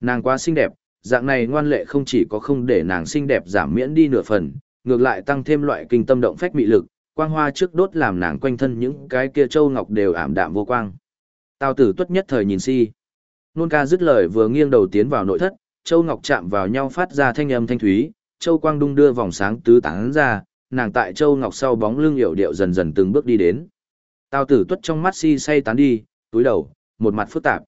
Nàng quá xinh đẹp, dạng này ngoan lệ không chỉ có không để nàng xinh đẹp giảm miễn đi nửa phần, ngược lại tăng thêm loại kinh tâm động phách mị lực, quang hoa trước đốt làm nàng quanh thân những cái kia châu ngọc đều ảm đạm vô quang. Tào tử tuất nhất thời nhìn si. Nôn ca dứt lời vừa nghiêng đầu tiến vào nội thất, châu ngọc chạm vào nhau phát ra thanh âm thanh thúy, châu quang đung đưa vòng sáng tứ tán ra, nàng tại châu ngọc sau bóng lưng hiểu điệu dần dần từng bước đi đến. Tào tử tuất trong mắt si say tán đi, túi đầu, một mặt phức tạp.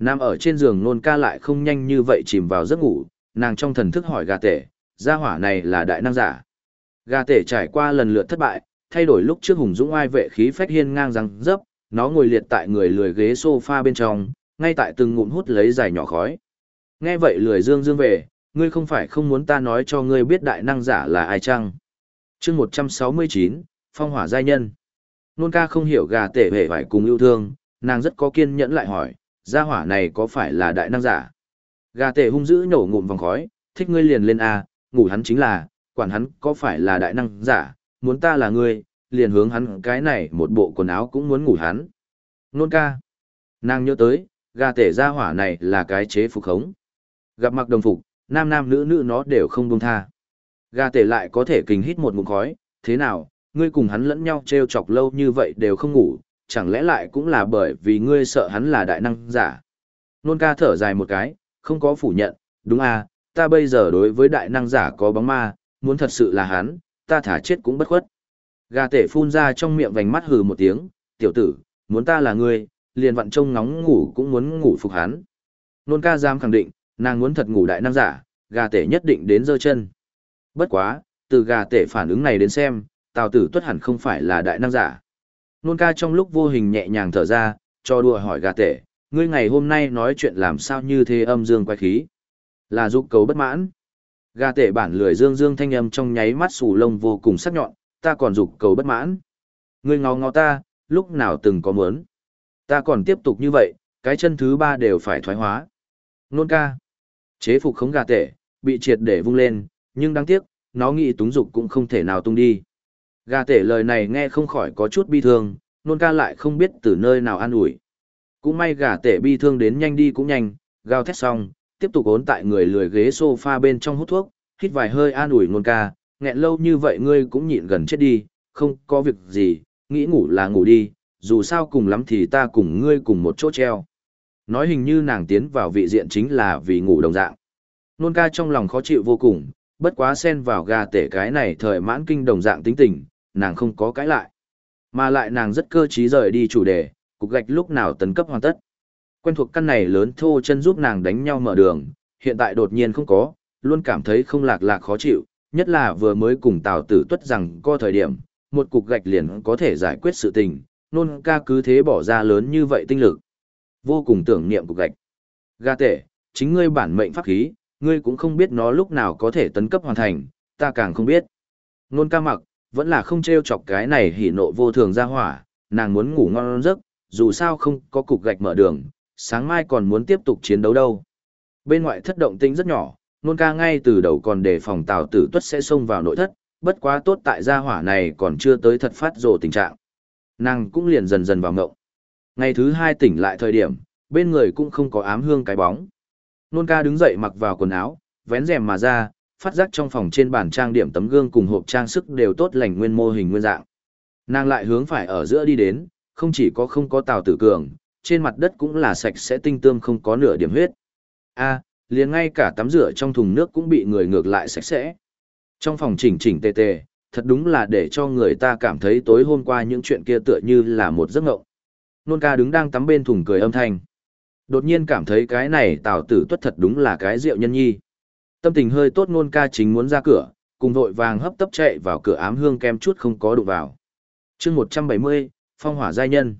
Nam ở trên giường nôn ca lại không nhanh như vậy chìm vào giấc ngủ, nàng trong thần thức hỏi gà tể, gia hỏa này là đại năng giả. Gà tể trải qua lần lượt thất bại, thay đổi lúc trước hùng dũng ai vệ khí phách hiên ngang răng dấp, nó ngồi liệt tại người lười ghế sofa bên trong, ngay tại từng ngụm hút lấy dài nhỏ khói. Nghe vậy lười dương dương về, ngươi không phải không muốn ta nói cho ngươi biết đại năng giả là ai chăng? chương 169, Phong hỏa giai nhân. Nôn ca không hiểu gà tể hề phải cùng yêu thương, nàng rất có kiên nhẫn lại hỏi, gia hỏa này có phải là đại năng giả? Gà tể hung dữ nổ ngụm vòng khói, thích ngươi liền lên A, ngủ hắn chính là, quản hắn có phải là đại năng giả, muốn ta là ngươi, liền hướng hắn cái này một bộ quần áo cũng muốn ngủ hắn. Nôn ca. Nàng nhớ tới, gà tể gia hỏa này là cái chế phục khống. Gặp mặc đồng phục, nam nam nữ nữ nó đều không buông tha. Gà tể lại có thể kình hít một ngụm khói, thế nào, ngươi cùng hắn lẫn nhau treo chọc lâu như vậy đều không ngủ, chẳng lẽ lại cũng là bởi vì ngươi sợ hắn là đại năng giả. Nôn ca thở dài một cái, không có phủ nhận, đúng à, ta bây giờ đối với đại năng giả có bóng ma, muốn thật sự là hắn, ta thả chết cũng bất khuất. Gà tể phun ra trong miệng vành mắt hừ một tiếng, tiểu tử, muốn ta là ngươi, liền vặn trông ngóng ngủ cũng muốn ngủ phục hắn. Nôn ca giam khẳng định, nàng muốn thật ngủ đại năng giả, gà tể nhất định đến giơ chân. Bất quá, từ gà tể phản ứng này đến xem, tào tử tuất hẳn không phải là đại năng giả. Nôn ca trong lúc vô hình nhẹ nhàng thở ra, cho đùa hỏi gà tể, ngươi ngày hôm nay nói chuyện làm sao như thế âm dương quay khí. Là dục cầu bất mãn. Gà tể bản lười dương dương thanh âm trong nháy mắt sù lông vô cùng sắc nhọn, ta còn dục cầu bất mãn. Ngươi ngó ngó ta, lúc nào từng có muốn. Ta còn tiếp tục như vậy, cái chân thứ ba đều phải thoái hóa. Nôn ca. Chế phục khống gà tể, bị triệt để vung lên, nhưng đáng tiếc, nó nghĩ túng dục cũng không thể nào tung đi. Gà tể lời này nghe không khỏi có chút bi thương, nôn ca lại không biết từ nơi nào an ủi. Cũng may gà tể bi thương đến nhanh đi cũng nhanh, gào thét xong, tiếp tục ốn tại người lười ghế sofa bên trong hút thuốc, hít vài hơi an ủi nôn ca, nghẹn lâu như vậy ngươi cũng nhịn gần chết đi, không có việc gì, nghĩ ngủ là ngủ đi, dù sao cùng lắm thì ta cùng ngươi cùng một chỗ treo. Nói hình như nàng tiến vào vị diện chính là vì ngủ đồng dạng. Nôn ca trong lòng khó chịu vô cùng, bất quá xen vào gà tể cái này thời mãn kinh đồng dạng tính tình, nàng không có cãi lại. Mà lại nàng rất cơ trí rời đi chủ đề, cục gạch lúc nào tấn cấp hoàn tất. Quen thuộc căn này lớn thô chân giúp nàng đánh nhau mở đường, hiện tại đột nhiên không có, luôn cảm thấy không lạc lạc khó chịu, nhất là vừa mới cùng Tào Tử Tuất rằng có thời điểm, một cục gạch liền có thể giải quyết sự tình, nôn ca cứ thế bỏ ra lớn như vậy tinh lực. Vô cùng tưởng niệm cục gạch. Ga tệ, chính ngươi bản mệnh pháp khí, ngươi cũng không biết nó lúc nào có thể tấn cấp hoàn thành, ta càng không biết. Nôn ca mặc, vẫn là không treo chọc cái này hỉ nộ vô thường ra hỏa, nàng muốn ngủ ngon giấc, dù sao không có cục gạch mở đường, sáng mai còn muốn tiếp tục chiến đấu đâu. Bên ngoại thất động tĩnh rất nhỏ, nôn ca ngay từ đầu còn đề phòng tào tử tuất sẽ xông vào nội thất, bất quá tốt tại gia hỏa này còn chưa tới thật phát rồ tình trạng. Nàng cũng liền dần dần vào ngộng. Ngày thứ hai tỉnh lại thời điểm, bên người cũng không có ám hương cái bóng. Nôn ca đứng dậy mặc vào quần áo, vén rèm mà ra, phát giác trong phòng trên bàn trang điểm tấm gương cùng hộp trang sức đều tốt lành nguyên mô hình nguyên dạng. Nàng lại hướng phải ở giữa đi đến, không chỉ có không có tàu tử cường, trên mặt đất cũng là sạch sẽ tinh tươm không có nửa điểm huyết. A, liền ngay cả tắm rửa trong thùng nước cũng bị người ngược lại sạch sẽ. Trong phòng chỉnh chỉnh tề tề, thật đúng là để cho người ta cảm thấy tối hôm qua những chuyện kia tựa như là một giấc ngộng. Nôn ca đứng đang tắm bên thùng cười âm thanh. Đột nhiên cảm thấy cái này tào tử tuất thật đúng là cái rượu nhân nhi. Tâm tình hơi tốt nôn ca chính muốn ra cửa, cùng vội vàng hấp tấp chạy vào cửa ám hương kem chút không có đụng vào. chương 170, phong hỏa giai nhân.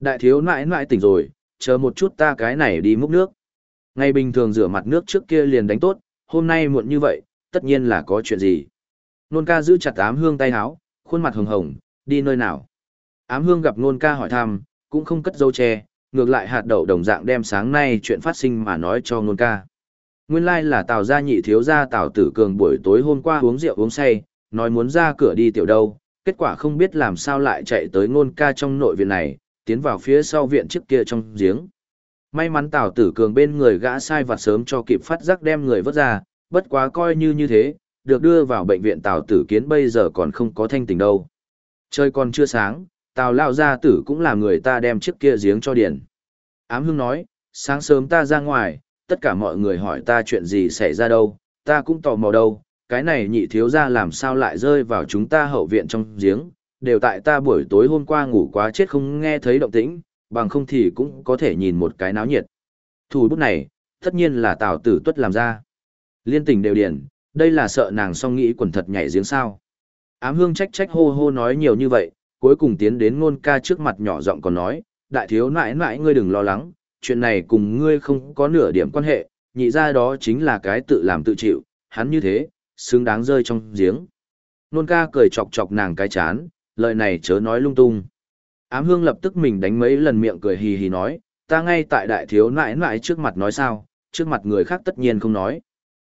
Đại thiếu nãi nãi tỉnh rồi, chờ một chút ta cái này đi múc nước. Ngày bình thường rửa mặt nước trước kia liền đánh tốt, hôm nay muộn như vậy, tất nhiên là có chuyện gì. Nôn ca giữ chặt ám hương tay háo, khuôn mặt hồng hồng, đi nơi nào. Ám hương gặp nôn ca hỏi thăm, cũng không cất dâu che, ngược lại hạt đậu đồng dạng đem sáng nay chuyện phát sinh mà nói cho nôn ca. Nguyên lai like là Tào gia nhị thiếu gia Tào Tử Cường buổi tối hôm qua uống rượu uống say, nói muốn ra cửa đi tiểu đâu, kết quả không biết làm sao lại chạy tới ngôn ca trong nội viện này, tiến vào phía sau viện trước kia trong giếng. May mắn Tào Tử Cường bên người gã sai vặt sớm cho kịp phát giác đem người vớt ra, bất quá coi như như thế, được đưa vào bệnh viện Tào Tử Kiến bây giờ còn không có thanh tình đâu. Trời còn chưa sáng, Tào Lao Gia Tử cũng là người ta đem chiếc kia giếng cho điền. Ám Hưng nói, sáng sớm ta ra ngoài, tất cả mọi người hỏi ta chuyện gì xảy ra đâu, ta cũng tò mò đâu, cái này nhị thiếu ra làm sao lại rơi vào chúng ta hậu viện trong giếng, đều tại ta buổi tối hôm qua ngủ quá chết không nghe thấy động tĩnh, bằng không thì cũng có thể nhìn một cái náo nhiệt. Thủ bút này, tất nhiên là Tào Tử Tuất làm ra. Liên tình đều điển, đây là sợ nàng song nghĩ quần thật nhảy giếng sao. Ám hương trách trách hô hô nói nhiều như vậy, cuối cùng tiến đến ngôn ca trước mặt nhỏ giọng còn nói, đại thiếu nãi nãi ngươi đừng lo lắng, chuyện này cùng ngươi không có nửa điểm quan hệ, nhị ra đó chính là cái tự làm tự chịu, hắn như thế, xứng đáng rơi trong giếng. Nôn ca cười chọc chọc nàng cái chán, lời này chớ nói lung tung. Ám hương lập tức mình đánh mấy lần miệng cười hì hì nói, ta ngay tại đại thiếu nãi nãi trước mặt nói sao, trước mặt người khác tất nhiên không nói.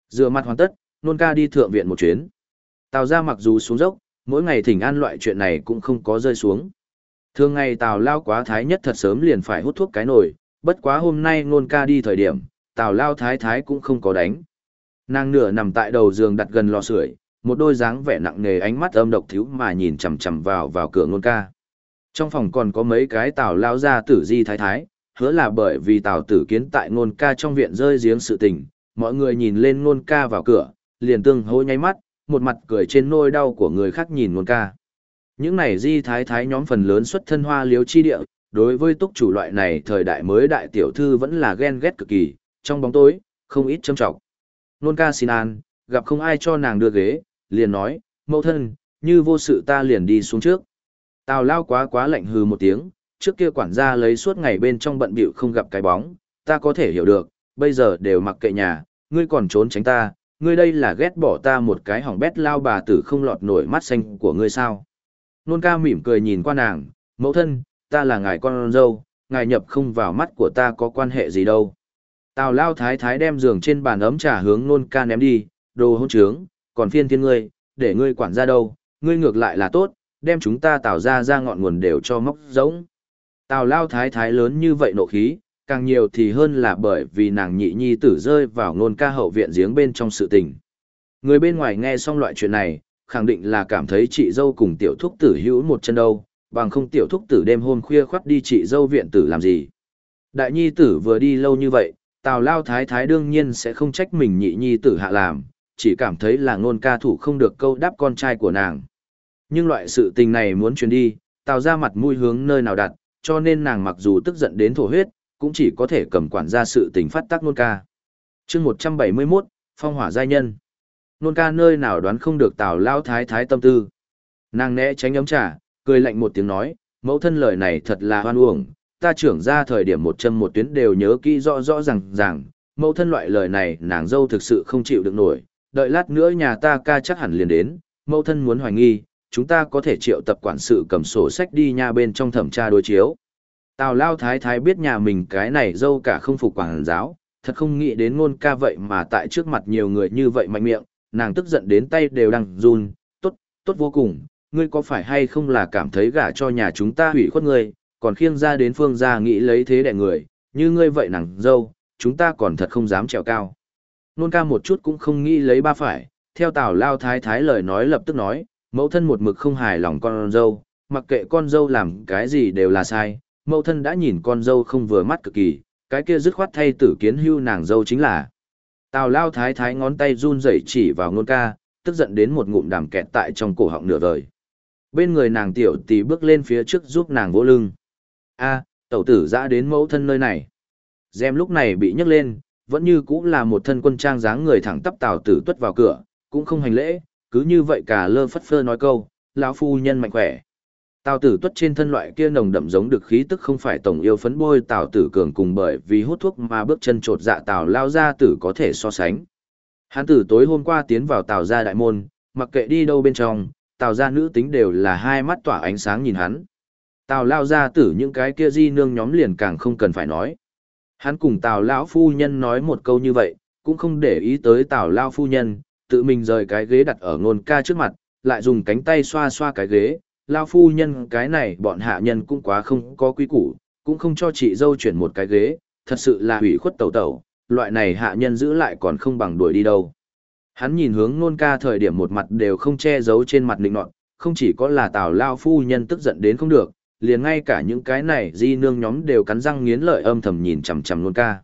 Dựa mặt hoàn tất, nôn ca đi thượng viện một chuyến. Tào ra mặc dù xuống dốc, mỗi ngày thỉnh an loại chuyện này cũng không có rơi xuống. Thường ngày Tào lao quá thái nhất thật sớm liền phải hút thuốc cái nồi, bất quá hôm nay nôn ca đi thời điểm, Tào lao thái thái cũng không có đánh. Nàng nửa nằm tại đầu giường đặt gần lò sưởi, một đôi dáng vẻ nặng nề ánh mắt âm độc thiếu mà nhìn chằm chằm vào vào cửa nôn ca. Trong phòng còn có mấy cái Tào lao ra tử di thái thái, hứa là bởi vì Tào tử kiến tại nôn ca trong viện rơi giếng sự tình, mọi người nhìn lên nôn ca vào cửa, liền tương hô nháy mắt, một mặt cười trên nôi đau của người khác nhìn nôn ca. Những này di thái thái nhóm phần lớn xuất thân hoa liếu chi địa, đối với túc chủ loại này thời đại mới đại tiểu thư vẫn là ghen ghét cực kỳ, trong bóng tối, không ít châm trọng. Nôn ca xin an, gặp không ai cho nàng đưa ghế, liền nói, mẫu thân, như vô sự ta liền đi xuống trước. Tào lao quá quá lạnh hừ một tiếng, trước kia quản gia lấy suốt ngày bên trong bận bịu không gặp cái bóng, ta có thể hiểu được, bây giờ đều mặc kệ nhà, ngươi còn trốn tránh ta, ngươi đây là ghét bỏ ta một cái hỏng bét lao bà tử không lọt nổi mắt xanh của ngươi sao. Nôn ca mỉm cười nhìn qua nàng, mẫu thân, ta là ngài con dâu, ngài nhập không vào mắt của ta có quan hệ gì đâu. Tào lao thái thái đem giường trên bàn ấm trà hướng nôn ca ném đi, đồ hôn trướng, còn phiên thiên ngươi, để ngươi quản ra đâu, ngươi ngược lại là tốt, đem chúng ta tạo ra ra ngọn nguồn đều cho móc giống. Tào lao thái thái lớn như vậy nộ khí, càng nhiều thì hơn là bởi vì nàng nhị nhi tử rơi vào nôn ca hậu viện giếng bên trong sự tình. Người bên ngoài nghe xong loại chuyện này, khẳng định là cảm thấy chị dâu cùng tiểu thúc tử hữu một chân đâu, bằng không tiểu thúc tử đêm hôm khuya khoắt đi chị dâu viện tử làm gì. Đại nhi tử vừa đi lâu như vậy, tào lao thái thái đương nhiên sẽ không trách mình nhị nhi tử hạ làm, chỉ cảm thấy là ngôn ca thủ không được câu đáp con trai của nàng. Nhưng loại sự tình này muốn truyền đi, tào ra mặt mũi hướng nơi nào đặt, cho nên nàng mặc dù tức giận đến thổ huyết, cũng chỉ có thể cầm quản ra sự tình phát tác nôn ca. chương 171, Phong hỏa giai nhân. Nôn ca nơi nào đoán không được tào lao thái thái tâm tư. Nàng né tránh ấm trà, cười lạnh một tiếng nói, mẫu thân lời này thật là hoan uổng, ta trưởng ra thời điểm một châm một tuyến đều nhớ kỹ rõ rõ ràng ràng, mẫu thân loại lời này nàng dâu thực sự không chịu được nổi, đợi lát nữa nhà ta ca chắc hẳn liền đến, mẫu thân muốn hoài nghi, chúng ta có thể triệu tập quản sự cầm sổ sách đi nha bên trong thẩm tra đối chiếu. Tào Lao Thái Thái biết nhà mình cái này dâu cả không phục quảng giáo, thật không nghĩ đến ngôn ca vậy mà tại trước mặt nhiều người như vậy mạnh miệng, nàng tức giận đến tay đều đang run, tốt, tốt vô cùng, ngươi có phải hay không là cảm thấy gả cho nhà chúng ta hủy khuất ngươi, còn khiêng ra đến phương gia nghĩ lấy thế đẻ người, như ngươi vậy nàng dâu, chúng ta còn thật không dám trèo cao. Nôn ca một chút cũng không nghĩ lấy ba phải, theo tào lao thái thái lời nói lập tức nói, mẫu thân một mực không hài lòng con dâu, mặc kệ con dâu làm cái gì đều là sai, mẫu thân đã nhìn con dâu không vừa mắt cực kỳ, cái kia dứt khoát thay tử kiến hưu nàng dâu chính là. Tào lao thái thái ngón tay run rẩy chỉ vào nôn ca, tức giận đến một ngụm đàm kẹt tại trong cổ họng nửa vời. Bên người nàng tiểu tỷ bước lên phía trước giúp nàng vỗ lưng. a tẩu tử dã đến mẫu thân nơi này. Gem lúc này bị nhấc lên, vẫn như cũng là một thân quân trang dáng người thẳng tắp tào tử tuất vào cửa, cũng không hành lễ, cứ như vậy cả lơ phất phơ nói câu, lão phu nhân mạnh khỏe. Tào tử tuất trên thân loại kia nồng đậm giống được khí tức không phải tổng yêu phấn bôi tào tử cường cùng bởi vì hút thuốc mà bước chân trột dạ tào lao ra tử có thể so sánh. Hán tử tối hôm qua tiến vào tào gia đại môn, mặc kệ đi đâu bên trong, tào gia nữ tính đều là hai mắt tỏa ánh sáng nhìn hắn. Tào lao ra tử những cái kia di nương nhóm liền càng không cần phải nói. Hắn cùng tào lão phu nhân nói một câu như vậy, cũng không để ý tới tào lao phu nhân, tự mình rời cái ghế đặt ở ngôn ca trước mặt, lại dùng cánh tay xoa xoa cái ghế. Lao phu nhân cái này bọn hạ nhân cũng quá không có quý củ, cũng không cho chị dâu chuyển một cái ghế, thật sự là hủy khuất tẩu tẩu, loại này hạ nhân giữ lại còn không bằng đuổi đi đâu. Hắn nhìn hướng nôn ca thời điểm một mặt đều không che giấu trên mặt định nọt, không chỉ có là tào lao phu nhân tức giận đến không được, liền ngay cả những cái này di nương nhóm đều cắn răng nghiến lợi âm thầm nhìn chằm chằm nôn ca.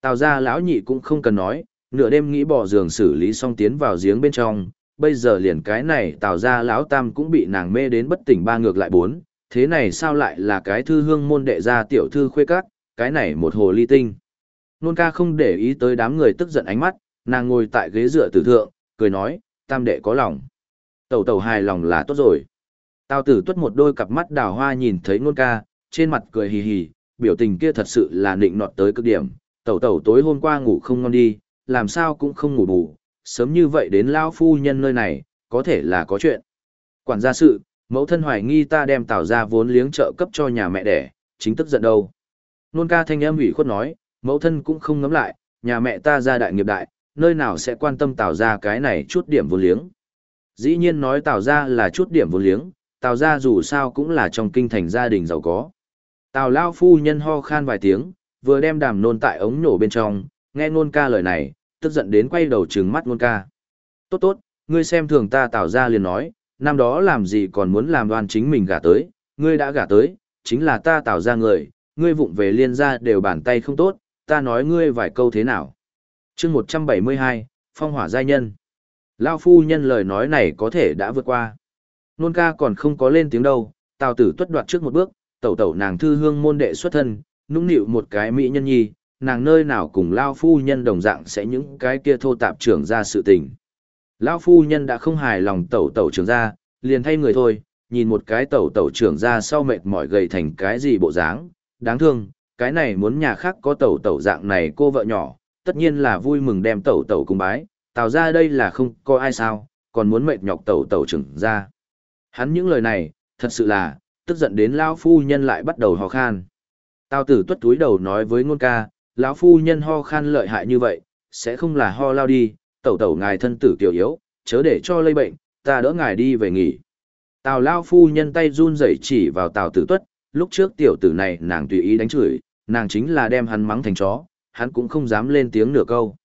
Tào ra lão nhị cũng không cần nói, nửa đêm nghĩ bỏ giường xử lý xong tiến vào giếng bên trong, bây giờ liền cái này tào ra lão tam cũng bị nàng mê đến bất tỉnh ba ngược lại bốn, thế này sao lại là cái thư hương môn đệ gia tiểu thư khuê các, cái này một hồ ly tinh. Nôn ca không để ý tới đám người tức giận ánh mắt, nàng ngồi tại ghế dựa tử thượng, cười nói, tam đệ có lòng. Tẩu tẩu hài lòng là tốt rồi. Tào tử tuất một đôi cặp mắt đào hoa nhìn thấy nôn ca, trên mặt cười hì hì, biểu tình kia thật sự là nịnh nọt tới cực điểm. Tẩu tẩu tối hôm qua ngủ không ngon đi, làm sao cũng không ngủ bù, sớm như vậy đến lao phu nhân nơi này, có thể là có chuyện. Quản gia sự, mẫu thân hoài nghi ta đem tào ra vốn liếng trợ cấp cho nhà mẹ đẻ, chính tức giận đâu. Nôn ca thanh âm ủy khuất nói, mẫu thân cũng không ngấm lại, nhà mẹ ta ra đại nghiệp đại, nơi nào sẽ quan tâm tạo ra cái này chút điểm vô liếng. Dĩ nhiên nói tạo ra là chút điểm vô liếng, tạo ra dù sao cũng là trong kinh thành gia đình giàu có. Tào lao phu nhân ho khan vài tiếng, vừa đem đàm nôn tại ống nổ bên trong, nghe nôn ca lời này, tức giận đến quay đầu trừng mắt nôn ca. Tốt tốt, ngươi xem thường ta tạo ra liền nói, năm đó làm gì còn muốn làm đoan chính mình gả tới, ngươi đã gả tới, chính là ta tạo ra người, ngươi vụng về liên gia đều bàn tay không tốt, ta nói ngươi vài câu thế nào chương 172, Phong hỏa giai nhân. Lao phu nhân lời nói này có thể đã vượt qua. Nôn ca còn không có lên tiếng đâu, tào tử tuất đoạt trước một bước, tẩu tẩu nàng thư hương môn đệ xuất thân, nũng nịu một cái mỹ nhân nhi, nàng nơi nào cùng Lao phu nhân đồng dạng sẽ những cái kia thô tạp trưởng ra sự tình. Lao phu nhân đã không hài lòng tẩu tẩu trưởng ra, liền thay người thôi, nhìn một cái tẩu tẩu trưởng ra sau mệt mỏi gầy thành cái gì bộ dáng, đáng thương, cái này muốn nhà khác có tẩu tẩu dạng này cô vợ nhỏ, tất nhiên là vui mừng đem tẩu tẩu cùng bái, tào ra đây là không có ai sao, còn muốn mệt nhọc tẩu tẩu trưởng ra. Hắn những lời này, thật sự là, tức giận đến Lao phu nhân lại bắt đầu ho khan. Tào tử tuất túi đầu nói với ngôn ca, lão phu nhân ho khan lợi hại như vậy, sẽ không là ho lao đi, tẩu tẩu ngài thân tử tiểu yếu, chớ để cho lây bệnh, ta đỡ ngài đi về nghỉ. Tào lao phu nhân tay run rẩy chỉ vào tào tử tuất, lúc trước tiểu tử này nàng tùy ý đánh chửi, nàng chính là đem hắn mắng thành chó, hắn cũng không dám lên tiếng nửa câu.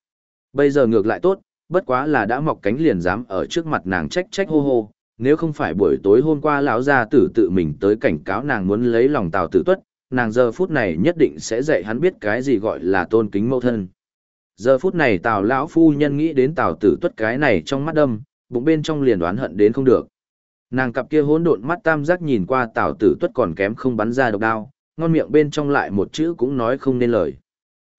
Bây giờ ngược lại tốt, bất quá là đã mọc cánh liền dám ở trước mặt nàng trách trách hô hô, nếu không phải buổi tối hôm qua lão gia tử tự mình tới cảnh cáo nàng muốn lấy lòng tào tử tuất, nàng giờ phút này nhất định sẽ dạy hắn biết cái gì gọi là tôn kính mẫu thân. Giờ phút này tào lão phu nhân nghĩ đến tào tử tuất cái này trong mắt đâm, bụng bên trong liền đoán hận đến không được. Nàng cặp kia hỗn độn mắt tam giác nhìn qua tào tử tuất còn kém không bắn ra độc đao, ngon miệng bên trong lại một chữ cũng nói không nên lời.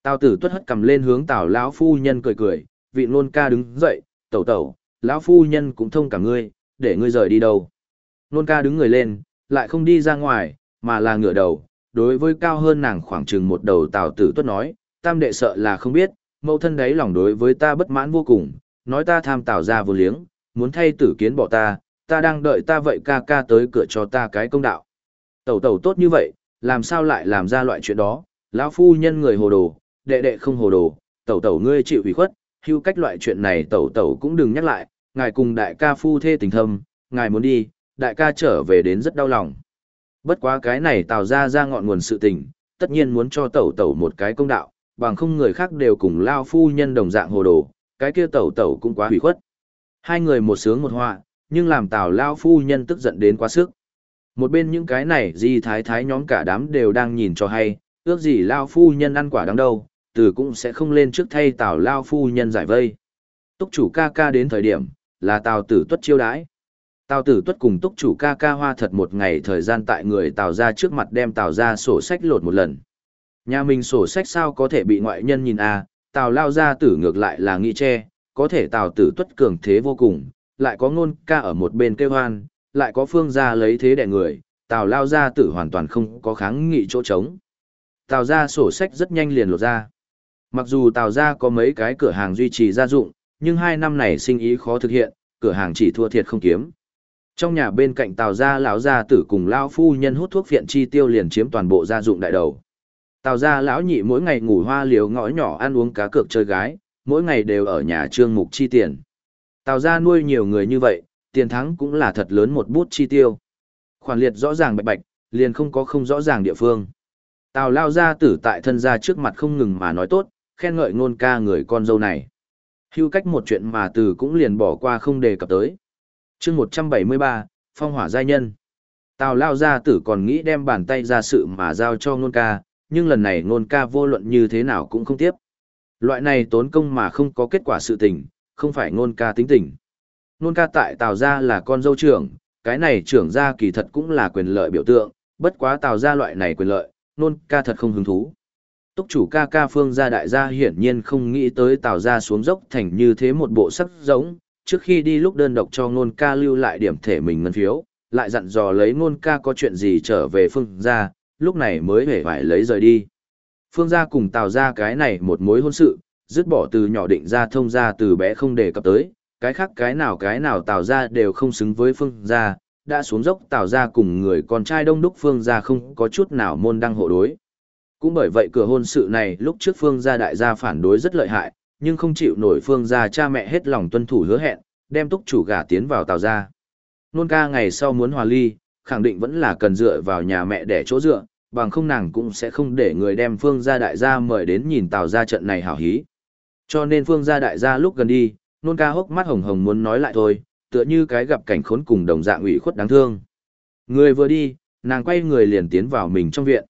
Tào tử tuất hất cầm lên hướng tào lão phu nhân cười cười, vị nôn ca đứng dậy, tẩu tẩu, lão phu nhân cũng thông cả ngươi, để ngươi rời đi đâu. Nôn ca đứng người lên, lại không đi ra ngoài, mà là ngửa đầu, đối với cao hơn nàng khoảng chừng một đầu tào tử tuất nói, tam đệ sợ là không biết, mẫu thân đấy lòng đối với ta bất mãn vô cùng, nói ta tham tào ra vô liếng, muốn thay tử kiến bỏ ta, ta đang đợi ta vậy ca ca tới cửa cho ta cái công đạo. Tẩu tẩu tốt như vậy, làm sao lại làm ra loại chuyện đó, lão phu nhân người hồ đồ, đệ đệ không hồ đồ, tẩu tẩu ngươi chịu ủy khuất, hưu cách loại chuyện này tẩu tẩu cũng đừng nhắc lại, ngài cùng đại ca phu thê tình thâm, ngài muốn đi, đại ca trở về đến rất đau lòng. Bất quá cái này tạo ra ra ngọn nguồn sự tình, tất nhiên muốn cho tẩu tẩu một cái công đạo, bằng không người khác đều cùng lao phu nhân đồng dạng hồ đồ, cái kia tẩu tẩu cũng quá hủy khuất. Hai người một sướng một họa, nhưng làm tào lao phu nhân tức giận đến quá sức. Một bên những cái này di thái thái nhóm cả đám đều đang nhìn cho hay, ước gì lao phu nhân ăn quả đắng đâu, từ cũng sẽ không lên trước thay tào lao phu nhân giải vây. Túc chủ ca ca đến thời điểm, là tào tử tuất chiêu đãi. Tào tử tuất cùng túc chủ ca ca hoa thật một ngày thời gian tại người tào ra trước mặt đem tào ra sổ sách lột một lần. Nhà mình sổ sách sao có thể bị ngoại nhân nhìn à, tào lao ra tử ngược lại là nghĩ che, có thể tào tử tuất cường thế vô cùng, lại có ngôn ca ở một bên kêu hoan, lại có phương gia lấy thế đẻ người, tào lao ra tử hoàn toàn không có kháng nghị chỗ trống. Tào ra sổ sách rất nhanh liền lột ra. Mặc dù tào gia có mấy cái cửa hàng duy trì gia dụng, nhưng hai năm này sinh ý khó thực hiện, cửa hàng chỉ thua thiệt không kiếm. Trong nhà bên cạnh tào gia lão gia tử cùng lão phu nhân hút thuốc phiện chi tiêu liền chiếm toàn bộ gia dụng đại đầu. Tào gia lão nhị mỗi ngày ngủ hoa liều ngõ nhỏ ăn uống cá cược chơi gái, mỗi ngày đều ở nhà trương mục chi tiền. Tào gia nuôi nhiều người như vậy, tiền thắng cũng là thật lớn một bút chi tiêu. Khoản liệt rõ ràng bạch bạch, liền không có không rõ ràng địa phương. Tào lao gia tử tại thân gia trước mặt không ngừng mà nói tốt, khen ngợi ngôn ca người con dâu này. Hưu cách một chuyện mà từ cũng liền bỏ qua không đề cập tới. chương 173, Phong hỏa giai nhân. Tào lao gia tử còn nghĩ đem bàn tay ra sự mà giao cho ngôn ca, nhưng lần này ngôn ca vô luận như thế nào cũng không tiếp. Loại này tốn công mà không có kết quả sự tình, không phải ngôn ca tính tình. Ngôn ca tại Tào gia là con dâu trưởng, cái này trưởng gia kỳ thật cũng là quyền lợi biểu tượng, bất quá Tào gia loại này quyền lợi, ngôn ca thật không hứng thú. Túc chủ ca ca phương gia đại gia hiển nhiên không nghĩ tới Tào gia xuống dốc thành như thế một bộ sắc giống, trước khi đi lúc đơn độc cho ngôn ca lưu lại điểm thể mình ngân phiếu, lại dặn dò lấy ngôn ca có chuyện gì trở về phương gia, lúc này mới hể phải lấy rời đi. Phương gia cùng Tào gia cái này một mối hôn sự, dứt bỏ từ nhỏ định ra thông gia từ bé không đề cập tới, cái khác cái nào cái nào Tào gia đều không xứng với Phương gia, đã xuống dốc Tào gia cùng người con trai đông đúc Phương gia không có chút nào môn đăng hộ đối. Cũng bởi vậy cửa hôn sự này lúc trước Phương gia đại gia phản đối rất lợi hại, nhưng không chịu nổi Phương gia cha mẹ hết lòng tuân thủ hứa hẹn, đem túc chủ gả tiến vào Tào gia. Nôn ca ngày sau muốn hòa ly, khẳng định vẫn là cần dựa vào nhà mẹ để chỗ dựa, bằng không nàng cũng sẽ không để người đem phương gia đại gia mời đến nhìn tào gia trận này hảo hí. Cho nên phương gia đại gia lúc gần đi, nôn ca hốc mắt hồng hồng muốn nói lại thôi, tựa như cái gặp cảnh khốn cùng đồng dạng ủy khuất đáng thương. Người vừa đi, nàng quay người liền tiến vào mình trong viện.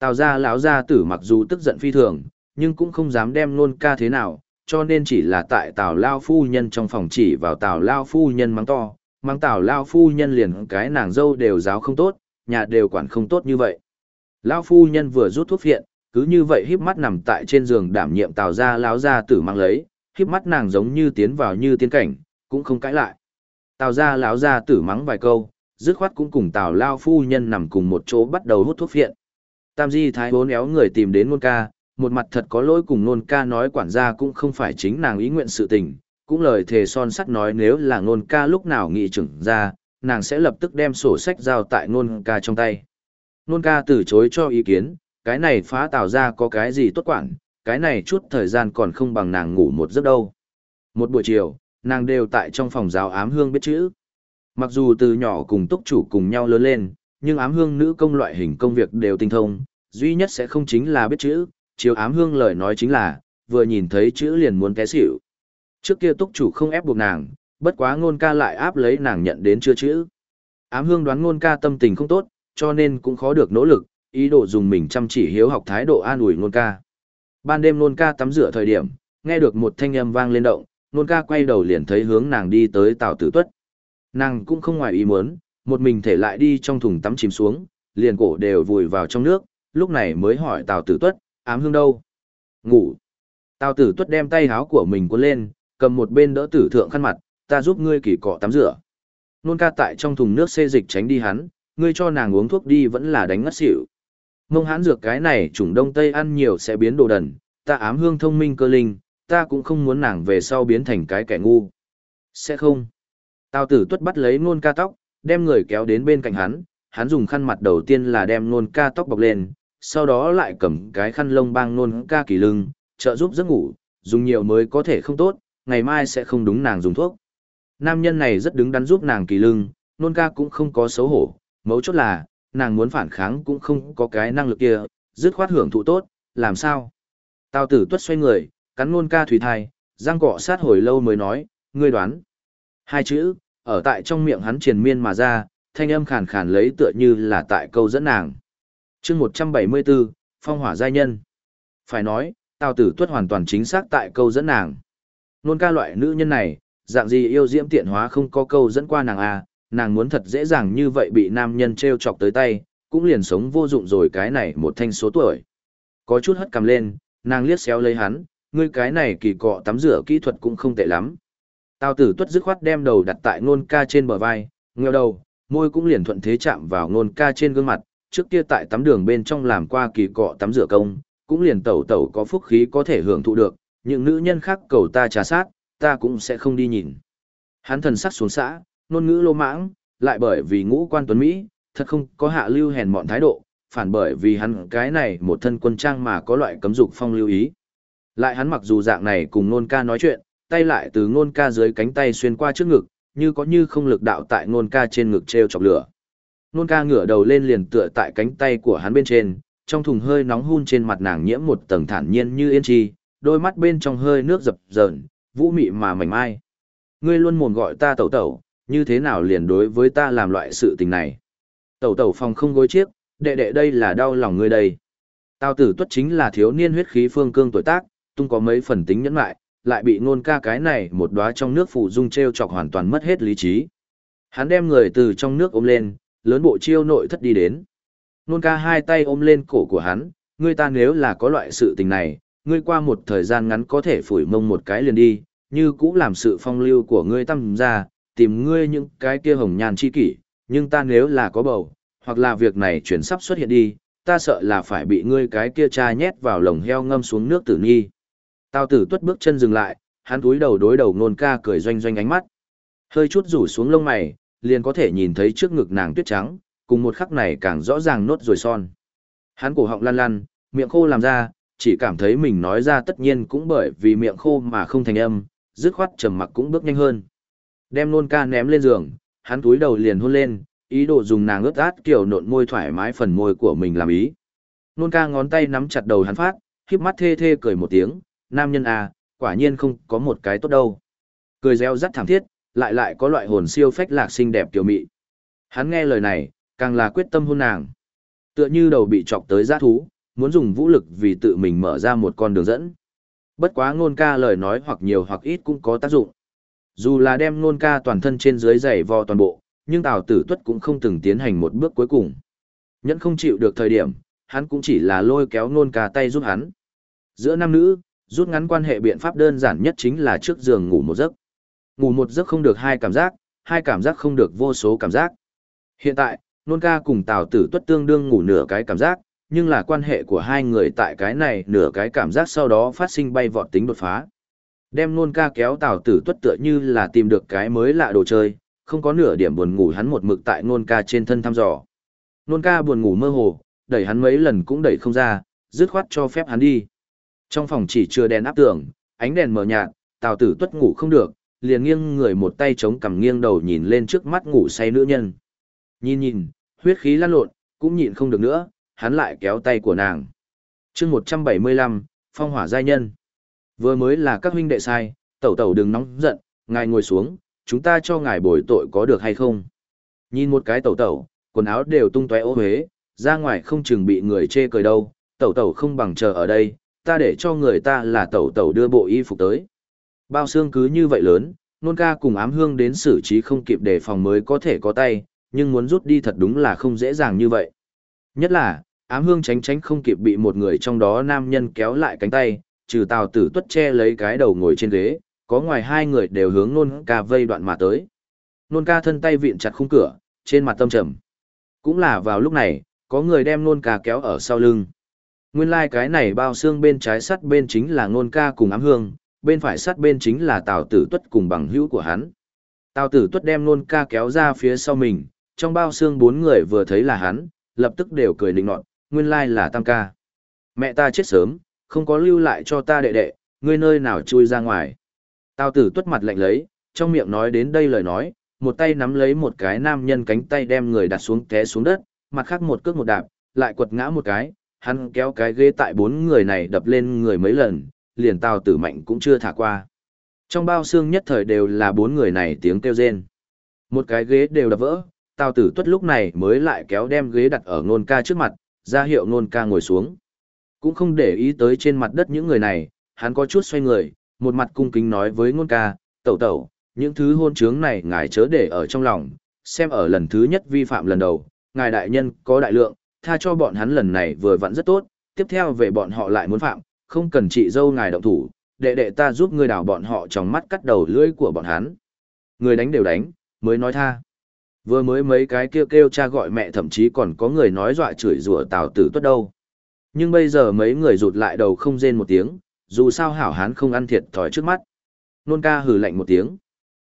Tào gia lão gia tử mặc dù tức giận phi thường, nhưng cũng không dám đem nôn ca thế nào, cho nên chỉ là tại tào lao phu nhân trong phòng chỉ vào tào lao phu nhân mắng to, mắng tào lao phu nhân liền cái nàng dâu đều giáo không tốt, nhà đều quản không tốt như vậy. Lão phu nhân vừa rút thuốc phiện, cứ như vậy híp mắt nằm tại trên giường đảm nhiệm tào gia lão gia tử mang lấy, híp mắt nàng giống như tiến vào như tiên cảnh, cũng không cãi lại. Tào gia lão gia tử mắng vài câu, dứt khoát cũng cùng tào lao phu nhân nằm cùng một chỗ bắt đầu hút thuốc phiện. Tam di thái bốn éo người tìm đến nôn ca, một mặt thật có lỗi cùng nôn ca nói quản gia cũng không phải chính nàng ý nguyện sự tình, cũng lời thề son sắt nói nếu là nôn ca lúc nào nghị trưởng ra, nàng sẽ lập tức đem sổ sách giao tại nôn ca trong tay. Nôn ca từ chối cho ý kiến, cái này phá tạo ra có cái gì tốt quản, cái này chút thời gian còn không bằng nàng ngủ một giấc đâu. Một buổi chiều, nàng đều tại trong phòng giáo ám hương biết chữ. Mặc dù từ nhỏ cùng túc chủ cùng nhau lớn lên, nhưng ám hương nữ công loại hình công việc đều tinh thông, duy nhất sẽ không chính là biết chữ, chiếu ám hương lời nói chính là, vừa nhìn thấy chữ liền muốn té xỉu. Trước kia túc chủ không ép buộc nàng, bất quá ngôn ca lại áp lấy nàng nhận đến chưa chữ. Ám hương đoán ngôn ca tâm tình không tốt, cho nên cũng khó được nỗ lực, ý đồ dùng mình chăm chỉ hiếu học thái độ an ủi Ngôn ca. Ban đêm Ngôn ca tắm rửa thời điểm, nghe được một thanh âm vang lên động, Ngôn ca quay đầu liền thấy hướng nàng đi tới Tào tử tuất. Nàng cũng không ngoài ý muốn, một mình thể lại đi trong thùng tắm chìm xuống, liền cổ đều vùi vào trong nước, lúc này mới hỏi tào tử tuất, ám hương đâu? Ngủ. Tào tử tuất đem tay háo của mình cuốn lên, cầm một bên đỡ tử thượng khăn mặt, ta giúp ngươi kỳ cọ tắm rửa. Nôn ca tại trong thùng nước xê dịch tránh đi hắn, ngươi cho nàng uống thuốc đi vẫn là đánh ngất xỉu. Mông hãn dược cái này chủng đông tây ăn nhiều sẽ biến đồ đần, ta ám hương thông minh cơ linh, ta cũng không muốn nàng về sau biến thành cái kẻ ngu. Sẽ không. Tào tử tuất bắt lấy nôn ca tóc, đem người kéo đến bên cạnh hắn, hắn dùng khăn mặt đầu tiên là đem nôn ca tóc bọc lên, sau đó lại cầm cái khăn lông băng nôn ca kỳ lưng, trợ giúp giấc ngủ, dùng nhiều mới có thể không tốt, ngày mai sẽ không đúng nàng dùng thuốc. Nam nhân này rất đứng đắn giúp nàng kỳ lưng, nôn ca cũng không có xấu hổ, mấu chốt là, nàng muốn phản kháng cũng không có cái năng lực kia, dứt khoát hưởng thụ tốt, làm sao? Tào tử tuất xoay người, cắn nôn ca thủy thai, răng cọ sát hồi lâu mới nói, ngươi đoán. Hai chữ, ở tại trong miệng hắn triền miên mà ra, thanh âm khàn khàn lấy tựa như là tại câu dẫn nàng. chương 174, Phong hỏa giai nhân. Phải nói, tào tử tuất hoàn toàn chính xác tại câu dẫn nàng. Nôn ca loại nữ nhân này, dạng gì yêu diễm tiện hóa không có câu dẫn qua nàng à, nàng muốn thật dễ dàng như vậy bị nam nhân treo chọc tới tay cũng liền sống vô dụng rồi cái này một thanh số tuổi có chút hất cầm lên nàng liếc xéo lấy hắn ngươi cái này kỳ cọ tắm rửa kỹ thuật cũng không tệ lắm tào tử tuất dứt khoát đem đầu đặt tại nôn ca trên bờ vai ngheo đầu môi cũng liền thuận thế chạm vào nôn ca trên gương mặt trước kia tại tắm đường bên trong làm qua kỳ cọ tắm rửa công cũng liền tẩu tẩu có phúc khí có thể hưởng thụ được những nữ nhân khác cầu ta trà sát ta cũng sẽ không đi nhìn hắn thần sắc xuống xã nôn ngữ lô mãng, lại bởi vì ngũ quan tuấn Mỹ, thật không có hạ lưu hèn mọn thái độ, phản bởi vì hắn cái này một thân quân trang mà có loại cấm dục phong lưu ý. Lại hắn mặc dù dạng này cùng nôn ca nói chuyện, tay lại từ ngôn ca dưới cánh tay xuyên qua trước ngực, như có như không lực đạo tại ngôn ca trên ngực treo chọc lửa. Ngôn ca ngửa đầu lên liền tựa tại cánh tay của hắn bên trên, trong thùng hơi nóng hun trên mặt nàng nhiễm một tầng thản nhiên như yên chi, đôi mắt bên trong hơi nước dập dờn, vũ mị mà mảnh mai. Ngươi luôn mồm gọi ta tẩu tẩu, như thế nào liền đối với ta làm loại sự tình này. Tẩu tẩu phòng không gối chiếc, đệ đệ đây là đau lòng ngươi đây. Tao tử tuất chính là thiếu niên huyết khí phương cương tuổi tác, tung có mấy phần tính nhẫn lại, lại bị ngôn ca cái này một đóa trong nước phụ dung treo chọc hoàn toàn mất hết lý trí. Hắn đem người từ trong nước ôm lên, lớn bộ chiêu nội thất đi đến. Nôn ca hai tay ôm lên cổ của hắn, ngươi ta nếu là có loại sự tình này, ngươi qua một thời gian ngắn có thể phủi mông một cái liền đi, như cũ làm sự phong lưu của ngươi tăng ra, tìm ngươi những cái kia hồng nhàn chi kỷ, nhưng ta nếu là có bầu, hoặc là việc này chuyển sắp xuất hiện đi, ta sợ là phải bị ngươi cái kia cha nhét vào lồng heo ngâm xuống nước tử nhi. Tao tử tuất bước chân dừng lại, hắn túi đầu đối đầu nôn ca cười doanh doanh ánh mắt. Hơi chút rủ xuống lông mày, liền có thể nhìn thấy trước ngực nàng tuyết trắng, cùng một khắc này càng rõ ràng nốt rồi son. Hắn cổ họng lăn lăn, miệng khô làm ra, chỉ cảm thấy mình nói ra tất nhiên cũng bởi vì miệng khô mà không thành âm, dứt khoát trầm mặc cũng bước nhanh hơn. Đem nôn ca ném lên giường, hắn túi đầu liền hôn lên, ý đồ dùng nàng ướt át kiểu nộn môi thoải mái phần môi của mình làm ý. Nôn ca ngón tay nắm chặt đầu hắn phát, khiếp mắt thê thê cười một tiếng, nam nhân à, quả nhiên không có một cái tốt đâu. Cười reo rắt thảm thiết, lại lại có loại hồn siêu phách lạc xinh đẹp kiểu mị. Hắn nghe lời này, càng là quyết tâm hôn nàng. Tựa như đầu bị chọc tới giá thú, muốn dùng vũ lực vì tự mình mở ra một con đường dẫn. Bất quá ngôn ca lời nói hoặc nhiều hoặc ít cũng có tác dụng. Dù là đem ngôn ca toàn thân trên dưới giày vò toàn bộ, nhưng Tào Tử Tuất cũng không từng tiến hành một bước cuối cùng. Nhẫn không chịu được thời điểm, hắn cũng chỉ là lôi kéo ngôn ca tay giúp hắn. Giữa nam nữ, rút ngắn quan hệ biện pháp đơn giản nhất chính là trước giường ngủ một giấc. Ngủ một giấc không được hai cảm giác, hai cảm giác không được vô số cảm giác. Hiện tại, nôn ca cùng Tào Tử Tuất tương đương ngủ nửa cái cảm giác, nhưng là quan hệ của hai người tại cái này nửa cái cảm giác sau đó phát sinh bay vọt tính đột phá. Đem nôn ca kéo Tào Tử Tuất tựa như là tìm được cái mới lạ đồ chơi, không có nửa điểm buồn ngủ hắn một mực tại nôn ca trên thân thăm dò. Nôn ca buồn ngủ mơ hồ, đẩy hắn mấy lần cũng đẩy không ra, dứt khoát cho phép hắn đi. Trong phòng chỉ chưa đèn áp tường, ánh đèn mờ nhạt, Tào Tử Tuất ngủ không được, liền nghiêng người một tay chống cằm nghiêng đầu nhìn lên trước mắt ngủ say nữ nhân. Nhìn nhìn, huyết khí lăn lộn, cũng nhịn không được nữa, hắn lại kéo tay của nàng. chương 175, phong hỏa giai nhân. Vừa mới là các huynh đệ sai, tẩu tẩu đừng nóng giận, ngài ngồi xuống, chúng ta cho ngài bồi tội có được hay không? Nhìn một cái tẩu tẩu, quần áo đều tung tóe ô huế, ra ngoài không chừng bị người chê cười đâu, tẩu tẩu không bằng chờ ở đây, ta để cho người ta là tẩu tẩu đưa bộ y phục tới. Bao xương cứ như vậy lớn, nôn ca cùng ám hương đến xử trí không kịp đề phòng mới có thể có tay, nhưng muốn rút đi thật đúng là không dễ dàng như vậy. Nhất là, ám hương tránh tránh không kịp bị một người trong đó nam nhân kéo lại cánh tay, trừ tào tử tuất che lấy cái đầu ngồi trên ghế, có ngoài hai người đều hướng nôn ca vây đoạn mà tới. Nôn ca thân tay vịn chặt khung cửa, trên mặt tâm trầm. Cũng là vào lúc này, có người đem nôn ca kéo ở sau lưng. Nguyên lai like cái này bao xương bên trái sắt bên chính là nôn ca cùng ám hương, bên phải sắt bên chính là tào tử tuất cùng bằng hữu của hắn. Tào tử tuất đem nôn ca kéo ra phía sau mình, trong bao xương bốn người vừa thấy là hắn, lập tức đều cười nịnh nọt, nguyên lai là tam ca. Mẹ ta chết sớm, không có lưu lại cho ta đệ đệ, ngươi nơi nào chui ra ngoài. Tào tử tuất mặt lạnh lấy, trong miệng nói đến đây lời nói, một tay nắm lấy một cái nam nhân cánh tay đem người đặt xuống té xuống đất, mặt khác một cước một đạp, lại quật ngã một cái, hắn kéo cái ghế tại bốn người này đập lên người mấy lần, liền tào tử mạnh cũng chưa thả qua. Trong bao xương nhất thời đều là bốn người này tiếng kêu rên. Một cái ghế đều đập vỡ, Tào tử tuất lúc này mới lại kéo đem ghế đặt ở nôn ca trước mặt, ra hiệu nôn ca ngồi xuống. Cũng không để ý tới trên mặt đất những người này, hắn có chút xoay người, một mặt cung kính nói với nôn ca, tẩu tẩu, những thứ hôn trướng này ngài chớ để ở trong lòng, xem ở lần thứ nhất vi phạm lần đầu, ngài đại nhân có đại lượng, tha cho bọn hắn lần này vừa vặn rất tốt, tiếp theo về bọn họ lại muốn phạm, không cần chị dâu ngài động thủ, đệ đệ ta giúp ngươi đào bọn họ trong mắt cắt đầu lưỡi của bọn hắn. Người đánh đều đánh, mới nói tha. Vừa mới mấy cái kêu kêu cha gọi mẹ thậm chí còn có người nói dọa chửi rủa Tào Tử Tuất đâu. Nhưng bây giờ mấy người rụt lại đầu không rên một tiếng, dù sao hảo hán không ăn thiệt thòi trước mắt. Nôn ca hừ lạnh một tiếng.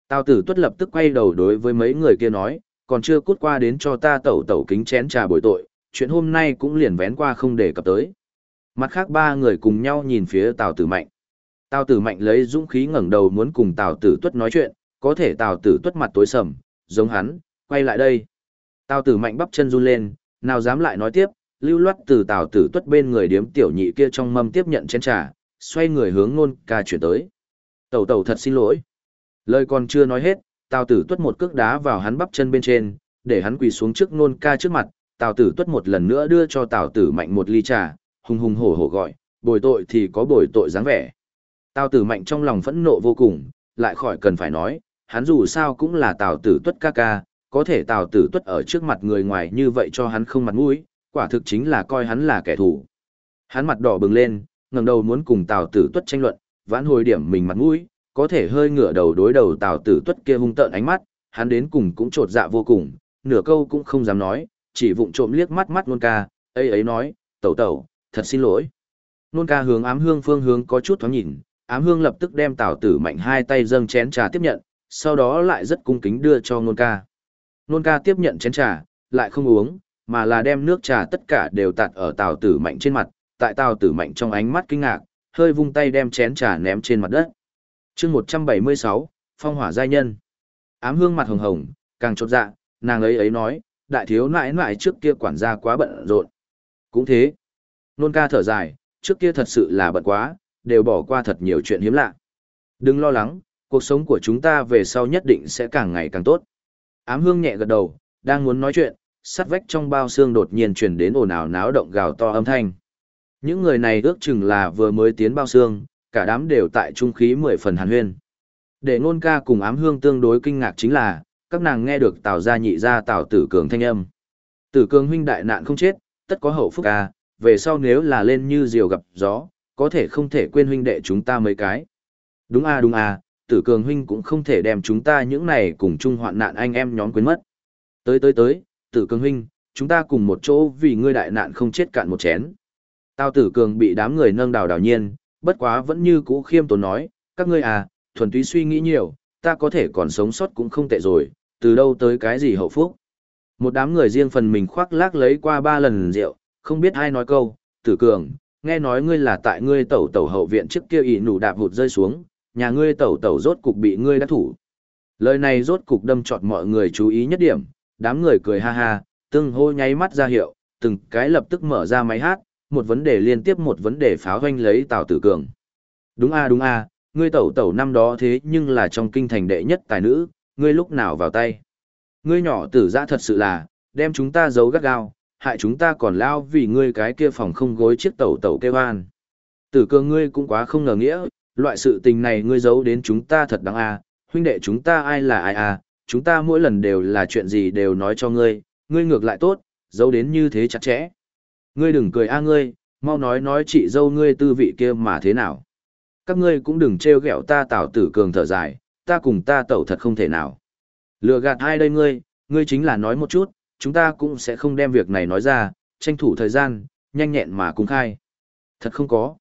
Tào Tử Tuất lập tức quay đầu đối với mấy người kia nói, còn chưa cút qua đến cho ta tẩu tẩu kính chén trà bồi tội, chuyện hôm nay cũng liền vén qua không để cập tới. Mặt khác ba người cùng nhau nhìn phía Tào Tử Mạnh. Tào Tử Mạnh lấy dũng khí ngẩng đầu muốn cùng Tào Tử Tuất nói chuyện, có thể Tào Tử Tuất mặt tối sầm, giống hắn, quay lại đây. Tào tử mạnh bắp chân run lên, nào dám lại nói tiếp, lưu loát từ tào tử tuất bên người điếm tiểu nhị kia trong mâm tiếp nhận chén trà, xoay người hướng nôn ca chuyển tới. Tẩu tẩu thật xin lỗi. Lời còn chưa nói hết, tào tử tuất một cước đá vào hắn bắp chân bên trên, để hắn quỳ xuống trước nôn ca trước mặt, tào tử tuất một lần nữa đưa cho tào tử mạnh một ly trà, hùng hùng hổ hổ gọi, bồi tội thì có bồi tội dáng vẻ. Tào tử mạnh trong lòng phẫn nộ vô cùng, lại khỏi cần phải nói, hắn dù sao cũng là tào tử tuất ca ca, có thể tào tử tuất ở trước mặt người ngoài như vậy cho hắn không mặt mũi, quả thực chính là coi hắn là kẻ thù. Hắn mặt đỏ bừng lên, ngẩng đầu muốn cùng tào tử tuất tranh luận, vãn hồi điểm mình mặt mũi, có thể hơi ngửa đầu đối đầu tào tử tuất kia hung tợn ánh mắt, hắn đến cùng cũng trột dạ vô cùng, nửa câu cũng không dám nói, chỉ vụng trộm liếc mắt mắt nôn ca, ấy ấy nói, tẩu tẩu, thật xin lỗi. Nôn ca hướng ám hương phương hướng có chút thoáng nhìn, ám hương lập tức đem tào tử mạnh hai tay dâng chén trà tiếp nhận, sau đó lại rất cung kính đưa cho nôn ca. Nôn ca tiếp nhận chén trà, lại không uống, mà là đem nước trà tất cả đều tạt ở tào tử mạnh trên mặt, tại tào tử mạnh trong ánh mắt kinh ngạc, hơi vung tay đem chén trà ném trên mặt đất. chương 176, Phong hỏa giai nhân. Ám hương mặt hồng hồng, càng chột dạ, nàng ấy ấy nói, đại thiếu nãi nãi trước kia quản gia quá bận rộn. Cũng thế. Nôn ca thở dài, trước kia thật sự là bận quá, đều bỏ qua thật nhiều chuyện hiếm lạ. Đừng lo lắng, cuộc sống của chúng ta về sau nhất định sẽ càng ngày càng tốt. Ám hương nhẹ gật đầu, đang muốn nói chuyện, sắt vách trong bao xương đột nhiên truyền đến ồn ào náo động gào to âm thanh. Những người này ước chừng là vừa mới tiến bao xương, cả đám đều tại trung khí mười phần hàn huyên. Để ngôn ca cùng ám hương tương đối kinh ngạc chính là, các nàng nghe được tào gia nhị gia tào tử cường thanh âm. Tử cường huynh đại nạn không chết, tất có hậu phúc à về sau nếu là lên như diều gặp gió, có thể không thể quên huynh đệ chúng ta mấy cái. Đúng à đúng à tử cường huynh cũng không thể đem chúng ta những này cùng chung hoạn nạn anh em nhóm quên mất. Tới tới tới, tử cường huynh, chúng ta cùng một chỗ vì ngươi đại nạn không chết cạn một chén. Tào tử cường bị đám người nâng đào đào nhiên, bất quá vẫn như cũ khiêm tốn nói, các ngươi à, thuần túy suy nghĩ nhiều, ta có thể còn sống sót cũng không tệ rồi, từ đâu tới cái gì hậu phúc. Một đám người riêng phần mình khoác lác lấy qua ba lần rượu, không biết ai nói câu, tử cường, nghe nói ngươi là tại ngươi tẩu tẩu hậu viện trước kia ỉ nụ đạp hụt rơi xuống, nhà ngươi tẩu tẩu rốt cục bị ngươi đã thủ. Lời này rốt cục đâm trọt mọi người chú ý nhất điểm, đám người cười ha ha, từng hô nháy mắt ra hiệu, từng cái lập tức mở ra máy hát, một vấn đề liên tiếp một vấn đề pháo hoanh lấy Tào Tử Cường. Đúng a đúng a, ngươi tẩu tẩu năm đó thế nhưng là trong kinh thành đệ nhất tài nữ, ngươi lúc nào vào tay. Ngươi nhỏ tử ra thật sự là, đem chúng ta giấu gắt gao, hại chúng ta còn lao vì ngươi cái kia phòng không gối chiếc tẩu tẩu kêu an. Tử cơ ngươi cũng quá không ngờ nghĩa, loại sự tình này ngươi giấu đến chúng ta thật đáng a, huynh đệ chúng ta ai là ai a, chúng ta mỗi lần đều là chuyện gì đều nói cho ngươi, ngươi ngược lại tốt, giấu đến như thế chặt chẽ. Ngươi đừng cười a ngươi, mau nói nói chị dâu ngươi tư vị kia mà thế nào. Các ngươi cũng đừng trêu ghẹo ta tảo tử cường thở dài, ta cùng ta tẩu thật không thể nào. Lừa gạt ai đây ngươi, ngươi chính là nói một chút, chúng ta cũng sẽ không đem việc này nói ra, tranh thủ thời gian, nhanh nhẹn mà cung khai. Thật không có.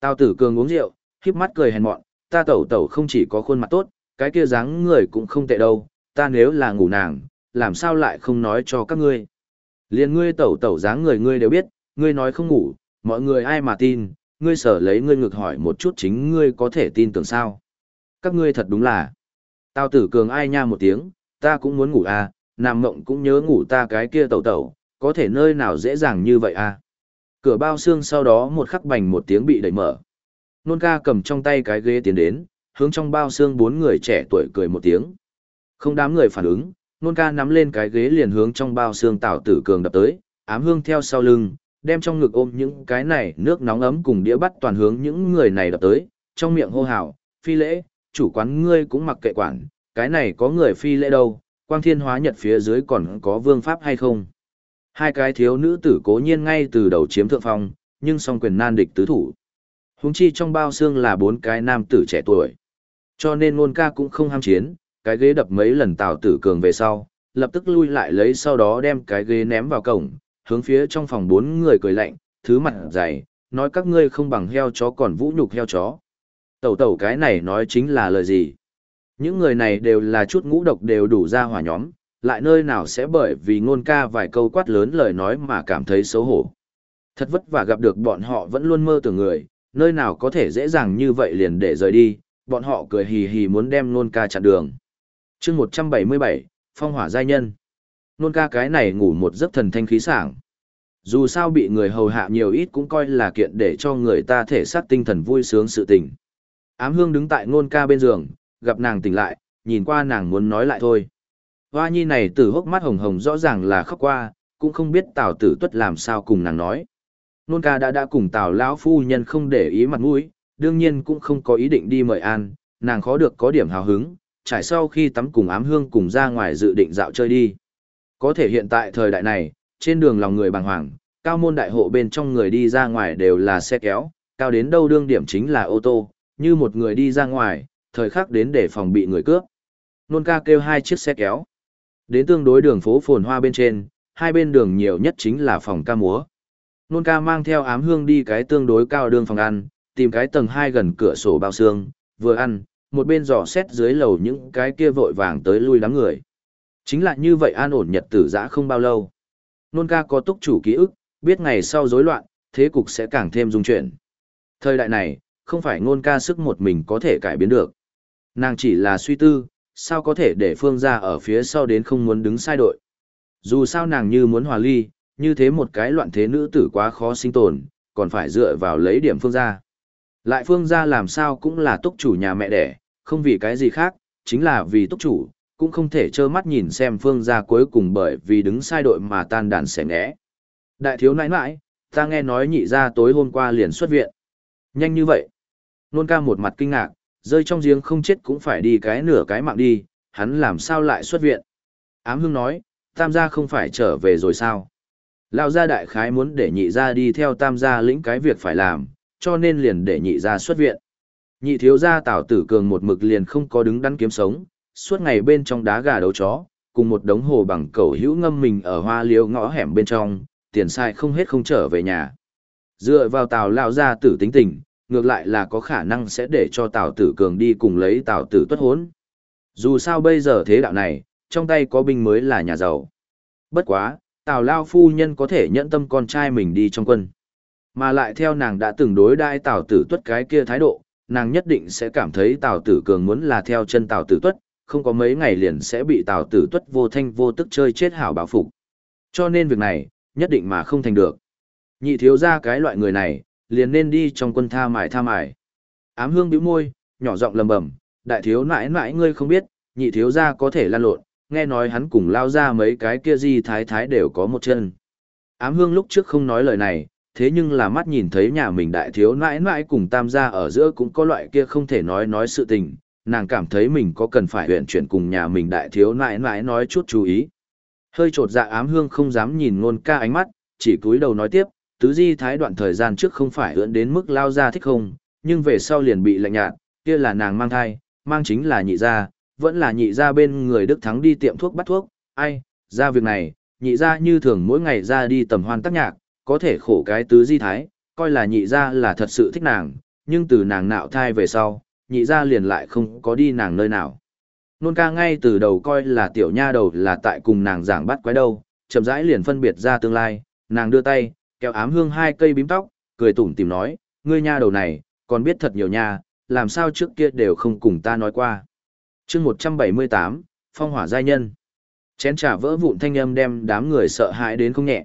Tao tử cường uống rượu, khiếp mắt cười hèn mọn, ta tẩu tẩu không chỉ có khuôn mặt tốt, cái kia dáng người cũng không tệ đâu, ta nếu là ngủ nàng, làm sao lại không nói cho các ngươi. liền ngươi tẩu tẩu dáng người ngươi đều biết, ngươi nói không ngủ, mọi người ai mà tin, ngươi sở lấy ngươi ngược hỏi một chút chính ngươi có thể tin tưởng sao. Các ngươi thật đúng là. Tao tử cường ai nha một tiếng, ta cũng muốn ngủ à, nằm mộng cũng nhớ ngủ ta cái kia tẩu tẩu, có thể nơi nào dễ dàng như vậy à. Cửa bao xương sau đó một khắc bành một tiếng bị đẩy mở. Nôn ca cầm trong tay cái ghế tiến đến, hướng trong bao xương bốn người trẻ tuổi cười một tiếng. Không đám người phản ứng, nôn ca nắm lên cái ghế liền hướng trong bao xương tảo tử cường đập tới, ám hương theo sau lưng, đem trong ngực ôm những cái này nước nóng ấm cùng đĩa bắt toàn hướng những người này đập tới, trong miệng hô hào, phi lễ, chủ quán ngươi cũng mặc kệ quản, cái này có người phi lễ đâu, quang thiên hóa nhật phía dưới còn có vương pháp hay không. Hai cái thiếu nữ tử cố nhiên ngay từ đầu chiếm thượng phong, nhưng song quyền nan địch tứ thủ. Húng chi trong bao xương là bốn cái nam tử trẻ tuổi. Cho nên ngôn ca cũng không ham chiến, cái ghế đập mấy lần tào tử cường về sau, lập tức lui lại lấy sau đó đem cái ghế ném vào cổng, hướng phía trong phòng bốn người cười lạnh, thứ mặt dày, nói các ngươi không bằng heo chó còn vũ nhục heo chó. Tẩu tẩu cái này nói chính là lời gì? Những người này đều là chút ngũ độc đều đủ ra hỏa nhóm, lại nơi nào sẽ bởi vì ngôn ca vài câu quát lớn lời nói mà cảm thấy xấu hổ. Thật vất vả gặp được bọn họ vẫn luôn mơ tưởng người, nơi nào có thể dễ dàng như vậy liền để rời đi, bọn họ cười hì hì muốn đem ngôn ca chặn đường. chương 177, Phong hỏa giai nhân nôn ca cái này ngủ một giấc thần thanh khí sảng. Dù sao bị người hầu hạ nhiều ít cũng coi là kiện để cho người ta thể xác tinh thần vui sướng sự tình. Ám hương đứng tại nôn ca bên giường, gặp nàng tỉnh lại, nhìn qua nàng muốn nói lại thôi. Hoa nhi này từ hốc mắt hồng hồng rõ ràng là khóc qua, cũng không biết tào tử tuất làm sao cùng nàng nói. Nôn ca đã đã cùng tào lão phu nhân không để ý mặt mũi, đương nhiên cũng không có ý định đi mời an, nàng khó được có điểm hào hứng, trải sau khi tắm cùng ám hương cùng ra ngoài dự định dạo chơi đi. Có thể hiện tại thời đại này, trên đường lòng người bàng hoàng, cao môn đại hộ bên trong người đi ra ngoài đều là xe kéo, cao đến đâu đương điểm chính là ô tô, như một người đi ra ngoài, thời khắc đến để phòng bị người cướp. Nôn ca kêu hai chiếc xe kéo. Đến tương đối đường phố phồn hoa bên trên, hai bên đường nhiều nhất chính là phòng ca múa. Nôn ca mang theo ám hương đi cái tương đối cao đường phòng ăn, tìm cái tầng hai gần cửa sổ bao xương, vừa ăn, một bên dò xét dưới lầu những cái kia vội vàng tới lui đám người. Chính là như vậy an ổn nhật tử giã không bao lâu. Nôn ca có túc chủ ký ức, biết ngày sau rối loạn, thế cục sẽ càng thêm dung chuyển. Thời đại này, không phải nôn ca sức một mình có thể cải biến được. Nàng chỉ là suy tư, sao có thể để phương ra ở phía sau đến không muốn đứng sai đội. Dù sao nàng như muốn hòa ly, như thế một cái loạn thế nữ tử quá khó sinh tồn, còn phải dựa vào lấy điểm phương ra. Lại phương ra làm sao cũng là túc chủ nhà mẹ đẻ, không vì cái gì khác, chính là vì túc chủ, cũng không thể trơ mắt nhìn xem phương gia cuối cùng bởi vì đứng sai đội mà tan đàn xẻ ngẽ. Đại thiếu nãi nãi, ta nghe nói nhị ra tối hôm qua liền xuất viện. Nhanh như vậy. Nôn ca một mặt kinh ngạc, rơi trong giếng không chết cũng phải đi cái nửa cái mạng đi, hắn làm sao lại xuất viện. Ám hương nói, tam gia không phải trở về rồi sao. Lão gia đại khái muốn để nhị gia đi theo tam gia lĩnh cái việc phải làm, cho nên liền để nhị gia xuất viện. Nhị thiếu gia tảo tử cường một mực liền không có đứng đắn kiếm sống, suốt ngày bên trong đá gà đấu chó, cùng một đống hồ bằng cầu hữu ngâm mình ở hoa liêu ngõ hẻm bên trong, tiền sai không hết không trở về nhà. Dựa vào tào Lão gia tử tính tình, ngược lại là có khả năng sẽ để cho tào tử cường đi cùng lấy tào tử tuất hốn. Dù sao bây giờ thế đạo này, trong tay có binh mới là nhà giàu. Bất quá, tào lao phu nhân có thể nhẫn tâm con trai mình đi trong quân. Mà lại theo nàng đã từng đối đãi tào tử tuất cái kia thái độ, nàng nhất định sẽ cảm thấy tào tử cường muốn là theo chân tào tử tuất, không có mấy ngày liền sẽ bị tào tử tuất vô thanh vô tức chơi chết hảo báo phục. Cho nên việc này, nhất định mà không thành được. Nhị thiếu ra cái loại người này, liền nên đi trong quân tha mải tha mải. Ám hương bĩu môi, nhỏ giọng lầm bầm, đại thiếu nãi nãi ngươi không biết, nhị thiếu ra có thể lan lộn, nghe nói hắn cùng lao ra mấy cái kia gì thái thái đều có một chân. Ám hương lúc trước không nói lời này, thế nhưng là mắt nhìn thấy nhà mình đại thiếu nãi nãi cùng tam gia ở giữa cũng có loại kia không thể nói nói sự tình, nàng cảm thấy mình có cần phải huyện chuyển cùng nhà mình đại thiếu nãi nãi nói chút chú ý. Hơi trột dạ ám hương không dám nhìn ngôn ca ánh mắt, chỉ cúi đầu nói tiếp, tứ di thái đoạn thời gian trước không phải ưỡn đến mức lao ra thích không, nhưng về sau liền bị lạnh nhạt, kia là nàng mang thai, mang chính là nhị gia, vẫn là nhị gia bên người Đức Thắng đi tiệm thuốc bắt thuốc, ai, ra việc này, nhị gia như thường mỗi ngày ra đi tầm hoan tác nhạc, có thể khổ cái tứ di thái, coi là nhị gia là thật sự thích nàng, nhưng từ nàng nạo thai về sau, nhị gia liền lại không có đi nàng nơi nào. Nôn ca ngay từ đầu coi là tiểu nha đầu là tại cùng nàng giảng bắt quái đâu, chậm rãi liền phân biệt ra tương lai, nàng đưa tay, kéo ám hương hai cây bím tóc, cười tủm tìm nói, ngươi nha đầu này, còn biết thật nhiều nha, làm sao trước kia đều không cùng ta nói qua. chương 178, Phong hỏa giai nhân. Chén trà vỡ vụn thanh âm đem đám người sợ hãi đến không nhẹ.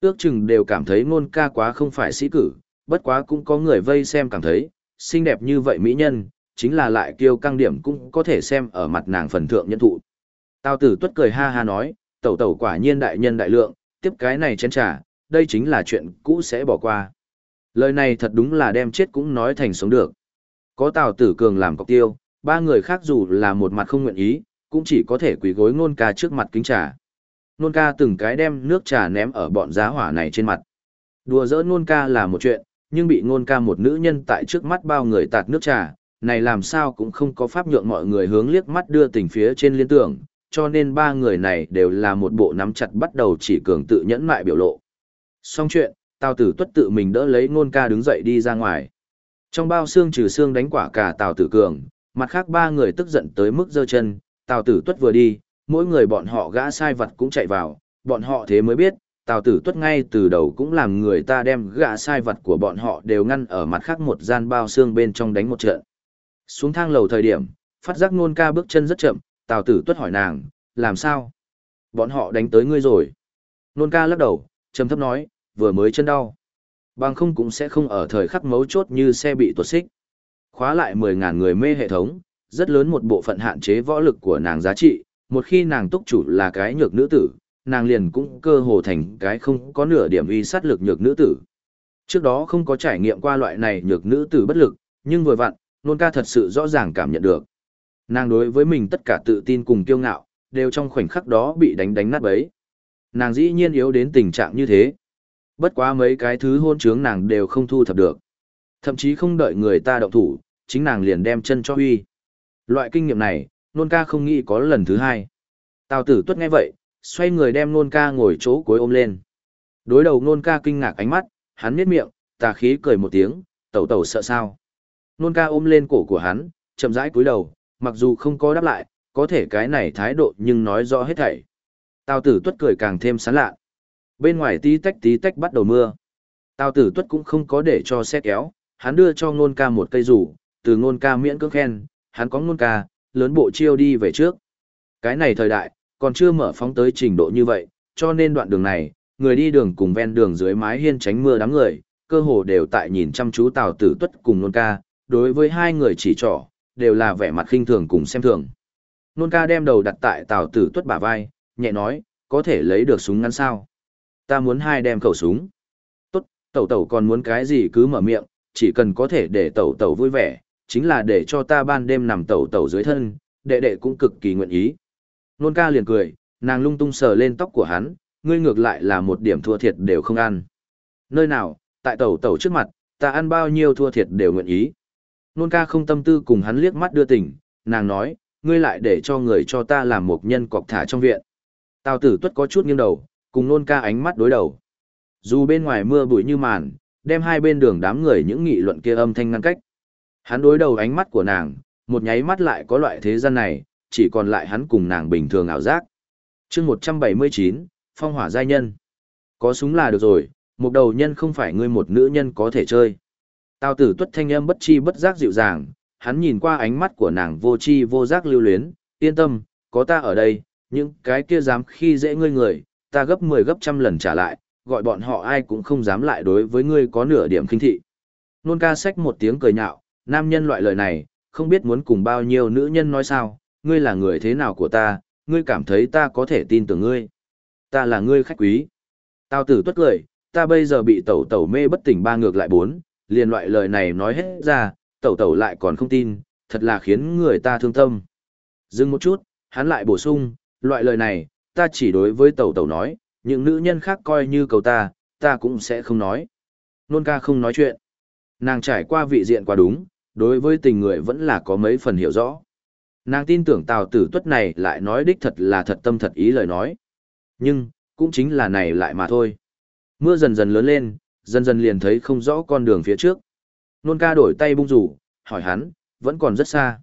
Ước chừng đều cảm thấy ngôn ca quá không phải sĩ cử, bất quá cũng có người vây xem cảm thấy, xinh đẹp như vậy mỹ nhân, chính là lại kiêu căng điểm cũng có thể xem ở mặt nàng phần thượng nhân thụ. Tao tử tuất cười ha ha nói, tẩu tẩu quả nhiên đại nhân đại lượng, tiếp cái này chén trà, đây chính là chuyện cũ sẽ bỏ qua. Lời này thật đúng là đem chết cũng nói thành sống được. Có Tào Tử Cường làm cọc tiêu, ba người khác dù là một mặt không nguyện ý, cũng chỉ có thể quỳ gối nôn ca trước mặt kính trà. Nôn ca từng cái đem nước trà ném ở bọn giá hỏa này trên mặt. Đùa dỡ nôn ca là một chuyện, nhưng bị ngôn ca một nữ nhân tại trước mắt bao người tạt nước trà, này làm sao cũng không có pháp nhượng mọi người hướng liếc mắt đưa tình phía trên liên tưởng, cho nên ba người này đều là một bộ nắm chặt bắt đầu chỉ cường tự nhẫn mại biểu lộ. Xong chuyện, Tào Tử Tuất tự mình đỡ lấy ngôn Ca đứng dậy đi ra ngoài. Trong bao xương trừ xương đánh quả cả Tào Tử Cường, mặt khác ba người tức giận tới mức giơ chân, Tào Tử Tuất vừa đi, mỗi người bọn họ gã sai vật cũng chạy vào, bọn họ thế mới biết, Tào Tử Tuất ngay từ đầu cũng làm người ta đem gã sai vật của bọn họ đều ngăn ở mặt khác một gian bao xương bên trong đánh một trận. Xuống thang lầu thời điểm, phát giác Nôn Ca bước chân rất chậm, Tào Tử Tuất hỏi nàng, làm sao? Bọn họ đánh tới ngươi rồi. Nôn Ca lắc đầu, trầm thấp nói, vừa mới chân đau. Bằng không cũng sẽ không ở thời khắc mấu chốt như xe bị tuột xích. Khóa lại 10.000 người mê hệ thống, rất lớn một bộ phận hạn chế võ lực của nàng giá trị, một khi nàng túc chủ là cái nhược nữ tử, nàng liền cũng cơ hồ thành cái không có nửa điểm uy sát lực nhược nữ tử. Trước đó không có trải nghiệm qua loại này nhược nữ tử bất lực, nhưng vừa vặn, nôn ca thật sự rõ ràng cảm nhận được. Nàng đối với mình tất cả tự tin cùng kiêu ngạo, đều trong khoảnh khắc đó bị đánh đánh nát bấy. Nàng dĩ nhiên yếu đến tình trạng như thế. Bất quá mấy cái thứ hôn trướng nàng đều không thu thập được. Thậm chí không đợi người ta động thủ, chính nàng liền đem chân cho huy. Loại kinh nghiệm này, nôn ca không nghĩ có lần thứ hai. Tào tử tuất nghe vậy, xoay người đem nôn ca ngồi chỗ cuối ôm lên. Đối đầu nôn ca kinh ngạc ánh mắt, hắn miết miệng, tà khí cười một tiếng, tẩu tẩu sợ sao. Nôn ca ôm lên cổ của hắn, chậm rãi cúi đầu, mặc dù không có đáp lại, có thể cái này thái độ nhưng nói rõ hết thảy. Tào tử tuất cười càng thêm sán lạ. Bên ngoài tí tách tí tách bắt đầu mưa. Tào tử tuất cũng không có để cho xe kéo, hắn đưa cho Nôn ca một cây rủ, từ Nôn ca miễn cưỡng khen, hắn có Nôn ca, lớn bộ chiêu đi về trước. Cái này thời đại, còn chưa mở phóng tới trình độ như vậy, cho nên đoạn đường này, người đi đường cùng ven đường dưới mái hiên tránh mưa đám người, cơ hồ đều tại nhìn chăm chú Tào Tử Tuất cùng Nôn Ca, đối với hai người chỉ trỏ, đều là vẻ mặt khinh thường cùng xem thường. Nôn Ca đem đầu đặt tại Tào Tử Tuất bả vai, nhẹ nói, có thể lấy được súng ngắn sao? Ta muốn hai đem khẩu súng. Tốt, tẩu tẩu còn muốn cái gì cứ mở miệng, chỉ cần có thể để tẩu tẩu vui vẻ, chính là để cho ta ban đêm nằm tẩu tẩu dưới thân, đệ đệ cũng cực kỳ nguyện ý. Nôn ca liền cười, nàng lung tung sờ lên tóc của hắn, ngươi ngược lại là một điểm thua thiệt đều không ăn. Nơi nào, tại tẩu tẩu trước mặt, ta ăn bao nhiêu thua thiệt đều nguyện ý. Nôn ca không tâm tư cùng hắn liếc mắt đưa tình, nàng nói, ngươi lại để cho người cho ta làm một nhân cọc thả trong viện. Tào tử tuất có chút nghiêng đầu, cùng nôn ca ánh mắt đối đầu. Dù bên ngoài mưa bụi như màn, đem hai bên đường đám người những nghị luận kia âm thanh ngăn cách. Hắn đối đầu ánh mắt của nàng, một nháy mắt lại có loại thế gian này, chỉ còn lại hắn cùng nàng bình thường ảo giác. chương 179, Phong hỏa giai nhân. Có súng là được rồi, một đầu nhân không phải ngươi một nữ nhân có thể chơi. Tào tử tuất thanh âm bất chi bất giác dịu dàng, hắn nhìn qua ánh mắt của nàng vô chi vô giác lưu luyến, yên tâm, có ta ở đây, những cái kia dám khi dễ ngươi người, ta gấp 10 gấp trăm lần trả lại, gọi bọn họ ai cũng không dám lại đối với ngươi có nửa điểm khinh thị. Nôn ca sách một tiếng cười nhạo, nam nhân loại lời này, không biết muốn cùng bao nhiêu nữ nhân nói sao, ngươi là người thế nào của ta, ngươi cảm thấy ta có thể tin tưởng ngươi. Ta là ngươi khách quý. Tao tử tuất cười, ta bây giờ bị tẩu tẩu mê bất tỉnh ba ngược lại bốn, liền loại lời này nói hết ra, tẩu tẩu lại còn không tin, thật là khiến người ta thương tâm. Dừng một chút, hắn lại bổ sung, loại lời này, ta chỉ đối với tẩu tẩu nói, những nữ nhân khác coi như cầu ta, ta cũng sẽ không nói. Nôn ca không nói chuyện. Nàng trải qua vị diện quá đúng, đối với tình người vẫn là có mấy phần hiểu rõ. Nàng tin tưởng Tào Tử Tuất này lại nói đích thật là thật tâm thật ý lời nói. Nhưng, cũng chính là này lại mà thôi. Mưa dần dần lớn lên, dần dần liền thấy không rõ con đường phía trước. Nôn ca đổi tay bung rủ, hỏi hắn, vẫn còn rất xa.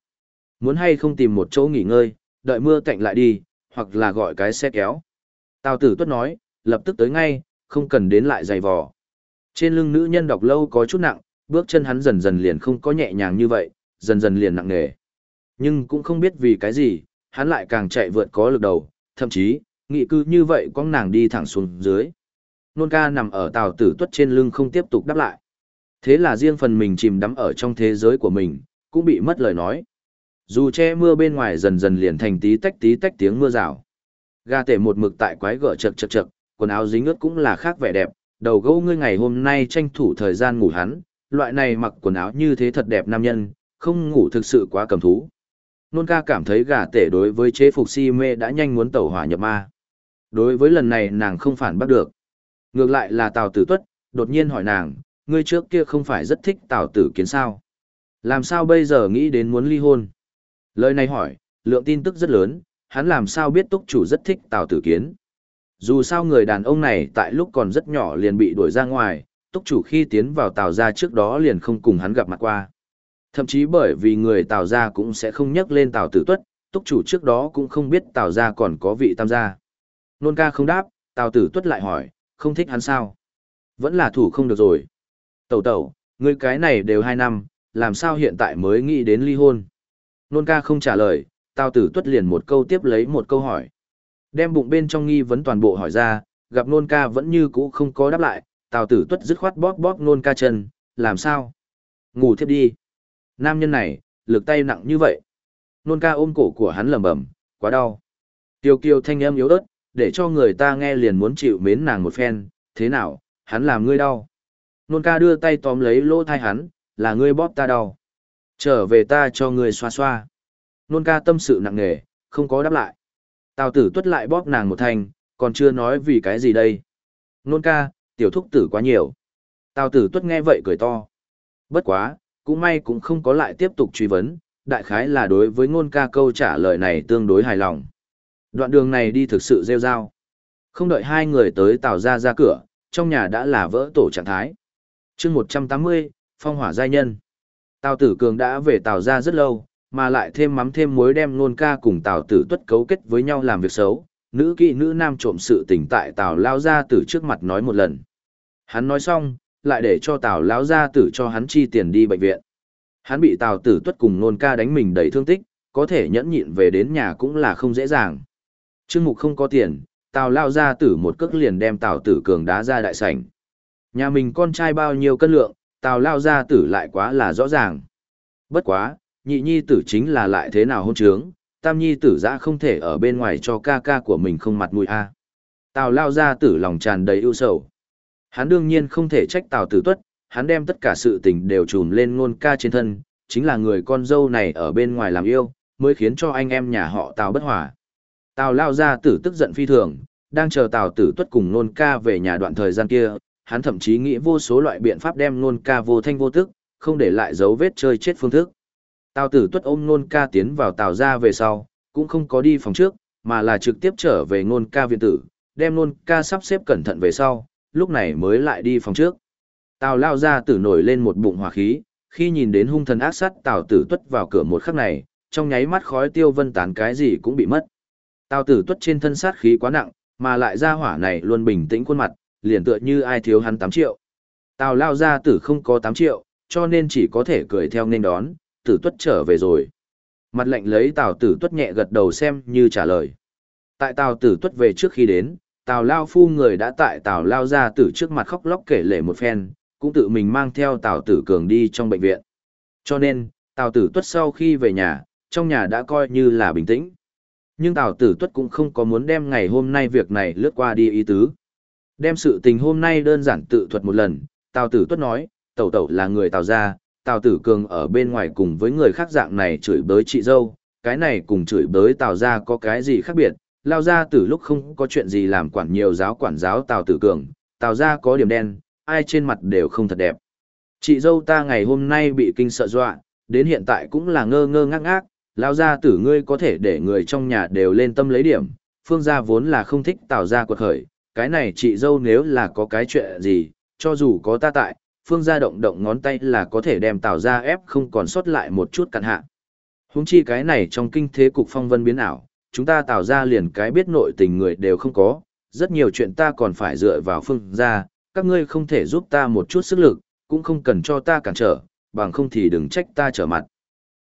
Muốn hay không tìm một chỗ nghỉ ngơi, đợi mưa tạnh lại đi, hoặc là gọi cái xe kéo. Tào tử tuất nói, lập tức tới ngay, không cần đến lại giày vò. Trên lưng nữ nhân đọc lâu có chút nặng, bước chân hắn dần dần liền không có nhẹ nhàng như vậy, dần dần liền nặng nề. Nhưng cũng không biết vì cái gì, hắn lại càng chạy vượt có lực đầu, thậm chí, nghị cư như vậy con nàng đi thẳng xuống dưới. Nôn ca nằm ở tàu tử tuất trên lưng không tiếp tục đáp lại. Thế là riêng phần mình chìm đắm ở trong thế giới của mình, cũng bị mất lời nói. Dù che mưa bên ngoài dần dần liền thành tí tách tí tách tiếng mưa rào. ga tể một mực tại quái gở chật chật chật, quần áo dính ướt cũng là khác vẻ đẹp, đầu gấu ngươi ngày hôm nay tranh thủ thời gian ngủ hắn, loại này mặc quần áo như thế thật đẹp nam nhân, không ngủ thực sự quá cầm thú. Nôn ca cảm thấy gà tể đối với chế phục si mê đã nhanh muốn tẩu hỏa nhập ma. Đối với lần này nàng không phản bắt được. Ngược lại là Tào Tử Tuất, đột nhiên hỏi nàng, ngươi trước kia không phải rất thích Tào Tử Kiến sao? Làm sao bây giờ nghĩ đến muốn ly hôn? Lời này hỏi, lượng tin tức rất lớn, hắn làm sao biết túc chủ rất thích Tào Tử Kiến. Dù sao người đàn ông này tại lúc còn rất nhỏ liền bị đuổi ra ngoài, túc chủ khi tiến vào Tào gia trước đó liền không cùng hắn gặp mặt qua. Thậm chí bởi vì người Tào gia cũng sẽ không nhắc lên Tào Tử Tuất, túc chủ trước đó cũng không biết Tào gia còn có vị tam gia. Nôn ca không đáp, Tào Tử Tuất lại hỏi, không thích hắn sao? Vẫn là thủ không được rồi. Tẩu tẩu, người cái này đều hai năm, làm sao hiện tại mới nghĩ đến ly hôn? Nôn ca không trả lời, Tào Tử Tuất liền một câu tiếp lấy một câu hỏi. Đem bụng bên trong nghi vấn toàn bộ hỏi ra, gặp nôn ca vẫn như cũ không có đáp lại, tào tử tuất dứt khoát bóp bóp nôn ca chân, làm sao? Ngủ thiếp đi. Nam nhân này, lực tay nặng như vậy. Nôn ca ôm cổ của hắn lẩm bẩm, quá đau. Tiêu kiều thanh âm yếu ớt, để cho người ta nghe liền muốn chịu mến nàng một phen, thế nào, hắn làm ngươi đau. Nôn ca đưa tay tóm lấy lỗ thai hắn, là ngươi bóp ta đau. Trở về ta cho ngươi xoa xoa. Nôn ca tâm sự nặng nề, không có đáp lại. Tào tử tuất lại bóp nàng một thanh, còn chưa nói vì cái gì đây. Nôn ca, tiểu thúc tử quá nhiều. Tào tử tuất nghe vậy cười to. Bất quá, cũng may cũng không có lại tiếp tục truy vấn, đại khái là đối với ngôn ca câu trả lời này tương đối hài lòng. Đoạn đường này đi thực sự rêu rao. Không đợi hai người tới tào ra ra cửa, trong nhà đã là vỡ tổ trạng thái. chương 180, phong hỏa giai nhân. Tào tử cường đã về tào ra rất lâu, mà lại thêm mắm thêm muối đem ngôn ca cùng tào tử tuất cấu kết với nhau làm việc xấu. Nữ kỵ nữ nam trộm sự tình tại tào lao ra từ trước mặt nói một lần. Hắn nói xong, lại để cho tào lão gia tử cho hắn chi tiền đi bệnh viện. Hắn bị tào tử tuất cùng nôn ca đánh mình đầy thương tích, có thể nhẫn nhịn về đến nhà cũng là không dễ dàng. Trương mục không có tiền, tào lao gia tử một cước liền đem tào tử cường đá ra đại sảnh. Nhà mình con trai bao nhiêu cân lượng, tào lao gia tử lại quá là rõ ràng. Bất quá, nhị nhi tử chính là lại thế nào hôn trướng, tam nhi tử ra không thể ở bên ngoài cho ca ca của mình không mặt mũi a. Tào lao gia tử lòng tràn đầy ưu sầu. Hắn đương nhiên không thể trách Tào Tử Tuất, hắn đem tất cả sự tình đều trùm lên ngôn ca trên thân, chính là người con dâu này ở bên ngoài làm yêu, mới khiến cho anh em nhà họ Tào bất hòa. Tào lao ra tử tức giận phi thường, đang chờ Tào Tử Tuất cùng nôn ca về nhà đoạn thời gian kia, hắn thậm chí nghĩ vô số loại biện pháp đem nôn ca vô thanh vô tức, không để lại dấu vết chơi chết phương thức. Tào Tử Tuất ôm nôn ca tiến vào Tào ra về sau, cũng không có đi phòng trước, mà là trực tiếp trở về nôn ca viện tử, đem nôn ca sắp xếp cẩn thận về sau, lúc này mới lại đi phòng trước. Tào lao ra tử nổi lên một bụng hỏa khí, khi nhìn đến hung thần ác sát Tào tử tuất vào cửa một khắc này, trong nháy mắt khói tiêu vân tán cái gì cũng bị mất. Tào tử tuất trên thân sát khí quá nặng, mà lại ra hỏa này luôn bình tĩnh khuôn mặt, liền tựa như ai thiếu hắn 8 triệu. Tào lao ra tử không có 8 triệu, cho nên chỉ có thể cười theo nên đón, tử tuất trở về rồi. Mặt lệnh lấy tào tử tuất nhẹ gật đầu xem như trả lời. Tại tào tử tuất về trước khi đến, Tào Lao Phu người đã tại Tào Lao ra tử trước mặt khóc lóc kể lể một phen, cũng tự mình mang theo Tào Tử Cường đi trong bệnh viện. Cho nên, Tào Tử Tuất sau khi về nhà, trong nhà đã coi như là bình tĩnh. Nhưng Tào Tử Tuất cũng không có muốn đem ngày hôm nay việc này lướt qua đi ý tứ. Đem sự tình hôm nay đơn giản tự thuật một lần, Tào Tử Tuất nói, Tẩu Tẩu là người Tào gia, Tào Tử Cường ở bên ngoài cùng với người khác dạng này chửi bới chị dâu, cái này cùng chửi bới Tào gia có cái gì khác biệt, lao ra từ lúc không có chuyện gì làm quản nhiều giáo quản giáo Tào Tử Cường, Tào ra có điểm đen, ai trên mặt đều không thật đẹp. Chị dâu ta ngày hôm nay bị kinh sợ dọa, đến hiện tại cũng là ngơ ngơ ngác ngác, lao ra tử ngươi có thể để người trong nhà đều lên tâm lấy điểm, phương gia vốn là không thích Tào ra quật khởi, cái này chị dâu nếu là có cái chuyện gì, cho dù có ta tại, phương gia động động ngón tay là có thể đem Tào ra ép không còn sót lại một chút cặn hạ. huống chi cái này trong kinh thế cục phong vân biến ảo, chúng ta tạo ra liền cái biết nội tình người đều không có, rất nhiều chuyện ta còn phải dựa vào phương ra, các ngươi không thể giúp ta một chút sức lực, cũng không cần cho ta cản trở, bằng không thì đừng trách ta trở mặt.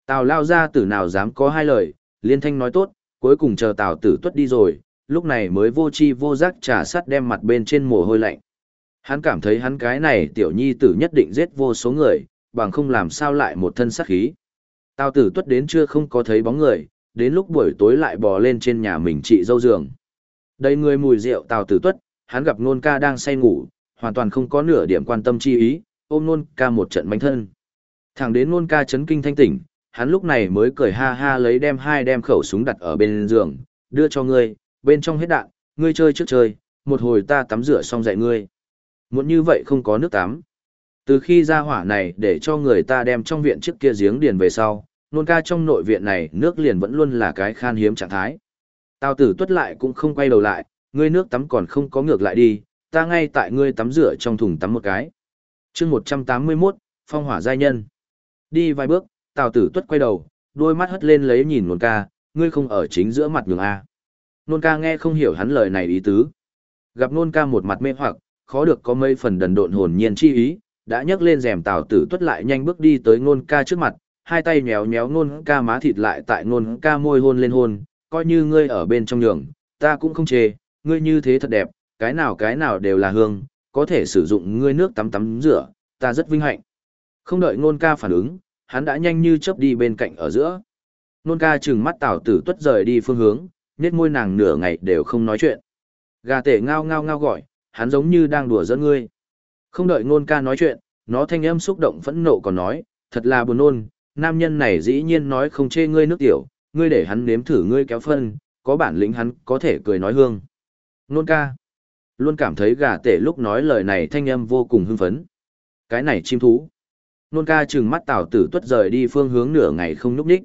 Tào lao ra tử nào dám có hai lời, liên thanh nói tốt, cuối cùng chờ tào tử tuất đi rồi, lúc này mới vô chi vô giác trà sắt đem mặt bên trên mồ hôi lạnh. Hắn cảm thấy hắn cái này tiểu nhi tử nhất định giết vô số người, bằng không làm sao lại một thân sát khí. Tào tử tuất đến chưa không có thấy bóng người, đến lúc buổi tối lại bò lên trên nhà mình chị dâu giường. Đầy người mùi rượu tào tử tuất, hắn gặp nôn ca đang say ngủ, hoàn toàn không có nửa điểm quan tâm chi ý, ôm nôn ca một trận bánh thân. Thẳng đến nôn ca chấn kinh thanh tỉnh, hắn lúc này mới cười ha ha lấy đem hai đem khẩu súng đặt ở bên giường, đưa cho ngươi, bên trong hết đạn, ngươi chơi trước chơi, một hồi ta tắm rửa xong dạy ngươi. Muốn như vậy không có nước tắm. Từ khi ra hỏa này để cho người ta đem trong viện trước kia giếng điền về sau, nôn ca trong nội viện này nước liền vẫn luôn là cái khan hiếm trạng thái. Tào tử tuất lại cũng không quay đầu lại, ngươi nước tắm còn không có ngược lại đi, ta ngay tại ngươi tắm rửa trong thùng tắm một cái. chương 181, phong hỏa giai nhân. Đi vài bước, tào tử tuất quay đầu, đôi mắt hất lên lấy nhìn nôn ca, ngươi không ở chính giữa mặt nhường A. Nôn ca nghe không hiểu hắn lời này ý tứ. Gặp nôn ca một mặt mê hoặc, khó được có mấy phần đần độn hồn nhiên chi ý, đã nhấc lên rèm tào tử tuất lại nhanh bước đi tới nôn ca trước mặt, hai tay nhéo nhéo nôn ca má thịt lại tại nôn ca môi hôn lên hôn, coi như ngươi ở bên trong nhường, ta cũng không chê, ngươi như thế thật đẹp, cái nào cái nào đều là hương, có thể sử dụng ngươi nước tắm tắm rửa, ta rất vinh hạnh. Không đợi nôn ca phản ứng, hắn đã nhanh như chớp đi bên cạnh ở giữa. Nôn ca trừng mắt tảo tử tuất rời đi phương hướng, nét môi nàng nửa ngày đều không nói chuyện. Gà tể ngao ngao ngao gọi, hắn giống như đang đùa giỡn ngươi. Không đợi nôn ca nói chuyện, nó thanh âm xúc động phẫn nộ còn nói, thật là buồn nôn, nam nhân này dĩ nhiên nói không chê ngươi nước tiểu, ngươi để hắn nếm thử ngươi kéo phân, có bản lĩnh hắn có thể cười nói hương. Nôn ca. Luôn cảm thấy gà tể lúc nói lời này thanh âm vô cùng hưng phấn. Cái này chim thú. Nôn ca trừng mắt tảo tử tuất rời đi phương hướng nửa ngày không núp đích.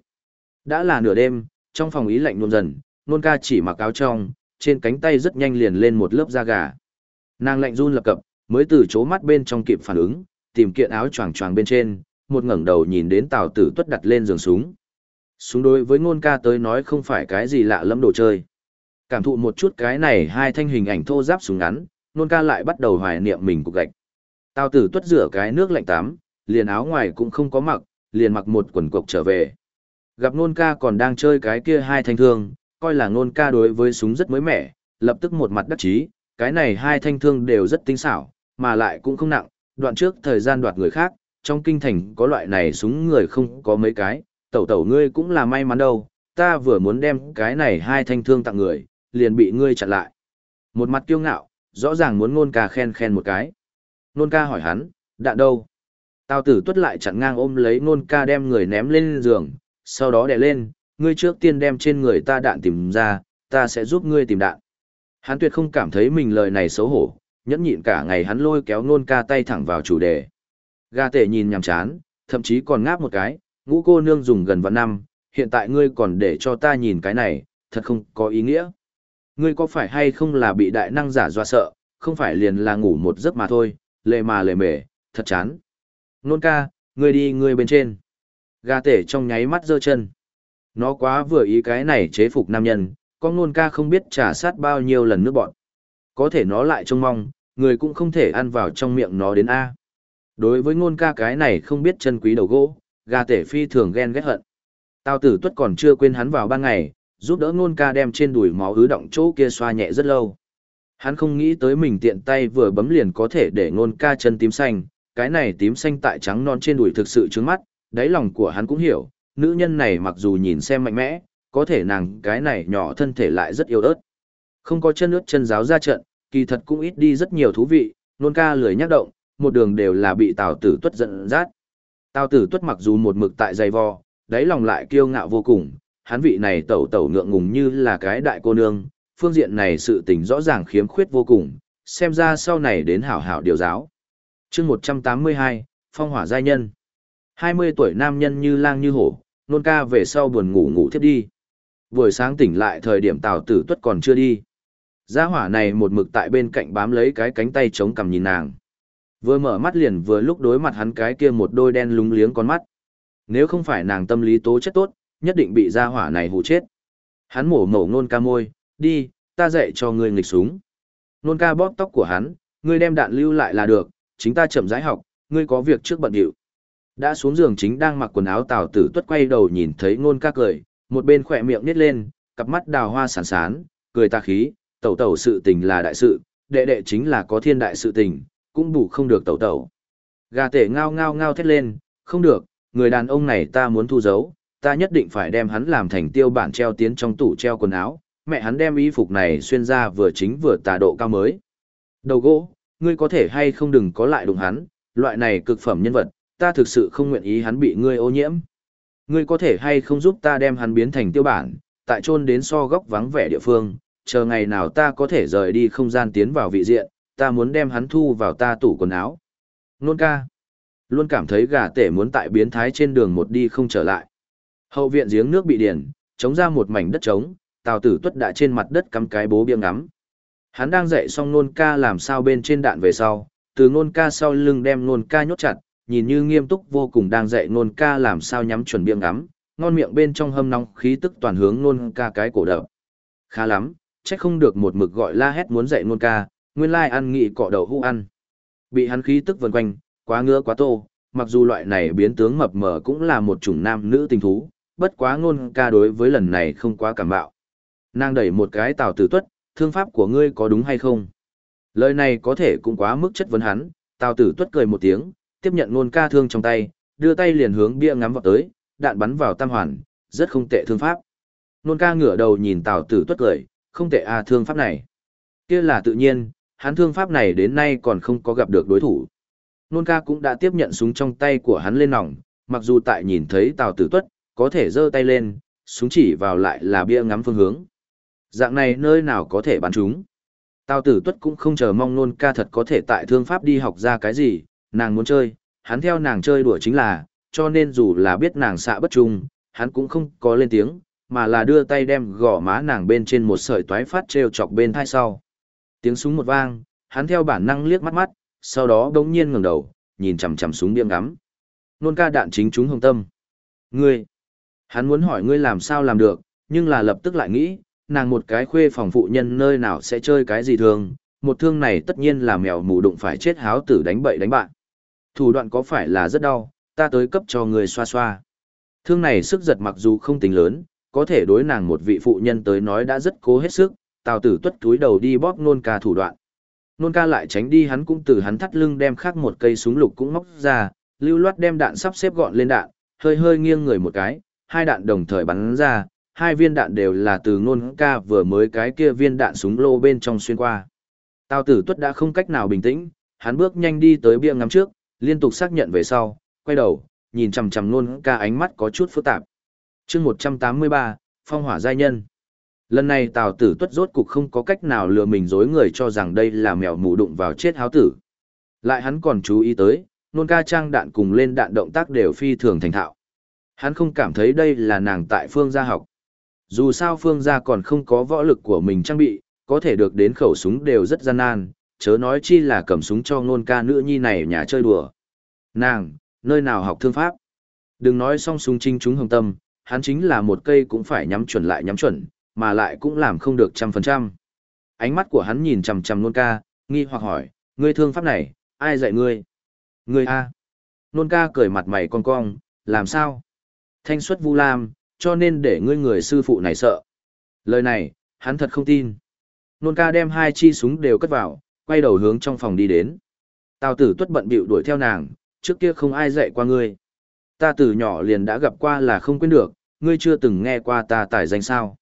Đã là nửa đêm, trong phòng ý lạnh nôn dần, nôn ca chỉ mặc áo trong, trên cánh tay rất nhanh liền lên một lớp da gà. Nàng lạnh run lập cập, mới từ chỗ mắt bên trong kịp phản ứng, tìm kiện áo choàng choàng bên trên, một ngẩng đầu nhìn đến Tào Tử Tuất đặt lên giường súng. Súng đối với ngôn ca tới nói không phải cái gì lạ lẫm đồ chơi. Cảm thụ một chút cái này hai thanh hình ảnh thô giáp súng ngắn, ngôn ca lại bắt đầu hoài niệm mình cục gạch. Tào Tử Tuất rửa cái nước lạnh tắm, liền áo ngoài cũng không có mặc, liền mặc một quần cộc trở về. Gặp ngôn ca còn đang chơi cái kia hai thanh thương, coi là ngôn ca đối với súng rất mới mẻ, lập tức một mặt đắc chí, cái này hai thanh thương đều rất tinh xảo, mà lại cũng không nặng, đoạn trước thời gian đoạt người khác, trong kinh thành có loại này súng người không có mấy cái, tẩu tẩu ngươi cũng là may mắn đâu, ta vừa muốn đem cái này hai thanh thương tặng người, liền bị ngươi chặn lại. Một mặt kiêu ngạo, rõ ràng muốn nôn ca khen khen một cái. Nôn ca hỏi hắn, đạn đâu? Tào tử tuất lại chặn ngang ôm lấy nôn ca đem người ném lên giường, sau đó đè lên, ngươi trước tiên đem trên người ta đạn tìm ra, ta sẽ giúp ngươi tìm đạn. Hắn tuyệt không cảm thấy mình lời này xấu hổ, nhẫn nhịn cả ngày hắn lôi kéo nôn ca tay thẳng vào chủ đề. Gà tể nhìn nhằm chán, thậm chí còn ngáp một cái, ngũ cô nương dùng gần vạn năm, hiện tại ngươi còn để cho ta nhìn cái này, thật không có ý nghĩa. Ngươi có phải hay không là bị đại năng giả dọa sợ, không phải liền là ngủ một giấc mà thôi, lề mà lề mề, thật chán. Nôn ca, ngươi đi ngươi bên trên. Gà tể trong nháy mắt giơ chân. Nó quá vừa ý cái này chế phục nam nhân, con nôn ca không biết trả sát bao nhiêu lần nước bọn. Có thể nó lại trông mong, người cũng không thể ăn vào trong miệng nó đến A. Đối với ngôn ca cái này không biết chân quý đầu gỗ, gà tể phi thường ghen ghét hận. Tào tử tuất còn chưa quên hắn vào ban ngày, giúp đỡ ngôn ca đem trên đùi máu ứ động chỗ kia xoa nhẹ rất lâu. Hắn không nghĩ tới mình tiện tay vừa bấm liền có thể để ngôn ca chân tím xanh, cái này tím xanh tại trắng non trên đùi thực sự trướng mắt, đáy lòng của hắn cũng hiểu, nữ nhân này mặc dù nhìn xem mạnh mẽ, có thể nàng cái này nhỏ thân thể lại rất yếu ớt. Không có chân ướt chân giáo ra trận, kỳ thật cũng ít đi rất nhiều thú vị, nôn ca lười nhắc động, một đường đều là bị Tào Tử Tuất giận dắt. Tào Tử Tuất mặc dù một mực tại dày vò, đáy lòng lại kiêu ngạo vô cùng, hắn vị này tẩu tẩu ngượng ngùng như là cái đại cô nương, phương diện này sự tình rõ ràng khiếm khuyết vô cùng, xem ra sau này đến hảo hảo điều giáo. chương 182, Phong hỏa giai nhân. 20 tuổi nam nhân như lang như hổ, nôn ca về sau buồn ngủ ngủ thiếp đi. Buổi sáng tỉnh lại thời điểm Tào Tử Tuất còn chưa đi. Gia hỏa này một mực tại bên cạnh bám lấy cái cánh tay chống cằm nhìn nàng. Vừa mở mắt liền vừa lúc đối mặt hắn cái kia một đôi đen lúng liếng con mắt. Nếu không phải nàng tâm lý tố chất tốt, nhất định bị gia hỏa này hù chết. Hắn mổ mổ nôn ca môi, đi, ta dạy cho ngươi nghịch súng. Nôn ca bóp tóc của hắn, ngươi đem đạn lưu lại là được, chính ta chậm rãi học, ngươi có việc trước bận điệu. Đã xuống giường chính đang mặc quần áo tào tử tuất quay đầu nhìn thấy nôn ca cười, một bên khỏe miệng nít lên, cặp mắt đào hoa sán sán, cười ta khí, tẩu tẩu sự tình là đại sự, đệ đệ chính là có thiên đại sự tình, cũng bù không được tẩu tẩu. Gà tể ngao ngao ngao thét lên, không được, người đàn ông này ta muốn thu giấu, ta nhất định phải đem hắn làm thành tiêu bản treo tiến trong tủ treo quần áo, mẹ hắn đem y phục này xuyên ra vừa chính vừa tà độ cao mới. Đầu gỗ, ngươi có thể hay không đừng có lại đụng hắn, loại này cực phẩm nhân vật, ta thực sự không nguyện ý hắn bị ngươi ô nhiễm. Ngươi có thể hay không giúp ta đem hắn biến thành tiêu bản, tại chôn đến so góc vắng vẻ địa phương, chờ ngày nào ta có thể rời đi không gian tiến vào vị diện, ta muốn đem hắn thu vào ta tủ quần áo. Nôn ca. Luôn cảm thấy gà tể muốn tại biến thái trên đường một đi không trở lại. Hậu viện giếng nước bị điển, chống ra một mảnh đất trống, tào tử tuất đã trên mặt đất cắm cái bố biếng ngắm. Hắn đang dạy xong nôn ca làm sao bên trên đạn về sau, từ nôn ca sau lưng đem nôn ca nhốt chặt, nhìn như nghiêm túc vô cùng đang dạy nôn ca làm sao nhắm chuẩn biếng ngắm, ngon miệng bên trong hâm nóng khí tức toàn hướng nôn ca cái cổ đậu. Khá lắm, chắc không được một mực gọi la hét muốn dạy nôn ca, nguyên lai ăn nghị cọ đậu hũ ăn. Bị hắn khí tức vần quanh, quá ngứa quá tô, mặc dù loại này biến tướng mập mờ cũng là một chủng nam nữ tình thú, bất quá ngôn ca đối với lần này không quá cảm bạo. Nàng đẩy một cái tào tử tuất, thương pháp của ngươi có đúng hay không? Lời này có thể cũng quá mức chất vấn hắn, Tào Tử Tuất cười một tiếng, tiếp nhận ngôn ca thương trong tay, đưa tay liền hướng bia ngắm vào tới, đạn bắn vào tam hoàn, rất không tệ thương pháp. Nôn ca ngửa đầu nhìn Tào Tử Tuất cười, không tệ à thương pháp này. Kia là tự nhiên, hắn thương pháp này đến nay còn không có gặp được đối thủ. Nôn ca cũng đã tiếp nhận súng trong tay của hắn lên nòng, mặc dù tại nhìn thấy Tào Tử Tuất, có thể giơ tay lên, súng chỉ vào lại là bia ngắm phương hướng. Dạng này nơi nào có thể bắn chúng. Tào Tử Tuất cũng không chờ mong nôn ca thật có thể tại thương pháp đi học ra cái gì, nàng muốn chơi, hắn theo nàng chơi đùa chính là, cho nên dù là biết nàng xạ bất trung, hắn cũng không có lên tiếng, mà là đưa tay đem gõ má nàng bên trên một sợi toái phát treo chọc bên thai sau. Tiếng súng một vang, hắn theo bản năng liếc mắt mắt, sau đó đống nhiên ngẩng đầu, nhìn chằm chằm súng biêm ngắm. Nôn ca đạn chính chúng hồng tâm. Ngươi! Hắn muốn hỏi ngươi làm sao làm được, nhưng là lập tức lại nghĩ, nàng một cái khuê phòng phụ nhân nơi nào sẽ chơi cái gì thường, một thương này tất nhiên là mèo mù đụng phải chết háo tử đánh bậy đánh bạn. Thủ đoạn có phải là rất đau, ta tới cấp cho người xoa xoa. Thương này sức giật mặc dù không tính lớn, có thể đối nàng một vị phụ nhân tới nói đã rất cố hết sức, tào tử tuất túi đầu đi bóp nôn ca thủ đoạn. Nôn ca lại tránh đi hắn cũng từ hắn thắt lưng đem khác một cây súng lục cũng móc ra, lưu loát đem đạn sắp xếp gọn lên đạn, hơi hơi nghiêng người một cái, hai đạn đồng thời bắn ra, hai viên đạn đều là từ nôn ca vừa mới cái kia viên đạn súng lô bên trong xuyên qua. Tào tử tuất đã không cách nào bình tĩnh, hắn bước nhanh đi tới bia ngắm trước, liên tục xác nhận về sau, quay đầu, nhìn chằm chằm nôn ca ánh mắt có chút phức tạp. chương 183, Phong hỏa giai nhân. Lần này Tào tử tuất rốt cục không có cách nào lừa mình dối người cho rằng đây là mèo mù đụng vào chết háo tử. Lại hắn còn chú ý tới, nôn ca trang đạn cùng lên đạn động tác đều phi thường thành thạo. Hắn không cảm thấy đây là nàng tại phương gia học. Dù sao phương gia còn không có võ lực của mình trang bị, có thể được đến khẩu súng đều rất gian nan, chớ nói chi là cầm súng cho Nôn ca nữ nhi này nhà chơi đùa. Nàng, nơi nào học thương pháp? Đừng nói song súng trinh chúng hồng tâm, hắn chính là một cây cũng phải nhắm chuẩn lại nhắm chuẩn, mà lại cũng làm không được trăm phần trăm. Ánh mắt của hắn nhìn chằm chằm nôn ca, nghi hoặc hỏi, ngươi thương pháp này, ai dạy ngươi? Ngươi A. Nôn ca cười mặt mày con cong, làm sao? Thanh xuất vu lam, cho nên để ngươi người sư phụ này sợ. Lời này, hắn thật không tin. Nôn ca đem hai chi súng đều cất vào, quay đầu hướng trong phòng đi đến. Tào tử tuất bận bịu đuổi theo nàng, trước kia không ai dạy qua ngươi. Ta từ nhỏ liền đã gặp qua là không quên được, ngươi chưa từng nghe qua ta tài danh sao.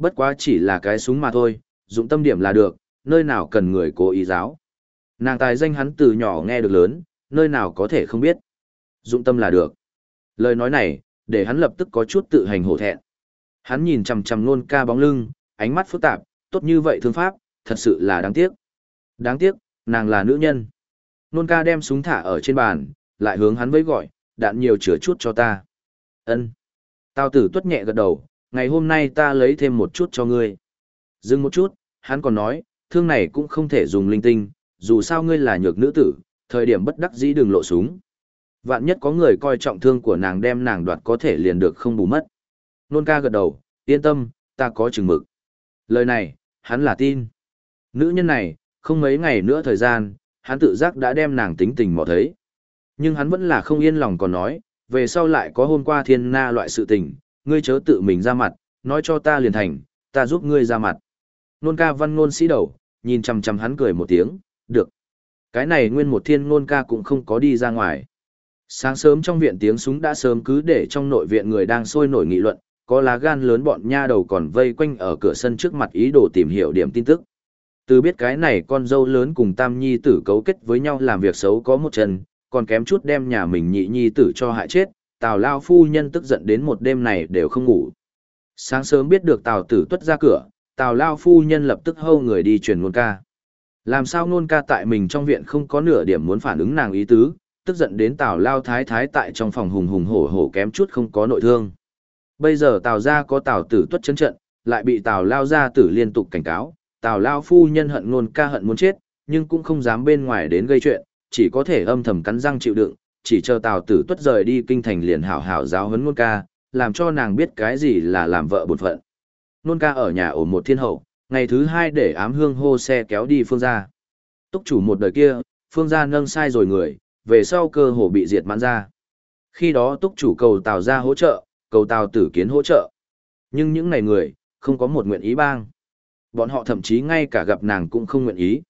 Bất quá chỉ là cái súng mà thôi, dụng tâm điểm là được, nơi nào cần người cố ý giáo. Nàng tài danh hắn từ nhỏ nghe được lớn, nơi nào có thể không biết. Dụng tâm là được. Lời nói này, để hắn lập tức có chút tự hành hổ thẹn. Hắn nhìn chằm chằm nôn ca bóng lưng, ánh mắt phức tạp, tốt như vậy thương pháp, thật sự là đáng tiếc. Đáng tiếc, nàng là nữ nhân. Nôn ca đem súng thả ở trên bàn, lại hướng hắn với gọi, đạn nhiều chứa chút cho ta. ân Tao tử tuất nhẹ gật đầu, ngày hôm nay ta lấy thêm một chút cho ngươi. Dừng một chút, hắn còn nói, thương này cũng không thể dùng linh tinh, dù sao ngươi là nhược nữ tử, thời điểm bất đắc dĩ đừng lộ súng. Vạn nhất có người coi trọng thương của nàng đem nàng đoạt có thể liền được không bù mất. Nôn ca gật đầu, yên tâm, ta có chừng mực. Lời này, hắn là tin. Nữ nhân này, không mấy ngày nữa thời gian, hắn tự giác đã đem nàng tính tình mò thấy. Nhưng hắn vẫn là không yên lòng còn nói, về sau lại có hôm qua thiên na loại sự tình, ngươi chớ tự mình ra mặt, nói cho ta liền thành, ta giúp ngươi ra mặt. Nôn ca văn ngôn sĩ đầu, nhìn chằm chằm hắn cười một tiếng, được. Cái này nguyên một thiên nôn ca cũng không có đi ra ngoài. Sáng sớm trong viện tiếng súng đã sớm cứ để trong nội viện người đang sôi nổi nghị luận, có lá gan lớn bọn nha đầu còn vây quanh ở cửa sân trước mặt ý đồ tìm hiểu điểm tin tức. Từ biết cái này con dâu lớn cùng tam nhi tử cấu kết với nhau làm việc xấu có một chân, còn kém chút đem nhà mình nhị nhi tử cho hại chết, tào lao phu nhân tức giận đến một đêm này đều không ngủ. Sáng sớm biết được tào tử tuất ra cửa, tào lao phu nhân lập tức hâu người đi truyền ngôn ca. Làm sao ngôn ca tại mình trong viện không có nửa điểm muốn phản ứng nàng ý tứ, tức giận đến tào lao thái thái tại trong phòng hùng hùng hổ hổ kém chút không có nội thương. Bây giờ tào ra có tào tử tuất chấn trận, lại bị tào lao gia tử liên tục cảnh cáo, tào lao phu nhân hận ngôn ca hận muốn chết, nhưng cũng không dám bên ngoài đến gây chuyện, chỉ có thể âm thầm cắn răng chịu đựng, chỉ chờ tào tử tuất rời đi kinh thành liền hảo hảo giáo huấn Nôn ca, làm cho nàng biết cái gì là làm vợ bột phận. Nôn ca ở nhà ổn một thiên hậu, ngày thứ hai để ám hương hô xe kéo đi phương gia. Túc chủ một đời kia, phương gia nâng sai rồi người, về sau cơ hồ bị diệt mãn ra. Khi đó túc chủ cầu tào ra hỗ trợ, cầu tào tử kiến hỗ trợ. Nhưng những này người, không có một nguyện ý bang. Bọn họ thậm chí ngay cả gặp nàng cũng không nguyện ý.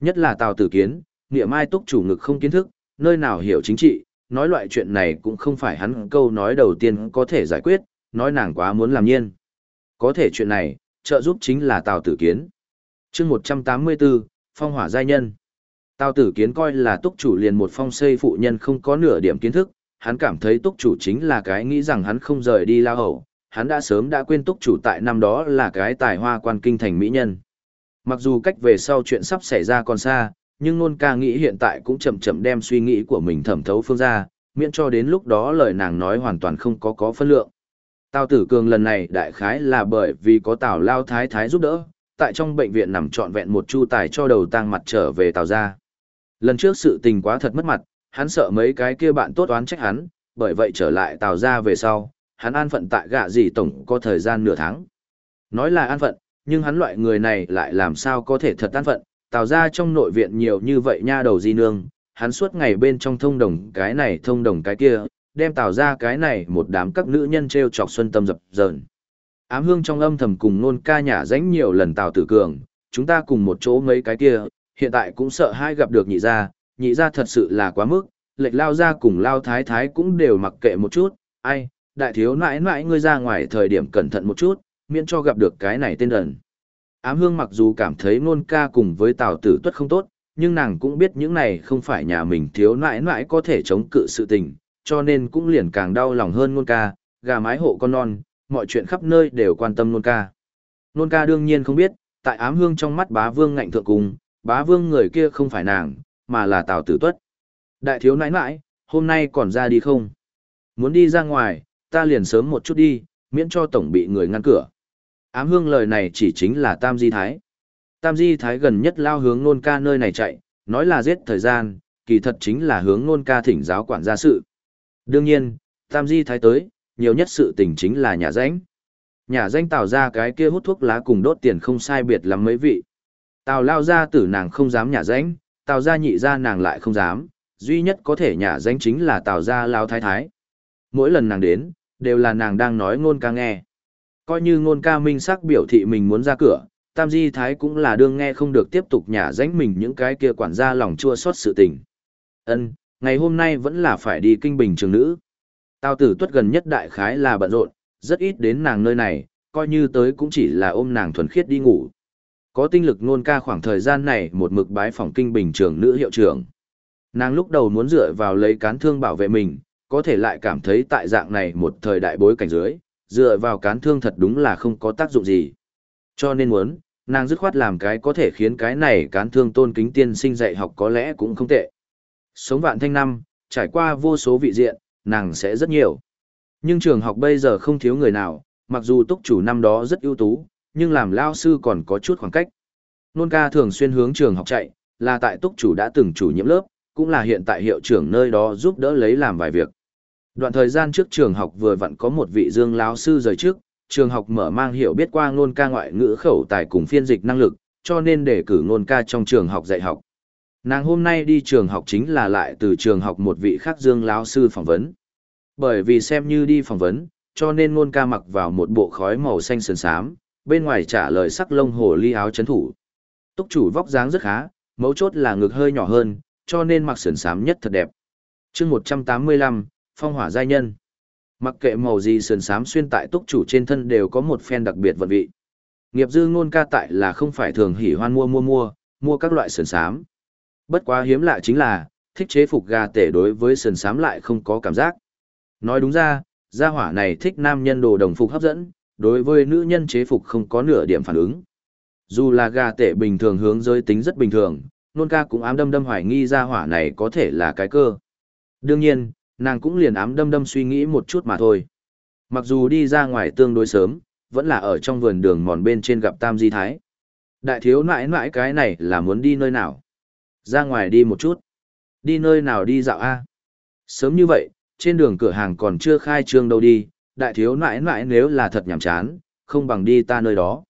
Nhất là Tào Tử Kiến, nghĩa mai túc chủ ngực không kiến thức, nơi nào hiểu chính trị, nói loại chuyện này cũng không phải hắn câu nói đầu tiên có thể giải quyết, nói nàng quá muốn làm nhiên. Có thể chuyện này, trợ giúp chính là Tào Tử Kiến. chương 184, Phong hỏa giai nhân. Tào Tử Kiến coi là túc chủ liền một phong xây phụ nhân không có nửa điểm kiến thức, hắn cảm thấy túc chủ chính là cái nghĩ rằng hắn không rời đi lao hậu, hắn đã sớm đã quên túc chủ tại năm đó là cái tài hoa quan kinh thành mỹ nhân. Mặc dù cách về sau chuyện sắp xảy ra còn xa, nhưng nôn ca nghĩ hiện tại cũng chậm chậm đem suy nghĩ của mình thẩm thấu phương ra, miễn cho đến lúc đó lời nàng nói hoàn toàn không có có phân lượng. Tào tử cường lần này đại khái là bởi vì có tào lao thái thái giúp đỡ, tại trong bệnh viện nằm trọn vẹn một chu tài cho đầu tang mặt trở về tào ra. Lần trước sự tình quá thật mất mặt, hắn sợ mấy cái kia bạn tốt oán trách hắn, bởi vậy trở lại tào ra về sau, hắn an phận tại gạ gì tổng có thời gian nửa tháng. Nói là an phận, nhưng hắn loại người này lại làm sao có thể thật an phận, tào ra trong nội viện nhiều như vậy nha đầu di nương, hắn suốt ngày bên trong thông đồng cái này thông đồng cái kia, đem tào ra cái này một đám các nữ nhân treo chọc xuân tâm dập dờn. Ám hương trong âm thầm cùng nôn ca nhả ránh nhiều lần tào tử cường, chúng ta cùng một chỗ mấy cái kia, hiện tại cũng sợ hai gặp được nhị gia, nhị gia thật sự là quá mức, lệch lao ra cùng lao thái thái cũng đều mặc kệ một chút, ai, đại thiếu nãi nãi ngươi ra ngoài thời điểm cẩn thận một chút, miễn cho gặp được cái này tên đần. Ám hương mặc dù cảm thấy nôn ca cùng với tào tử tuất không tốt, nhưng nàng cũng biết những này không phải nhà mình thiếu nãi nãi có thể chống cự sự tình, cho nên cũng liền càng đau lòng hơn nôn ca, gà mái hộ con non, mọi chuyện khắp nơi đều quan tâm nôn ca. Nôn ca đương nhiên không biết, tại ám hương trong mắt bá vương ngạnh thượng cùng, bá vương người kia không phải nàng, mà là tào tử tuất. Đại thiếu nãi nãi, hôm nay còn ra đi không? Muốn đi ra ngoài, ta liền sớm một chút đi, miễn cho tổng bị người ngăn cửa. Ám hương lời này chỉ chính là Tam Di Thái. Tam Di Thái gần nhất lao hướng nôn ca nơi này chạy, nói là giết thời gian, kỳ thật chính là hướng nôn ca thỉnh giáo quản gia sự. Đương nhiên, Tam Di Thái tới, nhiều nhất sự tình chính là nhà ránh. Nhà danh tạo ra cái kia hút thuốc lá cùng đốt tiền không sai biệt lắm mấy vị. Tào lao ra tử nàng không dám nhà ránh, tào ra nhị ra nàng lại không dám, duy nhất có thể nhà danh chính là tào ra lao thái thái. Mỗi lần nàng đến, đều là nàng đang nói ngôn ca nghe. Coi như ngôn ca minh sắc biểu thị mình muốn ra cửa, Tam Di Thái cũng là đương nghe không được tiếp tục nhả ránh mình những cái kia quản gia lòng chua xót sự tình. Ân, ngày hôm nay vẫn là phải đi kinh bình trường nữ. Tào tử tuất gần nhất đại khái là bận rộn, rất ít đến nàng nơi này, coi như tới cũng chỉ là ôm nàng thuần khiết đi ngủ. Có tinh lực ngôn ca khoảng thời gian này một mực bái phòng kinh bình trường nữ hiệu trưởng. Nàng lúc đầu muốn dựa vào lấy cán thương bảo vệ mình, có thể lại cảm thấy tại dạng này một thời đại bối cảnh dưới, dựa vào cán thương thật đúng là không có tác dụng gì. Cho nên muốn, nàng dứt khoát làm cái có thể khiến cái này cán thương tôn kính tiên sinh dạy học có lẽ cũng không tệ. Sống vạn thanh năm, trải qua vô số vị diện, nàng sẽ rất nhiều. Nhưng trường học bây giờ không thiếu người nào, mặc dù túc chủ năm đó rất ưu tú, nhưng làm lao sư còn có chút khoảng cách. Nôn ca thường xuyên hướng trường học chạy, là tại túc chủ đã từng chủ nhiệm lớp, cũng là hiện tại hiệu trưởng nơi đó giúp đỡ lấy làm vài việc. Đoạn thời gian trước trường học vừa vặn có một vị dương lão sư rời trước, trường học mở mang hiểu biết qua ngôn ca ngoại ngữ khẩu tài cùng phiên dịch năng lực, cho nên để cử ngôn ca trong trường học dạy học. Nàng hôm nay đi trường học chính là lại từ trường học một vị khác dương lão sư phỏng vấn. Bởi vì xem như đi phỏng vấn, cho nên ngôn ca mặc vào một bộ khói màu xanh sườn xám, bên ngoài trả lời sắc lông hồ ly áo chấn thủ. Túc chủ vóc dáng rất khá, mấu chốt là ngực hơi nhỏ hơn, cho nên mặc sườn xám nhất thật đẹp. chương 185, phong hỏa giai nhân. Mặc kệ màu gì sườn xám xuyên tại túc chủ trên thân đều có một phen đặc biệt vận vị. Nghiệp dư ngôn ca tại là không phải thường hỉ hoan mua mua mua, mua các loại sườn xám. Bất quá hiếm lạ chính là, thích chế phục gà tể đối với sườn xám lại không có cảm giác. Nói đúng ra, gia hỏa này thích nam nhân đồ đồng phục hấp dẫn, đối với nữ nhân chế phục không có nửa điểm phản ứng. Dù là gà tể bình thường hướng giới tính rất bình thường, nôn ca cũng ám đâm đâm hoài nghi gia hỏa này có thể là cái cơ. Đương nhiên, nàng cũng liền ám đâm đâm suy nghĩ một chút mà thôi. Mặc dù đi ra ngoài tương đối sớm, vẫn là ở trong vườn đường mòn bên trên gặp Tam Di Thái. Đại thiếu nãi nãi cái này là muốn đi nơi nào? Ra ngoài đi một chút. Đi nơi nào đi dạo a? Sớm như vậy, trên đường cửa hàng còn chưa khai trương đâu đi, đại thiếu nãi nãi nếu là thật nhảm chán, không bằng đi ta nơi đó.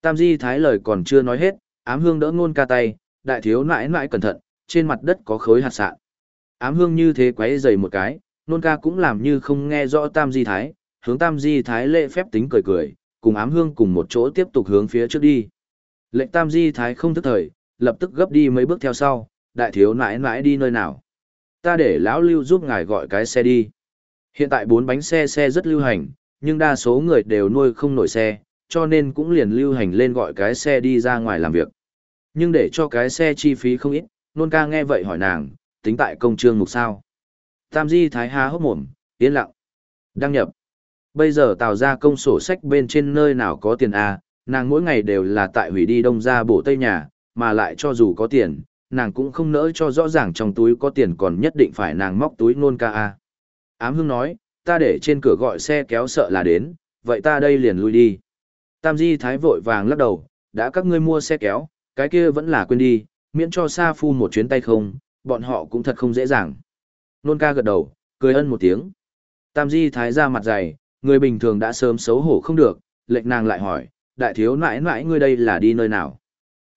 Tam Di Thái lời còn chưa nói hết, ám hương đỡ ngôn ca tay, đại thiếu nãi nãi cẩn thận, trên mặt đất có khối hạt sạn. Ám hương như thế quấy dày một cái, nôn ca cũng làm như không nghe rõ tam di thái, hướng tam di thái lệ phép tính cười cười, cùng ám hương cùng một chỗ tiếp tục hướng phía trước đi. Lệnh tam di thái không thức thời, lập tức gấp đi mấy bước theo sau, đại thiếu nãi nãi đi nơi nào. Ta để lão lưu giúp ngài gọi cái xe đi. Hiện tại bốn bánh xe xe rất lưu hành, nhưng đa số người đều nuôi không nổi xe, cho nên cũng liền lưu hành lên gọi cái xe đi ra ngoài làm việc. Nhưng để cho cái xe chi phí không ít, nôn ca nghe vậy hỏi nàng, tính tại công trương ngục sao. Tam Di Thái há hốc mồm, yên lặng. Đăng nhập. Bây giờ tạo ra công sổ sách bên trên nơi nào có tiền A, nàng mỗi ngày đều là tại hủy đi đông ra bổ tây nhà, mà lại cho dù có tiền, nàng cũng không nỡ cho rõ ràng trong túi có tiền còn nhất định phải nàng móc túi nôn ca A. Ám hương nói, ta để trên cửa gọi xe kéo sợ là đến, vậy ta đây liền lui đi. Tam Di Thái vội vàng lắc đầu, đã các ngươi mua xe kéo, cái kia vẫn là quên đi, miễn cho Sa Phu một chuyến tay không, bọn họ cũng thật không dễ dàng. Nôn ca gật đầu, cười ân một tiếng. Tam Di Thái ra mặt dày, người bình thường đã sớm xấu hổ không được, lệnh nàng lại hỏi, đại thiếu nãi nãi ngươi đây là đi nơi nào?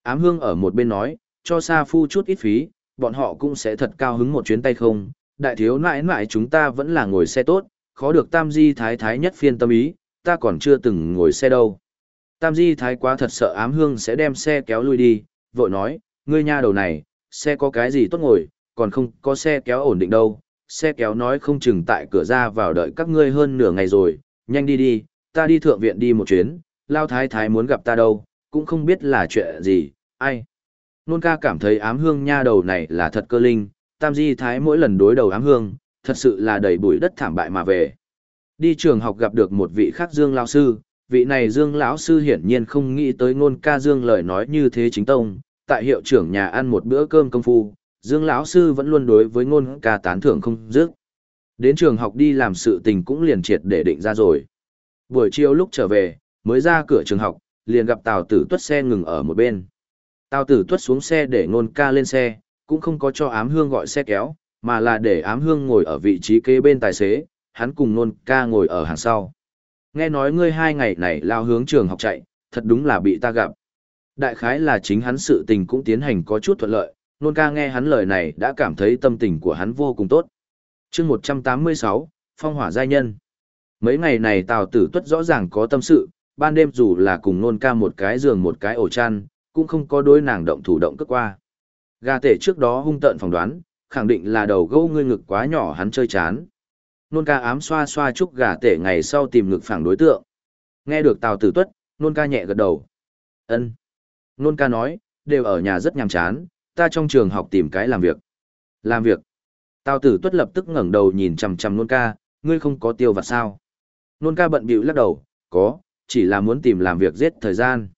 Ám hương ở một bên nói, cho Sa Phu chút ít phí, bọn họ cũng sẽ thật cao hứng một chuyến tay không. Đại thiếu nãi nãi chúng ta vẫn là ngồi xe tốt, khó được Tam Di Thái Thái nhất phiên tâm ý, ta còn chưa từng ngồi xe đâu. Tam Di Thái quá thật sợ ám hương sẽ đem xe kéo lui đi, vội nói, ngươi nha đầu này, xe có cái gì tốt ngồi, còn không có xe kéo ổn định đâu, xe kéo nói không chừng tại cửa ra vào đợi các ngươi hơn nửa ngày rồi, nhanh đi đi, ta đi thượng viện đi một chuyến, lao thái thái muốn gặp ta đâu, cũng không biết là chuyện gì, ai. Nôn ca cảm thấy ám hương nha đầu này là thật cơ linh, tam di thái mỗi lần đối đầu ám hương, thật sự là đầy bụi đất thảm bại mà về. Đi trường học gặp được một vị khác dương lao sư, vị này dương lão sư hiển nhiên không nghĩ tới ngôn ca dương lời nói như thế chính tông, tại hiệu trưởng nhà ăn một bữa cơm công phu, Dương lão sư vẫn luôn đối với ngôn ca tán thưởng không dứt. Đến trường học đi làm sự tình cũng liền triệt để định ra rồi. Buổi chiều lúc trở về, mới ra cửa trường học, liền gặp Tào Tử Tuất xe ngừng ở một bên. Tào Tử Tuất xuống xe để ngôn ca lên xe, cũng không có cho ám hương gọi xe kéo, mà là để ám hương ngồi ở vị trí kế bên tài xế, hắn cùng ngôn ca ngồi ở hàng sau. Nghe nói ngươi hai ngày này lao hướng trường học chạy, thật đúng là bị ta gặp. Đại khái là chính hắn sự tình cũng tiến hành có chút thuận lợi, nôn ca nghe hắn lời này đã cảm thấy tâm tình của hắn vô cùng tốt. chương 186, Phong hỏa giai nhân. Mấy ngày này Tào Tử Tuất rõ ràng có tâm sự, ban đêm dù là cùng nôn ca một cái giường một cái ổ chăn, cũng không có đối nàng động thủ động cất qua. Gà tể trước đó hung tợn phỏng đoán, khẳng định là đầu gâu ngươi ngực quá nhỏ hắn chơi chán. Nôn ca ám xoa xoa chúc gà tể ngày sau tìm ngực phẳng đối tượng. Nghe được Tào Tử Tuất, nôn ca nhẹ gật đầu. ân Nôn ca nói, đều ở nhà rất nhàm chán, ta trong trường học tìm cái làm việc. Làm việc. Tào tử tuất lập tức ngẩng đầu nhìn chằm chằm nôn ca, ngươi không có tiêu vặt sao. Nôn ca bận bịu lắc đầu, có, chỉ là muốn tìm làm việc giết thời gian.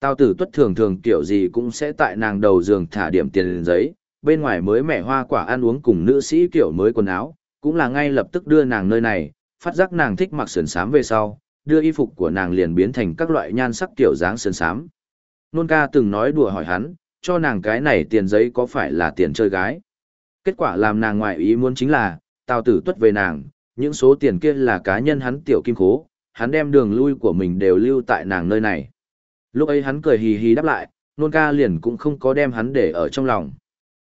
Tào tử tuất thường thường kiểu gì cũng sẽ tại nàng đầu giường thả điểm tiền lên giấy, bên ngoài mới mẻ hoa quả ăn uống cùng nữ sĩ kiểu mới quần áo, cũng là ngay lập tức đưa nàng nơi này, phát giác nàng thích mặc sườn sám về sau, đưa y phục của nàng liền biến thành các loại nhan sắc kiểu dáng sườn sám. Nôn ca từng nói đùa hỏi hắn, cho nàng cái này tiền giấy có phải là tiền chơi gái. Kết quả làm nàng ngoại ý muốn chính là, tào tử tuất về nàng, những số tiền kia là cá nhân hắn tiểu kim khố, hắn đem đường lui của mình đều lưu tại nàng nơi này. Lúc ấy hắn cười hì hì đáp lại, nôn ca liền cũng không có đem hắn để ở trong lòng.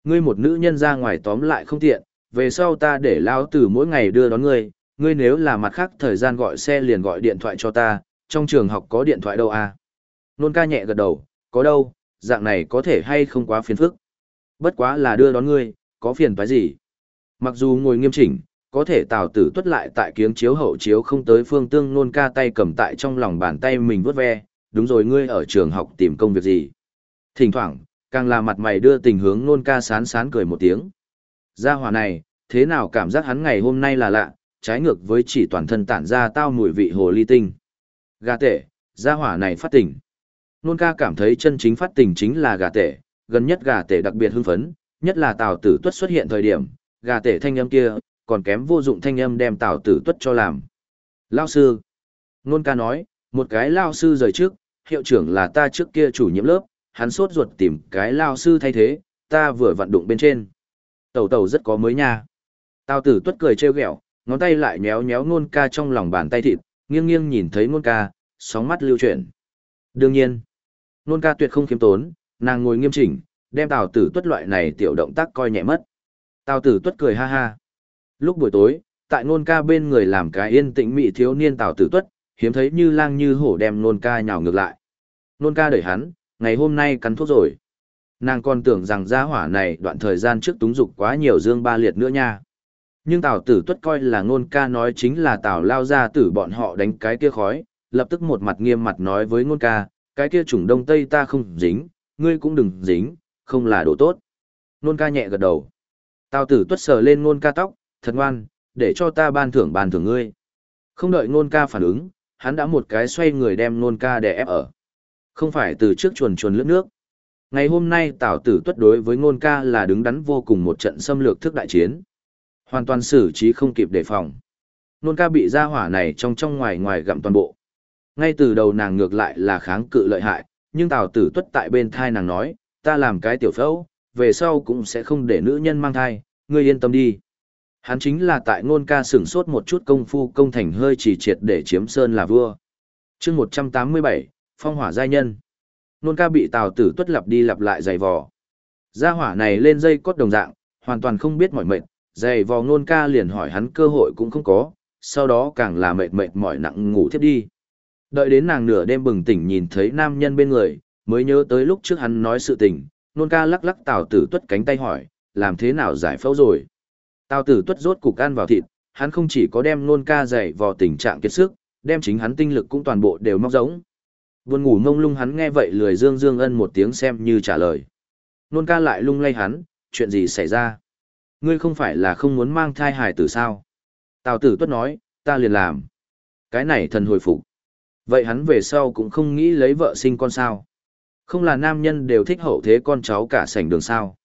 Ngươi một nữ nhân ra ngoài tóm lại không tiện, về sau ta để lao tử mỗi ngày đưa đón ngươi, ngươi nếu là mặt khác thời gian gọi xe liền gọi điện thoại cho ta, trong trường học có điện thoại đâu à? Nôn ca nhẹ gật đầu, có đâu, dạng này có thể hay không quá phiền phức. Bất quá là đưa đón ngươi, có phiền phải gì. Mặc dù ngồi nghiêm chỉnh, có thể tào tử tuất lại tại kiếng chiếu hậu chiếu không tới phương tương nôn ca tay cầm tại trong lòng bàn tay mình vớt ve, đúng rồi ngươi ở trường học tìm công việc gì. Thỉnh thoảng, càng là mặt mày đưa tình hướng nôn ca sán sán cười một tiếng. Gia hỏa này, thế nào cảm giác hắn ngày hôm nay là lạ, trái ngược với chỉ toàn thân tản ra tao mùi vị hồ ly tinh. Gà tệ, gia hỏa này phát tỉnh nôn ca cảm thấy chân chính phát tình chính là gà tể, gần nhất gà tể đặc biệt hưng phấn, nhất là tào tử tuất xuất hiện thời điểm, gà tể thanh âm kia, còn kém vô dụng thanh âm đem tào tử tuất cho làm. Lao sư. Nôn ca nói, một cái lao sư rời trước, hiệu trưởng là ta trước kia chủ nhiệm lớp, hắn sốt ruột tìm cái lao sư thay thế, ta vừa vận đụng bên trên. Tẩu tẩu rất có mới nha. Tào tử tuất cười trêu ghẹo, ngón tay lại nhéo nhéo nôn ca trong lòng bàn tay thịt, nghiêng nghiêng nhìn thấy nôn ca, sóng mắt lưu chuyển. Đương nhiên, Nôn ca tuyệt không khiêm tốn, nàng ngồi nghiêm chỉnh, đem Tào Tử Tuất loại này tiểu động tác coi nhẹ mất. Tào Tử Tuất cười ha ha. Lúc buổi tối, tại nôn ca bên người làm cái yên tĩnh mị thiếu niên Tào Tử Tuất, hiếm thấy như lang như hổ đem nôn ca nhào ngược lại. Nôn ca đẩy hắn, ngày hôm nay cắn thuốc rồi. Nàng còn tưởng rằng gia hỏa này đoạn thời gian trước túng dục quá nhiều dương ba liệt nữa nha. Nhưng Tào Tử Tuất coi là nôn ca nói chính là Tào lao ra tử bọn họ đánh cái kia khói, lập tức một mặt nghiêm mặt nói với nôn ca, cái kia chủng đông tây ta không dính, ngươi cũng đừng dính, không là đồ tốt. Nôn ca nhẹ gật đầu. Tào Tử Tuất sờ lên nôn ca tóc, thật ngoan, để cho ta ban thưởng ban thưởng ngươi. Không đợi nôn ca phản ứng, hắn đã một cái xoay người đem nôn ca đè ép ở. Không phải từ trước chuồn chuồn lướt nước. Ngày hôm nay Tào Tử Tuất đối với nôn ca là đứng đắn vô cùng một trận xâm lược thức đại chiến. Hoàn toàn xử trí không kịp đề phòng. Nôn ca bị ra hỏa này trong trong ngoài ngoài gặm toàn bộ. Ngay từ đầu nàng ngược lại là kháng cự lợi hại, nhưng Tào Tử Tuất tại bên thai nàng nói, ta làm cái tiểu phẫu, về sau cũng sẽ không để nữ nhân mang thai, ngươi yên tâm đi. Hắn chính là tại ngôn ca sửng sốt một chút công phu công thành hơi chỉ triệt để chiếm sơn là vua. chương 187, Phong hỏa giai nhân. Nôn ca bị Tào Tử Tuất lặp đi lặp lại giày vò. Gia hỏa này lên dây cốt đồng dạng, hoàn toàn không biết mỏi mệt, dày vò ngôn ca liền hỏi hắn cơ hội cũng không có, sau đó càng là mệt mệt mỏi nặng ngủ thiếp đi. Đợi đến nàng nửa đêm bừng tỉnh nhìn thấy nam nhân bên người, mới nhớ tới lúc trước hắn nói sự tình, nôn ca lắc lắc tào tử tuất cánh tay hỏi, làm thế nào giải phẫu rồi. Tào tử tuất rốt cục ăn vào thịt, hắn không chỉ có đem nôn ca dày vào tình trạng kiệt sức, đem chính hắn tinh lực cũng toàn bộ đều móc giống. Buồn ngủ ngông lung hắn nghe vậy lười dương dương ân một tiếng xem như trả lời. Nôn ca lại lung lay hắn, chuyện gì xảy ra? Ngươi không phải là không muốn mang thai hài tử sao? Tào tử tuất nói, ta liền làm. Cái này thần hồi phục. Vậy hắn về sau cũng không nghĩ lấy vợ sinh con sao. Không là nam nhân đều thích hậu thế con cháu cả sảnh đường sao.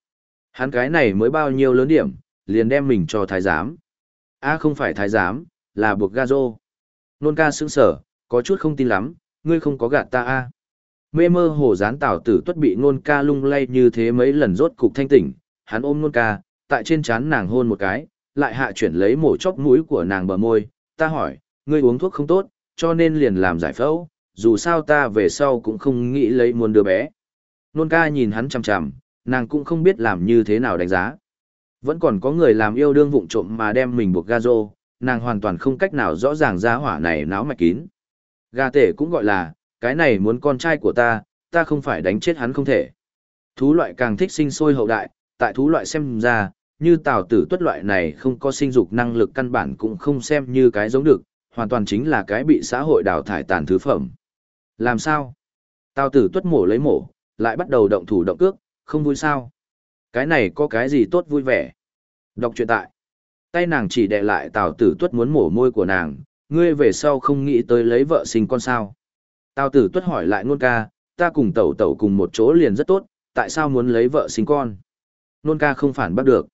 Hắn cái này mới bao nhiêu lớn điểm, liền đem mình cho thái giám. a không phải thái giám, là buộc ga rô. Nôn ca sững sở, có chút không tin lắm, ngươi không có gạt ta a Mê mơ hồ dán tảo tử tuất bị nôn ca lung lay như thế mấy lần rốt cục thanh tỉnh, hắn ôm nôn ca, tại trên trán nàng hôn một cái, lại hạ chuyển lấy mổ chóc mũi của nàng bờ môi, ta hỏi, ngươi uống thuốc không tốt, cho nên liền làm giải phẫu, dù sao ta về sau cũng không nghĩ lấy muốn đứa bé. Nôn ca nhìn hắn chằm chằm, nàng cũng không biết làm như thế nào đánh giá. Vẫn còn có người làm yêu đương vụng trộm mà đem mình buộc ga rô, nàng hoàn toàn không cách nào rõ ràng ra hỏa này náo mạch kín. Gà tể cũng gọi là, cái này muốn con trai của ta, ta không phải đánh chết hắn không thể. Thú loại càng thích sinh sôi hậu đại, tại thú loại xem ra, như tào tử tuất loại này không có sinh dục năng lực căn bản cũng không xem như cái giống được, hoàn toàn chính là cái bị xã hội đào thải tàn thứ phẩm. Làm sao? Tào tử tuất mổ lấy mổ, lại bắt đầu động thủ động cước, không vui sao? Cái này có cái gì tốt vui vẻ? Đọc truyện tại. Tay nàng chỉ đè lại tào tử tuất muốn mổ môi của nàng, ngươi về sau không nghĩ tới lấy vợ sinh con sao? Tào tử tuất hỏi lại Nôn ca, ta cùng tẩu tẩu cùng một chỗ liền rất tốt, tại sao muốn lấy vợ sinh con? Nôn ca không phản bắt được.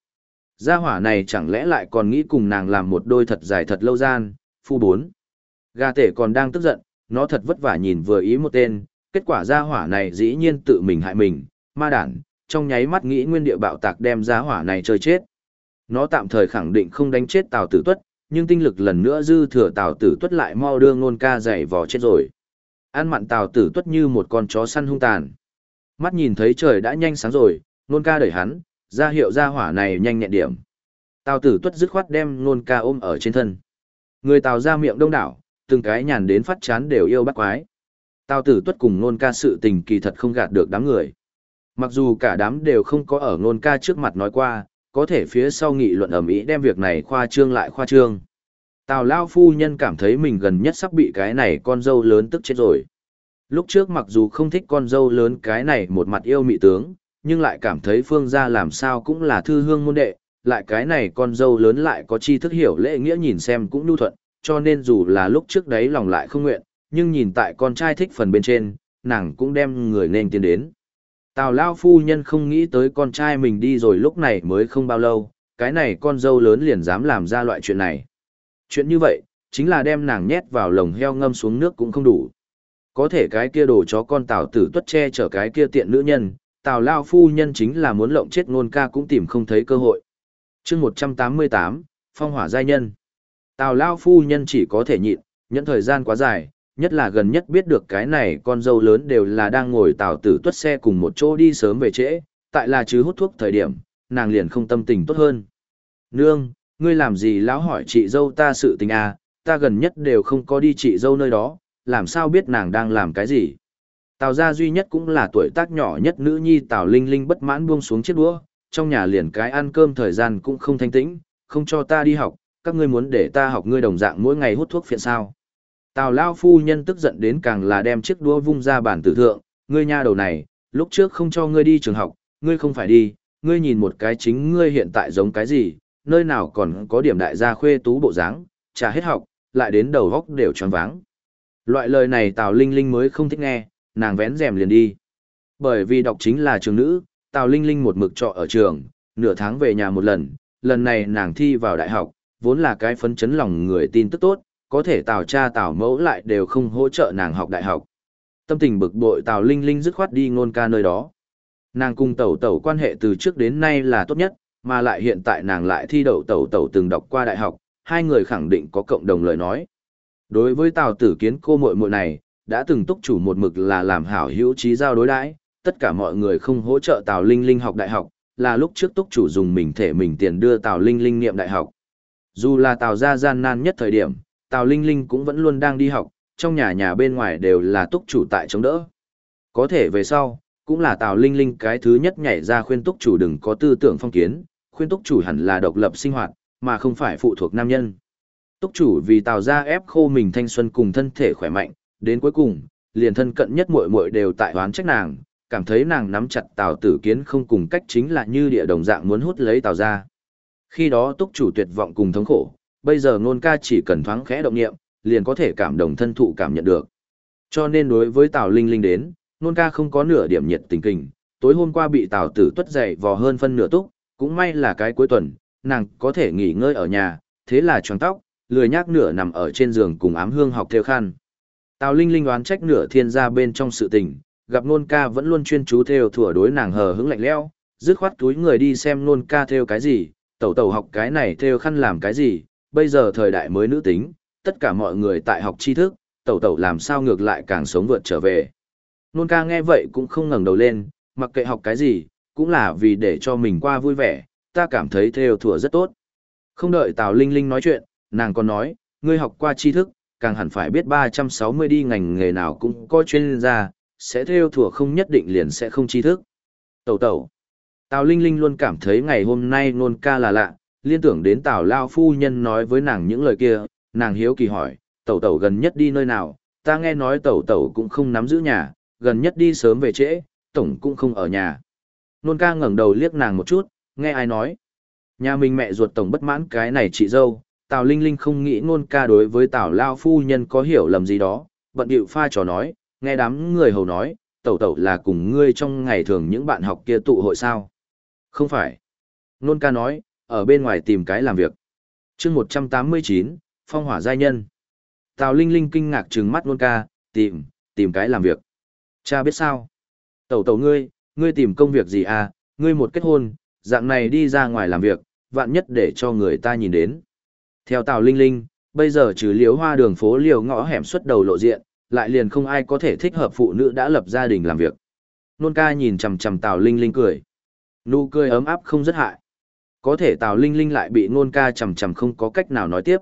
Gia hỏa này chẳng lẽ lại còn nghĩ cùng nàng làm một đôi thật dài thật lâu gian, phu bốn. Gà tể còn đang tức giận, nó thật vất vả nhìn vừa ý một tên, kết quả gia hỏa này dĩ nhiên tự mình hại mình, ma đản, trong nháy mắt nghĩ nguyên địa bạo tạc đem gia hỏa này chơi chết. Nó tạm thời khẳng định không đánh chết Tào Tử Tuất, nhưng tinh lực lần nữa dư thừa Tào Tử Tuất lại mau đưa ngôn ca dày vò chết rồi. Ăn mặn Tào Tử Tuất như một con chó săn hung tàn. Mắt nhìn thấy trời đã nhanh sáng rồi, ngôn ca đẩy hắn, ra hiệu ra hỏa này nhanh nhẹn điểm. Tào tử tuất dứt khoát đem nôn ca ôm ở trên thân. Người tào ra miệng đông đảo, từng cái nhàn đến phát chán đều yêu bắt quái. Tào tử tuất cùng nôn ca sự tình kỳ thật không gạt được đám người. Mặc dù cả đám đều không có ở nôn ca trước mặt nói qua, có thể phía sau nghị luận ầm ĩ đem việc này khoa trương lại khoa trương. Tào Lao phu nhân cảm thấy mình gần nhất sắp bị cái này con dâu lớn tức chết rồi. Lúc trước mặc dù không thích con dâu lớn cái này một mặt yêu mị tướng, nhưng lại cảm thấy phương gia làm sao cũng là thư hương môn đệ, lại cái này con dâu lớn lại có chi thức hiểu lễ nghĩa nhìn xem cũng nhu thuận, cho nên dù là lúc trước đấy lòng lại không nguyện, nhưng nhìn tại con trai thích phần bên trên, nàng cũng đem người nên tiến đến. Tào Lao phu nhân không nghĩ tới con trai mình đi rồi lúc này mới không bao lâu, cái này con dâu lớn liền dám làm ra loại chuyện này. Chuyện như vậy, chính là đem nàng nhét vào lồng heo ngâm xuống nước cũng không đủ. Có thể cái kia đồ chó con tào tử tuất che chở cái kia tiện nữ nhân, Tào Lao phu nhân chính là muốn lộng chết ngôn ca cũng tìm không thấy cơ hội chương 188, Phong hỏa giai nhân. Tào Lao phu nhân chỉ có thể nhịn, nhẫn thời gian quá dài, nhất là gần nhất biết được cái này con dâu lớn đều là đang ngồi tào tử tuất xe cùng một chỗ đi sớm về trễ, tại là chứ hút thuốc thời điểm, nàng liền không tâm tình tốt hơn. Nương, ngươi làm gì lão hỏi chị dâu ta sự tình à, ta gần nhất đều không có đi chị dâu nơi đó, làm sao biết nàng đang làm cái gì. Tào gia duy nhất cũng là tuổi tác nhỏ nhất nữ nhi Tào Linh Linh bất mãn buông xuống chiếc đũa, trong nhà liền cái ăn cơm thời gian cũng không thanh tĩnh, không cho ta đi học, các ngươi muốn để ta học ngươi đồng dạng mỗi ngày hút thuốc phiện sao. Tào Lao phu nhân tức giận đến càng là đem chiếc đũa vung ra bản tử thượng, ngươi nha đầu này, lúc trước không cho ngươi đi trường học, ngươi không phải đi, ngươi nhìn một cái chính ngươi hiện tại giống cái gì, nơi nào còn có điểm đại gia khuê tú bộ dáng, trả hết học, lại đến đầu góc đều tròn váng. Loại lời này Tào Linh Linh mới không thích nghe, nàng vén rèm liền đi. Bởi vì đọc chính là trường nữ, Tào Linh Linh một mực trọ ở trường, nửa tháng về nhà một lần, lần này nàng thi vào đại học, vốn là cái phấn chấn lòng người tin tức tốt, có thể Tào cha Tào mẫu lại đều không hỗ trợ nàng học đại học. Tâm tình bực bội Tào Linh Linh dứt khoát đi ngôn ca nơi đó. Nàng cùng tẩu tẩu quan hệ từ trước đến nay là tốt nhất, mà lại hiện tại nàng lại thi đậu tẩu tẩu từng đọc qua đại học, hai người khẳng định có cộng đồng lời nói. Đối với Tào Tử Kiến cô muội muội này, đã từng túc chủ một mực là làm hảo hữu trí giao đối đãi, tất cả mọi người không hỗ trợ Tào Linh Linh học đại học, là lúc trước túc chủ dùng mình thể mình tiền đưa Tào Linh Linh niệm đại học. Dù là Tào gia gian nan nhất thời điểm, Tào Linh Linh cũng vẫn luôn đang đi học, trong nhà nhà bên ngoài đều là túc chủ tại chống đỡ. Có thể về sau, cũng là Tào Linh Linh cái thứ nhất nhảy ra khuyên túc chủ đừng có tư tưởng phong kiến, khuyên túc chủ hẳn là độc lập sinh hoạt, mà không phải phụ thuộc nam nhân. Túc chủ vì Tào gia ép khô mình thanh xuân cùng thân thể khỏe mạnh, đến cuối cùng, liền thân cận nhất muội muội đều tại oán trách nàng, cảm thấy nàng nắm chặt Tào Tử Kiến không cùng cách chính là như địa đồng dạng muốn hút lấy Tào ra Khi đó túc chủ tuyệt vọng cùng thống khổ, bây giờ ngôn ca chỉ cần thoáng khẽ động niệm, liền có thể cảm động thân thụ cảm nhận được. Cho nên đối với Tào Linh Linh đến, ngôn ca không có nửa điểm nhiệt tình kình, tối hôm qua bị Tào Tử tuất dậy vò hơn phân nửa túc, cũng may là cái cuối tuần, nàng có thể nghỉ ngơi ở nhà, thế là choàng tóc, lười nhác nửa nằm ở trên giường cùng ám hương học theo khăn. Tào Linh Linh oán trách nửa thiên gia bên trong sự tình, gặp nôn ca vẫn luôn chuyên chú theo thủa đối nàng hờ hững lạnh lẽo, dứt khoát túi người đi xem nôn ca theo cái gì, tẩu tẩu học cái này theo khăn làm cái gì, bây giờ thời đại mới nữ tính, tất cả mọi người tại học tri thức, tẩu tẩu làm sao ngược lại càng sống vượt trở về. Nôn ca nghe vậy cũng không ngẩng đầu lên, mặc kệ học cái gì, cũng là vì để cho mình qua vui vẻ, ta cảm thấy theo thủa rất tốt. Không đợi Tào Linh Linh nói chuyện, nàng còn nói, ngươi học qua tri thức, càng hẳn phải biết 360 đi ngành nghề nào cũng có chuyên gia, sẽ theo thủa không nhất định liền sẽ không tri thức. Tẩu tẩu. Tào Linh Linh luôn cảm thấy ngày hôm nay nôn ca là lạ, liên tưởng đến Tào Lao Phu Nhân nói với nàng những lời kia, nàng hiếu kỳ hỏi, tẩu tẩu gần nhất đi nơi nào, ta nghe nói tẩu tẩu cũng không nắm giữ nhà, gần nhất đi sớm về trễ, tổng cũng không ở nhà. Nôn ca ngẩng đầu liếc nàng một chút, nghe ai nói. Nhà mình mẹ ruột tổng bất mãn cái này chị dâu, Tào Linh Linh không nghĩ nôn ca đối với Tào Lao Phu Nhân có hiểu lầm gì đó, bận điệu pha trò nói, nghe đám người hầu nói, tẩu tẩu là cùng ngươi trong ngày thường những bạn học kia tụ hội sao. Không phải. Nôn ca nói, ở bên ngoài tìm cái làm việc. chương 189, Phong hỏa giai nhân. Tào Linh Linh kinh ngạc trừng mắt nôn ca, tìm, tìm cái làm việc. Cha biết sao? Tẩu tẩu ngươi, ngươi tìm công việc gì à, ngươi một kết hôn, dạng này đi ra ngoài làm việc, vạn nhất để cho người ta nhìn đến. Theo Tào Linh Linh, bây giờ trừ liếu hoa đường phố liều ngõ hẻm xuất đầu lộ diện, lại liền không ai có thể thích hợp phụ nữ đã lập gia đình làm việc. Nôn ca nhìn chằm chằm Tào Linh Linh cười. Nụ cười ấm áp không rất hại. Có thể Tào Linh Linh lại bị nôn ca chằm chằm không có cách nào nói tiếp.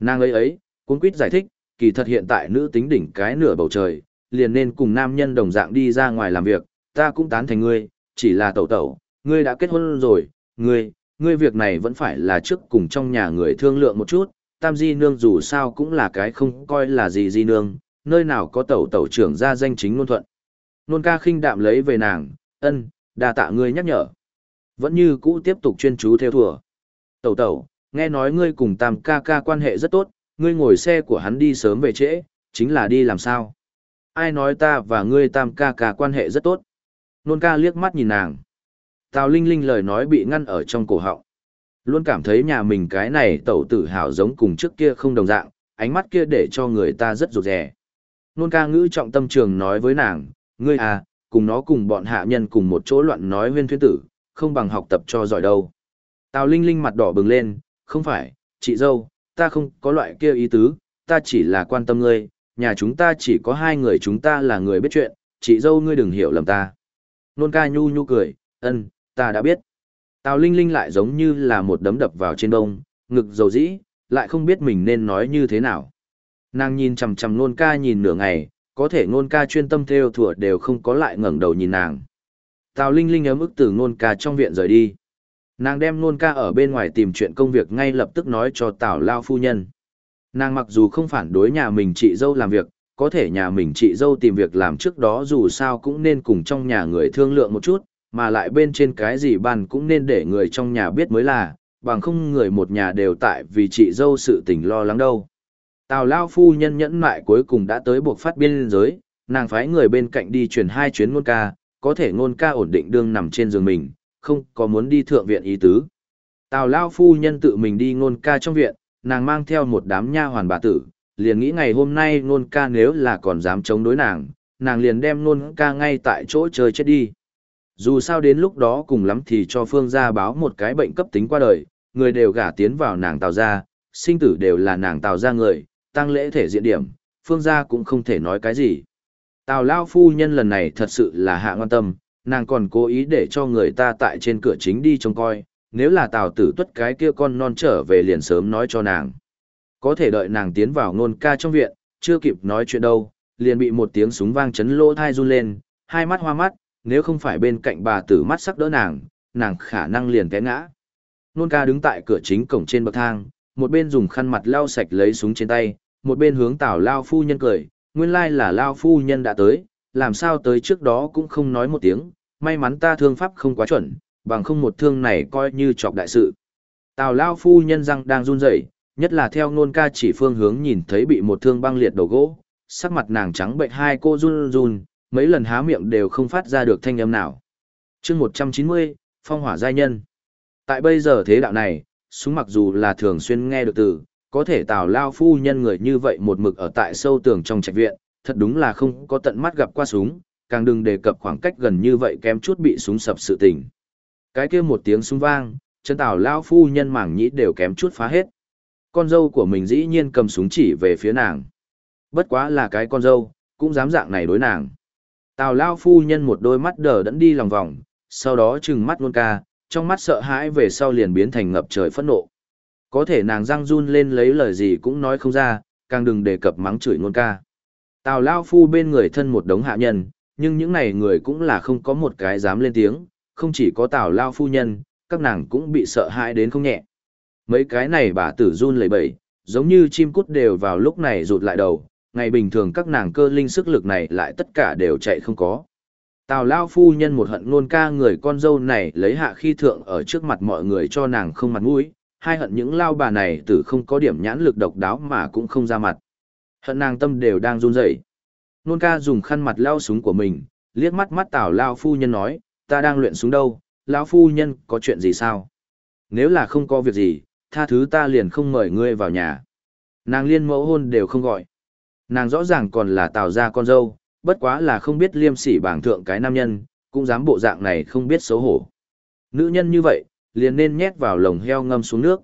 Nàng ấy ấy, cuốn quýt giải thích, kỳ thật hiện tại nữ tính đỉnh cái nửa bầu trời, liền nên cùng nam nhân đồng dạng đi ra ngoài làm việc, ta cũng tán thành ngươi, chỉ là tẩu tẩu, ngươi đã kết hôn rồi, ngươi, ngươi việc này vẫn phải là trước cùng trong nhà người thương lượng một chút, tam di nương dù sao cũng là cái không coi là gì di nương, nơi nào có tẩu tẩu trưởng ra danh chính ngôn thuận. Nôn ca khinh đạm lấy về nàng, ân, đa tạ ngươi nhắc nhở. Vẫn như cũ tiếp tục chuyên chú theo thùa. Tẩu tẩu, nghe nói ngươi cùng tam ca ca quan hệ rất tốt, ngươi ngồi xe của hắn đi sớm về trễ, chính là đi làm sao? Ai nói ta và ngươi tam ca ca quan hệ rất tốt? Nôn ca liếc mắt nhìn nàng. Tào Linh Linh lời nói bị ngăn ở trong cổ họng. Luôn cảm thấy nhà mình cái này tẩu tử hào giống cùng trước kia không đồng dạng, ánh mắt kia để cho người ta rất rụt rè. Nôn ca ngữ trọng tâm trường nói với nàng, ngươi à, cùng nó cùng bọn hạ nhân cùng một chỗ loạn nói huyên thuyên tử, không bằng học tập cho giỏi đâu. Tào Linh Linh mặt đỏ bừng lên, không phải, chị dâu, ta không có loại kia ý tứ, ta chỉ là quan tâm ngươi, nhà chúng ta chỉ có hai người chúng ta là người biết chuyện, chị dâu ngươi đừng hiểu lầm ta. Nôn ca nhu nhu cười, ân, ta đã biết. Tào Linh Linh lại giống như là một đấm đập vào trên đông, ngực dầu dĩ, lại không biết mình nên nói như thế nào. Nàng nhìn chằm chằm nôn ca nhìn nửa ngày, có thể nôn ca chuyên tâm theo thủa đều không có lại ngẩng đầu nhìn nàng. Tào Linh Linh ấm ức từ nôn ca trong viện rời đi. Nàng đem nôn ca ở bên ngoài tìm chuyện công việc ngay lập tức nói cho Tào Lao phu nhân. Nàng mặc dù không phản đối nhà mình chị dâu làm việc, có thể nhà mình chị dâu tìm việc làm trước đó dù sao cũng nên cùng trong nhà người thương lượng một chút, mà lại bên trên cái gì bàn cũng nên để người trong nhà biết mới là, bằng không người một nhà đều tại vì chị dâu sự tình lo lắng đâu. Tào Lao phu nhân nhẫn mại cuối cùng đã tới buộc phát biên giới, nàng phái người bên cạnh đi chuyển hai chuyến ngôn ca, có thể ngôn ca ổn định đương nằm trên giường mình, không có muốn đi thượng viện ý tứ. Tào Lao phu nhân tự mình đi ngôn ca trong viện, nàng mang theo một đám nha hoàn bà tử, liền nghĩ ngày hôm nay ngôn ca nếu là còn dám chống đối nàng, nàng liền đem ngôn ca ngay tại chỗ chơi chết đi. Dù sao đến lúc đó cùng lắm thì cho phương gia báo một cái bệnh cấp tính qua đời, người đều gả tiến vào nàng tào gia, sinh tử đều là nàng tào gia người, tăng lễ thể diện điểm, phương gia cũng không thể nói cái gì. Tào Lao phu nhân lần này thật sự là hạ ngoan tâm, nàng còn cố ý để cho người ta tại trên cửa chính đi trông coi, nếu là tào tử tuất cái kia con non trở về liền sớm nói cho nàng. Có thể đợi nàng tiến vào ngôn ca trong viện, chưa kịp nói chuyện đâu, liền bị một tiếng súng vang chấn lỗ thai run lên, hai mắt hoa mắt, nếu không phải bên cạnh bà tử mắt sắc đỡ nàng, nàng khả năng liền té ngã. Nôn ca đứng tại cửa chính cổng trên bậc thang, một bên dùng khăn mặt lau sạch lấy súng trên tay, một bên hướng tào lao phu nhân cười, nguyên lai là lao phu nhân đã tới, làm sao tới trước đó cũng không nói một tiếng, may mắn ta thương pháp không quá chuẩn, bằng không một thương này coi như chọc đại sự. Tào lao phu nhân răng đang run rẩy, nhất là theo nôn ca chỉ phương hướng nhìn thấy bị một thương băng liệt đầu gỗ, sắc mặt nàng trắng bệnh hai cô run run, mấy lần há miệng đều không phát ra được thanh âm nào. chương 190, Phong hỏa giai nhân. Tại bây giờ thế đạo này, súng mặc dù là thường xuyên nghe được từ, có thể tào lao phu nhân người như vậy một mực ở tại sâu tường trong trạch viện, thật đúng là không có tận mắt gặp qua súng, càng đừng đề cập khoảng cách gần như vậy kém chút bị súng sập sự tình. Cái kia một tiếng súng vang, chân tào lao phu nhân mảng nhĩ đều kém chút phá hết. Con dâu của mình dĩ nhiên cầm súng chỉ về phía nàng. Bất quá là cái con dâu, cũng dám dạng này đối nàng. Tào lao phu nhân một đôi mắt đờ đẫn đi lòng vòng, sau đó trừng mắt nôn ca, trong mắt sợ hãi về sau liền biến thành ngập trời phẫn nộ. Có thể nàng răng run lên lấy lời gì cũng nói không ra, càng đừng đề cập mắng chửi ngôn ca. Tào lao phu bên người thân một đống hạ nhân, nhưng những này người cũng là không có một cái dám lên tiếng, không chỉ có tào lao phu nhân, các nàng cũng bị sợ hãi đến không nhẹ. Mấy cái này bà tử run lẩy bẩy, giống như chim cút đều vào lúc này rụt lại đầu, ngày bình thường các nàng cơ linh sức lực này lại tất cả đều chạy không có. Tào Lao phu nhân một hận nôn ca người con dâu này lấy hạ khi thượng ở trước mặt mọi người cho nàng không mặt mũi, hai hận những lao bà này tử không có điểm nhãn lực độc đáo mà cũng không ra mặt. Hận nàng tâm đều đang run rẩy. Nôn ca dùng khăn mặt lao súng của mình, liếc mắt mắt Tào Lao phu nhân nói, ta đang luyện súng đâu, Lao phu nhân có chuyện gì sao? Nếu là không có việc gì, tha thứ ta liền không mời ngươi vào nhà. Nàng liên mẫu hôn đều không gọi. Nàng rõ ràng còn là Tào gia con dâu, bất quá là không biết liêm sỉ bảng thượng cái nam nhân, cũng dám bộ dạng này không biết xấu hổ. Nữ nhân như vậy, liền nên nhét vào lồng heo ngâm xuống nước.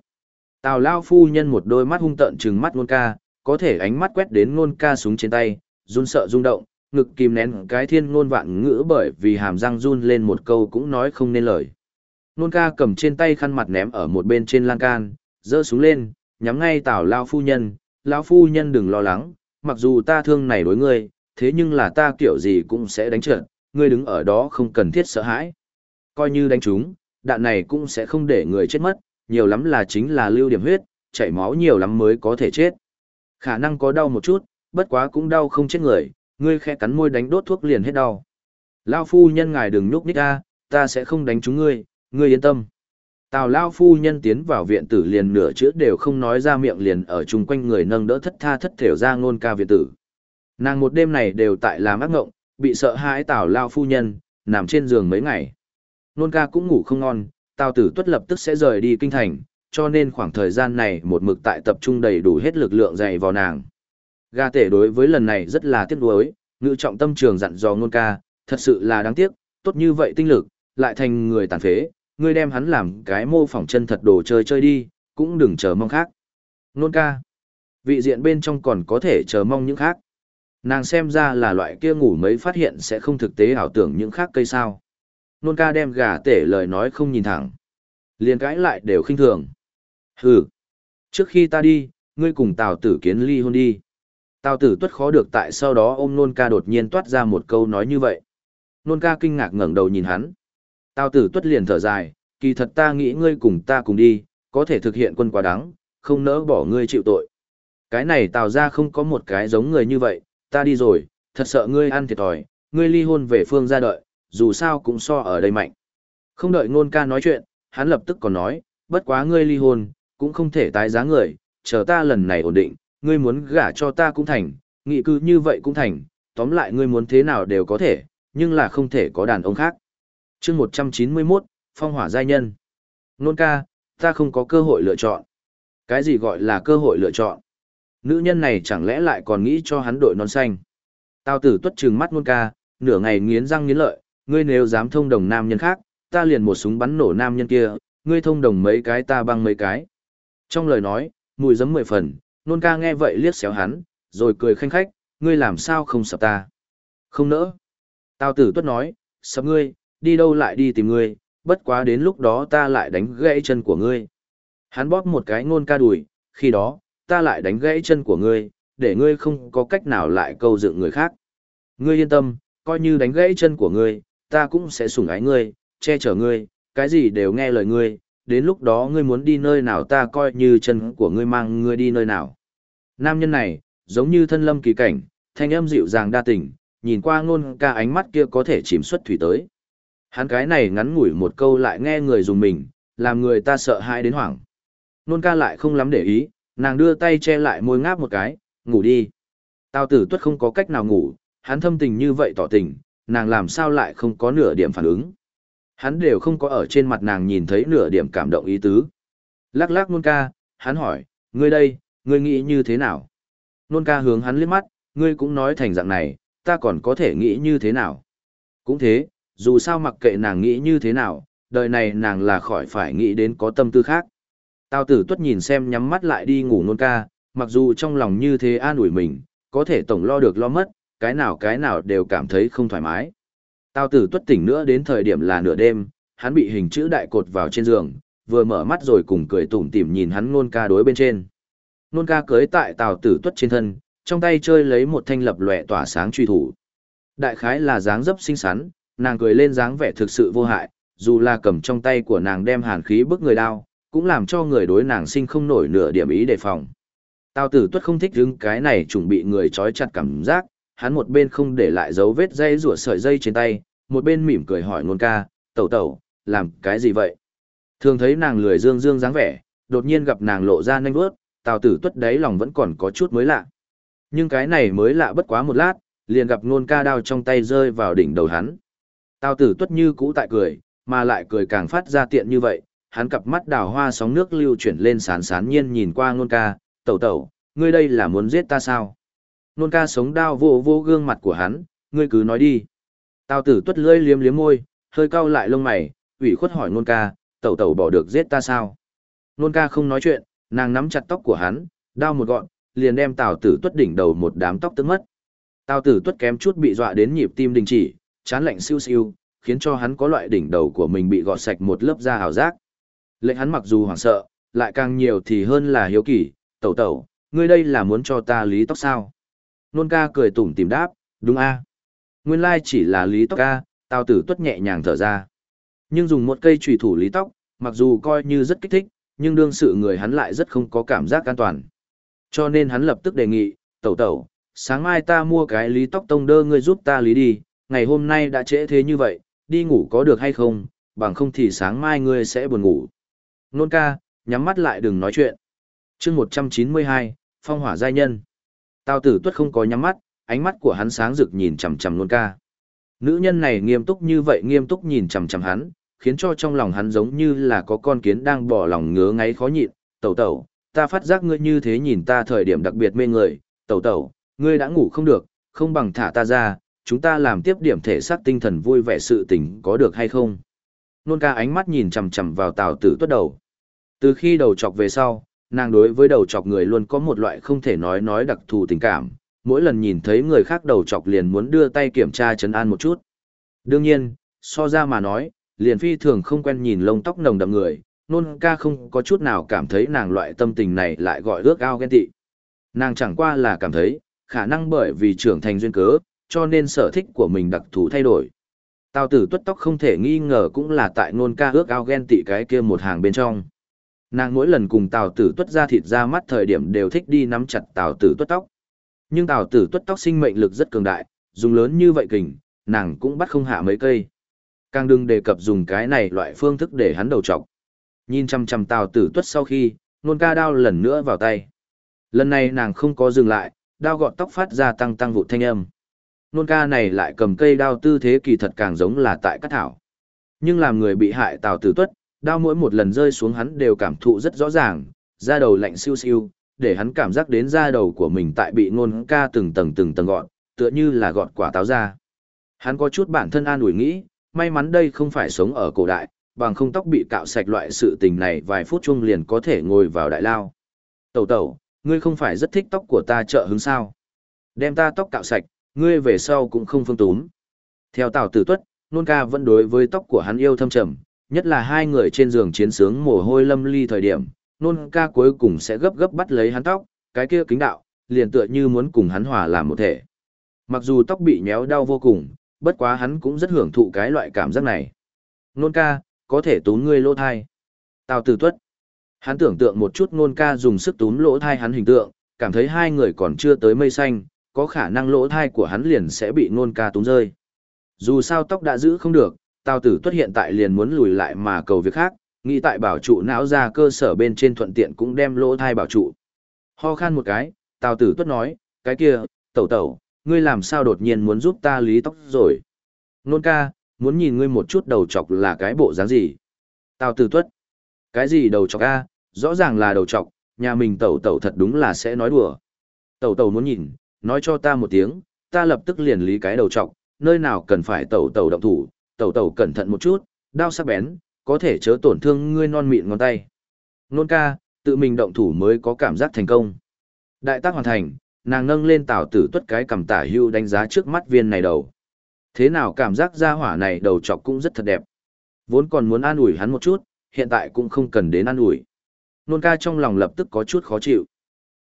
Tào Lao phu nhân một đôi mắt hung tợn trừng mắt Nôn ca, có thể ánh mắt quét đến Nôn ca súng trên tay, run sợ rung động, ngực kìm nén cái thiên ngôn vạn ngữ bởi vì hàm răng run lên một câu cũng nói không nên lời. Nôn ca cầm trên tay khăn mặt ném ở một bên trên lan can, giơ súng lên, nhắm ngay Tào Lao phu nhân, lão phu nhân đừng lo lắng, mặc dù ta thương này đối ngươi, thế nhưng là ta kiểu gì cũng sẽ đánh trượt, ngươi đứng ở đó không cần thiết sợ hãi. Coi như đánh chúng, đạn này cũng sẽ không để người chết mất, nhiều lắm là chính là lưu điểm huyết, chảy máu nhiều lắm mới có thể chết. Khả năng có đau một chút, bất quá cũng đau không chết người, ngươi khẽ cắn môi đánh đốt thuốc liền hết đau. Lao phu nhân ngài đừng nhúc nhích ra, ta sẽ không đánh chúng ngươi, ngươi yên tâm. Tào Lao phu nhân tiến vào viện tử liền nửa chữ đều không nói ra miệng liền ở chung quanh người nâng đỡ thất tha thất thểu ra ngôn ca viện tử. Nàng một đêm này đều tại làm ác ngộng, bị sợ hãi Tào Lao phu nhân, nằm trên giường mấy ngày. Nôn ca cũng ngủ không ngon, Tào tử tuất lập tức sẽ rời đi kinh thành, cho nên khoảng thời gian này một mực tại tập trung đầy đủ hết lực lượng dạy vào nàng. Ga tể đối với lần này rất là tiếc nuối, ngự trọng tâm trường dặn dò nôn ca, thật sự là đáng tiếc, tốt như vậy tinh lực, lại thành người tàn phế, ngươi đem hắn làm cái mô phỏng chân thật đồ chơi chơi đi, cũng đừng chờ mong khác. Nôn ca, vị diện bên trong còn có thể chờ mong những khác. Nàng xem ra là loại kia ngủ mấy phát hiện sẽ không thực tế ảo tưởng những khác cây sao. Nôn ca đem gà tể lời nói không nhìn thẳng. liền cãi lại đều khinh thường. Hừ. Trước khi ta đi, ngươi cùng Tào tử kiến ly hôn đi. Tào tử tuất khó được tại sau đó ôm nôn ca đột nhiên toát ra một câu nói như vậy. Nôn ca kinh ngạc ngẩng đầu nhìn hắn. Tào tử tuất liền thở dài, kỳ thật ta nghĩ ngươi cùng ta cùng đi, có thể thực hiện quân quá đáng, không nỡ bỏ ngươi chịu tội. Cái này tào ra không có một cái giống người như vậy, ta đi rồi, thật sợ ngươi ăn thiệt thòi, ngươi ly hôn về phương ra đợi, dù sao cũng so ở đây mạnh. Không đợi ngôn ca nói chuyện, hắn lập tức còn nói, bất quá ngươi ly hôn, cũng không thể tái giá người, chờ ta lần này ổn định, ngươi muốn gả cho ta cũng thành, nghị cư như vậy cũng thành, tóm lại ngươi muốn thế nào đều có thể, nhưng là không thể có đàn ông khác. chương 191, Phong hỏa giai nhân. Nôn ca, ta không có cơ hội lựa chọn. Cái gì gọi là cơ hội lựa chọn? Nữ nhân này chẳng lẽ lại còn nghĩ cho hắn đội non xanh? Tao tử tuất trừng mắt nôn ca, nửa ngày nghiến răng nghiến lợi, ngươi nếu dám thông đồng nam nhân khác, ta liền một súng bắn nổ nam nhân kia, ngươi thông đồng mấy cái ta băng mấy cái. Trong lời nói, mùi giấm mười phần, nôn ca nghe vậy liếc xéo hắn, rồi cười khanh khách, ngươi làm sao không sập ta? Không nỡ. Tao tử tuất nói, sập ngươi, đi đâu lại đi tìm ngươi, bất quá đến lúc đó ta lại đánh gãy chân của ngươi. Hắn bóp một cái Nôn ca đùi, khi đó, ta lại đánh gãy chân của ngươi, để ngươi không có cách nào lại câu dựng người khác. Ngươi yên tâm, coi như đánh gãy chân của ngươi, ta cũng sẽ sủng ái ngươi, che chở ngươi, cái gì đều nghe lời ngươi, đến lúc đó ngươi muốn đi nơi nào ta coi như chân của ngươi mang ngươi đi nơi nào. Nam nhân này, giống như thân lâm kỳ cảnh, thanh âm dịu dàng đa tình, nhìn qua ngôn ca ánh mắt kia có thể chìm xuất thủy tới. Hắn cái này ngắn ngủi một câu lại nghe người dùng mình, làm người ta sợ hãi đến hoảng. Nôn ca lại không lắm để ý, nàng đưa tay che lại môi ngáp một cái, ngủ đi. Tào tử tuất không có cách nào ngủ, hắn thâm tình như vậy tỏ tình, nàng làm sao lại không có nửa điểm phản ứng. Hắn đều không có ở trên mặt nàng nhìn thấy nửa điểm cảm động ý tứ. Lắc lắc nôn ca, hắn hỏi, ngươi đây, ngươi nghĩ như thế nào? Nôn ca hướng hắn liếc mắt, ngươi cũng nói thành dạng này, ta còn có thể nghĩ như thế nào? Cũng thế, dù sao mặc kệ nàng nghĩ như thế nào, đời này nàng là khỏi phải nghĩ đến có tâm tư khác. Tào tử tuất nhìn xem nhắm mắt lại đi ngủ nôn ca, mặc dù trong lòng như thế an ủi mình, có thể tổng lo được lo mất, cái nào cái nào đều cảm thấy không thoải mái. Tào tử tuất tỉnh nữa đến thời điểm là nửa đêm, hắn bị hình chữ đại cột vào trên giường, vừa mở mắt rồi cùng cười tủm tỉm nhìn hắn nôn ca đối bên trên. Nôn ca cưới tại tào tử tuất trên thân, trong tay chơi lấy một thanh lập lòe tỏa sáng truy thủ. Đại khái là dáng dấp xinh xắn, nàng cười lên dáng vẻ thực sự vô hại, dù là cầm trong tay của nàng đem hàn khí bức người đao, cũng làm cho người đối nàng sinh không nổi nửa điểm ý đề phòng. Tào tử tuất không thích hứng cái này chuẩn bị người trói chặt cảm giác, hắn một bên không để lại dấu vết dây rủa sợi dây trên tay, một bên mỉm cười hỏi ngôn ca, tẩu tẩu, làm cái gì vậy? Thường thấy nàng lười dương dương dáng vẻ, đột nhiên gặp nàng lộ ra nhanh bước, tào tử tuất đáy lòng vẫn còn có chút mới lạ. Nhưng cái này mới lạ bất quá một lát, liền gặp ngôn ca đao trong tay rơi vào đỉnh đầu hắn. Tào tử tuất như cũ tại cười, mà lại cười càng phát ra tiện như vậy, hắn cặp mắt đào hoa sóng nước lưu chuyển lên sán sán nhiên nhìn qua ngôn ca, tẩu tẩu, ngươi đây là muốn giết ta sao? Ngôn ca sống đao vô vô gương mặt của hắn, ngươi cứ nói đi. Tào tử tuất lưỡi liếm liếm môi, hơi cau lại lông mày, ủy khuất hỏi ngôn ca, tẩu tẩu bỏ được giết ta sao? Ngôn ca không nói chuyện, nàng nắm chặt tóc của hắn, đao một gọn, liền đem tào tử tuất đỉnh đầu một đám tóc tức mất. Tào tử tuất kém chút bị dọa đến nhịp tim đình chỉ, chán lạnh siêu siêu, khiến cho hắn có loại đỉnh đầu của mình bị gọt sạch một lớp da hào giác. Lệnh hắn mặc dù hoảng sợ, lại càng nhiều thì hơn là hiếu kỳ, tẩu tẩu, ngươi đây là muốn cho ta lý tóc sao? Nôn ca cười tủm tìm đáp, đúng a Nguyên lai chỉ là lý tóc ca, tao tử tuất nhẹ nhàng thở ra. Nhưng dùng một cây trùy thủ lý tóc, mặc dù coi như rất kích thích, nhưng đương sự người hắn lại rất không có cảm giác an toàn. Cho nên hắn lập tức đề nghị, tẩu tẩu, sáng mai ta mua cái lý tóc tông đơ ngươi giúp ta lý đi, ngày hôm nay đã trễ thế như vậy, đi ngủ có được hay không, bằng không thì sáng mai ngươi sẽ buồn ngủ. Nôn ca, nhắm mắt lại đừng nói chuyện. chương 192, Phong hỏa giai nhân. Tào tử tuất không có nhắm mắt, ánh mắt của hắn sáng rực nhìn chằm chằm nôn ca. Nữ nhân này nghiêm túc như vậy nghiêm túc nhìn chằm chằm hắn, khiến cho trong lòng hắn giống như là có con kiến đang bỏ lòng ngứa ngáy khó nhịn. Tẩu tẩu, ta phát giác ngươi như thế nhìn ta thời điểm đặc biệt mê người. Tẩu tẩu, ngươi đã ngủ không được, không bằng thả ta ra, chúng ta làm tiếp điểm thể xác tinh thần vui vẻ sự tình có được hay không? Nôn ca ánh mắt nhìn chằm chằm vào tào tử tuất đầu. Từ khi đầu chọc về sau, nàng đối với đầu chọc người luôn có một loại không thể nói nói đặc thù tình cảm, mỗi lần nhìn thấy người khác đầu chọc liền muốn đưa tay kiểm tra chấn an một chút. Đương nhiên, so ra mà nói, liền phi thường không quen nhìn lông tóc nồng đậm người, nôn ca không có chút nào cảm thấy nàng loại tâm tình này lại gọi ước ao ghen tị. Nàng chẳng qua là cảm thấy, khả năng bởi vì trưởng thành duyên cớ, cho nên sở thích của mình đặc thù thay đổi. Tào tử tuất tóc không thể nghi ngờ cũng là tại nôn ca ước ao ghen tị cái kia một hàng bên trong. Nàng mỗi lần cùng Tào tử tuất ra thịt ra mắt thời điểm đều thích đi nắm chặt Tào tử tuất tóc. Nhưng Tào tử tuất tóc sinh mệnh lực rất cường đại, dùng lớn như vậy kình, nàng cũng bắt không hạ mấy cây. Càng đừng đề cập dùng cái này loại phương thức để hắn đầu trọc. Nhìn chăm chăm Tào tử tuất sau khi, nôn ca đao lần nữa vào tay. Lần này nàng không có dừng lại, đao gọt tóc phát ra tăng tăng vụ thanh âm. Nôn ca này lại cầm cây đao tư thế kỳ thật càng giống là tại cắt thảo. Nhưng làm người bị hại Tào tử tuất, đao mỗi một lần rơi xuống hắn đều cảm thụ rất rõ ràng, da đầu lạnh siêu siêu, để hắn cảm giác đến da đầu của mình tại bị nôn ca từng tầng từng tầng gọn, tựa như là gọt quả táo ra. Hắn có chút bản thân an ủi nghĩ, may mắn đây không phải sống ở cổ đại, bằng không tóc bị cạo sạch loại sự tình này vài phút chung liền có thể ngồi vào đại lao. Tẩu tẩu, ngươi không phải rất thích tóc của ta trợ hứng sao? Đem ta tóc cạo sạch, ngươi về sau cũng không phương túm. Theo Tào Tử Tuất, nôn ca vẫn đối với tóc của hắn yêu thâm trầm, nhất là hai người trên giường chiến sướng mồ hôi lâm ly thời điểm, nôn ca cuối cùng sẽ gấp gấp bắt lấy hắn tóc, cái kia kính đạo, liền tựa như muốn cùng hắn hòa làm một thể. Mặc dù tóc bị méo đau vô cùng, bất quá hắn cũng rất hưởng thụ cái loại cảm giác này. Nôn ca, có thể túm ngươi lỗ thai. Tào tử tuất. Hắn tưởng tượng một chút nôn ca dùng sức túm lỗ thai hắn hình tượng, cảm thấy hai người còn chưa tới mây xanh, có khả năng lỗ thai của hắn liền sẽ bị nôn ca túm rơi. Dù sao tóc đã giữ không được, Tào tử tuất hiện tại liền muốn lùi lại mà cầu việc khác, nghĩ tại bảo trụ não ra cơ sở bên trên thuận tiện cũng đem lỗ thai bảo trụ. Ho khan một cái, Tào tử tuất nói, cái kia, tẩu tẩu, ngươi làm sao đột nhiên muốn giúp ta lý tóc rồi. Nôn ca, muốn nhìn ngươi một chút đầu chọc là cái bộ dáng gì. Tào tử tuất, cái gì đầu chọc a rõ ràng là đầu chọc, nhà mình tẩu tẩu thật đúng là sẽ nói đùa. Tẩu tẩu muốn nhìn, nói cho ta một tiếng, ta lập tức liền lý cái đầu chọc, nơi nào cần phải tẩu tẩu động thủ, tẩu tẩu cẩn thận một chút, đao sắc bén, có thể chớ tổn thương ngươi non mịn ngón tay. Nôn ca, tự mình động thủ mới có cảm giác thành công. Đại tác hoàn thành, nàng nâng lên tảo tử tuất cái cầm tả hưu đánh giá trước mắt viên này đầu. Thế nào cảm giác ra hỏa này đầu chọc cũng rất thật đẹp. Vốn còn muốn an ủi hắn một chút, hiện tại cũng không cần đến an ủi. Nôn ca trong lòng lập tức có chút khó chịu.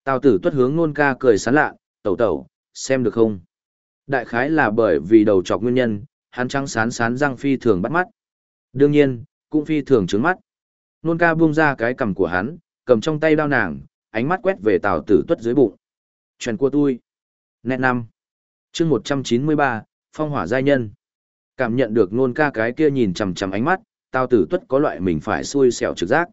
Tào tử tuất hướng nôn ca cười sán lạ, tẩu tẩu, xem được không? Đại khái là bởi vì đầu chọc nguyên nhân, hắn trắng sán sán răng phi thường bắt mắt. Đương nhiên, cũng phi thường trướng mắt. Nôn ca buông ra cái cầm của hắn, cầm trong tay đao nàng, ánh mắt quét về tào tử tuất dưới bụng. Chuyện của tôi. Nét năm. chương 193, phong hỏa giai nhân. Cảm nhận được nôn ca cái kia nhìn chằm chằm ánh mắt, tào tử tuất có loại mình phải xui xẻo trực giác.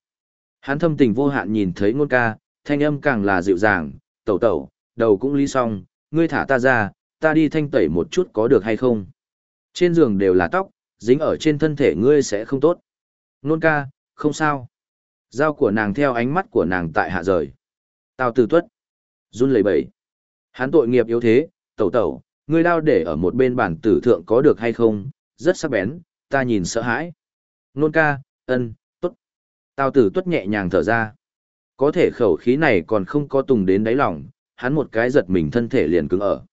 Hắn thâm tình vô hạn nhìn thấy nôn ca, thanh âm càng là dịu dàng, tẩu tẩu, đầu cũng ly xong, ngươi thả ta ra, ta đi thanh tẩy một chút có được hay không? Trên giường đều là tóc, dính ở trên thân thể ngươi sẽ không tốt. Nôn ca, không sao. Dao của nàng theo ánh mắt của nàng tại hạ rời. Tào tử tuất. Run lẩy bẩy. Hắn tội nghiệp yếu thế, tẩu tẩu, ngươi đao để ở một bên bản tử thượng có được hay không, rất sắc bén, ta nhìn sợ hãi. Nôn ca, ân, tốt. Tào tử tuất nhẹ nhàng thở ra. Có thể khẩu khí này còn không có tùng đến đáy lòng, hắn một cái giật mình thân thể liền cứng ở.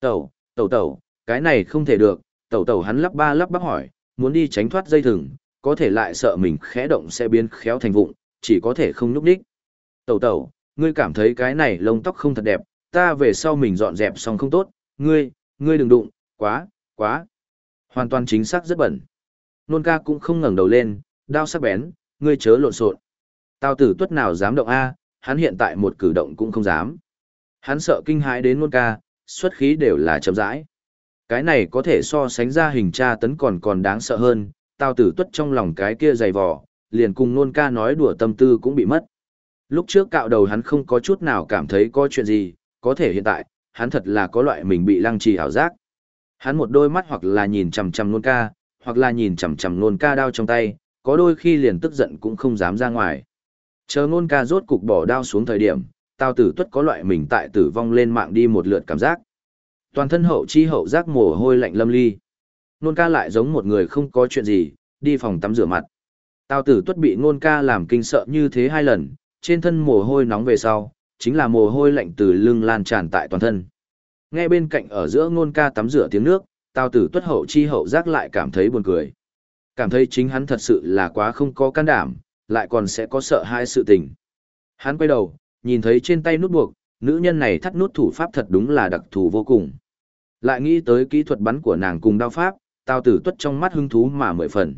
Tẩu, tẩu tẩu, cái này không thể được, tẩu tẩu hắn lắp ba lắp bắp hỏi, muốn đi tránh thoát dây thừng, có thể lại sợ mình khẽ động sẽ biến khéo thành vụng, chỉ có thể không núp đích. Tẩu tẩu, ngươi cảm thấy cái này lông tóc không thật đẹp, ta về sau mình dọn dẹp xong không tốt, ngươi, ngươi đừng đụng, quá, quá. Hoàn toàn chính xác rất bẩn. Nôn ca cũng không ngẩng đầu lên, đao sắc bén, ngươi chớ lộn xộn. Tao tử tuất nào dám động A, hắn hiện tại một cử động cũng không dám. Hắn sợ kinh hãi đến nôn ca, xuất khí đều là chậm rãi. Cái này có thể so sánh ra hình tra tấn còn còn đáng sợ hơn, tao tử tuất trong lòng cái kia dày vò, liền cùng nôn ca nói đùa tâm tư cũng bị mất. Lúc trước cạo đầu hắn không có chút nào cảm thấy có chuyện gì, có thể hiện tại, hắn thật là có loại mình bị lăng trì ảo giác. Hắn một đôi mắt hoặc là nhìn chằm chằm nôn ca, hoặc là nhìn chằm chằm nôn ca đao trong tay, có đôi khi liền tức giận cũng không dám ra ngoài. Chờ nôn ca rốt cục bỏ đao xuống thời điểm, tao tử tuất có loại mình tại tử vong lên mạng đi một lượt cảm giác. Toàn thân hậu chi hậu giác mồ hôi lạnh lâm ly. Nôn ca lại giống một người không có chuyện gì, đi phòng tắm rửa mặt. Tào tử tuất bị nôn ca làm kinh sợ như thế hai lần, trên thân mồ hôi nóng về sau, chính là mồ hôi lạnh từ lưng lan tràn tại toàn thân. Nghe bên cạnh ở giữa nôn ca tắm rửa tiếng nước, Tào tử tuất hậu chi hậu giác lại cảm thấy buồn cười. Cảm thấy chính hắn thật sự là quá không có can đảm, lại còn sẽ có sợ hai sự tình. Hắn quay đầu, nhìn thấy trên tay nút buộc, nữ nhân này thắt nút thủ pháp thật đúng là đặc thù vô cùng. Lại nghĩ tới kỹ thuật bắn của nàng cùng đao pháp, tào tử tuất trong mắt hứng thú mà mười phần.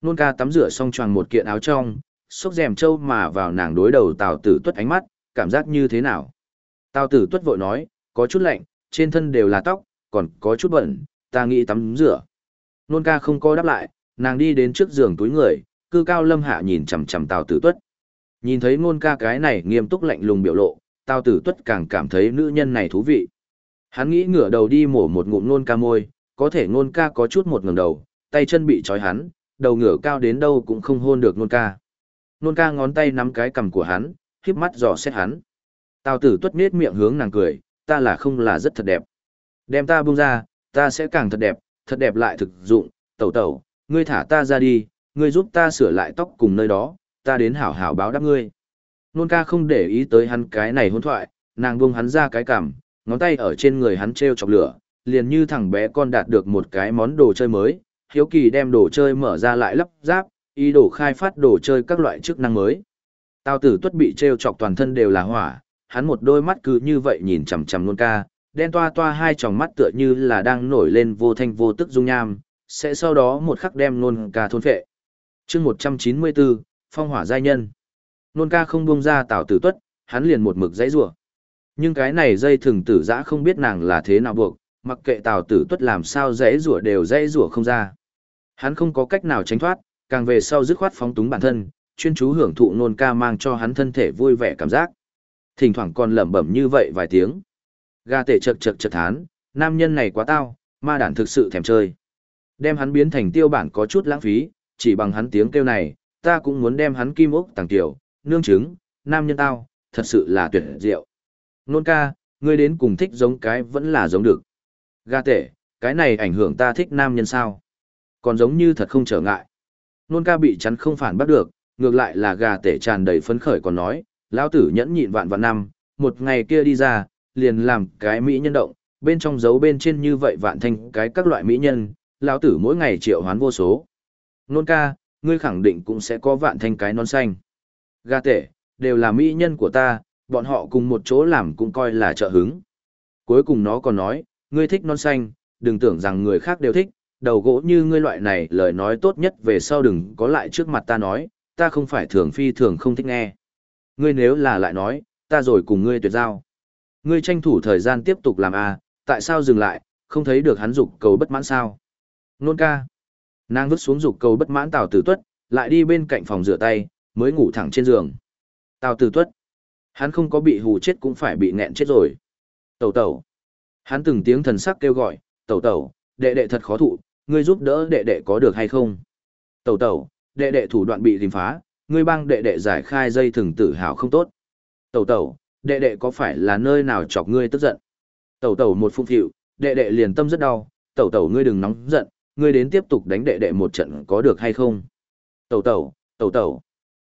Nôn ca tắm rửa xong choàng một kiện áo trong, xốc rèm trâu mà vào nàng đối đầu tào tử tuất ánh mắt, cảm giác như thế nào? Tào tử tuất vội nói, có chút lạnh, trên thân đều là tóc, còn có chút bẩn, ta nghĩ tắm rửa. Nôn ca không có đáp lại, nàng đi đến trước giường túi người, cư cao lâm hạ nhìn chằm chằm tào tử tuất. Nhìn thấy nôn ca cái này nghiêm túc lạnh lùng biểu lộ, tào tử tuất càng cảm thấy nữ nhân này thú vị. Hắn nghĩ ngửa đầu đi mổ một ngụm nôn ca môi, có thể nôn ca có chút một ngẩng đầu, tay chân bị trói hắn, đầu ngửa cao đến đâu cũng không hôn được nôn ca. Nôn ca ngón tay nắm cái cằm của hắn, khiếp mắt dò xét hắn. Tào tử tuất nết miệng hướng nàng cười, ta là không là rất thật đẹp. Đem ta buông ra, ta sẽ càng thật đẹp, thật đẹp lại thực dụng, tẩu tẩu, ngươi thả ta ra đi, ngươi giúp ta sửa lại tóc cùng nơi đó, ta đến hảo hảo báo đáp ngươi. Nôn ca không để ý tới hắn cái này hôn thoại, nàng buông hắn ra cái cằm, ngón tay ở trên người hắn treo chọc lửa, liền như thằng bé con đạt được một cái món đồ chơi mới, hiếu kỳ đem đồ chơi mở ra lại lắp ráp, ý đồ khai phát đồ chơi các loại chức năng mới. Tào tử tuất bị treo chọc toàn thân đều là hỏa, hắn một đôi mắt cứ như vậy nhìn chằm chằm nôn ca, đen toa toa hai tròng mắt tựa như là đang nổi lên vô thanh vô tức dung nham, sẽ sau đó một khắc đem nôn ca thôn phệ. chương 194, Phong hỏa giai nhân. Nôn ca không buông ra tào tử tuất, hắn liền một mực dãy rủa nhưng cái này dây thừng tử giã không biết nàng là thế nào buộc, mặc kệ tào tử tuất làm sao dễ rủa đều dễ rủa không ra. Hắn không có cách nào tránh thoát, càng về sau dứt khoát phóng túng bản thân, chuyên chú hưởng thụ nôn ca mang cho hắn thân thể vui vẻ cảm giác. Thỉnh thoảng còn lẩm bẩm như vậy vài tiếng. ga tể chật chật chật thán, nam nhân này quá tao, ma đản thực sự thèm chơi. Đem hắn biến thành tiêu bản có chút lãng phí, chỉ bằng hắn tiếng kêu này, ta cũng muốn đem hắn kim ốc tàng tiểu, nương trứng, nam nhân tao, thật sự là tuyệt diệu. Nôn ca, ngươi đến cùng thích giống cái vẫn là giống được. Ga tể, cái này ảnh hưởng ta thích nam nhân sao. Còn giống như thật không trở ngại. Nôn ca bị chắn không phản bắt được, ngược lại là gà tể tràn đầy phấn khởi còn nói, lão tử nhẫn nhịn vạn vạn năm, một ngày kia đi ra, liền làm cái mỹ nhân động, bên trong dấu bên trên như vậy vạn thanh cái các loại mỹ nhân, lão tử mỗi ngày triệu hoán vô số. Nôn ca, ngươi khẳng định cũng sẽ có vạn thanh cái non xanh. Gà tể, đều là mỹ nhân của ta, bọn họ cùng một chỗ làm cũng coi là trợ hứng. Cuối cùng nó còn nói, ngươi thích non xanh, đừng tưởng rằng người khác đều thích, đầu gỗ như ngươi loại này lời nói tốt nhất về sau đừng có lại trước mặt ta nói, ta không phải thường phi thường không thích nghe. Ngươi nếu là lại nói, ta rồi cùng ngươi tuyệt giao. Ngươi tranh thủ thời gian tiếp tục làm à, tại sao dừng lại, không thấy được hắn dục cầu bất mãn sao? Nôn ca. Nàng vứt xuống dục cầu bất mãn Tào Tử Tuất, lại đi bên cạnh phòng rửa tay, mới ngủ thẳng trên giường. Tào Tử Tuất. Hắn không có bị hù chết cũng phải bị nghẹn chết rồi. Tẩu tẩu. Hắn từng tiếng thần sắc kêu gọi, tẩu tẩu, đệ đệ thật khó thụ, ngươi giúp đỡ đệ đệ có được hay không? Tẩu tẩu, đệ đệ thủ đoạn bị tìm phá, ngươi bang đệ đệ giải khai dây thừng tử hào không tốt. Tẩu tẩu, đệ đệ có phải là nơi nào chọc ngươi tức giận? Tẩu tẩu một phụng phịu, đệ đệ liền tâm rất đau, tẩu tẩu ngươi đừng nóng giận, ngươi đến tiếp tục đánh đệ đệ một trận có được hay không? Tẩu tẩu, tẩu tẩu,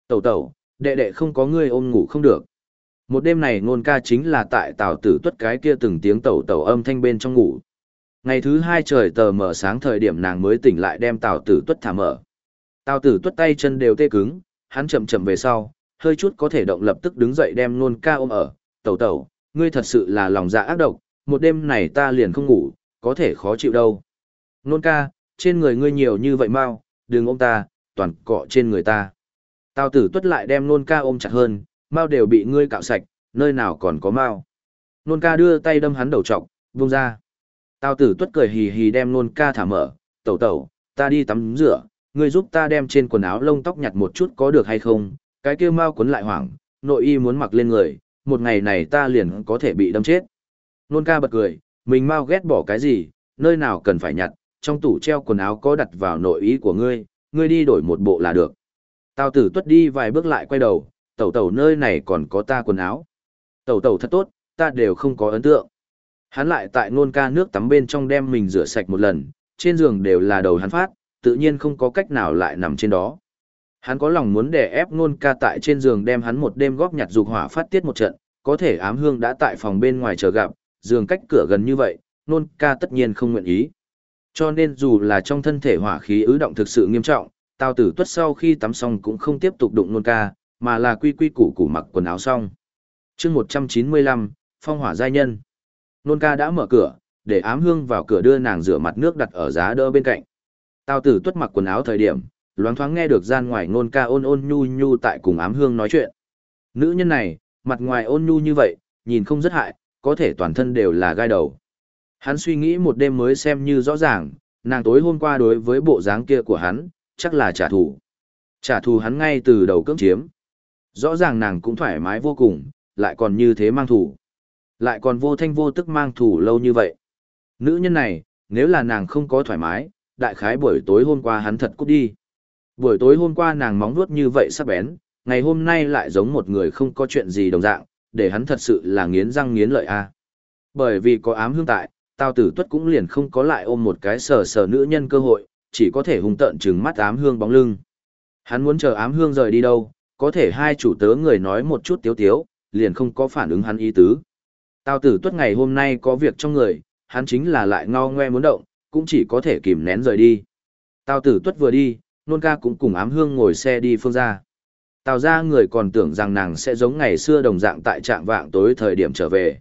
tẩu tẩu, đệ đệ không có ngươi ôm ngủ không được. Một đêm này ngôn ca chính là tại tào tử tuất cái kia từng tiếng tẩu tẩu âm thanh bên trong ngủ. Ngày thứ hai trời tờ mở sáng thời điểm nàng mới tỉnh lại đem tào tử tuất thả mở. Tào tử tuất tay chân đều tê cứng, hắn chậm chậm về sau, hơi chút có thể động lập tức đứng dậy đem nôn ca ôm ở, tẩu tẩu, ngươi thật sự là lòng dạ ác độc, một đêm này ta liền không ngủ, có thể khó chịu đâu. Nôn ca, trên người ngươi nhiều như vậy mau, đừng ôm ta, toàn cọ trên người ta. Tào tử tuất lại đem nôn ca ôm chặt hơn, Mao đều bị ngươi cạo sạch, nơi nào còn có mao? Nôn ca đưa tay đâm hắn đầu trọc, vung ra. Tào tử tuất cười hì hì đem nôn ca thả mở, tẩu tẩu, ta đi tắm rửa, ngươi giúp ta đem trên quần áo lông tóc nhặt một chút có được hay không, cái kia mao cuốn lại hoảng, nội y muốn mặc lên người, một ngày này ta liền có thể bị đâm chết. Nôn ca bật cười, mình mau ghét bỏ cái gì, nơi nào cần phải nhặt, trong tủ treo quần áo có đặt vào nội y của ngươi, ngươi đi đổi một bộ là được. Tào tử tuất đi vài bước lại quay đầu, tẩu tẩu nơi này còn có ta quần áo. Tẩu tẩu thật tốt, ta đều không có ấn tượng. Hắn lại tại nôn ca nước tắm bên trong đem mình rửa sạch một lần, trên giường đều là đầu hắn phát, tự nhiên không có cách nào lại nằm trên đó. Hắn có lòng muốn đè ép nôn ca tại trên giường đem hắn một đêm góp nhặt dục hỏa phát tiết một trận, có thể ám hương đã tại phòng bên ngoài chờ gặp, giường cách cửa gần như vậy, nôn ca tất nhiên không nguyện ý. Cho nên dù là trong thân thể hỏa khí ứ động thực sự nghiêm trọng, tao tử tuất sau khi tắm xong cũng không tiếp tục đụng nôn ca, mà là quy quy củ củ mặc quần áo xong. chương 195, Phong hỏa giai nhân. Nôn ca đã mở cửa, để ám hương vào cửa đưa nàng rửa mặt nước đặt ở giá đỡ bên cạnh. Tào tử tuất mặc quần áo thời điểm, loáng thoáng nghe được gian ngoài nôn ca ôn ôn nhu nhu tại cùng ám hương nói chuyện. Nữ nhân này, mặt ngoài ôn nhu như vậy, nhìn không rất hại, có thể toàn thân đều là gai đầu. Hắn suy nghĩ một đêm mới xem như rõ ràng, nàng tối hôm qua đối với bộ dáng kia của hắn, chắc là trả thù. Trả thù hắn ngay từ đầu cưỡng chiếm. Rõ ràng nàng cũng thoải mái vô cùng, lại còn như thế mang thủ. Lại còn vô thanh vô tức mang thủ lâu như vậy. Nữ nhân này, nếu là nàng không có thoải mái, đại khái buổi tối hôm qua hắn thật cút đi. Buổi tối hôm qua nàng móng vuốt như vậy sắc bén, ngày hôm nay lại giống một người không có chuyện gì đồng dạng, để hắn thật sự là nghiến răng nghiến lợi a. Bởi vì có ám hương tại, tao Tử Tuất cũng liền không có lại ôm một cái sờ sờ nữ nhân cơ hội, chỉ có thể hung tợn trừng mắt ám hương bóng lưng. Hắn muốn chờ ám hương rời đi đâu, có thể hai chủ tớ người nói một chút tiếu tiếu, liền không có phản ứng hắn ý tứ. Tào Tử Tuất ngày hôm nay có việc trong người, hắn chính là lại ngao ngoe muốn động, cũng chỉ có thể kìm nén rời đi. Tào Tử Tuất vừa đi, nôn ca cũng cùng ám hương ngồi xe đi phương ra. Tào ra người còn tưởng rằng nàng sẽ giống ngày xưa đồng dạng tại trạng vạng tối thời điểm trở về.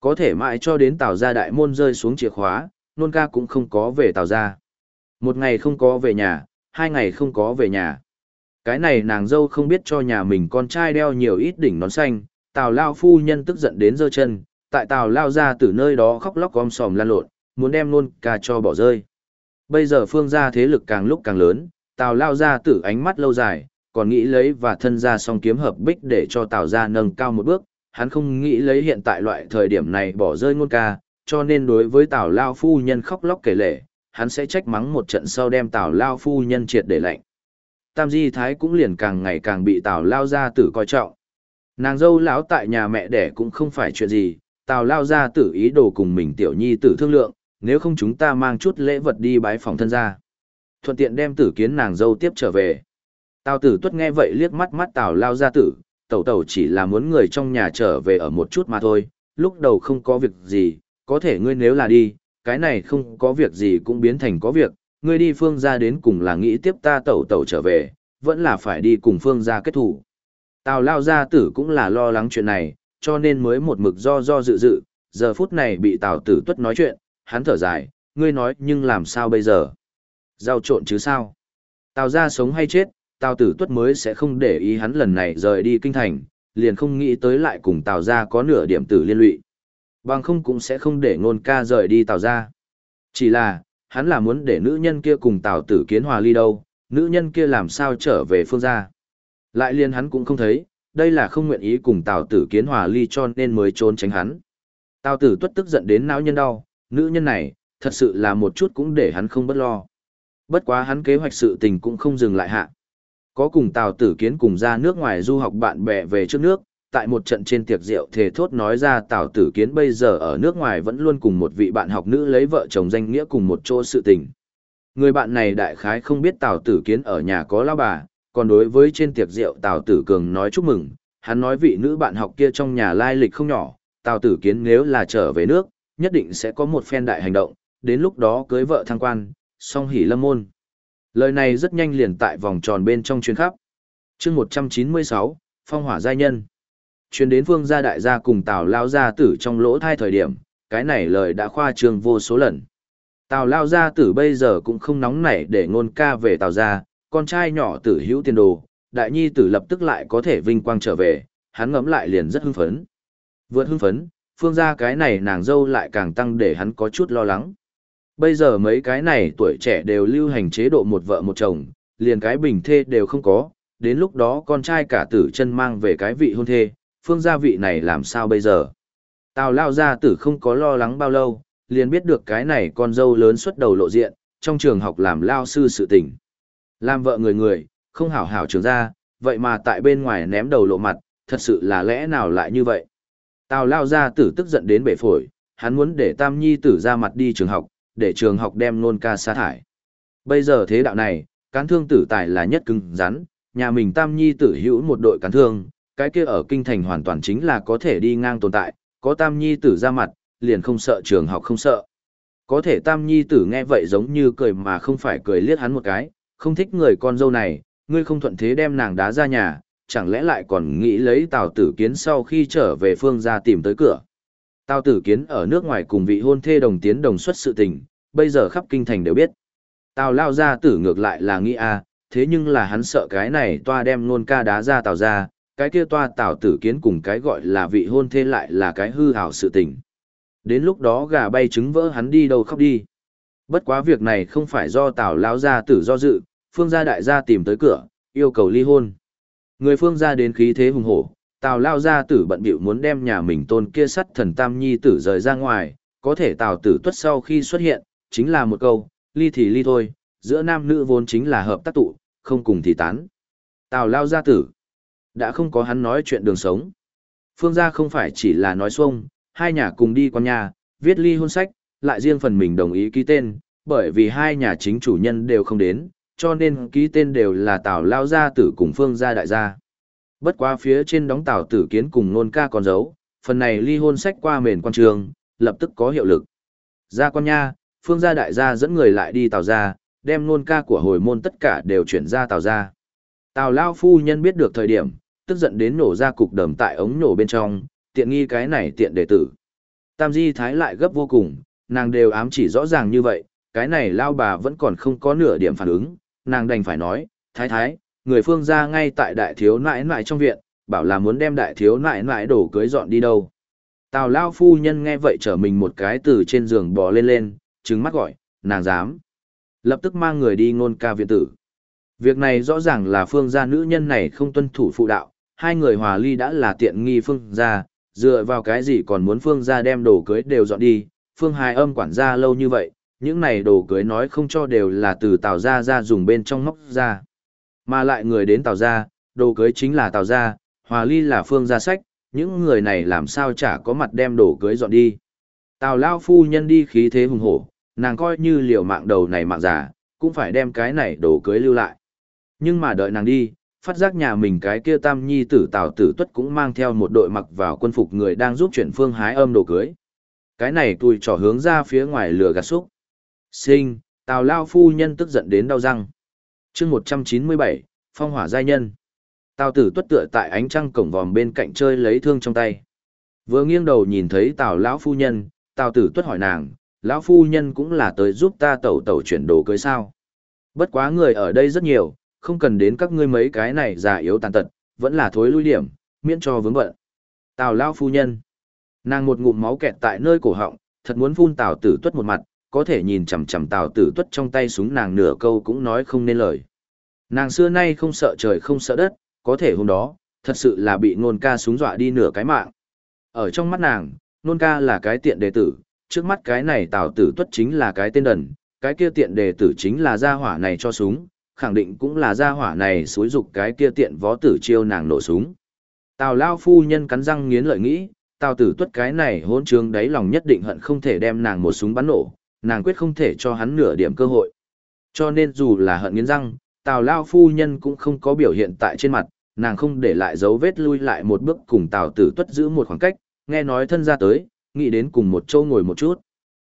Có thể mãi cho đến Tào ra đại môn rơi xuống chìa khóa, nôn ca cũng không có về Tào ra. Một ngày không có về nhà, hai ngày không có về nhà. Cái này nàng dâu không biết cho nhà mình con trai đeo nhiều ít đỉnh nón xanh, Tào Lao phu nhân tức giận đến giơ chân, tại Tào Lao ra từ nơi đó khóc lóc gom sòm lan lộn, muốn đem nôn ca cho bỏ rơi. Bây giờ phương gia thế lực càng lúc càng lớn, Tào Lao ra tử ánh mắt lâu dài, còn nghĩ lấy và thân gia song kiếm hợp bích để cho Tào gia nâng cao một bước, hắn không nghĩ lấy hiện tại loại thời điểm này bỏ rơi ngôn ca, cho nên đối với Tào Lao phu nhân khóc lóc kể lể, hắn sẽ trách mắng một trận sau đem Tào Lao phu nhân triệt để lạnh. Tam Di Thái cũng liền càng ngày càng bị Tào Lao gia tử coi trọng. Nàng dâu lão tại nhà mẹ đẻ cũng không phải chuyện gì, Tào Lao gia tử ý đồ cùng mình tiểu nhi tử thương lượng, nếu không chúng ta mang chút lễ vật đi bái phòng thân gia. Thuận tiện đem tử kiến nàng dâu tiếp trở về. Tào tử tuất nghe vậy liếc mắt mắt Tào Lao gia tử, tẩu tẩu chỉ là muốn người trong nhà trở về ở một chút mà thôi, lúc đầu không có việc gì, có thể ngươi nếu là đi, cái này không có việc gì cũng biến thành có việc, ngươi đi phương gia đến cùng là nghĩ tiếp ta tẩu tẩu trở về, vẫn là phải đi cùng phương gia kết thủ. Tào lao gia tử cũng là lo lắng chuyện này, cho nên mới một mực do do dự dự, giờ phút này bị tào tử tuất nói chuyện, hắn thở dài, ngươi nói nhưng làm sao bây giờ? Giao trộn chứ sao? Tào gia sống hay chết, tào tử tuất mới sẽ không để ý hắn lần này rời đi kinh thành, liền không nghĩ tới lại cùng tào gia có nửa điểm tử liên lụy. Bằng không cũng sẽ không để ngôn ca rời đi tào gia. Chỉ là, hắn là muốn để nữ nhân kia cùng tào tử kiến hòa ly đâu, nữ nhân kia làm sao trở về phương gia. Lại liền hắn cũng không thấy, đây là không nguyện ý cùng tào tử kiến hòa ly cho nên mới trốn tránh hắn. Tào tử tuất tức giận đến não nhân đau, nữ nhân này, thật sự là một chút cũng để hắn không bất lo. Bất quá hắn kế hoạch sự tình cũng không dừng lại hạ. Có cùng Tào Tử Kiến cùng ra nước ngoài du học bạn bè về trước nước, tại một trận trên tiệc rượu thề thốt nói ra Tào Tử Kiến bây giờ ở nước ngoài vẫn luôn cùng một vị bạn học nữ lấy vợ chồng danh nghĩa cùng một chỗ sự tình. Người bạn này đại khái không biết Tào Tử Kiến ở nhà có lao bà, còn đối với trên tiệc rượu Tào Tử Cường nói chúc mừng, hắn nói vị nữ bạn học kia trong nhà lai lịch không nhỏ, Tào Tử Kiến nếu là trở về nước, nhất định sẽ có một phen đại hành động, đến lúc đó cưới vợ thăng quan, song hỷ lâm môn. Lời này rất nhanh liền tại vòng tròn bên trong chuyến khắp. chương 196, Phong hỏa giai nhân. Chuyên đến phương gia đại gia cùng Tào Lao gia tử trong lỗ thai thời điểm, cái này lời đã khoa trương vô số lần. Tào Lao gia tử bây giờ cũng không nóng nảy để ngôn ca về Tào gia, con trai nhỏ tử hữu tiền đồ, đại nhi tử lập tức lại có thể vinh quang trở về, hắn ngẫm lại liền rất hưng phấn. Vượt hưng phấn, phương gia cái này nàng dâu lại càng tăng để hắn có chút lo lắng. Bây giờ mấy cái này tuổi trẻ đều lưu hành chế độ một vợ một chồng, liền cái bình thê đều không có, đến lúc đó con trai cả tử chân mang về cái vị hôn thê, phương gia vị này làm sao bây giờ. Tào lao gia tử không có lo lắng bao lâu, liền biết được cái này con dâu lớn xuất đầu lộ diện, trong trường học làm lao sư sự tình. Làm vợ người người, không hảo hảo trường ra, vậy mà tại bên ngoài ném đầu lộ mặt, thật sự là lẽ nào lại như vậy. Tào lao gia tử tức giận đến bể phổi, hắn muốn để tam nhi tử ra mặt đi trường học, để trường học đem nôn ca sa thải. Bây giờ thế đạo này, cán thương tử tài là nhất cứng rắn, nhà mình tam nhi tử hữu một đội cán thương, cái kia ở kinh thành hoàn toàn chính là có thể đi ngang tồn tại, có tam nhi tử ra mặt, liền không sợ trường học không sợ. Có thể tam nhi tử nghe vậy giống như cười mà không phải cười liếc hắn một cái, không thích người con dâu này, ngươi không thuận thế đem nàng đá ra nhà, chẳng lẽ lại còn nghĩ lấy Tào Tử Kiến sau khi trở về phương gia tìm tới cửa. Tào Tử Kiến ở nước ngoài cùng vị hôn thê đồng tiến đồng xuất sự tình, bây giờ khắp kinh thành đều biết. Tào lao gia tử ngược lại là nghĩ a, thế nhưng là hắn sợ cái này toa đem nôn ca đá ra tào ra, cái kia toa tảo tử kiến cùng cái gọi là vị hôn thê lại là cái hư hảo sự tình. Đến lúc đó gà bay trứng vỡ hắn đi đâu khóc đi. Bất quá việc này không phải do tảo lao gia tử do dự, phương gia đại gia tìm tới cửa, yêu cầu ly hôn. Người phương gia đến khí thế hùng hổ, tào lao gia tử bận bịu muốn đem nhà mình tôn kia sắt thần tam nhi tử rời ra ngoài, có thể tào tử tuất sau khi xuất hiện, chính là một câu, ly thì ly thôi, giữa nam nữ vốn chính là hợp tác tụ, không cùng thì tán. Tào lao gia tử, đã không có hắn nói chuyện đường sống. Phương gia không phải chỉ là nói xuông, hai nhà cùng đi con nhà, viết ly hôn sách, lại riêng phần mình đồng ý ký tên, bởi vì hai nhà chính chủ nhân đều không đến, cho nên ký tên đều là Tào lao gia tử cùng Phương gia đại gia. Bất quá phía trên đóng Tào tử kiến cùng nôn ca còn giấu, phần này ly hôn sách qua mền quan trường, lập tức có hiệu lực. Ra con nha, Phương gia đại gia dẫn người lại đi Tào gia, đem nôn ca của hồi môn tất cả đều chuyển ra Tào gia. Tào Lao phu nhân biết được thời điểm, tức giận đến nổ ra cục đầm tại ống nổ bên trong, tiện nghi cái này tiện đệ tử. Tam Di Thái lại gấp vô cùng, nàng đều ám chỉ rõ ràng như vậy, cái này Lao bà vẫn còn không có nửa điểm phản ứng, nàng đành phải nói, Thái Thái, người phương gia ngay tại đại thiếu nãi nãi trong viện, bảo là muốn đem đại thiếu nãi nãi đổ cưới dọn đi đâu. Tào Lao phu nhân nghe vậy trở mình một cái từ trên giường bò lên lên, trừng mắt gọi, nàng dám. Lập tức mang người đi ngôn ca viện tử. Việc này rõ ràng là phương gia nữ nhân này không tuân thủ phụ đạo, hai người hòa ly đã là tiện nghi phương gia, dựa vào cái gì còn muốn phương gia đem đồ cưới đều dọn đi, phương hài âm quản gia lâu như vậy, những này đồ cưới nói không cho đều là từ tào gia ra dùng bên trong móc ra. Mà lại người đến tào gia, đồ cưới chính là tào gia, hòa ly là phương gia sách, những người này làm sao chả có mặt đem đồ cưới dọn đi. Tào lao phu nhân đi khí thế hùng hổ, nàng coi như liều mạng đầu này mạng giả, cũng phải đem cái này đồ cưới lưu lại. Nhưng mà đợi nàng đi, phát giác nhà mình cái kia tam nhi tử tào tử tuất cũng mang theo một đội mặc vào quân phục người đang giúp chuyển phương hái âm đồ cưới. Cái này tùi trỏ hướng ra phía ngoài lửa gạt xúc. Sinh, tào lao phu nhân tức giận đến đau răng. chương 197, phong hỏa giai nhân. Tào tử tuất tựa tại ánh trăng cổng vòm bên cạnh chơi lấy thương trong tay. Vừa nghiêng đầu nhìn thấy tào lão phu nhân, tào tử tuất hỏi nàng, lão phu nhân cũng là tới giúp ta tẩu tẩu chuyển đồ cưới sao. Bất quá người ở đây rất nhiều, không cần đến các ngươi mấy cái này già yếu tàn tật, vẫn là thối lui điểm, miễn cho vướng bận. Tào lão phu nhân. Nàng một ngụm máu kẹt tại nơi cổ họng, thật muốn phun tào tử tuất một mặt, có thể nhìn chằm chằm tào tử tuất trong tay súng nàng nửa câu cũng nói không nên lời. Nàng xưa nay không sợ trời không sợ đất, có thể hôm đó, thật sự là bị nôn ca súng dọa đi nửa cái mạng. Ở trong mắt nàng, nôn ca là cái tiện đệ tử, trước mắt cái này tào tử tuất chính là cái tên đần, cái kia tiện đề tử chính là gia hỏa này cho súng, khẳng định cũng là gia hỏa này xúi dục cái kia tiện võ tử chiêu nàng nổ súng. Tào lao phu nhân cắn răng nghiến lợi nghĩ, tào tử tuất cái này hỗn trướng đáy lòng nhất định hận không thể đem nàng một súng bắn nổ, nàng quyết không thể cho hắn nửa điểm cơ hội. Cho nên dù là hận nghiến răng, tào lao phu nhân cũng không có biểu hiện tại trên mặt, nàng không để lại dấu vết lui lại một bước cùng tào tử tuất giữ một khoảng cách, nghe nói thân ra tới, nghĩ đến cùng một chỗ ngồi một chút.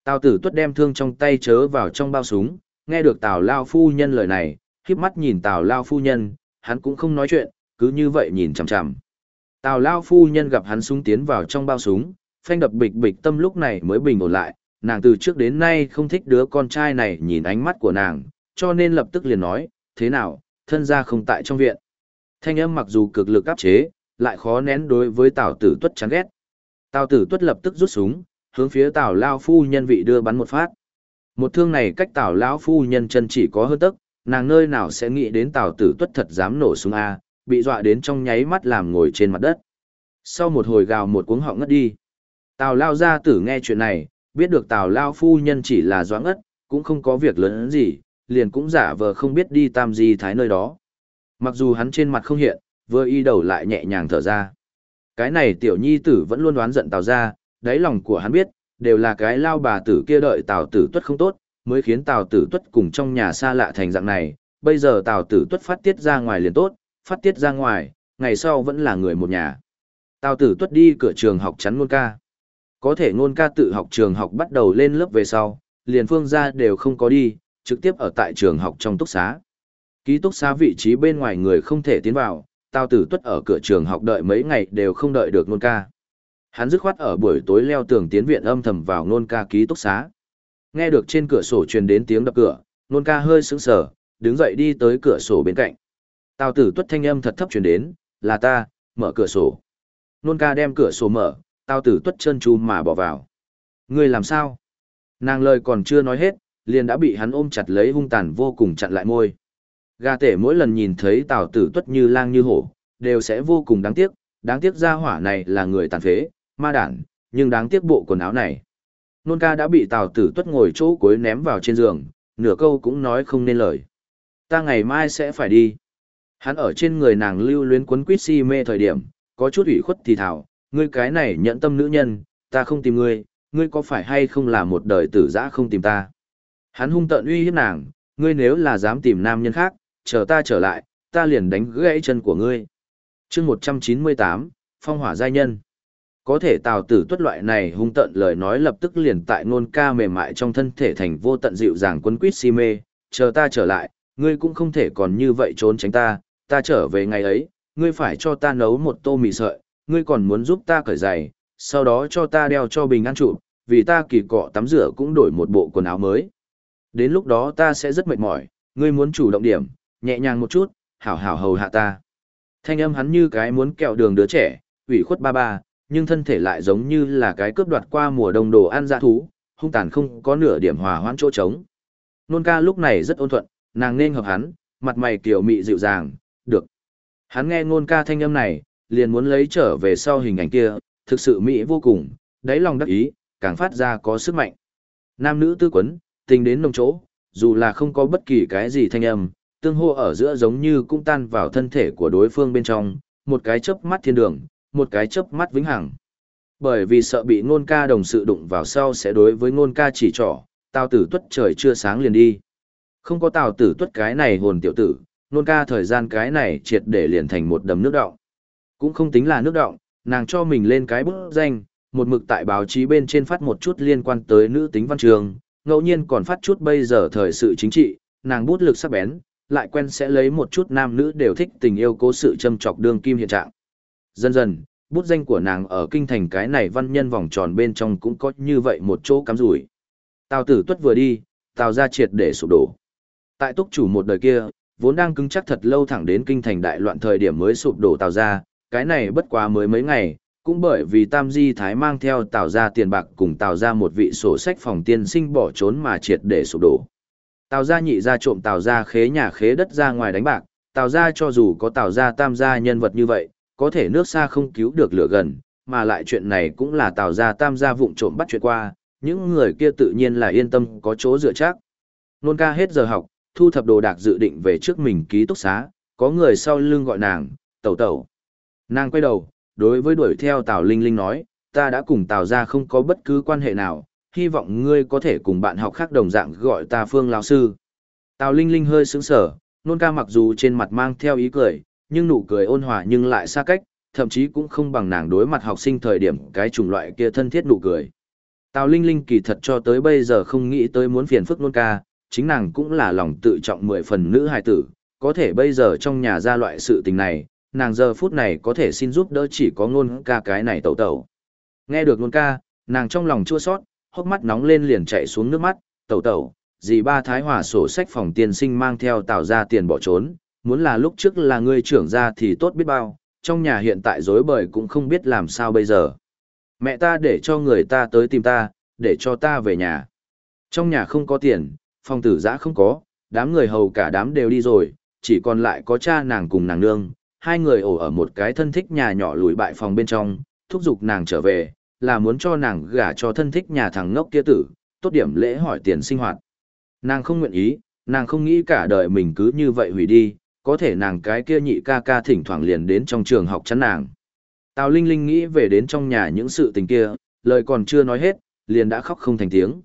Tào tử tuất đem thương trong tay chớ vào trong bao súng, nghe được tào lao phu nhân lời này, híp mắt nhìn tào lao phu nhân, hắn cũng không nói chuyện, cứ như vậy nhìn chằm chằm. Tào lao phu nhân gặp hắn súng tiến vào trong bao súng, phanh đập bịch bịch tâm lúc này mới bình ổn lại, nàng từ trước đến nay không thích đứa con trai này nhìn ánh mắt của nàng, cho nên lập tức liền nói, thế nào, thân gia không tại trong viện. Thanh âm mặc dù cực lực áp chế, lại khó nén đối với tào tử tuất chán ghét. Tào tử tuất lập tức rút súng, hướng phía tào lao phu nhân vị đưa bắn một phát. Một thương này cách tào lão phu nhân chân chỉ có hơn tấc, nàng nơi nào sẽ nghĩ đến tào tử tuất thật dám nổ súng A, bị dọa đến trong nháy mắt làm ngồi trên mặt đất. Sau một hồi gào một cuống họng ngất đi. Tào lao gia tử nghe chuyện này, biết được tào lao phu nhân chỉ là doãn ngất, cũng không có việc lớn gì, liền cũng giả vờ không biết đi tam di thái nơi đó. Mặc dù hắn trên mặt không hiện, vừa y đầu lại nhẹ nhàng thở ra. Cái này tiểu nhi tử vẫn luôn đoán giận Tào ra, đáy lòng của hắn biết, đều là cái lao bà tử kia đợi Tào tử tuất không tốt, mới khiến Tào tử tuất cùng trong nhà xa lạ thành dạng này. Bây giờ Tào tử tuất phát tiết ra ngoài liền tốt, phát tiết ra ngoài, ngày sau vẫn là người một nhà. Tào tử tuất đi cửa trường học chắn ngôn ca. Có thể ngôn ca tự học trường học bắt đầu lên lớp về sau, liền phương ra đều không có đi, trực tiếp ở tại trường học trong túc xá. Ký túc xá vị trí bên ngoài người không thể tiến vào, Tào tử tuất ở cửa trường học đợi mấy ngày đều không đợi được ngôn ca. Hắn dứt khoát ở buổi tối leo tường tiến viện âm thầm vào ngôn ca ký túc xá. Nghe được trên cửa sổ truyền đến tiếng đập cửa, nôn ca hơi sững sờ, đứng dậy đi tới cửa sổ bên cạnh. Tào tử tuất thanh âm thật thấp truyền đến, là ta, mở cửa sổ. Nôn ca đem cửa sổ mở, tào tử tuất chân chu mà bỏ vào. Ngươi làm sao? Nàng lời còn chưa nói hết, liền đã bị hắn ôm chặt lấy hung tàn vô cùng chặn lại môi. Gà tể mỗi lần nhìn thấy tào tử tuất như lang như hổ, đều sẽ vô cùng đáng tiếc, đáng tiếc gia hỏa này là người tàn phế, ma đản, nhưng đáng tiếc bộ quần áo này. Nôn ca đã bị tào tử tuất ngồi chỗ cuối ném vào trên giường, nửa câu cũng nói không nên lời. Ta ngày mai sẽ phải đi. Hắn ở trên người nàng lưu luyến quấn quýt si mê thời điểm, có chút ủy khuất thì thảo, ngươi cái này nhận tâm nữ nhân, ta không tìm ngươi, ngươi có phải hay không là một đời tử dã không tìm ta. Hắn hung tợn uy hiếp nàng, ngươi nếu là dám tìm nam nhân khác, chờ ta trở lại, ta liền đánh gãy chân của ngươi. chương 198, Phong hỏa giai nhân. Có thể tào tử tuất loại này hung tận lời nói lập tức liền tại ngôn ca mềm mại trong thân thể thành vô tận dịu dàng quấn quýt si mê, chờ ta trở lại, ngươi cũng không thể còn như vậy trốn tránh ta, ta trở về ngày ấy, ngươi phải cho ta nấu một tô mì sợi, ngươi còn muốn giúp ta cởi giày, sau đó cho ta đeo cho bình ăn trụ, vì ta kỳ cọ tắm rửa cũng đổi một bộ quần áo mới. Đến lúc đó ta sẽ rất mệt mỏi, ngươi muốn chủ động điểm, nhẹ nhàng một chút, hảo hảo hầu hạ ta. Thanh âm hắn như cái muốn kẹo đường đứa trẻ, ủy khuất ba ba, nhưng thân thể lại giống như là cái cướp đoạt qua mùa đông đồ ăn dã thú, hung tàn không có nửa điểm hòa hoãn chỗ trống. Nôn ca lúc này rất ôn thuận, nàng nên hợp hắn, mặt mày kiểu mị dịu dàng, được. Hắn nghe nôn ca thanh âm này, liền muốn lấy trở về sau hình ảnh kia, thực sự mỹ vô cùng, đáy lòng đắc ý, càng phát ra có sức mạnh. Nam nữ tư quấn, tình đến nồng chỗ, dù là không có bất kỳ cái gì thanh âm, tương hô ở giữa giống như cũng tan vào thân thể của đối phương bên trong, một cái chớp mắt thiên đường, một cái chớp mắt vĩnh hằng. Bởi vì sợ bị ngôn ca đồng sự đụng vào sau sẽ đối với ngôn ca chỉ trỏ, tào tử tuất trời chưa sáng liền đi. Không có tào tử tuất cái này hồn tiểu tử, ngôn ca thời gian cái này triệt để liền thành một đầm nước động. Cũng không tính là nước động, nàng cho mình lên cái bức danh, một mực tại báo chí bên trên phát một chút liên quan tới nữ tính văn trường, ngẫu nhiên còn phát chút bây giờ thời sự chính trị, nàng bút lực sắc bén, lại quen sẽ lấy một chút nam nữ đều thích tình yêu cố sự châm chọc đương kim hiện trạng. Dần dần, bút danh của nàng ở kinh thành cái này văn nhân vòng tròn bên trong cũng có như vậy một chỗ cắm rủi. Tào tử tuất vừa đi, tào ra triệt để sụp đổ. Tại túc chủ một đời kia, vốn đang cứng chắc thật lâu thẳng đến kinh thành đại loạn thời điểm mới sụp đổ tào ra, cái này bất quá mới mấy ngày, cũng bởi vì Tam Di Thái mang theo tào ra tiền bạc cùng tào ra một vị sổ sách phòng tiên sinh bỏ trốn mà triệt để sụp đổ. Tào ra nhị ra trộm tào ra khế nhà khế đất ra ngoài đánh bạc, tào ra cho dù có tào ra tam gia nhân vật như vậy, có thể nước xa không cứu được lửa gần, mà lại chuyện này cũng là tào ra tam gia vụng trộm bắt chuyện qua, những người kia tự nhiên là yên tâm có chỗ dựa chắc. Nôn ca hết giờ học, thu thập đồ đạc dự định về trước mình ký túc xá, có người sau lưng gọi nàng, tẩu tẩu. Nàng quay đầu, đối với đuổi theo Tào Linh Linh nói, ta đã cùng Tào gia không có bất cứ quan hệ nào, hy vọng ngươi có thể cùng bạn học khác đồng dạng gọi ta Phương lão sư. Tào Linh Linh hơi sững sờ, nôn ca mặc dù trên mặt mang theo ý cười, nhưng nụ cười ôn hòa nhưng lại xa cách, thậm chí cũng không bằng nàng đối mặt học sinh thời điểm cái chủng loại kia thân thiết nụ cười. Tào Linh Linh kỳ thật cho tới bây giờ không nghĩ tới muốn phiền phức nôn ca, chính nàng cũng là lòng tự trọng mười phần nữ hài tử, có thể bây giờ trong nhà ra loại sự tình này, nàng giờ phút này có thể xin giúp đỡ chỉ có ngôn ca cái này tẩu tẩu. Nghe được ngôn ca, nàng trong lòng chua sót, hốc mắt nóng lên liền chạy xuống nước mắt, tẩu tẩu, dì ba thái hòa sổ sách phòng tiền sinh mang theo tạo ra tiền bỏ trốn, muốn là lúc trước là ngươi trưởng ra thì tốt biết bao, trong nhà hiện tại rối bời cũng không biết làm sao bây giờ. Mẹ ta để cho người ta tới tìm ta, để cho ta về nhà. Trong nhà không có tiền, phòng tử giã không có, đám người hầu cả đám đều đi rồi, chỉ còn lại có cha nàng cùng nàng nương, hai người ổ ở một cái thân thích nhà nhỏ lùi bại phòng bên trong, thúc giục nàng trở về, là muốn cho nàng gả cho thân thích nhà thằng ngốc kia tử, tốt điểm lễ hỏi tiền sinh hoạt. Nàng không nguyện ý, nàng không nghĩ cả đời mình cứ như vậy hủy đi, có thể nàng cái kia nhị ca ca thỉnh thoảng liền đến trong trường học chắn nàng. Tào Linh Linh nghĩ về đến trong nhà những sự tình kia, lời còn chưa nói hết, liền đã khóc không thành tiếng.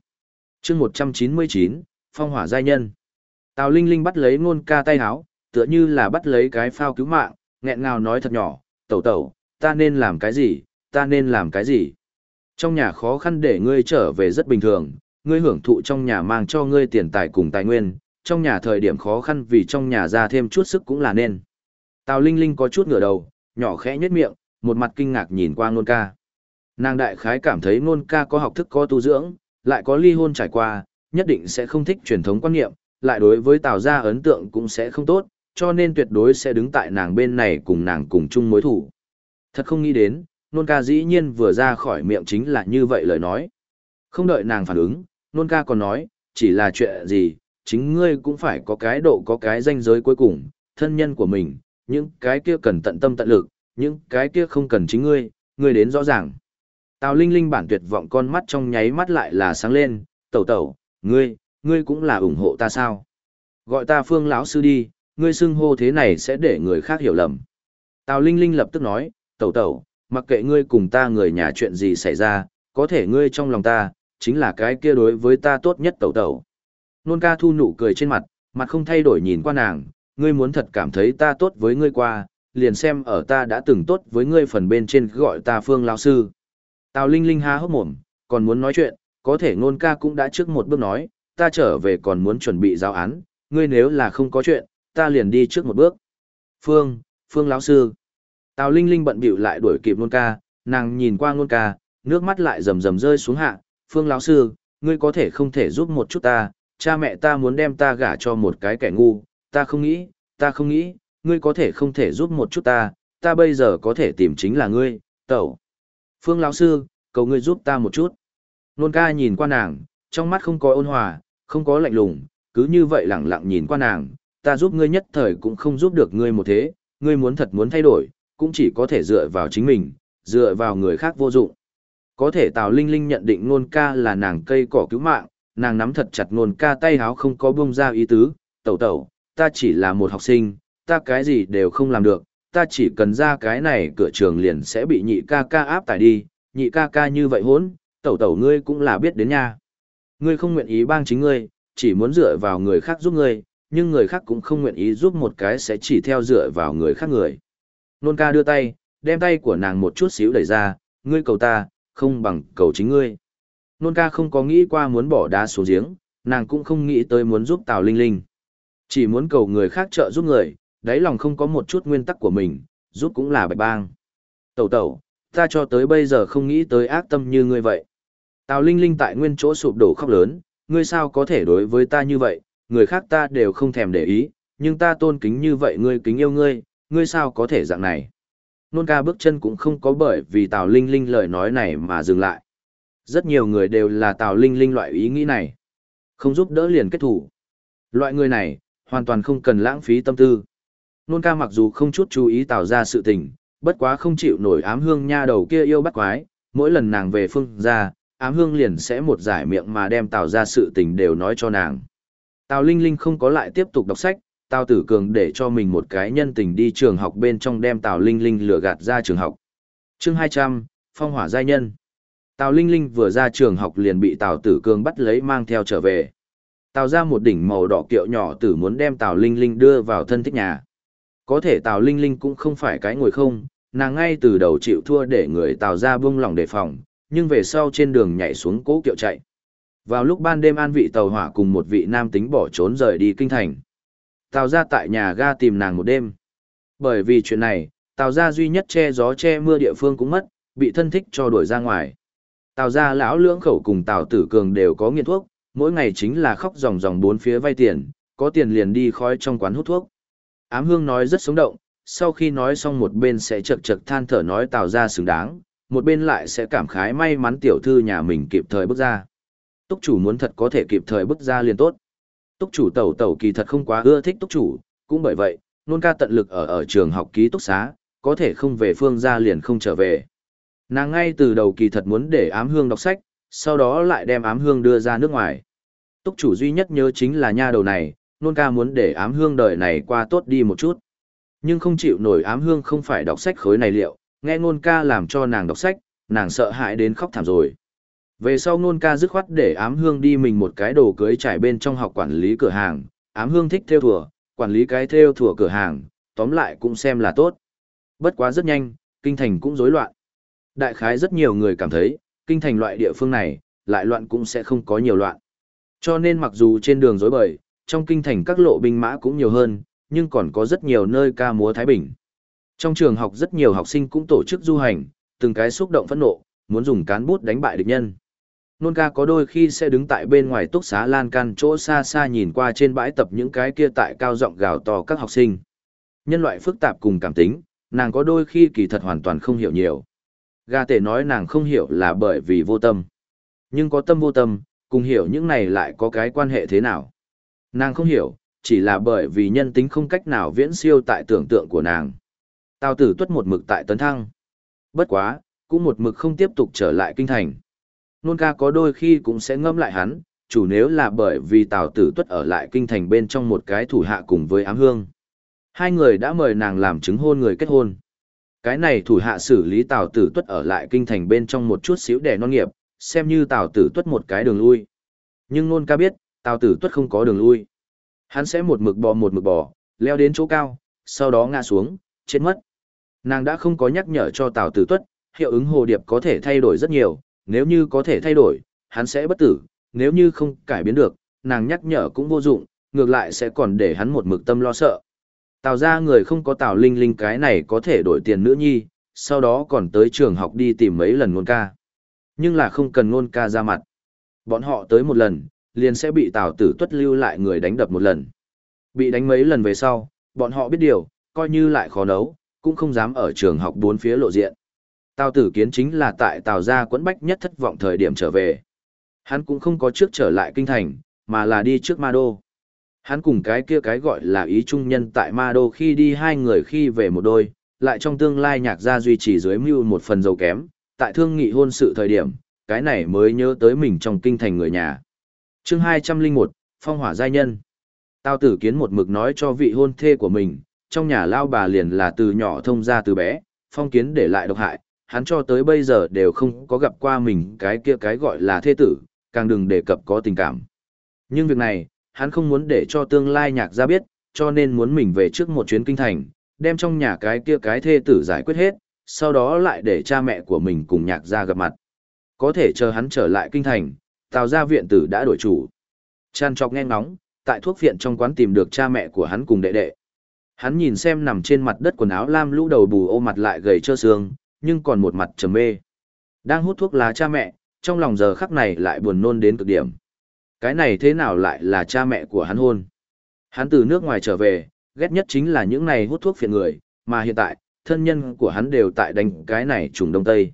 chương 199, Phong hỏa giai nhân. Tào Linh Linh bắt lấy ngôn ca tay háo, tựa như là bắt lấy cái phao cứu mạng, nghẹn ngào nói thật nhỏ, tẩu tẩu, ta nên làm cái gì, ta nên làm cái gì. Trong nhà khó khăn để ngươi trở về rất bình thường, ngươi hưởng thụ trong nhà mang cho ngươi tiền tài cùng tài nguyên, trong nhà thời điểm khó khăn vì trong nhà ra thêm chút sức cũng là nên. Tào Linh Linh có chút ngửa đầu, nhỏ khẽ nhếch miệng, một mặt kinh ngạc nhìn qua Nôn ca. Nàng đại khái cảm thấy Nôn ca có học thức có tu dưỡng, lại có ly hôn trải qua, nhất định sẽ không thích truyền thống quan niệm, lại đối với Tào gia ấn tượng cũng sẽ không tốt, cho nên tuyệt đối sẽ đứng tại nàng bên này cùng nàng cùng chung mối thủ. Thật không nghĩ đến, Nôn ca dĩ nhiên vừa ra khỏi miệng chính là như vậy lời nói. Không đợi nàng phản ứng, Nôn ca còn nói, chỉ là chuyện gì, chính ngươi cũng phải có cái độ có cái danh giới cuối cùng, thân nhân của mình, những cái kia cần tận tâm tận lực, những cái kia không cần chính ngươi, ngươi đến rõ ràng. Tào Linh Linh bản tuyệt vọng con mắt trong nháy mắt lại là sáng lên, tẩu tẩu, ngươi, ngươi cũng là ủng hộ ta sao? Gọi ta phương lão sư đi, ngươi xưng hô thế này sẽ để người khác hiểu lầm. Tào Linh Linh lập tức nói, tẩu tẩu, mặc kệ ngươi cùng ta người nhà chuyện gì xảy ra, có thể ngươi trong lòng ta, chính là cái kia đối với ta tốt nhất tẩu tẩu. Nôn ca thu nụ cười trên mặt, mặt không thay đổi nhìn qua nàng, ngươi muốn thật cảm thấy ta tốt với ngươi qua, liền xem ở ta đã từng tốt với ngươi phần bên trên gọi ta phương lão sư. Tào Linh Linh há hốc mồm, còn muốn nói chuyện, có thể nôn ca cũng đã trước một bước nói, ta trở về còn muốn chuẩn bị giáo án, ngươi nếu là không có chuyện, ta liền đi trước một bước. Phương, Phương lão sư. Tào Linh Linh bận bịu lại đuổi kịp nôn ca, nàng nhìn qua nôn ca, nước mắt lại rầm rầm rơi xuống hạ, Phương lão sư, ngươi có thể không thể giúp một chút ta, cha mẹ ta muốn đem ta gả cho một cái kẻ ngu, ta không nghĩ, ta không nghĩ, ngươi có thể không thể giúp một chút ta, ta bây giờ có thể tìm chính là ngươi, tẩu. Phương lão sư, cầu ngươi giúp ta một chút. Nôn ca nhìn qua nàng, trong mắt không có ôn hòa, không có lạnh lùng, cứ như vậy lẳng lặng nhìn qua nàng, ta giúp ngươi nhất thời cũng không giúp được ngươi một thế, ngươi muốn thật muốn thay đổi, cũng chỉ có thể dựa vào chính mình, dựa vào người khác vô dụng. Có thể Tào Linh Linh nhận định nôn ca là nàng cây cỏ cứu mạng, nàng nắm thật chặt nôn ca tay háo không có buông ra ý tứ, tẩu tẩu, ta chỉ là một học sinh, ta cái gì đều không làm được, ta chỉ cần ra cái này cửa trường liền sẽ bị nhị ca ca áp tải đi, nhị ca ca như vậy hốn, tẩu tẩu ngươi cũng là biết đến nha. Ngươi không nguyện ý bang chính ngươi, chỉ muốn dựa vào người khác giúp ngươi, nhưng người khác cũng không nguyện ý giúp một cái sẽ chỉ theo dựa vào người khác người. Nôn ca đưa tay, đem tay của nàng một chút xíu đẩy ra, ngươi cầu ta, không bằng cầu chính ngươi. Nôn ca không có nghĩ qua muốn bỏ đá xuống giếng, nàng cũng không nghĩ tới muốn giúp Tào Linh Linh. Chỉ muốn cầu người khác trợ giúp người, đáy lòng không có một chút nguyên tắc của mình, giúp cũng là bạch bang. Tẩu tẩu, ta cho tới bây giờ không nghĩ tới ác tâm như ngươi vậy. Tào Linh Linh tại nguyên chỗ sụp đổ khóc lớn, ngươi sao có thể đối với ta như vậy, người khác ta đều không thèm để ý, nhưng ta tôn kính như vậy ngươi kính yêu ngươi, ngươi sao có thể dạng này. Nôn ca bước chân cũng không có bởi vì Tào Linh Linh lời nói này mà dừng lại. Rất nhiều người đều là Tào Linh Linh loại ý nghĩ này. Không giúp đỡ liền kết thủ. Loại người này, hoàn toàn không cần lãng phí tâm tư. Nôn ca mặc dù không chút chú ý tạo ra sự tình, bất quá không chịu nổi ám hương nha đầu kia yêu bắt quái, mỗi lần nàng về phương ra, ám hương liền sẽ một giải miệng mà đem tạo ra sự tình đều nói cho nàng. Tào Linh Linh không có lại tiếp tục đọc sách, Tào Tử Cường để cho mình một cái nhân tình đi trường học bên trong đem Tào Linh Linh lừa gạt ra trường học. chương 200, Phong hỏa giai nhân. Tào Linh Linh vừa ra trường học liền bị Tào Tử Cương bắt lấy mang theo trở về. Tào ra một đỉnh màu đỏ kiệu nhỏ tử muốn đem Tào Linh Linh đưa vào thân thích nhà. Có thể Tào Linh Linh cũng không phải cái ngồi không, nàng ngay từ đầu chịu thua để người Tào ra buông lòng đề phòng, nhưng về sau trên đường nhảy xuống cố kiệu chạy. Vào lúc ban đêm an vị tàu hỏa cùng một vị nam tính bỏ trốn rời đi kinh thành. Tào ra tại nhà ga tìm nàng một đêm. Bởi vì chuyện này, Tào ra duy nhất che gió che mưa địa phương cũng mất, bị thân thích cho đuổi ra ngoài. Tào gia lão lưỡng khẩu cùng Tào tử cường đều có nghiện thuốc, mỗi ngày chính là khóc ròng ròng bốn phía vay tiền, có tiền liền đi khói trong quán hút thuốc. Ám hương nói rất sống động, sau khi nói xong một bên sẽ chật chật than thở nói Tào gia xứng đáng, một bên lại sẽ cảm khái may mắn tiểu thư nhà mình kịp thời bước ra. Túc chủ muốn thật có thể kịp thời bước ra liền tốt. Túc chủ tẩu tẩu kỳ thật không quá ưa thích túc chủ, cũng bởi vậy, nôn ca tận lực ở ở trường học ký túc xá, có thể không về phương ra liền không trở về. Nàng ngay từ đầu kỳ thật muốn để ám hương đọc sách, sau đó lại đem ám hương đưa ra nước ngoài. Túc chủ duy nhất nhớ chính là nha đầu này, nôn ca muốn để ám hương đời này qua tốt đi một chút. Nhưng không chịu nổi ám hương không phải đọc sách khối này liệu, nghe Nôn ca làm cho nàng đọc sách, nàng sợ hãi đến khóc thảm rồi. Về sau Nôn ca dứt khoát để ám hương đi mình một cái đồ cưới trải bên trong học quản lý cửa hàng, ám hương thích theo thùa, quản lý cái theo thùa cửa hàng, tóm lại cũng xem là tốt. Bất quá rất nhanh, kinh thành cũng rối loạn. Đại khái rất nhiều người cảm thấy, kinh thành loại địa phương này, lại loạn cũng sẽ không có nhiều loạn. Cho nên mặc dù trên đường rối bời, trong kinh thành các lộ binh mã cũng nhiều hơn, nhưng còn có rất nhiều nơi ca múa Thái Bình. Trong trường học rất nhiều học sinh cũng tổ chức du hành, từng cái xúc động phẫn nộ, muốn dùng cán bút đánh bại địch nhân. Nôn ca có đôi khi sẽ đứng tại bên ngoài túc xá lan can chỗ xa xa nhìn qua trên bãi tập những cái kia tại cao giọng gào to các học sinh. Nhân loại phức tạp cùng cảm tính, nàng có đôi khi kỳ thật hoàn toàn không hiểu nhiều. Gà tể nói nàng không hiểu là bởi vì vô tâm. Nhưng có tâm vô tâm, cùng hiểu những này lại có cái quan hệ thế nào. Nàng không hiểu, chỉ là bởi vì nhân tính không cách nào viễn siêu tại tưởng tượng của nàng. Tào tử tuất một mực tại tấn thăng. Bất quá, cũng một mực không tiếp tục trở lại kinh thành. Nôn ca có đôi khi cũng sẽ ngâm lại hắn, chủ nếu là bởi vì Tào tử tuất ở lại kinh thành bên trong một cái thủ hạ cùng với ám hương. Hai người đã mời nàng làm chứng hôn người kết hôn. Cái này thủ hạ xử lý Tào tử tuất ở lại kinh thành bên trong một chút xíu để non nghiệp, xem như Tào tử tuất một cái đường lui. Nhưng nôn ca biết, Tào tử tuất không có đường lui. Hắn sẽ một mực bò một mực bò, leo đến chỗ cao, sau đó ngã xuống, chết mất. Nàng đã không có nhắc nhở cho Tào tử tuất, hiệu ứng hồ điệp có thể thay đổi rất nhiều, nếu như có thể thay đổi, hắn sẽ bất tử, nếu như không cải biến được, nàng nhắc nhở cũng vô dụng, ngược lại sẽ còn để hắn một mực tâm lo sợ. Tào ra người không có Tào Linh Linh cái này có thể đổi tiền nữ nhi, sau đó còn tới trường học đi tìm mấy lần ngôn ca. Nhưng là không cần ngôn ca ra mặt. Bọn họ tới một lần, liền sẽ bị Tào tử tuất lưu lại người đánh đập một lần. Bị đánh mấy lần về sau, bọn họ biết điều, coi như lại khó nấu, cũng không dám ở trường học bốn phía lộ diện. Tào tử kiến chính là tại Tào gia quẫn bách nhất thất vọng thời điểm trở về. Hắn cũng không có trước trở lại kinh thành, mà là đi trước ma đô. Hắn cùng cái kia cái gọi là ý trung nhân tại ma đô khi đi hai người khi về một đôi, lại trong tương lai nhạc gia duy trì dưới mưu một phần dầu kém, tại thương nghị hôn sự thời điểm, cái này mới nhớ tới mình trong kinh thành người nhà. chương 201, Phong hỏa giai nhân. tao tử kiến một mực nói cho vị hôn thê của mình, trong nhà lao bà liền là từ nhỏ thông ra từ bé, phong kiến để lại độc hại, hắn cho tới bây giờ đều không có gặp qua mình cái kia cái gọi là thê tử, càng đừng đề cập có tình cảm. Nhưng việc này, hắn không muốn để cho tương lai nhạc gia biết, cho nên muốn mình về trước một chuyến kinh thành, đem trong nhà cái kia cái thê tử giải quyết hết, sau đó lại để cha mẹ của mình cùng nhạc gia gặp mặt. Có thể chờ hắn trở lại kinh thành, tào gia viện tử đã đổi chủ. Chan chọc nghe ngóng, tại thuốc viện trong quán tìm được cha mẹ của hắn cùng đệ đệ. Hắn nhìn xem nằm trên mặt đất quần áo lam lũ đầu bù ô mặt lại gầy trơ xương, nhưng còn một mặt trầm mê. Đang hút thuốc lá cha mẹ, trong lòng giờ khắc này lại buồn nôn đến cực điểm. Cái này thế nào lại là cha mẹ của hắn hôn? Hắn từ nước ngoài trở về, ghét nhất chính là những này hút thuốc phiện người, mà hiện tại, thân nhân của hắn đều tại đánh cái này trùng đông tây.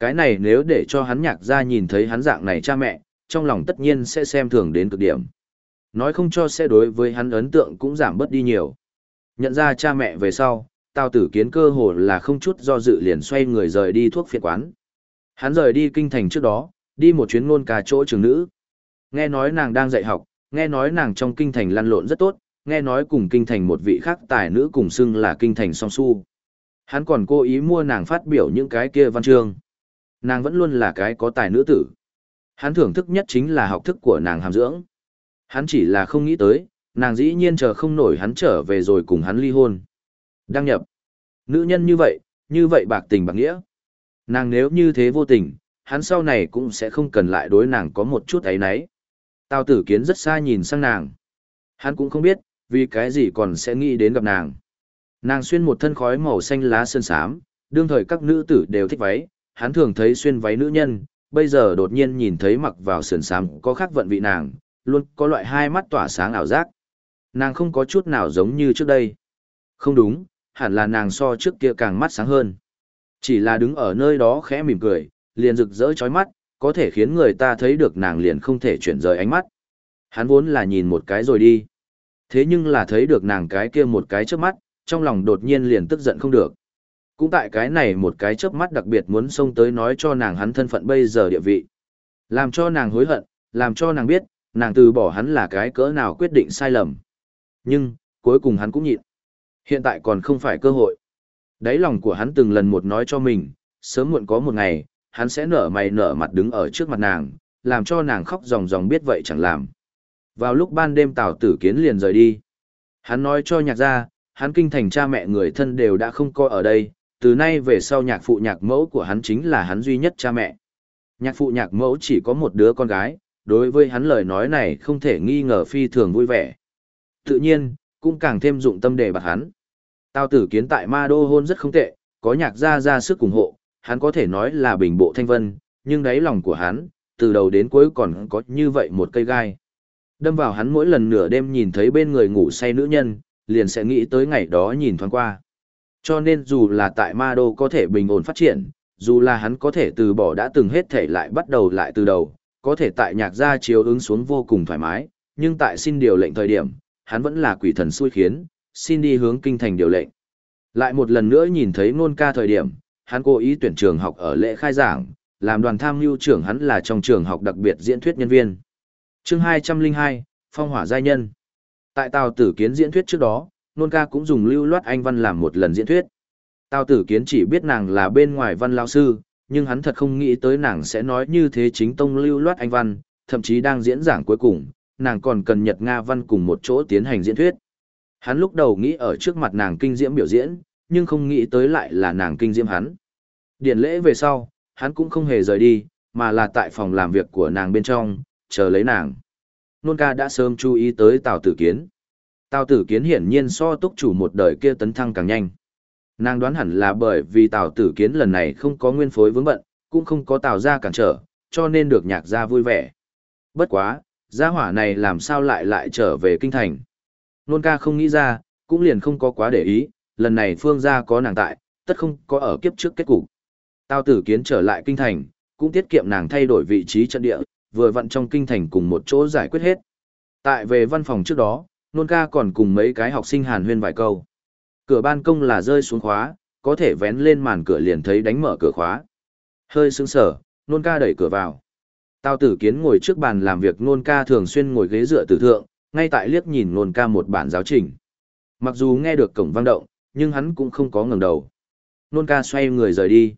Cái này nếu để cho hắn nhạc ra nhìn thấy hắn dạng này cha mẹ, trong lòng tất nhiên sẽ xem thường đến cực điểm. Nói không cho sẽ đối với hắn ấn tượng cũng giảm bớt đi nhiều. Nhận ra cha mẹ về sau, Tào Tử Kiến cơ hồ là không chút do dự liền xoay người rời đi thuốc phiện quán. Hắn rời đi kinh thành trước đó, đi một chuyến ngôn ca chỗ trường nữ. Nghe nói nàng đang dạy học, nghe nói nàng trong kinh thành lăn lộn rất tốt, nghe nói cùng kinh thành một vị khác tài nữ cùng xưng là kinh thành song su. Hắn còn cố ý mua nàng phát biểu những cái kia văn chương. Nàng vẫn luôn là cái có tài nữ tử. Hắn thưởng thức nhất chính là học thức của nàng hàm dưỡng. Hắn chỉ là không nghĩ tới, nàng dĩ nhiên chờ không nổi hắn trở về rồi cùng hắn ly hôn. Đăng nhập. Nữ nhân như vậy, như vậy bạc tình bạc nghĩa. Nàng nếu như thế vô tình, hắn sau này cũng sẽ không cần lại đối nàng có một chút ấy nấy. Tào tử kiến rất xa nhìn sang nàng. Hắn cũng không biết, vì cái gì còn sẽ nghĩ đến gặp nàng. Nàng xuyên một thân khói màu xanh lá sơn sám, đương thời các nữ tử đều thích váy, hắn thường thấy xuyên váy nữ nhân, bây giờ đột nhiên nhìn thấy mặc vào sườn sám có khác vận vị nàng, luôn có loại hai mắt tỏa sáng ảo giác. Nàng không có chút nào giống như trước đây. Không đúng, hẳn là nàng so trước kia càng mắt sáng hơn. Chỉ là đứng ở nơi đó khẽ mỉm cười, liền rực rỡ chói mắt, có thể khiến người ta thấy được nàng liền không thể chuyển rời ánh mắt. Hắn vốn là nhìn một cái rồi đi. Thế nhưng là thấy được nàng cái kia một cái trước mắt, trong lòng đột nhiên liền tức giận không được. Cũng tại cái này một cái chớp mắt đặc biệt muốn xông tới nói cho nàng hắn thân phận bây giờ địa vị. Làm cho nàng hối hận, làm cho nàng biết, nàng từ bỏ hắn là cái cỡ nào quyết định sai lầm. Nhưng, cuối cùng hắn cũng nhịn. Hiện tại còn không phải cơ hội. Đáy lòng của hắn từng lần một nói cho mình, sớm muộn có một ngày, hắn sẽ nở mày nở mặt đứng ở trước mặt nàng, làm cho nàng khóc ròng ròng biết vậy chẳng làm. Vào lúc ban đêm Tào Tử Kiến liền rời đi. Hắn nói cho nhạc gia, hắn kinh thành cha mẹ người thân đều đã không coi ở đây, từ nay về sau nhạc phụ nhạc mẫu của hắn chính là hắn duy nhất cha mẹ. Nhạc phụ nhạc mẫu chỉ có một đứa con gái, đối với hắn lời nói này không thể nghi ngờ phi thường vui vẻ. Tự nhiên, cũng càng thêm dụng tâm để bạc hắn. Tào tử kiến tại ma đô hôn rất không tệ, có nhạc gia ra sức ủng hộ, hắn có thể nói là bình bộ thanh vân, nhưng đáy lòng của hắn, từ đầu đến cuối còn có như vậy một cây gai. Đâm vào hắn mỗi lần nửa đêm nhìn thấy bên người ngủ say nữ nhân, liền sẽ nghĩ tới ngày đó nhìn thoáng qua. Cho nên dù là tại ma đô có thể bình ổn phát triển, dù là hắn có thể từ bỏ đã từng hết thể lại bắt đầu lại từ đầu, có thể tại nhạc gia chiếu ứng xuống vô cùng thoải mái, nhưng tại xin điều lệnh thời điểm, hắn vẫn là quỷ thần xui khiến, xin đi hướng kinh thành điều lệnh. Lại một lần nữa nhìn thấy nôn ca thời điểm, hắn cố ý tuyển trường học ở lễ khai giảng, làm đoàn tham mưu trưởng hắn là trong trường học đặc biệt diễn thuyết nhân viên. chương 202, Phong hỏa giai nhân. Tại Tào Tử Kiến diễn thuyết trước đó, nôn ca cũng dùng lưu loát anh văn làm một lần diễn thuyết. Tào Tử Kiến chỉ biết nàng là bên ngoài văn lão sư, nhưng hắn thật không nghĩ tới nàng sẽ nói như thế chính tông lưu loát anh văn, thậm chí đang diễn giảng cuối cùng, nàng còn cần Nhật Nga văn cùng một chỗ tiến hành diễn thuyết. Hắn lúc đầu nghĩ ở trước mặt nàng kinh diễm biểu diễn, nhưng không nghĩ tới lại là nàng kinh diễm hắn. Điển lễ về sau, hắn cũng không hề rời đi, mà là tại phòng làm việc của nàng bên trong, chờ lấy nàng. Nôn ca đã sớm chú ý tới Tào Tử Kiến. Tào Tử Kiến hiển nhiên so túc chủ một đời kia tấn thăng càng nhanh. Nàng đoán hẳn là bởi vì Tào Tử Kiến lần này không có nguyên phối vướng bận, cũng không có Tào ra cản trở, cho nên được nhạc ra vui vẻ. Bất quá, gia hỏa này làm sao lại lại trở về kinh thành. Nôn ca không nghĩ ra, cũng liền không có quá để ý, lần này phương gia có nàng tại, tất không có ở kiếp trước kết cục. tao tử kiến trở lại kinh thành, cũng tiết kiệm nàng thay đổi vị trí trận địa, vừa vặn trong kinh thành cùng một chỗ giải quyết hết. Tại về văn phòng trước đó, nôn ca còn cùng mấy cái học sinh hàn huyên vài câu. Cửa ban công là rơi xuống khóa, có thể vén lên màn cửa liền thấy đánh mở cửa khóa. Hơi sững sở, nôn ca đẩy cửa vào. tao tử kiến ngồi trước bàn làm việc nôn ca thường xuyên ngồi ghế dựa tử thượng, ngay tại liếc nhìn nôn ca một bản giáo trình. Mặc dù nghe được cổng vang động, nhưng hắn cũng không có ngẩng đầu. Nôn ca xoay người rời đi.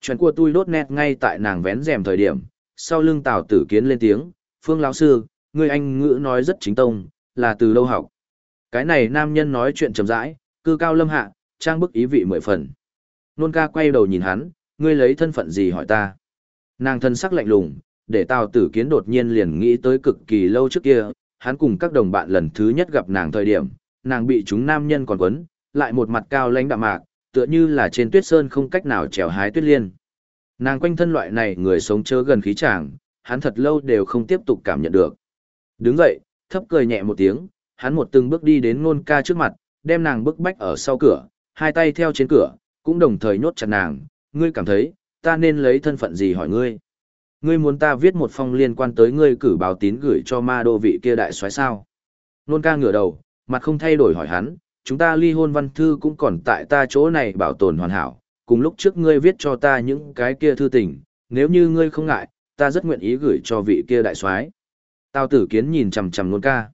Chuyện của tôi đốt nét ngay tại nàng vén rèm thời điểm, sau lưng Tào Tử Kiến lên tiếng, "Phương lão sư, người anh ngữ nói rất chính tông, là từ lâu học." Cái này nam nhân nói chuyện chậm rãi, cư cao lâm hạ, trang bức ý vị mười phần. Nôn ca quay đầu nhìn hắn, "Ngươi lấy thân phận gì hỏi ta?" Nàng thân sắc lạnh lùng, để Tào Tử Kiến đột nhiên liền nghĩ tới cực kỳ lâu trước kia, hắn cùng các đồng bạn lần thứ nhất gặp nàng thời điểm, nàng bị chúng nam nhân còn quấn, lại một mặt cao lãnh đạm mạc, tựa như là trên tuyết sơn không cách nào trèo hái tuyết liên. Nàng quanh thân loại này người sống chớ gần khí chàng, hắn thật lâu đều không tiếp tục cảm nhận được. Đứng dậy, thấp cười nhẹ một tiếng, hắn một từng bước đi đến nôn ca trước mặt, đem nàng bức bách ở sau cửa, hai tay theo trên cửa, cũng đồng thời nhốt chặt nàng, ngươi cảm thấy, ta nên lấy thân phận gì hỏi ngươi. Ngươi muốn ta viết một phong liên quan tới ngươi cử báo tín gửi cho ma đô vị kia đại soái sao. Nôn ca ngửa đầu, mặt không thay đổi hỏi hắn, chúng ta ly hôn văn thư cũng còn tại ta chỗ này bảo tồn hoàn hảo, cùng lúc trước ngươi viết cho ta những cái kia thư tình, nếu như ngươi không ngại, ta rất nguyện ý gửi cho vị kia đại soái. Tào tử kiến nhìn chằm chằm nôn ca.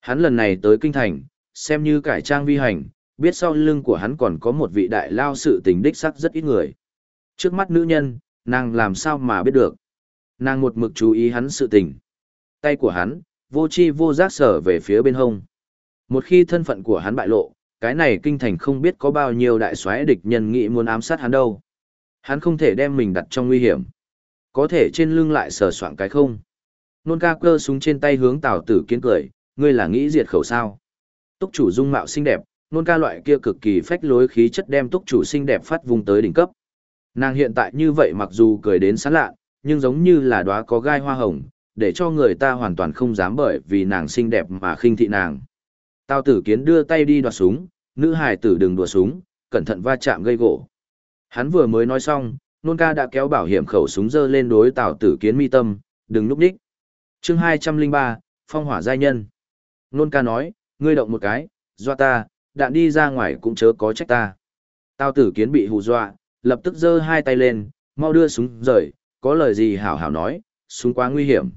Hắn lần này tới kinh thành, xem như cải trang vi hành, biết sau lưng của hắn còn có một vị đại lao sự tình đích sắc rất ít người. Trước mắt nữ nhân, nàng làm sao mà biết được. Nàng một mực chú ý hắn sự tình. Tay của hắn, vô chi vô giác sở về phía bên hông. Một khi thân phận của hắn bại lộ, cái này kinh thành không biết có bao nhiêu đại soái địch nhân nghĩ muốn ám sát hắn đâu. Hắn không thể đem mình đặt trong nguy hiểm. Có thể trên lưng lại sờ soạn cái không. Nôn ca cơ súng trên tay hướng tào tử kiến cười, ngươi là nghĩ diệt khẩu sao. Túc chủ dung mạo xinh đẹp, nôn ca loại kia cực kỳ phách lối khí chất đem túc chủ xinh đẹp phát vùng tới đỉnh cấp. Nàng hiện tại như vậy mặc dù cười đến sán lạ, nhưng giống như là đóa có gai hoa hồng, để cho người ta hoàn toàn không dám bởi vì nàng xinh đẹp mà khinh thị nàng. Tao tử kiến đưa tay đi đoạt súng, nữ hải tử đừng đùa súng, cẩn thận va chạm gây gỗ. Hắn vừa mới nói xong, nôn ca đã kéo bảo hiểm khẩu súng dơ lên đối tào tử kiến mi tâm, đừng núp đích. chương 203, phong hỏa giai nhân. Nôn ca nói, ngươi động một cái, dọa ta, đạn đi ra ngoài cũng chớ có trách ta. Tào tử kiến bị hù dọa, lập tức giơ hai tay lên, mau đưa súng rời, có lời gì hảo hảo nói, súng quá nguy hiểm.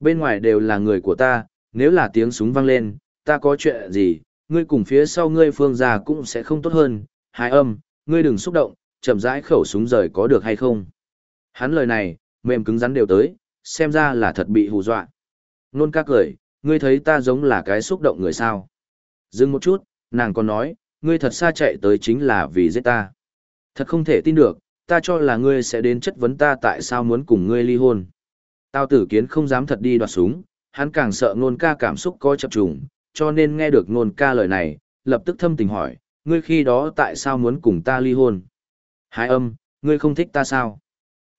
Bên ngoài đều là người của ta, nếu là tiếng súng vang lên, ta có chuyện gì, ngươi cùng phía sau ngươi phương già cũng sẽ không tốt hơn, hai âm, ngươi đừng xúc động, chậm rãi khẩu súng rời có được hay không. Hắn lời này, mềm cứng rắn đều tới, xem ra là thật bị hù dọa. Nôn ca cười, ngươi thấy ta giống là cái xúc động người sao. Dừng một chút, nàng còn nói, ngươi thật xa chạy tới chính là vì giết ta. Thật không thể tin được, ta cho là ngươi sẽ đến chất vấn ta tại sao muốn cùng ngươi ly hôn. Tao tử kiến không dám thật đi đoạt súng, hắn càng sợ nôn ca cảm xúc có chập trùng, cho nên nghe được nôn ca lời này, lập tức thâm tình hỏi, ngươi khi đó tại sao muốn cùng ta ly hôn? Hai âm, ngươi không thích ta sao?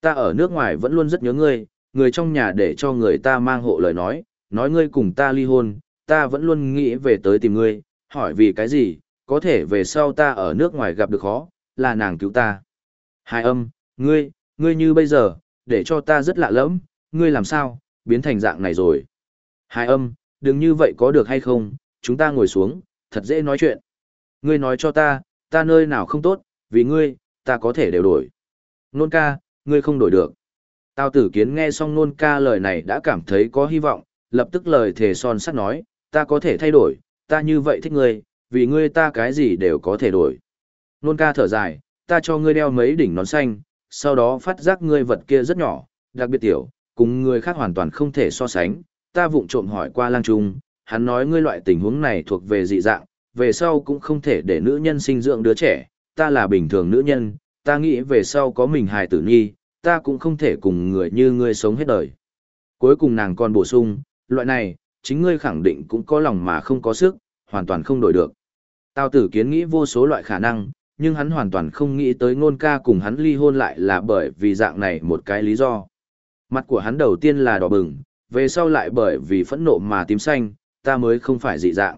Ta ở nước ngoài vẫn luôn rất nhớ ngươi, người trong nhà để cho người ta mang hộ lời nói, nói ngươi cùng ta ly hôn, ta vẫn luôn nghĩ về tới tìm ngươi, hỏi vì cái gì, có thể về sau ta ở nước ngoài gặp được khó, là nàng cứu ta. Hai âm, ngươi, ngươi như bây giờ, để cho ta rất lạ lẫm, ngươi làm sao, biến thành dạng này rồi. Hai âm, đừng như vậy có được hay không, chúng ta ngồi xuống, thật dễ nói chuyện. Ngươi nói cho ta, ta nơi nào không tốt, vì ngươi, ta có thể đều đổi. Nôn ca, ngươi không đổi được. Tào tử kiến nghe xong nôn ca lời này đã cảm thấy có hy vọng, lập tức lời thề son sắt nói, ta có thể thay đổi, ta như vậy thích ngươi, vì ngươi ta cái gì đều có thể đổi. Nôn ca thở dài, ta cho ngươi đeo mấy đỉnh nón xanh, sau đó phát giác ngươi vật kia rất nhỏ, đặc biệt tiểu, cùng người khác hoàn toàn không thể so sánh. Ta vụng trộm hỏi qua lang trung, hắn nói ngươi loại tình huống này thuộc về dị dạng, về sau cũng không thể để nữ nhân sinh dưỡng đứa trẻ, ta là bình thường nữ nhân, ta nghĩ về sau có mình hài tử nhi, ta cũng không thể cùng người như ngươi sống hết đời. Cuối cùng nàng còn bổ sung, loại này, chính ngươi khẳng định cũng có lòng mà không có sức, hoàn toàn không đổi được. Tao tử kiến nghĩ vô số loại khả năng, nhưng hắn hoàn toàn không nghĩ tới ngôn ca cùng hắn ly hôn lại là bởi vì dạng này một cái lý do. Mặt của hắn đầu tiên là đỏ bừng, về sau lại bởi vì phẫn nộ mà tím xanh, ta mới không phải dị dạng.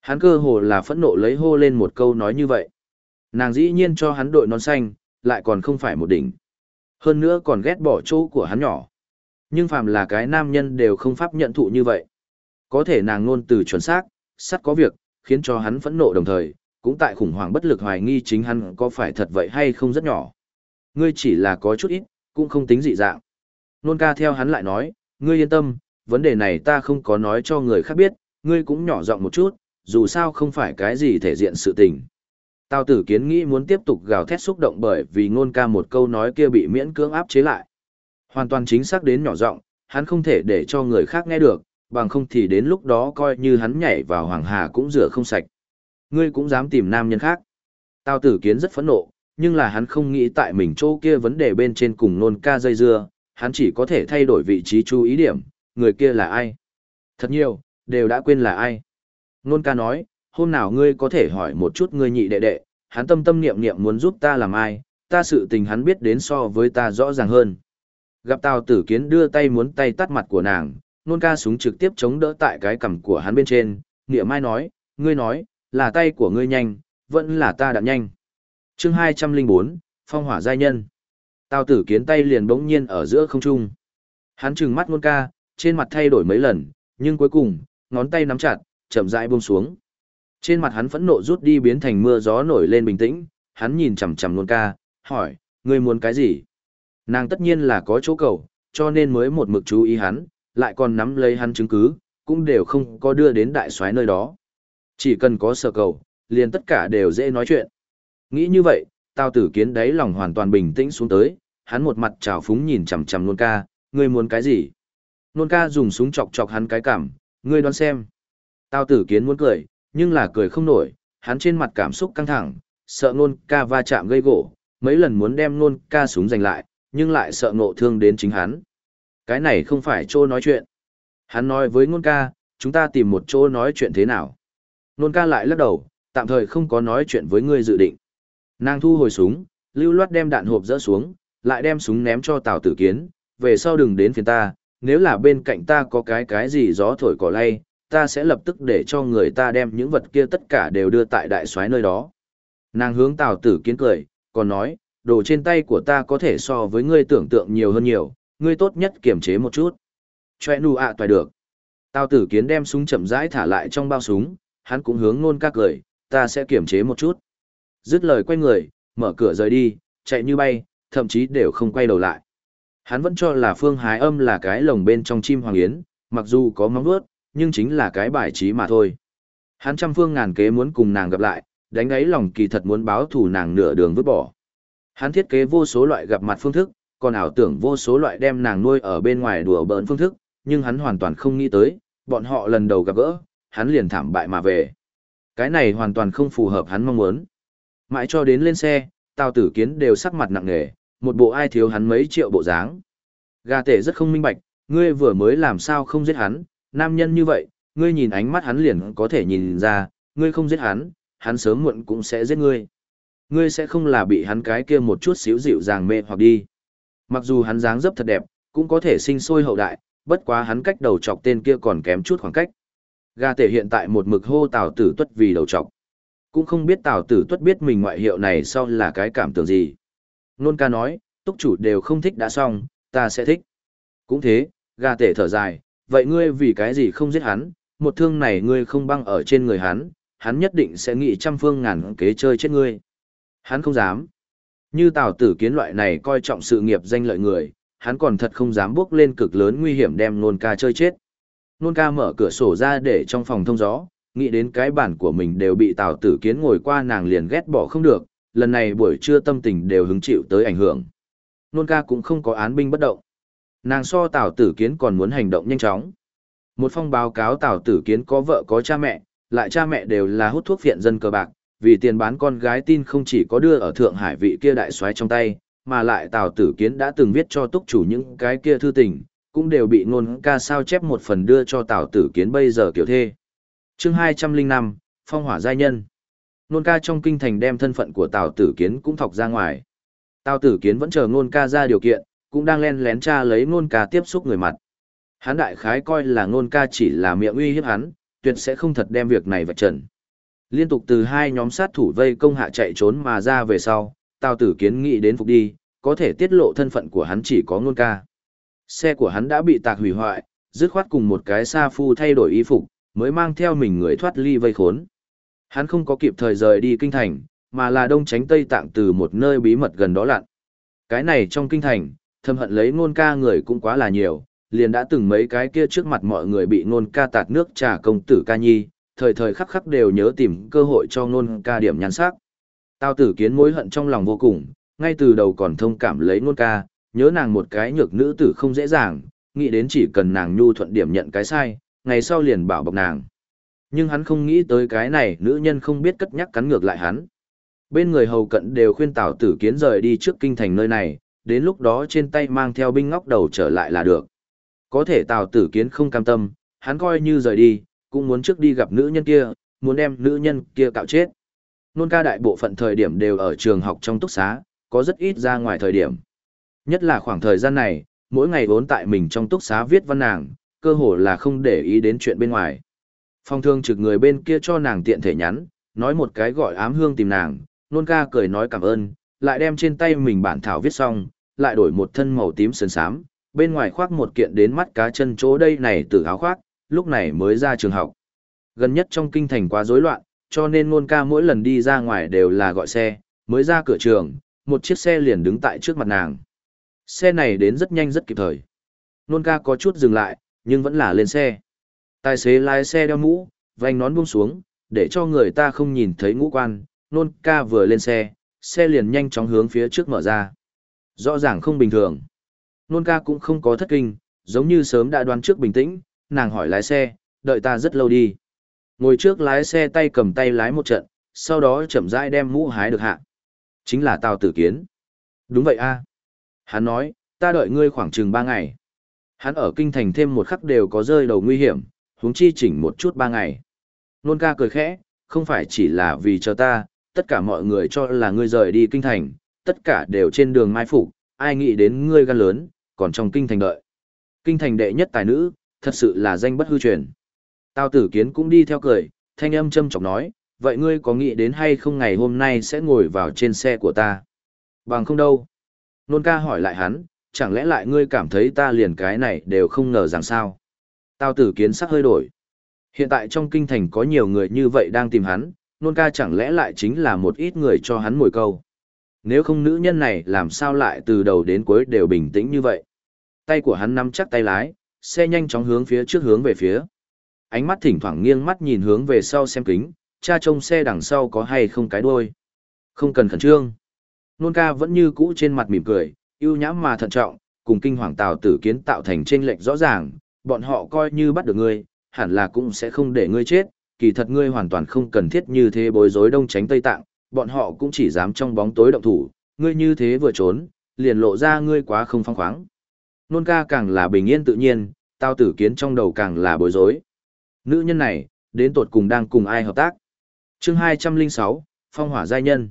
Hắn cơ hồ là phẫn nộ lấy hô lên một câu nói như vậy. Nàng dĩ nhiên cho hắn đội nón xanh, lại còn không phải một đỉnh. Hơn nữa còn ghét bỏ chỗ của hắn nhỏ. Nhưng phàm là cái nam nhân đều không pháp nhận thụ như vậy. Có thể nàng ngôn từ chuẩn xác, sắt có việc, khiến cho hắn phẫn nộ đồng thời, cũng tại khủng hoảng bất lực hoài nghi chính hắn có phải thật vậy hay không rất nhỏ. Ngươi chỉ là có chút ít, cũng không tính dị dạng. Nôn ca theo hắn lại nói, ngươi yên tâm, vấn đề này ta không có nói cho người khác biết, ngươi cũng nhỏ giọng một chút, dù sao không phải cái gì thể diện sự tình. Tào tử kiến nghĩ muốn tiếp tục gào thét xúc động bởi vì ngôn ca một câu nói kia bị miễn cưỡng áp chế lại. Hoàn toàn chính xác đến nhỏ giọng, hắn không thể để cho người khác nghe được, bằng không thì đến lúc đó coi như hắn nhảy vào hoàng hà cũng rửa không sạch. Ngươi cũng dám tìm nam nhân khác. Tào tử kiến rất phẫn nộ, nhưng là hắn không nghĩ tại mình chỗ kia vấn đề bên trên cùng nôn ca dây dưa, hắn chỉ có thể thay đổi vị trí chú ý điểm, người kia là ai. Thật nhiều, đều đã quên là ai. Nôn ca nói, hôm nào ngươi có thể hỏi một chút ngươi nhị đệ đệ, hắn tâm tâm niệm niệm muốn giúp ta làm ai, ta sự tình hắn biết đến so với ta rõ ràng hơn. Gặp Tào Tử Kiến đưa tay muốn tay tắt mặt của nàng, nôn ca súng trực tiếp chống đỡ tại cái cằm của hắn bên trên, niệm mai nói, ngươi nói, là tay của ngươi nhanh, vẫn là ta đạn nhanh. chương 204, Phong hỏa giai nhân. Tào tử kiến tay liền bỗng nhiên ở giữa không trung. Hắn trừng mắt Ngôn ca, trên mặt thay đổi mấy lần, nhưng cuối cùng, ngón tay nắm chặt, chậm rãi buông xuống. Trên mặt hắn phẫn nộ rút đi biến thành mưa gió nổi lên bình tĩnh, hắn nhìn chằm chằm Ngôn ca, hỏi, ngươi muốn cái gì? Nàng tất nhiên là có chỗ cầu, cho nên mới một mực chú ý hắn, lại còn nắm lấy hắn chứng cứ, cũng đều không có đưa đến đại soái nơi đó. Chỉ cần có sở cầu, liền tất cả đều dễ nói chuyện. Nghĩ như vậy, tao tử kiến đáy lòng hoàn toàn bình tĩnh xuống tới, hắn một mặt trào phúng nhìn chằm chằm nôn ca, ngươi muốn cái gì? Nôn ca dùng súng chọc chọc hắn cái cảm, ngươi đoán xem. Tao tử kiến muốn cười, nhưng là cười không nổi, hắn trên mặt cảm xúc căng thẳng, sợ nôn ca va chạm gây gỗ, mấy lần muốn đem nôn ca súng giành lại, nhưng lại sợ ngộ thương đến chính hắn. Cái này không phải chỗ nói chuyện. Hắn nói với nôn ca, chúng ta tìm một chỗ nói chuyện thế nào. Nôn ca lại lắc đầu, tạm thời không có nói chuyện với ngươi dự định. Nàng thu hồi súng, lưu loát đem đạn hộp dỡ xuống, lại đem súng ném cho Tào Tử Kiến, về sau đừng đến phiền ta, nếu là bên cạnh ta có cái cái gì gió thổi cỏ lay, ta sẽ lập tức để cho người ta đem những vật kia tất cả đều đưa tại đại soái nơi đó. Nàng hướng Tào Tử Kiến cười, còn nói, đồ trên tay của ta có thể so với ngươi tưởng tượng nhiều hơn nhiều, ngươi tốt nhất kiềm chế một chút. Choe nu ạ toài được. Tào Tử Kiến đem súng chậm rãi thả lại trong bao súng, hắn cũng hướng nôn ca cười, ta sẽ kiềm chế một chút. Dứt lời quay người, mở cửa rời đi, chạy như bay, thậm chí đều không quay đầu lại. Hắn vẫn cho là phương hái âm là cái lồng bên trong chim hoàng yến, mặc dù có móng vuốt, nhưng chính là cái bài trí mà thôi. Hắn trăm phương ngàn kế muốn cùng nàng gặp lại, đánh ấy lòng kỳ thật muốn báo thù nàng nửa đường vứt bỏ. Hắn thiết kế vô số loại gặp mặt phương thức, còn ảo tưởng vô số loại đem nàng nuôi ở bên ngoài đùa bỡn phương thức, nhưng hắn hoàn toàn không nghĩ tới, bọn họ lần đầu gặp gỡ, hắn liền thảm bại mà về. Cái này hoàn toàn không phù hợp hắn mong muốn. Mãi cho đến lên xe, Tào Tử Kiến đều sắc mặt nặng nề, một bộ ai thiếu hắn mấy triệu bộ dáng. Gà tể rất không minh bạch, ngươi vừa mới làm sao không giết hắn, nam nhân như vậy, ngươi nhìn ánh mắt hắn liền có thể nhìn ra, ngươi không giết hắn, hắn sớm muộn cũng sẽ giết ngươi. Ngươi sẽ không là bị hắn cái kia một chút xíu dịu dàng mê hoặc đi. Mặc dù hắn dáng dấp thật đẹp, cũng có thể sinh sôi hậu đại, bất quá hắn cách đầu chọc tên kia còn kém chút khoảng cách. Gà tể hiện tại một mực hô Tào Tử Tuất vì đầu chọc. Cũng không biết Tào Tử Tuất biết mình ngoại hiệu này sau là cái cảm tưởng gì. Nôn ca nói, túc chủ đều không thích đã xong, ta sẽ thích. Cũng thế, gà tể thở dài, vậy ngươi vì cái gì không giết hắn, một thương này ngươi không băng ở trên người hắn, hắn nhất định sẽ nghĩ trăm phương ngàn kế chơi chết ngươi. Hắn không dám. Như Tào Tử Kiến loại này coi trọng sự nghiệp danh lợi người, hắn còn thật không dám bước lên cực lớn nguy hiểm đem nôn ca chơi chết. Nôn ca mở cửa sổ ra để trong phòng thông gió, nghĩ đến cái bản của mình đều bị Tào Tử Kiến ngồi qua nàng liền ghét bỏ không được, lần này buổi trưa tâm tình đều hứng chịu tới ảnh hưởng. Nôn ca cũng không có án binh bất động. Nàng so Tào Tử Kiến còn muốn hành động nhanh chóng. Một phong báo cáo Tào Tử Kiến có vợ có cha mẹ, lại cha mẹ đều là hút thuốc phiện dân cờ bạc, vì tiền bán con gái tin không chỉ có đưa ở Thượng Hải vị kia đại soái trong tay, mà lại Tào Tử Kiến đã từng viết cho túc chủ những cái kia thư tình, cũng đều bị ngôn ca sao chép một phần đưa cho Tào Tử Kiến bây giờ kiểu thê. Chương 205, Phong hỏa giai nhân. Nôn ca trong kinh thành đem thân phận của Tào Tử Kiến cũng thọc ra ngoài. Tào Tử Kiến vẫn chờ Nôn ca ra điều kiện, cũng đang len lén tra lấy Nôn ca tiếp xúc người mặt. Hắn đại khái coi là Nôn ca chỉ là miệng uy hiếp hắn, tuyệt sẽ không thật đem việc này vạch trần. Liên tục từ hai nhóm sát thủ vây công hạ chạy trốn mà ra về sau, Tào Tử Kiến nghĩ đến phục đi, có thể tiết lộ thân phận của hắn chỉ có Nôn ca. Xe của hắn đã bị tạc hủy hoại, dứt khoát cùng một cái sa phu thay đổi y phục, mới mang theo mình người thoát ly vây khốn. Hắn không có kịp thời rời đi kinh thành, mà là đông tránh tây tạng từ một nơi bí mật gần đó lặn. Cái này trong kinh thành, thâm hận lấy ngôn ca người cũng quá là nhiều, liền đã từng mấy cái kia trước mặt mọi người bị ngôn ca tạt nước trà công tử ca nhi, thời thời khắc khắc đều nhớ tìm cơ hội cho ngôn ca điểm nhắn sắc. Tao tử kiến mối hận trong lòng vô cùng, ngay từ đầu còn thông cảm lấy ngôn ca, nhớ nàng một cái nhược nữ tử không dễ dàng, nghĩ đến chỉ cần nàng nhu thuận điểm nhận cái sai, ngày sau liền bảo bọc nàng. Nhưng hắn không nghĩ tới cái này nữ nhân không biết cất nhắc cắn ngược lại hắn. Bên người hầu cận đều khuyên Tào Tử Kiến rời đi trước kinh thành nơi này, đến lúc đó trên tay mang theo binh ngóc đầu trở lại là được. Có thể Tào Tử Kiến không cam tâm, hắn coi như rời đi, cũng muốn trước đi gặp nữ nhân kia, muốn đem nữ nhân kia cạo chết. Nôn ca đại bộ phận thời điểm đều ở trường học trong túc xá, có rất ít ra ngoài thời điểm. Nhất là khoảng thời gian này, mỗi ngày vốn tại mình trong túc xá viết văn nàng, cơ hồ là không để ý đến chuyện bên ngoài. Phong thương trực người bên kia cho nàng tiện thể nhắn, nói một cái gọi ám hương tìm nàng, nôn ca cười nói cảm ơn, lại đem trên tay mình bản thảo viết xong, lại đổi một thân màu tím sơn sám, bên ngoài khoác một kiện đến mắt cá chân chỗ đây này từ áo khoác, lúc này mới ra trường học. Gần nhất trong kinh thành quá rối loạn, cho nên nôn ca mỗi lần đi ra ngoài đều là gọi xe, mới ra cửa trường, một chiếc xe liền đứng tại trước mặt nàng. Xe này đến rất nhanh rất kịp thời. Nôn ca có chút dừng lại, nhưng vẫn là lên xe. Tài xế lái xe đeo mũ, vành nón buông xuống, để cho người ta không nhìn thấy ngũ quan, nôn ca vừa lên xe, xe liền nhanh chóng hướng phía trước mở ra. Rõ ràng không bình thường. Nôn ca cũng không có thất kinh, giống như sớm đã đoán trước bình tĩnh, nàng hỏi lái xe, đợi ta rất lâu đi. Ngồi trước lái xe tay cầm tay lái một trận, sau đó chậm rãi đem mũ hái được hạ. Chính là Tào Tử Kiến. Đúng vậy a. Hắn nói, ta đợi ngươi khoảng chừng ba ngày. Hắn ở kinh thành thêm một khắc đều có rơi đầu nguy hiểm, huống chi chỉnh một chút ba ngày. Nôn ca cười khẽ, không phải chỉ là vì chờ ta, tất cả mọi người cho là ngươi rời đi kinh thành, tất cả đều trên đường mai phục, ai nghĩ đến ngươi gan lớn, còn trong kinh thành đợi. Kinh thành đệ nhất tài nữ, thật sự là danh bất hư truyền. Tao tử kiến cũng đi theo cười, thanh âm châm chọc nói, vậy ngươi có nghĩ đến hay không ngày hôm nay sẽ ngồi vào trên xe của ta? Bằng không đâu. Nôn ca hỏi lại hắn, chẳng lẽ lại ngươi cảm thấy ta liền cái này đều không ngờ rằng sao? Tao tử kiến sắc hơi đổi. Hiện tại trong kinh thành có nhiều người như vậy đang tìm hắn, nôn ca chẳng lẽ lại chính là một ít người cho hắn mồi câu. Nếu không nữ nhân này làm sao lại từ đầu đến cuối đều bình tĩnh như vậy? Tay của hắn nắm chắc tay lái, xe nhanh chóng hướng phía trước hướng về phía. Ánh mắt thỉnh thoảng nghiêng mắt nhìn hướng về sau xem kính, cha trông xe đằng sau có hay không cái đuôi. Không cần khẩn trương. Nôn ca vẫn như cũ trên mặt mỉm cười, yêu nhãm mà thận trọng, cùng kinh hoàng tào tử kiến tạo thành trên lệch rõ ràng, bọn họ coi như bắt được ngươi, hẳn là cũng sẽ không để ngươi chết, kỳ thật ngươi hoàn toàn không cần thiết như thế bối rối đông tránh tây tạng, bọn họ cũng chỉ dám trong bóng tối động thủ, ngươi như thế vừa trốn, liền lộ ra ngươi quá không phong khoáng. Nôn ca càng là bình yên tự nhiên, tao tử kiến trong đầu càng là bối rối. Nữ nhân này, đến tột cùng đang cùng ai hợp tác? chương 206, Phong hỏa giai nhân.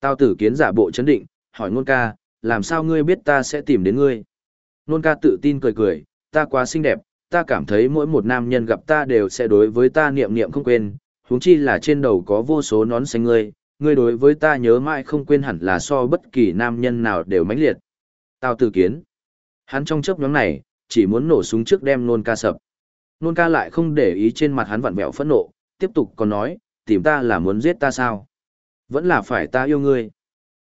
Tao tử kiến giả bộ chấn định, hỏi nôn ca, làm sao ngươi biết ta sẽ tìm đến ngươi? Nôn ca tự tin cười cười, ta quá xinh đẹp, ta cảm thấy mỗi một nam nhân gặp ta đều sẽ đối với ta niệm niệm không quên, huống chi là trên đầu có vô số nón xanh ngươi, ngươi đối với ta nhớ mãi không quên hẳn là so bất kỳ nam nhân nào đều mãnh liệt. Tao tự kiến. Hắn trong chớp nhóm này, chỉ muốn nổ súng trước đem nôn ca sập. Nôn ca lại không để ý trên mặt hắn vặn vẹo phẫn nộ, tiếp tục còn nói, tìm ta là muốn giết ta sao? Vẫn là phải ta yêu ngươi.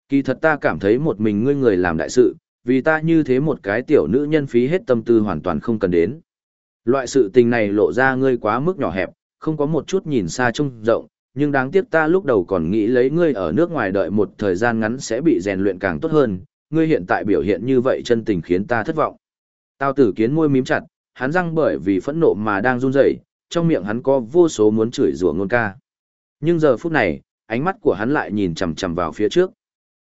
Kỳ thật ta cảm thấy một mình ngươi người làm đại sự, vì ta như thế một cái tiểu nữ nhân phí hết tâm tư hoàn toàn không cần đến. Loại sự tình này lộ ra ngươi quá mức nhỏ hẹp, không có một chút nhìn xa trông rộng, nhưng đáng tiếc ta lúc đầu còn nghĩ lấy ngươi ở nước ngoài đợi một thời gian ngắn sẽ bị rèn luyện càng tốt hơn, ngươi hiện tại biểu hiện như vậy chân tình khiến ta thất vọng. Tao tử kiến môi mím chặt, hắn răng bởi vì phẫn nộ mà đang run rẩy, trong miệng hắn có vô số muốn chửi rủa ngôn ca. Nhưng giờ phút này, ánh mắt của hắn lại nhìn chằm chằm vào phía trước.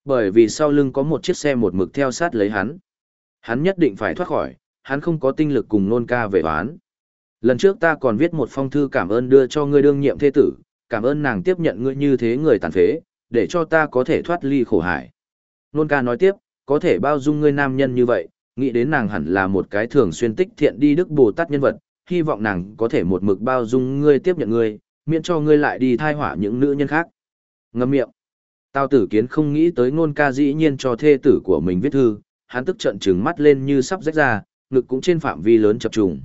Bởi vì sau lưng có một chiếc xe một mực theo sát lấy hắn. Hắn nhất định phải thoát khỏi, hắn không có tinh lực cùng nôn ca về toán. Lần trước ta còn viết một phong thư cảm ơn đưa cho ngươi đương nhiệm thế tử, cảm ơn nàng tiếp nhận ngươi như thế người tàn phế, để cho ta có thể thoát ly khổ hải. Nôn ca nói tiếp, có thể bao dung ngươi nam nhân như vậy, nghĩ đến nàng hẳn là một cái thường xuyên tích thiện đi đức Bồ Tát nhân vật, hy vọng nàng có thể một mực bao dung ngươi tiếp nhận ngươi, miễn cho ngươi lại đi thai hỏa những nữ nhân khác. Ngâm miệng. Tao tử kiến không nghĩ tới ngôn ca dĩ nhiên cho thê tử của mình viết thư, hắn tức trận trừng mắt lên như sắp rách ra, ngực cũng trên phạm vi lớn chập trùng.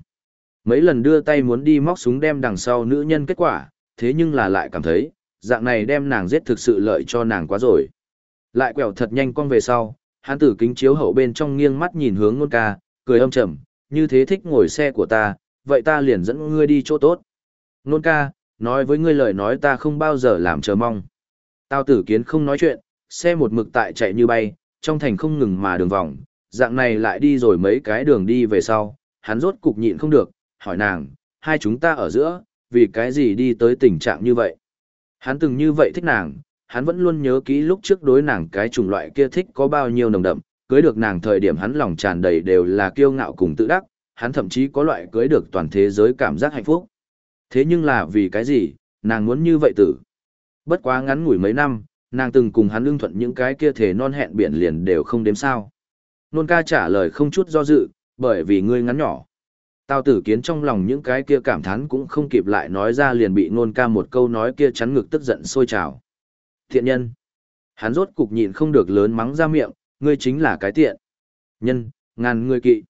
Mấy lần đưa tay muốn đi móc súng đem đằng sau nữ nhân kết quả, thế nhưng là lại cảm thấy, dạng này đem nàng giết thực sự lợi cho nàng quá rồi. Lại quẹo thật nhanh con về sau, hắn tử kính chiếu hậu bên trong nghiêng mắt nhìn hướng ngôn ca, cười âm trầm, như thế thích ngồi xe của ta, vậy ta liền dẫn ngươi đi chỗ tốt. Ngôn ca, nói với ngươi lời nói ta không bao giờ làm chờ mong. Tao tử kiến không nói chuyện, xe một mực tại chạy như bay, trong thành không ngừng mà đường vòng, dạng này lại đi rồi mấy cái đường đi về sau, hắn rốt cục nhịn không được, hỏi nàng, hai chúng ta ở giữa, vì cái gì đi tới tình trạng như vậy. Hắn từng như vậy thích nàng, hắn vẫn luôn nhớ kỹ lúc trước đối nàng cái chủng loại kia thích có bao nhiêu nồng đậm, cưới được nàng thời điểm hắn lòng tràn đầy đều là kiêu ngạo cùng tự đắc, hắn thậm chí có loại cưới được toàn thế giới cảm giác hạnh phúc. Thế nhưng là vì cái gì, nàng muốn như vậy tử. Bất quá ngắn ngủi mấy năm, nàng từng cùng hắn lương thuận những cái kia thể non hẹn biển liền đều không đếm sao. Nôn ca trả lời không chút do dự, bởi vì ngươi ngắn nhỏ. Tao tử kiến trong lòng những cái kia cảm thán cũng không kịp lại nói ra liền bị nôn ca một câu nói kia chắn ngực tức giận sôi trào. Thiện nhân. Hắn rốt cục nhịn không được lớn mắng ra miệng, ngươi chính là cái tiện. Nhân, ngàn ngươi kỵ.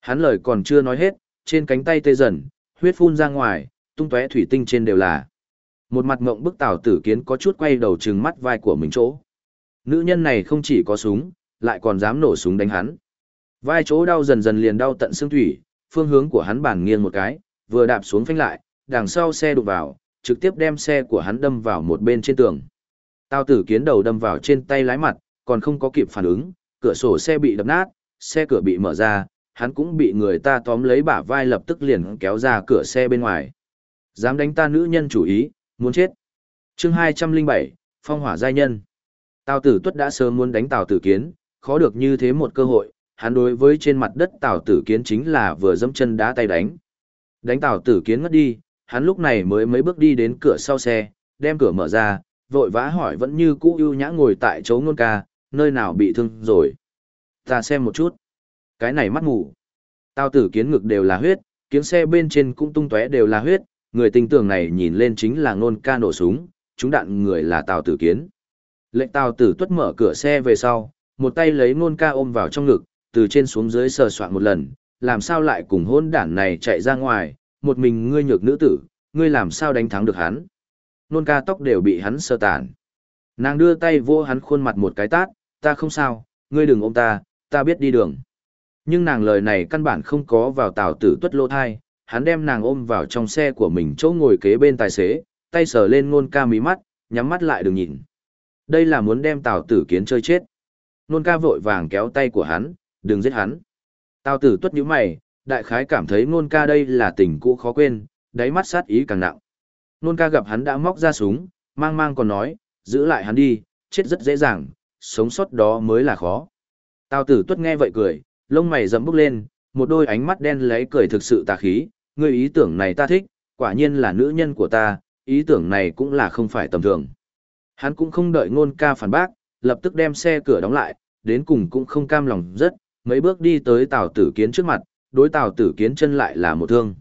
Hắn lời còn chưa nói hết, trên cánh tay tê dần, huyết phun ra ngoài, tung tóe thủy tinh trên đều là. Một mặt ngộng bức tào tử kiến có chút quay đầu trừng mắt vai của mình chỗ. Nữ nhân này không chỉ có súng, lại còn dám nổ súng đánh hắn. Vai chỗ đau dần dần liền đau tận xương thủy, phương hướng của hắn bản nghiêng một cái, vừa đạp xuống phanh lại, đằng sau xe đụng vào, trực tiếp đem xe của hắn đâm vào một bên trên tường. Tào tử kiến đầu đâm vào trên tay lái mặt, còn không có kịp phản ứng, cửa sổ xe bị đập nát, xe cửa bị mở ra, hắn cũng bị người ta tóm lấy bả vai lập tức liền kéo ra cửa xe bên ngoài. Dám đánh ta nữ nhân chủ ý, muốn chết. chương 207, Phong hỏa giai nhân. Tào tử tuất đã sớm muốn đánh Tào tử kiến, khó được như thế một cơ hội, hắn đối với trên mặt đất Tào tử kiến chính là vừa dẫm chân đá tay đánh. Đánh Tào tử kiến ngất đi, hắn lúc này mới mấy bước đi đến cửa sau xe, đem cửa mở ra, vội vã hỏi vẫn như cũ ưu nhã ngồi tại chỗ ngôn ca, nơi nào bị thương rồi. Ta xem một chút. Cái này mắt ngủ. Tào tử kiến ngực đều là huyết, kiếng xe bên trên cũng tung tóe đều là huyết, người tinh tường này nhìn lên chính là ngôn ca nổ súng, chúng đạn người là Tào Tử Kiến. Lệnh Tào Tử tuất mở cửa xe về sau, một tay lấy ngôn ca ôm vào trong ngực, từ trên xuống dưới sờ soạn một lần, làm sao lại cùng hôn đản này chạy ra ngoài, một mình ngươi nhược nữ tử, ngươi làm sao đánh thắng được hắn. Nôn ca tóc đều bị hắn sơ tản. Nàng đưa tay vô hắn khuôn mặt một cái tát, ta không sao, ngươi đừng ôm ta, ta biết đi đường. Nhưng nàng lời này căn bản không có vào tào tử tuất lô thai, hắn đem nàng ôm vào trong xe của mình chỗ ngồi kế bên tài xế, tay sờ lên ngôn ca mí mắt, nhắm mắt lại đừng nhìn. Đây là muốn đem Tào Tử Kiến chơi chết. Nôn ca vội vàng kéo tay của hắn, đừng giết hắn. Tào Tử tuất nhíu mày, đại khái cảm thấy nôn ca đây là tình cũ khó quên, đáy mắt sát ý càng nặng. Nôn ca gặp hắn đã móc ra súng, mang mang còn nói, giữ lại hắn đi, chết rất dễ dàng, sống sót đó mới là khó. Tào Tử tuất nghe vậy cười, lông mày rậm bốc lên, một đôi ánh mắt đen lấy cười thực sự tà khí, ngươi ý tưởng này ta thích, quả nhiên là nữ nhân của ta, ý tưởng này cũng là không phải tầm thường. Hắn cũng không đợi ngôn ca phản bác, lập tức đem xe cửa đóng lại, đến cùng cũng không cam lòng rất, mấy bước đi tới Tào Tử Kiến trước mặt, đối Tào Tử Kiến chân lại là một thương.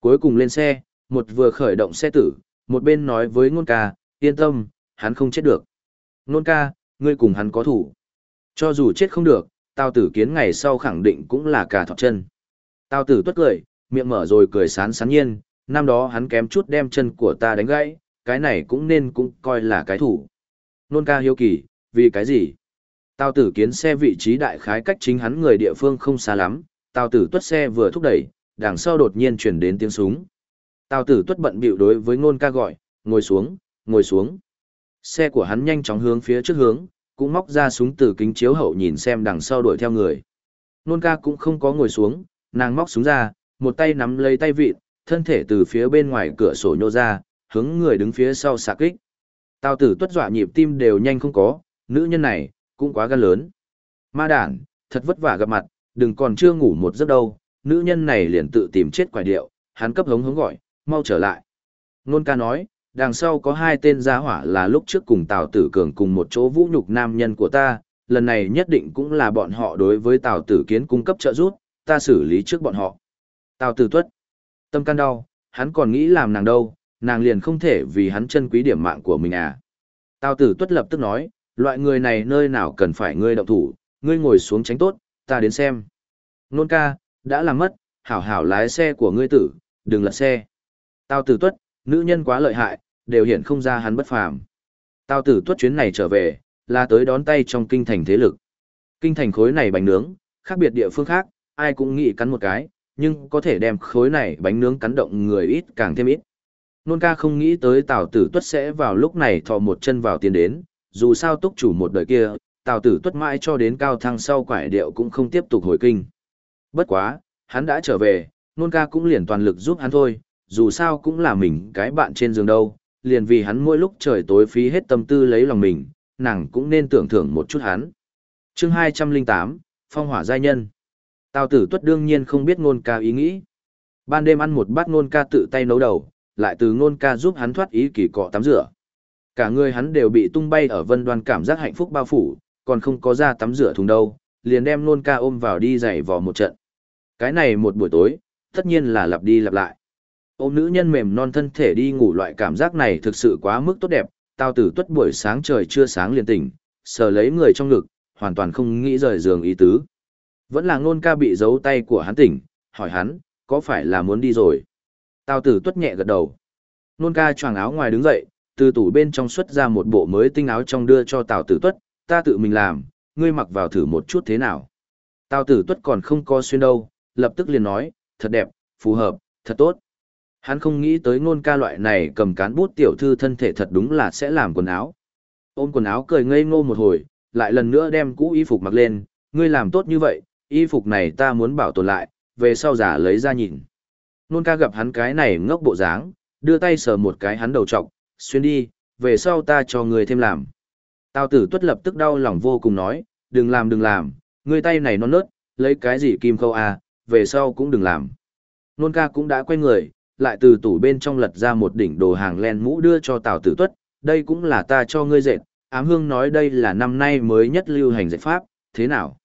Cuối cùng lên xe, một vừa khởi động xe tử, một bên nói với ngôn ca, yên tâm, hắn không chết được. Ngôn ca, ngươi cùng hắn có thủ. Cho dù chết không được, Tào Tử Kiến ngày sau khẳng định cũng là cả thọt chân. Tào Tử tuất cười, miệng mở rồi cười sán sán nhiên, năm đó hắn kém chút đem chân của ta đánh gãy, cái này cũng nên cũng coi là cái thủ. Nôn ca hiếu kỳ, vì cái gì? Tào tử kiến xe vị trí đại khái cách chính hắn người địa phương không xa lắm, tào tử tuất xe vừa thúc đẩy, đằng sau đột nhiên chuyển đến tiếng súng. Tào tử tuất bận bịu đối với nôn ca gọi, ngồi xuống, ngồi xuống. Xe của hắn nhanh chóng hướng phía trước hướng, cũng móc ra súng từ kính chiếu hậu nhìn xem đằng sau đuổi theo người. Nôn ca cũng không có ngồi xuống, nàng móc súng ra, một tay nắm lấy tay vịt, thân thể từ phía bên ngoài cửa sổ nhô ra, hướng người đứng phía sau xạ kích. Tào tử tuất dọa nhịp tim đều nhanh không có, nữ nhân này, cũng quá gan lớn. Ma đản, thật vất vả gặp mặt, đừng còn chưa ngủ một giấc đâu, nữ nhân này liền tự tìm chết quải điệu, hắn cấp hống hống gọi, mau trở lại. Nôn ca nói, đằng sau có hai tên gia hỏa là lúc trước cùng Tào Tử Cường cùng một chỗ vũ nhục nam nhân của ta, lần này nhất định cũng là bọn họ đối với Tào Tử Kiến cung cấp trợ giúp, ta xử lý trước bọn họ. Tào Tử Tuất, tâm can đau, hắn còn nghĩ làm nàng đâu, nàng liền không thể vì hắn chân quý điểm mạng của mình à. Tào Tử Tuất lập tức nói, loại người này nơi nào cần phải ngươi động thủ, ngươi ngồi xuống tránh tốt, ta đến xem. Nôn ca, đã làm mất, hảo hảo lái xe của ngươi tử, đừng lật xe. Tào tử tuất, nữ nhân quá lợi hại, đều hiện không ra hắn bất phàm. Tào tử tuất chuyến này trở về, là tới đón tay trong kinh thành thế lực. Kinh thành khối này bánh nướng, khác biệt địa phương khác, ai cũng nghĩ cắn một cái, nhưng có thể đem khối này bánh nướng cắn động người ít càng thêm ít. Nôn ca không nghĩ tới Tào tử tuất sẽ vào lúc này thò một chân vào tiền đến, dù sao túc chủ một đời kia, tào tử tuất mãi cho đến cao thăng sau quải điệu cũng không tiếp tục hồi kinh. Bất quá, hắn đã trở về, nôn ca cũng liền toàn lực giúp hắn thôi, dù sao cũng là mình cái bạn trên giường đâu, liền vì hắn mỗi lúc trời tối phí hết tâm tư lấy lòng mình, nàng cũng nên tưởng thưởng một chút hắn. chương 208, Phong hỏa giai nhân. Tào tử tuất đương nhiên không biết ngôn ca ý nghĩ. Ban đêm ăn một bát ngôn ca tự tay nấu đầu, lại từ ngôn ca giúp hắn thoát ý kỳ cọ tắm rửa. Cả người hắn đều bị tung bay ở vân đoan cảm giác hạnh phúc bao phủ, còn không có ra tắm rửa thùng đâu, liền đem ngôn ca ôm vào đi giày vò một trận. Cái này một buổi tối, tất nhiên là lặp đi lặp lại. Ôm nữ nhân mềm non thân thể đi ngủ loại cảm giác này thực sự quá mức tốt đẹp, tao tử tuất buổi sáng trời chưa sáng liền tỉnh, sờ lấy người trong ngực, hoàn toàn không nghĩ rời giường ý tứ. Vẫn là nôn ca bị giấu tay của hắn tỉnh, hỏi hắn, có phải là muốn đi rồi? tào tử tuất nhẹ gật đầu. Nôn ca choàng áo ngoài đứng dậy, từ tủ bên trong xuất ra một bộ mới tinh áo trong đưa cho Tào Tử Tuất, ta tự mình làm, ngươi mặc vào thử một chút thế nào. Tào Tử Tuất còn không co xuyên đâu, lập tức liền nói, thật đẹp, phù hợp, thật tốt. Hắn không nghĩ tới ngôn ca loại này cầm cán bút tiểu thư thân thể thật đúng là sẽ làm quần áo. Ôm quần áo cười ngây ngô một hồi, lại lần nữa đem cũ y phục mặc lên, ngươi làm tốt như vậy, y phục này ta muốn bảo tồn lại, về sau giả lấy ra nhìn. Nôn ca gặp hắn cái này ngốc bộ dáng, đưa tay sờ một cái hắn đầu trọc, xuyên đi, về sau ta cho người thêm làm. Tào tử tuất lập tức đau lòng vô cùng nói, đừng làm đừng làm, người tay này non nớt, lấy cái gì kim khâu à, về sau cũng đừng làm. Nôn ca cũng đã quay người, lại từ tủ bên trong lật ra một đỉnh đồ hàng len mũ đưa cho Tào tử tuất, đây cũng là ta cho ngươi dệt, ám hương nói đây là năm nay mới nhất lưu hành dệt pháp, thế nào?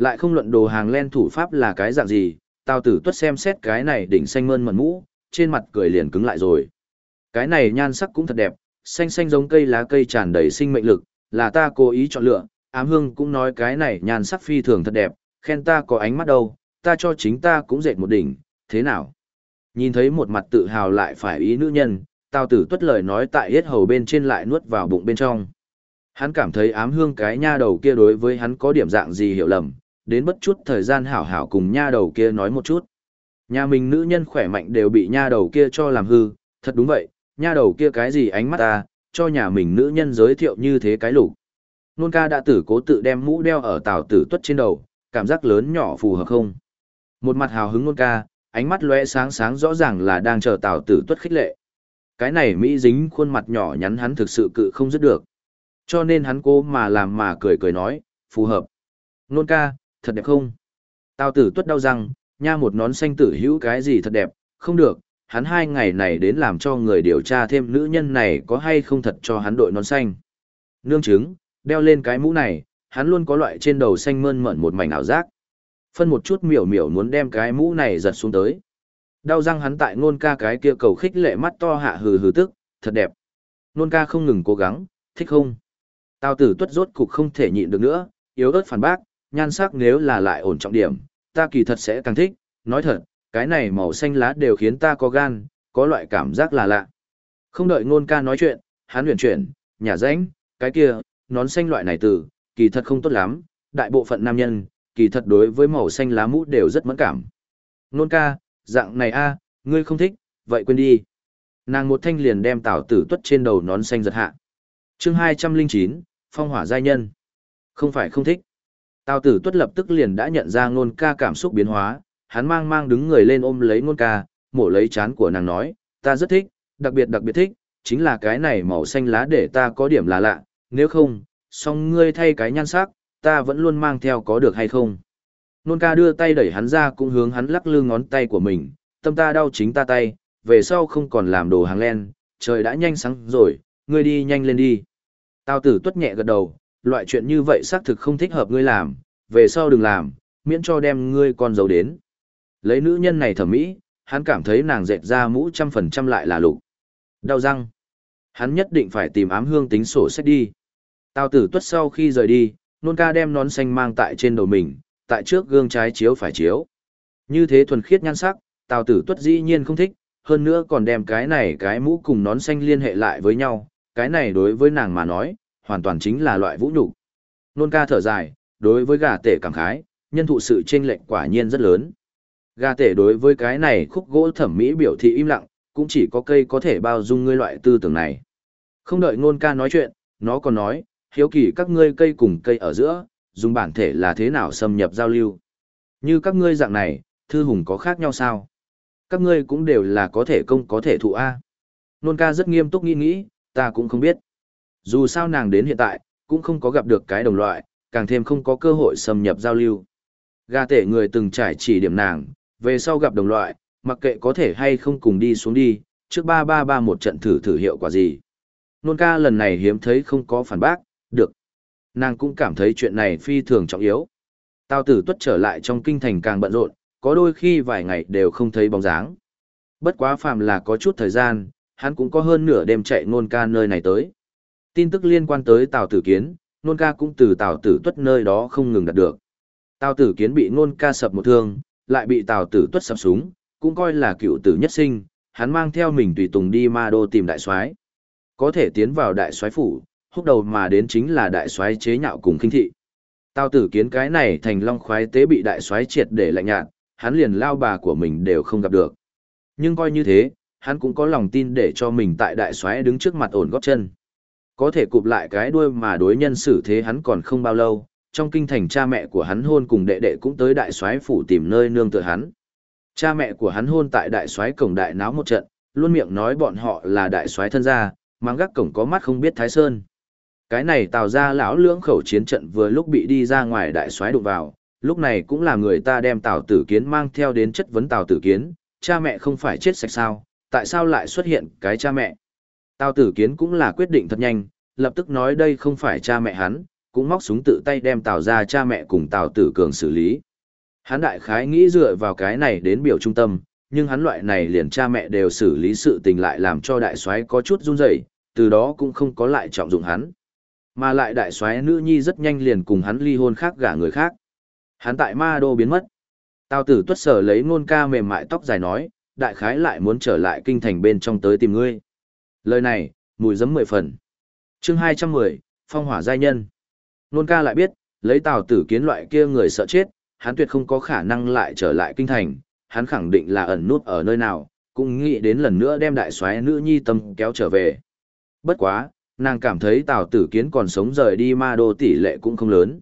Lại không luận đồ hàng len thủ pháp là cái dạng gì, Tào tử tuất xem xét cái này đỉnh xanh mơn mận mũ, trên mặt cười liền cứng lại rồi. Cái này nhan sắc cũng thật đẹp, xanh xanh giống cây lá cây tràn đầy sinh mệnh lực, là ta cố ý chọn lựa, ám hương cũng nói cái này nhan sắc phi thường thật đẹp, khen ta có ánh mắt đâu, ta cho chính ta cũng dệt một đỉnh, thế nào? Nhìn thấy một mặt tự hào lại phải ý nữ nhân, tao tử tuất lời nói tại hết hầu bên trên lại nuốt vào bụng bên trong. Hắn cảm thấy ám hương cái nha đầu kia đối với hắn có điểm dạng gì hiểu lầm, đến bất chút thời gian hảo hảo cùng nha đầu kia nói một chút. Nhà mình nữ nhân khỏe mạnh đều bị nha đầu kia cho làm hư, thật đúng vậy, nha đầu kia cái gì ánh mắt ta, cho nhà mình nữ nhân giới thiệu như thế cái lục. Nôn ca đã tử cố tự đem mũ đeo ở tàu tử tuất trên đầu, cảm giác lớn nhỏ phù hợp không. Một mặt hào hứng nôn ca, ánh mắt lóe sáng sáng rõ ràng là đang chờ tàu tử tuất khích lệ. Cái này Mỹ dính khuôn mặt nhỏ nhắn hắn thực sự cự không dứt được. Cho nên hắn cố mà làm mà cười cười nói, phù hợp. Nôn ca, thật đẹp không? Tào tử tuất đau răng, nha một nón xanh tử hữu cái gì thật đẹp, không được, hắn hai ngày này đến làm cho người điều tra thêm nữ nhân này có hay không thật cho hắn đội nón xanh. Nương chứng, đeo lên cái mũ này, hắn luôn có loại trên đầu xanh mơn mởn một mảnh ảo giác. Phân một chút miểu miểu muốn đem cái mũ này giật xuống tới. Đau răng hắn tại nôn ca cái kia cầu khích lệ mắt to hạ hừ hừ tức, thật đẹp. nôn ca không ngừng cố gắng, thích không? Tào tử tuất rốt cục không thể nhịn được nữa, yếu ớt phản bác, nhan sắc nếu là lại ổn trọng điểm, ta kỳ thật sẽ càng thích, nói thật, cái này màu xanh lá đều khiến ta có gan, có loại cảm giác là lạ. Không đợi ngôn ca nói chuyện, hắn huyền chuyển, nhà ránh, cái kia, nón xanh loại này từ, kỳ thật không tốt lắm, đại bộ phận nam nhân, kỳ thật đối với màu xanh lá mũ đều rất mẫn cảm. Ngôn ca, dạng này a, ngươi không thích, vậy quên đi. Nàng một thanh liền đem tảo tử tuất trên đầu nón xanh giật hạ. chương 209, phong hỏa giai nhân. Không phải không thích. Tào tử tuất lập tức liền đã nhận ra ngôn ca cảm xúc biến hóa, hắn mang mang đứng người lên ôm lấy ngôn ca, mổ lấy chán của nàng nói, ta rất thích, đặc biệt đặc biệt thích, chính là cái này màu xanh lá để ta có điểm là lạ, nếu không, song ngươi thay cái nhan sắc, ta vẫn luôn mang theo có được hay không. Nôn ca đưa tay đẩy hắn ra cũng hướng hắn lắc lư ngón tay của mình, tâm ta đau chính ta tay, về sau không còn làm đồ hàng len, trời đã nhanh sáng rồi, ngươi đi nhanh lên đi. Tào tử tuất nhẹ gật đầu, loại chuyện như vậy xác thực không thích hợp ngươi làm, về sau đừng làm, miễn cho đem ngươi con dấu đến. Lấy nữ nhân này thẩm mỹ, hắn cảm thấy nàng dệt ra mũ trăm phần trăm lại là lục. Đau răng. Hắn nhất định phải tìm ám hương tính sổ sách đi. Tào tử tuất sau khi rời đi, nôn ca đem nón xanh mang tại trên đầu mình, tại trước gương trái chiếu phải chiếu. Như thế thuần khiết nhan sắc, tào tử tuất dĩ nhiên không thích, hơn nữa còn đem cái này cái mũ cùng nón xanh liên hệ lại với nhau, cái này đối với nàng mà nói, hoàn toàn chính là loại vũ nhục. Nôn ca thở dài, đối với gà tể cảm khái, nhân thụ sự chênh lệch quả nhiên rất lớn. Gà tể đối với cái này khúc gỗ thẩm mỹ biểu thị im lặng, cũng chỉ có cây có thể bao dung ngươi loại tư tưởng này. Không đợi nôn ca nói chuyện, nó còn nói, hiếu kỳ các ngươi cây cùng cây ở giữa, dùng bản thể là thế nào xâm nhập giao lưu. Như các ngươi dạng này, thư hùng có khác nhau sao? Các ngươi cũng đều là có thể công có thể thụ A. Nôn ca rất nghiêm túc nghĩ nghĩ, ta cũng không biết. Dù sao nàng đến hiện tại, cũng không có gặp được cái đồng loại, càng thêm không có cơ hội xâm nhập giao lưu. Gà tể người từng trải chỉ điểm nàng, về sau gặp đồng loại, mặc kệ có thể hay không cùng đi xuống đi, trước ba ba ba một trận thử thử hiệu quả gì. Nôn ca lần này hiếm thấy không có phản bác, được. Nàng cũng cảm thấy chuyện này phi thường trọng yếu. Tào tử tuất trở lại trong kinh thành càng bận rộn, có đôi khi vài ngày đều không thấy bóng dáng. Bất quá phàm là có chút thời gian, hắn cũng có hơn nửa đêm chạy nôn ca nơi này tới. Tin tức liên quan tới Tào Tử Kiến, nôn ca cũng từ Tào Tử Tuất nơi đó không ngừng đạt được. Tào Tử Kiến bị nôn ca sập một thương, lại bị Tào Tử Tuất sập súng, cũng coi là cựu tử nhất sinh, hắn mang theo mình tùy tùng đi ma đô tìm đại soái. Có thể tiến vào đại soái phủ, húc đầu mà đến chính là đại soái chế nhạo cùng khinh thị. Tào tử kiến cái này thành long khoái tế bị đại soái triệt để lạnh nhạt, hắn liền lao bà của mình đều không gặp được. Nhưng coi như thế, hắn cũng có lòng tin để cho mình tại đại soái đứng trước mặt ổn góp chân. Có thể cụp lại cái đuôi mà đối nhân xử thế hắn còn không bao lâu, trong kinh thành cha mẹ của hắn hôn cùng đệ đệ cũng tới đại soái phủ tìm nơi nương tựa hắn. Cha mẹ của hắn hôn tại đại soái cổng đại náo một trận, luôn miệng nói bọn họ là đại soái thân gia, mang gác cổng có mắt không biết Thái Sơn. Cái này tạo ra lão lưỡng khẩu chiến trận vừa lúc bị đi ra ngoài đại soái đụng vào, lúc này cũng là người ta đem Tào Tử Kiến mang theo đến chất vấn Tào Tử Kiến, cha mẹ không phải chết sạch sao, tại sao lại xuất hiện cái cha mẹ? Tao Tử Kiến cũng là quyết định thật nhanh, lập tức nói đây không phải cha mẹ hắn, cũng móc súng tự tay đem Tào ra cha mẹ cùng Tào Tử Cường xử lý. Hắn đại khái nghĩ dựa vào cái này đến biểu trung tâm, nhưng hắn loại này liền cha mẹ đều xử lý sự tình lại làm cho đại soái có chút run rẩy, từ đó cũng không có lại trọng dụng hắn. Mà lại đại soái nữ nhi rất nhanh liền cùng hắn ly hôn khác gả người khác. Hắn tại ma đô biến mất. Tào tử tuất sở lấy ngôn ca mềm mại tóc dài nói, đại khái lại muốn trở lại kinh thành bên trong tới tìm ngươi. Lời này, mùi giấm mười phần. chương hai trăm mười phong hỏa giai nhân. nôn ca lại biết, lấy tào tử kiến loại kia người sợ chết, hắn tuyệt không có khả năng lại trở lại kinh thành, hắn khẳng định là ẩn nút ở nơi nào, cũng nghĩ đến lần nữa đem đại soái nữ nhi tâm kéo trở về. Bất quá, nàng cảm thấy Tào Tử Kiến còn sống rời đi ma đô tỷ lệ cũng không lớn.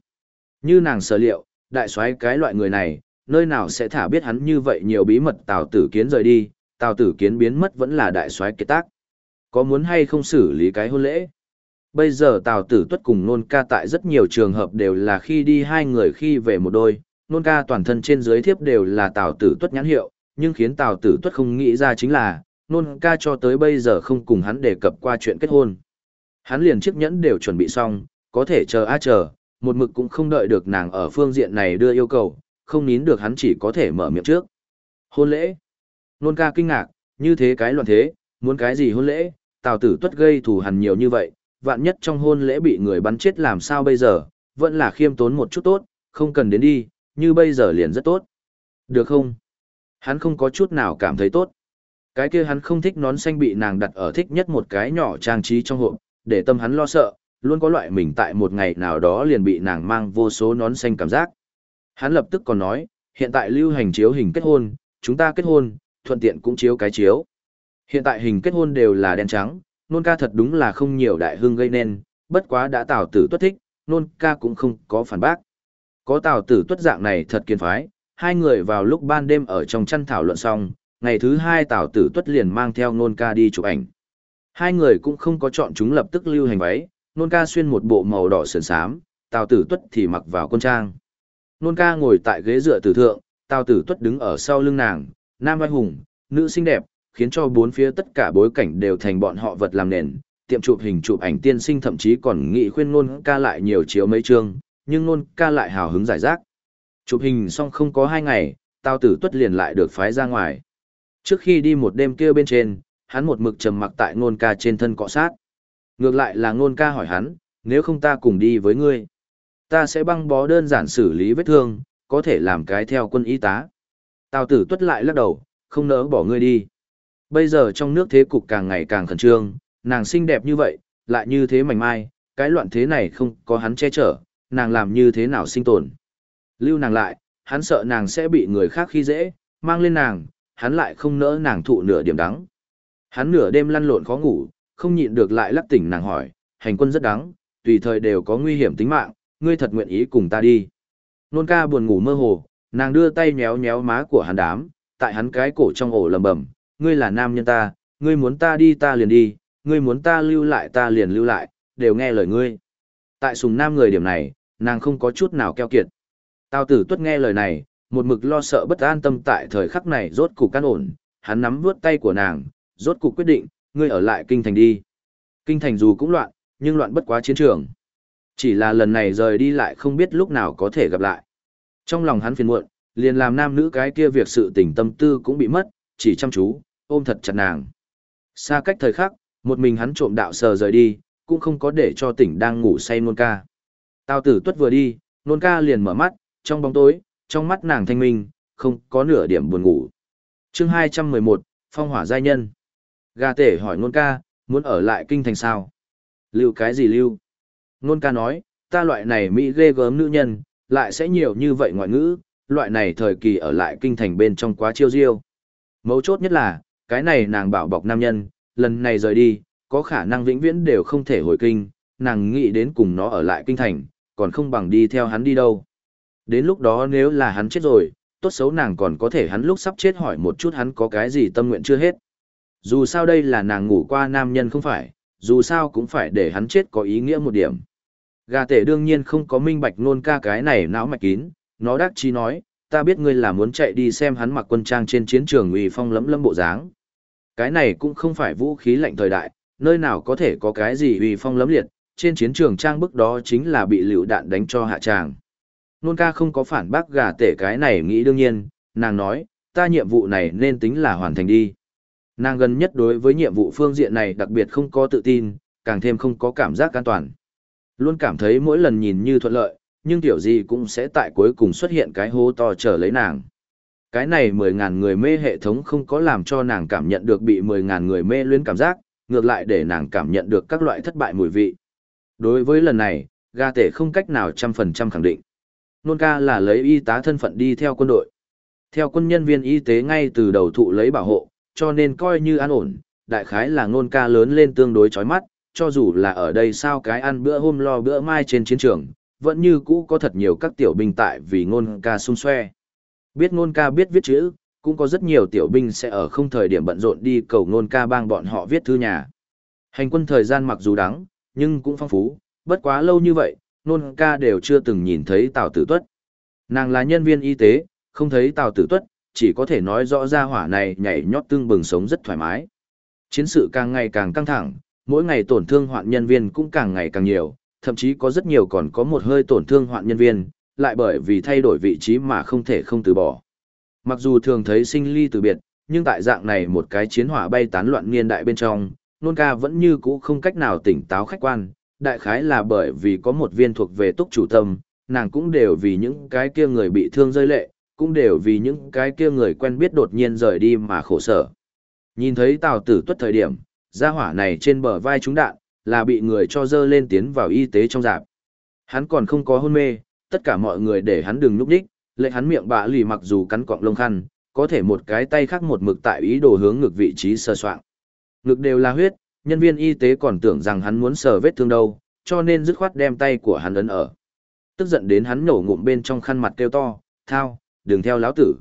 Như nàng sở liệu, đại soái cái loại người này, nơi nào sẽ thả biết hắn như vậy nhiều bí mật Tào Tử Kiến rời đi, Tào Tử Kiến biến mất vẫn là đại soái kết tác. Có muốn hay không xử lý cái hôn lễ? Bây giờ Tào Tử Tuất cùng Nôn Ca tại rất nhiều trường hợp đều là khi đi hai người khi về một đôi, Nôn Ca toàn thân trên dưới thiếp đều là Tào Tử Tuất nhãn hiệu, nhưng khiến Tào Tử Tuất không nghĩ ra chính là, nôn ca cho tới bây giờ không cùng hắn đề cập qua chuyện kết hôn. Hắn liền chiếc nhẫn đều chuẩn bị xong, có thể chờ a chờ, một mực cũng không đợi được nàng ở phương diện này đưa yêu cầu, không nín được hắn chỉ có thể mở miệng trước. Hôn lễ. Nôn ca kinh ngạc, như thế cái loạn thế, muốn cái gì hôn lễ, Tào Tử Tuất gây thù hằn nhiều như vậy, vạn nhất trong hôn lễ bị người bắn chết làm sao bây giờ, vẫn là khiêm tốn một chút tốt, không cần đến đi, như bây giờ liền rất tốt. Được không? Hắn không có chút nào cảm thấy tốt. Cái kia hắn không thích nón xanh bị nàng đặt ở thích nhất một cái nhỏ trang trí trong hộp, để tâm hắn lo sợ, luôn có loại mình tại một ngày nào đó liền bị nàng mang vô số nón xanh cảm giác. Hắn lập tức còn nói, hiện tại lưu hành chiếu hình kết hôn, chúng ta kết hôn, thuận tiện cũng chiếu cái chiếu. Hiện tại hình kết hôn đều là đen trắng, nôn ca thật đúng là không nhiều đại hương gây nên, bất quá đã tào tử tuất thích, nôn ca cũng không có phản bác. Có tào tử tuất dạng này thật kiên phái, hai người vào lúc ban đêm ở trong chăn thảo luận xong, ngày thứ hai tào tử tuất liền mang theo nôn ca đi chụp ảnh. Hai người cũng không có chọn chúng lập tức lưu hành váy, nôn ca xuyên một bộ màu đỏ sườn xám, tào tử tuất thì mặc vào quân trang. Nôn ca ngồi tại ghế dựa tử thượng, tào tử tuất đứng ở sau lưng nàng, nam vai hùng, nữ xinh đẹp, khiến cho bốn phía tất cả bối cảnh đều thành bọn họ vật làm nền. Tiệm chụp hình chụp ảnh tiên sinh thậm chí còn nghị khuyên nôn ca lại nhiều chiếu mấy chương, nhưng nôn ca lại hào hứng giải rác. Chụp hình xong không có hai ngày, tào tử tuất liền lại được phái ra ngoài. Trước khi đi một đêm kia bên trên, hắn một mực trầm mặc tại nôn ca trên thân cọ sát. Ngược lại là nôn ca hỏi hắn, nếu không ta cùng đi với ngươi, ta sẽ băng bó đơn giản xử lý vết thương, có thể làm cái theo quân y tá. Tào tử tuất lại lắc đầu, không nỡ bỏ ngươi đi. Bây giờ trong nước thế cục càng ngày càng khẩn trương, nàng xinh đẹp như vậy, lại như thế mảnh mai, cái loạn thế này không có hắn che chở, nàng làm như thế nào sinh tồn. Lưu nàng lại, hắn sợ nàng sẽ bị người khác khi dễ, mang lên nàng, hắn lại không nỡ nàng thụ nửa điểm đắng. Hắn nửa đêm lăn lộn khó ngủ, không nhịn được lại lắc tỉnh nàng hỏi, hành quân rất đắng, tùy thời đều có nguy hiểm tính mạng, ngươi thật nguyện ý cùng ta đi. Nôn ca buồn ngủ mơ hồ, nàng đưa tay nhéo nhéo má của hắn đám, tại hắn cái cổ trong ổ lầm bầm, ngươi là nam nhân ta, ngươi muốn ta đi ta liền đi, ngươi muốn ta lưu lại ta liền lưu lại, đều nghe lời ngươi. Tại sùng nam người điểm này, nàng không có chút nào keo kiệt. Tào tử tuất nghe lời này, một mực lo sợ bất an tâm tại thời khắc này rốt cục căn ổn, hắn nắm vuốt tay của nàng, rốt cục quyết định, ngươi ở lại kinh thành đi. Kinh thành dù cũng loạn, nhưng loạn bất quá chiến trường. Chỉ là lần này rời đi lại không biết lúc nào có thể gặp lại. Trong lòng hắn phiền muộn, liền làm nam nữ cái kia việc sự tình tâm tư cũng bị mất, chỉ chăm chú, ôm thật chặt nàng. Xa cách thời khắc, một mình hắn trộm đạo sờ rời đi, cũng không có để cho tỉnh đang ngủ say nôn ca. Tào tử tuất vừa đi, nôn ca liền mở mắt, trong bóng tối, trong mắt nàng thanh minh, không có nửa điểm buồn ngủ. chương 211, Phong hỏa giai nhân. Gà tể hỏi nôn ca, muốn ở lại kinh thành sao? Lưu cái gì lưu? Nôn ca nói, ta loại này Mỹ ghê gớm nữ nhân, lại sẽ nhiều như vậy ngoại ngữ, loại này thời kỳ ở lại kinh thành bên trong quá chiêu diêu. Mấu chốt nhất là, cái này nàng bảo bọc nam nhân, lần này rời đi, có khả năng vĩnh viễn đều không thể hồi kinh, nàng nghĩ đến cùng nó ở lại kinh thành, còn không bằng đi theo hắn đi đâu. Đến lúc đó nếu là hắn chết rồi, tốt xấu nàng còn có thể hắn lúc sắp chết hỏi một chút hắn có cái gì tâm nguyện chưa hết. Dù sao đây là nàng ngủ qua nam nhân không phải, dù sao cũng phải để hắn chết có ý nghĩa một điểm. Gà tể đương nhiên không có minh bạch nôn ca cái này não mạch kín, nó đắc chi nói, ta biết ngươi là muốn chạy đi xem hắn mặc quân trang trên chiến trường uy phong lẫm lâm bộ dáng. Cái này cũng không phải vũ khí lạnh thời đại, nơi nào có thể có cái gì uy phong lẫm liệt, trên chiến trường trang bức đó chính là bị lựu đạn đánh cho hạ tràng. Nôn ca không có phản bác gà tể cái này nghĩ đương nhiên, nàng nói, ta nhiệm vụ này nên tính là hoàn thành đi. Nàng gần nhất đối với nhiệm vụ phương diện này đặc biệt không có tự tin, càng thêm không có cảm giác an toàn. Luôn cảm thấy mỗi lần nhìn như thuận lợi, nhưng tiểu gì cũng sẽ tại cuối cùng xuất hiện cái hố to chờ lấy nàng. Cái này 10.000 người mê hệ thống không có làm cho nàng cảm nhận được bị 10.000 người mê luyến cảm giác, ngược lại để nàng cảm nhận được các loại thất bại mùi vị. Đối với lần này, ga tể không cách nào trăm phần trăm khẳng định. Nôn ca là lấy y tá thân phận đi theo quân đội. Theo quân nhân viên y tế ngay từ đầu thụ lấy bảo hộ, cho nên coi như an ổn, đại khái là nôn ca lớn lên tương đối chói mắt, cho dù là ở đây sao cái ăn bữa hôm lo bữa mai trên chiến trường, vẫn như cũ có thật nhiều các tiểu binh tại vì ngôn ca xung xoe. Biết ngôn ca biết viết chữ, cũng có rất nhiều tiểu binh sẽ ở không thời điểm bận rộn đi cầu ngôn ca bang bọn họ viết thư nhà. Hành quân thời gian mặc dù đắng, nhưng cũng phong phú, bất quá lâu như vậy, ngôn ca đều chưa từng nhìn thấy Tào Tử Tuất. Nàng là nhân viên y tế, không thấy Tào Tử Tuất, chỉ có thể nói rõ ra hỏa này nhảy nhót tương bừng sống rất thoải mái. Chiến sự càng ngày càng căng thẳng, mỗi ngày tổn thương hoạn nhân viên cũng càng ngày càng nhiều, thậm chí có rất nhiều còn có một hơi tổn thương hoạn nhân viên, lại bởi vì thay đổi vị trí mà không thể không từ bỏ. Mặc dù thường thấy sinh ly từ biệt, nhưng tại dạng này một cái chiến hỏa bay tán loạn niên đại bên trong, nôn ca vẫn như cũ không cách nào tỉnh táo khách quan, đại khái là bởi vì có một viên thuộc về túc chủ tâm, nàng cũng đều vì những cái kia người bị thương rơi lệ, cũng đều vì những cái kia người quen biết đột nhiên rời đi mà khổ sở. Nhìn thấy tào tử tuất thời điểm, gia hỏa này trên bờ vai trúng đạn, là bị người cho dơ lên tiến vào y tế trong dạp. Hắn còn không có hôn mê, tất cả mọi người để hắn đừng núp đích, lệnh hắn miệng bạ lì mặc dù cắn cọng lông khăn, có thể một cái tay khác một mực tại ý đồ hướng ngực vị trí sơ soạn. Ngực đều là huyết, nhân viên y tế còn tưởng rằng hắn muốn sờ vết thương đâu, cho nên dứt khoát đem tay của hắn ấn ở. Tức giận đến hắn nổ ngụm bên trong khăn mặt kêu to, thao, đừng theo lão tử.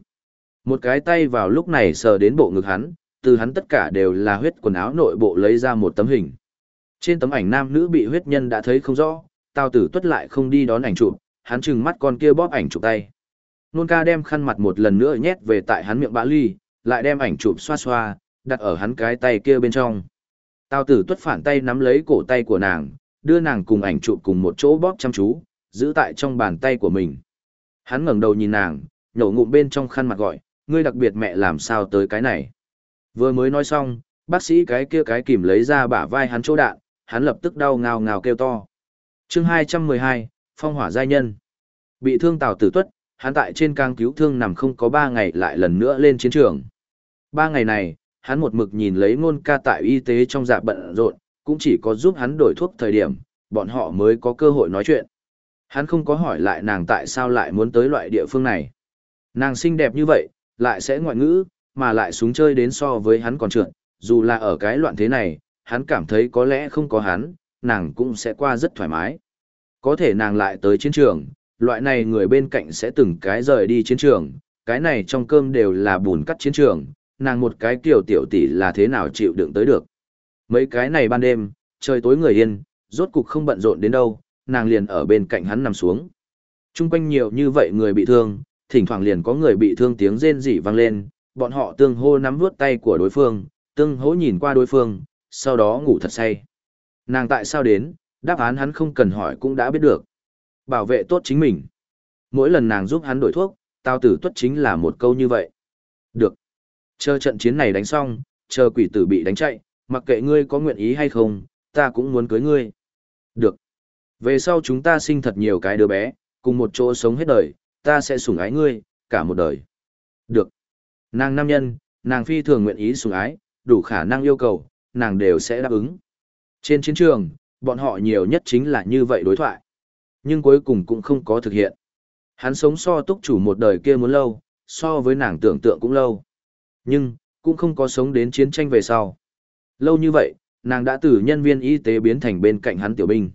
Một cái tay vào lúc này sờ đến bộ ngực hắn, từ hắn tất cả đều là huyết quần áo nội bộ lấy ra một tấm hình. Trên tấm ảnh nam nữ bị huyết nhân đã thấy không rõ, tao tử tuất lại không đi đón ảnh chụp, hắn trừng mắt con kia bóp ảnh chụp tay. Nôn ca đem khăn mặt một lần nữa nhét về tại hắn miệng bã ly, lại đem ảnh chụp xoa xoa, đặt ở hắn cái tay kia bên trong. Tao tử tuất phản tay nắm lấy cổ tay của nàng, đưa nàng cùng ảnh chụp cùng một chỗ bóp chăm chú, giữ tại trong bàn tay của mình. Hắn ngẩng đầu nhìn nàng, nhổ ngụm bên trong khăn mặt gọi, ngươi đặc biệt mẹ làm sao tới cái này. Vừa mới nói xong, bác sĩ cái kia cái kìm lấy ra bả vai hắn chỗ đạn, hắn lập tức đau ngào ngào kêu to. chương 212, Phong hỏa giai nhân. Bị thương Tào Tử Tuất, hắn tại trên càng cứu thương nằm không có 3 ngày lại lần nữa lên chiến trường. 3 ngày này, hắn một mực nhìn lấy ngôn ca tại y tế trong dạ bận rộn, cũng chỉ có giúp hắn đổi thuốc thời điểm, bọn họ mới có cơ hội nói chuyện. Hắn không có hỏi lại nàng tại sao lại muốn tới loại địa phương này. Nàng xinh đẹp như vậy, lại sẽ ngoại ngữ, mà lại súng chơi đến so với hắn còn trượt, dù là ở cái loạn thế này, hắn cảm thấy có lẽ không có hắn, nàng cũng sẽ qua rất thoải mái. Có thể nàng lại tới chiến trường, loại này người bên cạnh sẽ từng cái rời đi chiến trường, cái này trong cơm đều là bùn cắt chiến trường, nàng một cái kiểu tiểu tỷ là thế nào chịu đựng tới được. Mấy cái này ban đêm, trời tối người yên, rốt cục không bận rộn đến đâu, nàng liền ở bên cạnh hắn nằm xuống. Trung quanh nhiều như vậy người bị thương, thỉnh thoảng liền có người bị thương tiếng rên rỉ vang lên, bọn họ tương hô nắm vuốt tay của đối phương, tương hỗ nhìn qua đối phương, sau đó ngủ thật say. Nàng tại sao đến, đáp án hắn không cần hỏi cũng đã biết được. Bảo vệ tốt chính mình. Mỗi lần nàng giúp hắn đổi thuốc, tao tử tuất chính là một câu như vậy. Được. Chờ trận chiến này đánh xong, chờ quỷ tử bị đánh chạy, mặc kệ ngươi có nguyện ý hay không, ta cũng muốn cưới ngươi. Được. Về sau chúng ta sinh thật nhiều cái đứa bé, cùng một chỗ sống hết đời, ta sẽ sủng ái ngươi, cả một đời. Được. Nàng nam nhân, nàng phi thường nguyện ý sủng ái, đủ khả năng yêu cầu, nàng đều sẽ đáp ứng. Trên chiến trường, bọn họ nhiều nhất chính là như vậy đối thoại. Nhưng cuối cùng cũng không có thực hiện. Hắn sống so túc chủ một đời kia muốn lâu, so với nàng tưởng tượng cũng lâu. Nhưng, cũng không có sống đến chiến tranh về sau. Lâu như vậy, nàng đã từ nhân viên y tế biến thành bên cạnh hắn tiểu binh.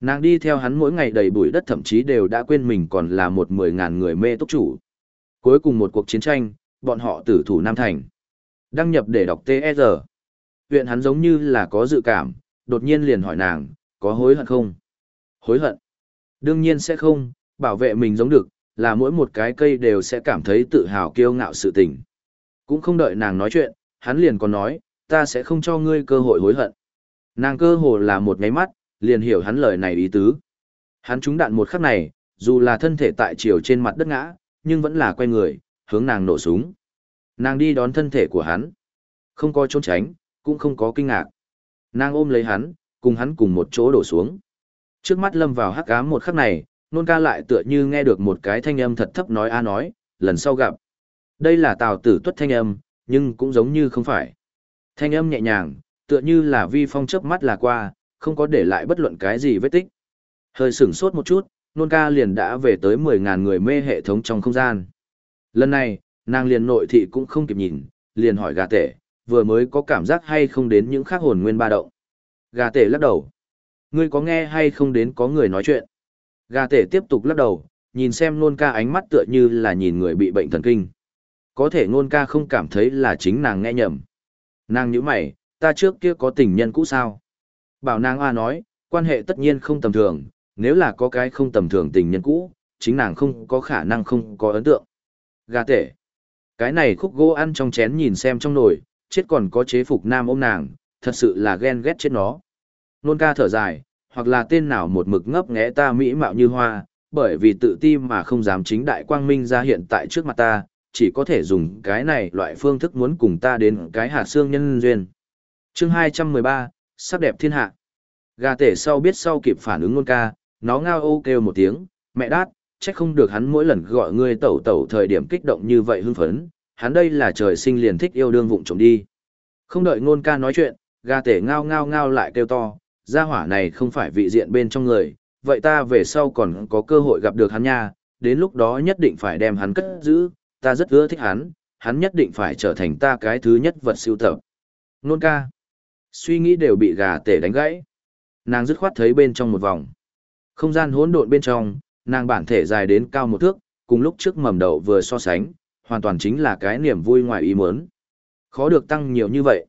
Nàng đi theo hắn mỗi ngày đầy bụi đất thậm chí đều đã quên mình còn là một mười ngàn người mê túc chủ. Cuối cùng một cuộc chiến tranh, bọn họ tử thủ Nam Thành. Đăng nhập để đọc TR. Huyện hắn giống như là có dự cảm, đột nhiên liền hỏi nàng, có hối hận không? Hối hận? Đương nhiên sẽ không, bảo vệ mình giống được, là mỗi một cái cây đều sẽ cảm thấy tự hào kiêu ngạo sự tình. Cũng không đợi nàng nói chuyện, hắn liền còn nói, ta sẽ không cho ngươi cơ hội hối hận. Nàng cơ hồ là một ngáy mắt, liền hiểu hắn lời này ý tứ. Hắn trúng đạn một khắc này, dù là thân thể tại chiều trên mặt đất ngã, nhưng vẫn là quay người, hướng nàng nổ súng. Nàng đi đón thân thể của hắn. Không có trốn tránh, cũng không có kinh ngạc. Nàng ôm lấy hắn, cùng hắn cùng một chỗ đổ xuống. Trước mắt lâm vào hắc ám một khắc này, nôn ca lại tựa như nghe được một cái thanh âm thật thấp nói a nói, lần sau gặp. Đây là tào tử tuất thanh âm, nhưng cũng giống như không phải. Thanh âm nhẹ nhàng, tựa như là vi phong chớp mắt là qua, không có để lại bất luận cái gì vết tích. Hơi sửng sốt một chút, nôn ca liền đã về tới 10.000 người mê hệ thống trong không gian. Lần này, nàng liền nội thị cũng không kịp nhìn, liền hỏi gà tể, vừa mới có cảm giác hay không đến những khác hồn nguyên ba động. Gà tể lắc đầu. Ngươi có nghe hay không đến có người nói chuyện. Gà tể tiếp tục lắc đầu, nhìn xem nôn ca ánh mắt tựa như là nhìn người bị bệnh thần kinh. Có thể nôn ca không cảm thấy là chính nàng nghe nhầm. Nàng nhíu mày, ta trước kia có tình nhân cũ sao? Bảo nàng A nói, quan hệ tất nhiên không tầm thường, nếu là có cái không tầm thường tình nhân cũ, chính nàng không có khả năng không có ấn tượng. Gà tể. Cái này khúc gỗ ăn trong chén nhìn xem trong nồi, chết còn có chế phục nam ôm nàng, thật sự là ghen ghét chết nó. Nôn ca thở dài, hoặc là tên nào một mực ngấp nghé ta mỹ mạo như hoa, bởi vì tự ti mà không dám chính đại quang minh ra hiện tại trước mặt ta, chỉ có thể dùng cái này loại phương thức muốn cùng ta đến cái hạt xương nhân duyên. chương 213, sắc đẹp thiên hạ. Gà tể sau biết sau kịp phản ứng nôn ca, nó ngao ô kêu một tiếng, mẹ đát, trách không được hắn mỗi lần gọi ngươi tẩu tẩu thời điểm kích động như vậy hưng phấn, hắn đây là trời sinh liền thích yêu đương vụng trộm đi. Không đợi ngôn ca nói chuyện, gà tể ngao ngao ngao lại kêu to, gia hỏa này không phải vị diện bên trong người, vậy ta về sau còn có cơ hội gặp được hắn nha, đến lúc đó nhất định phải đem hắn cất giữ, ta rất ưa thích hắn, hắn nhất định phải trở thành ta cái thứ nhất vật siêu tập. Nôn ca. Suy nghĩ đều bị gà tể đánh gãy. Nàng dứt khoát thấy bên trong một vòng. Không gian hỗn độn bên trong, nàng bản thể dài đến cao một thước, cùng lúc trước mầm đậu vừa so sánh, hoàn toàn chính là cái niềm vui ngoài ý muốn. Khó được tăng nhiều như vậy.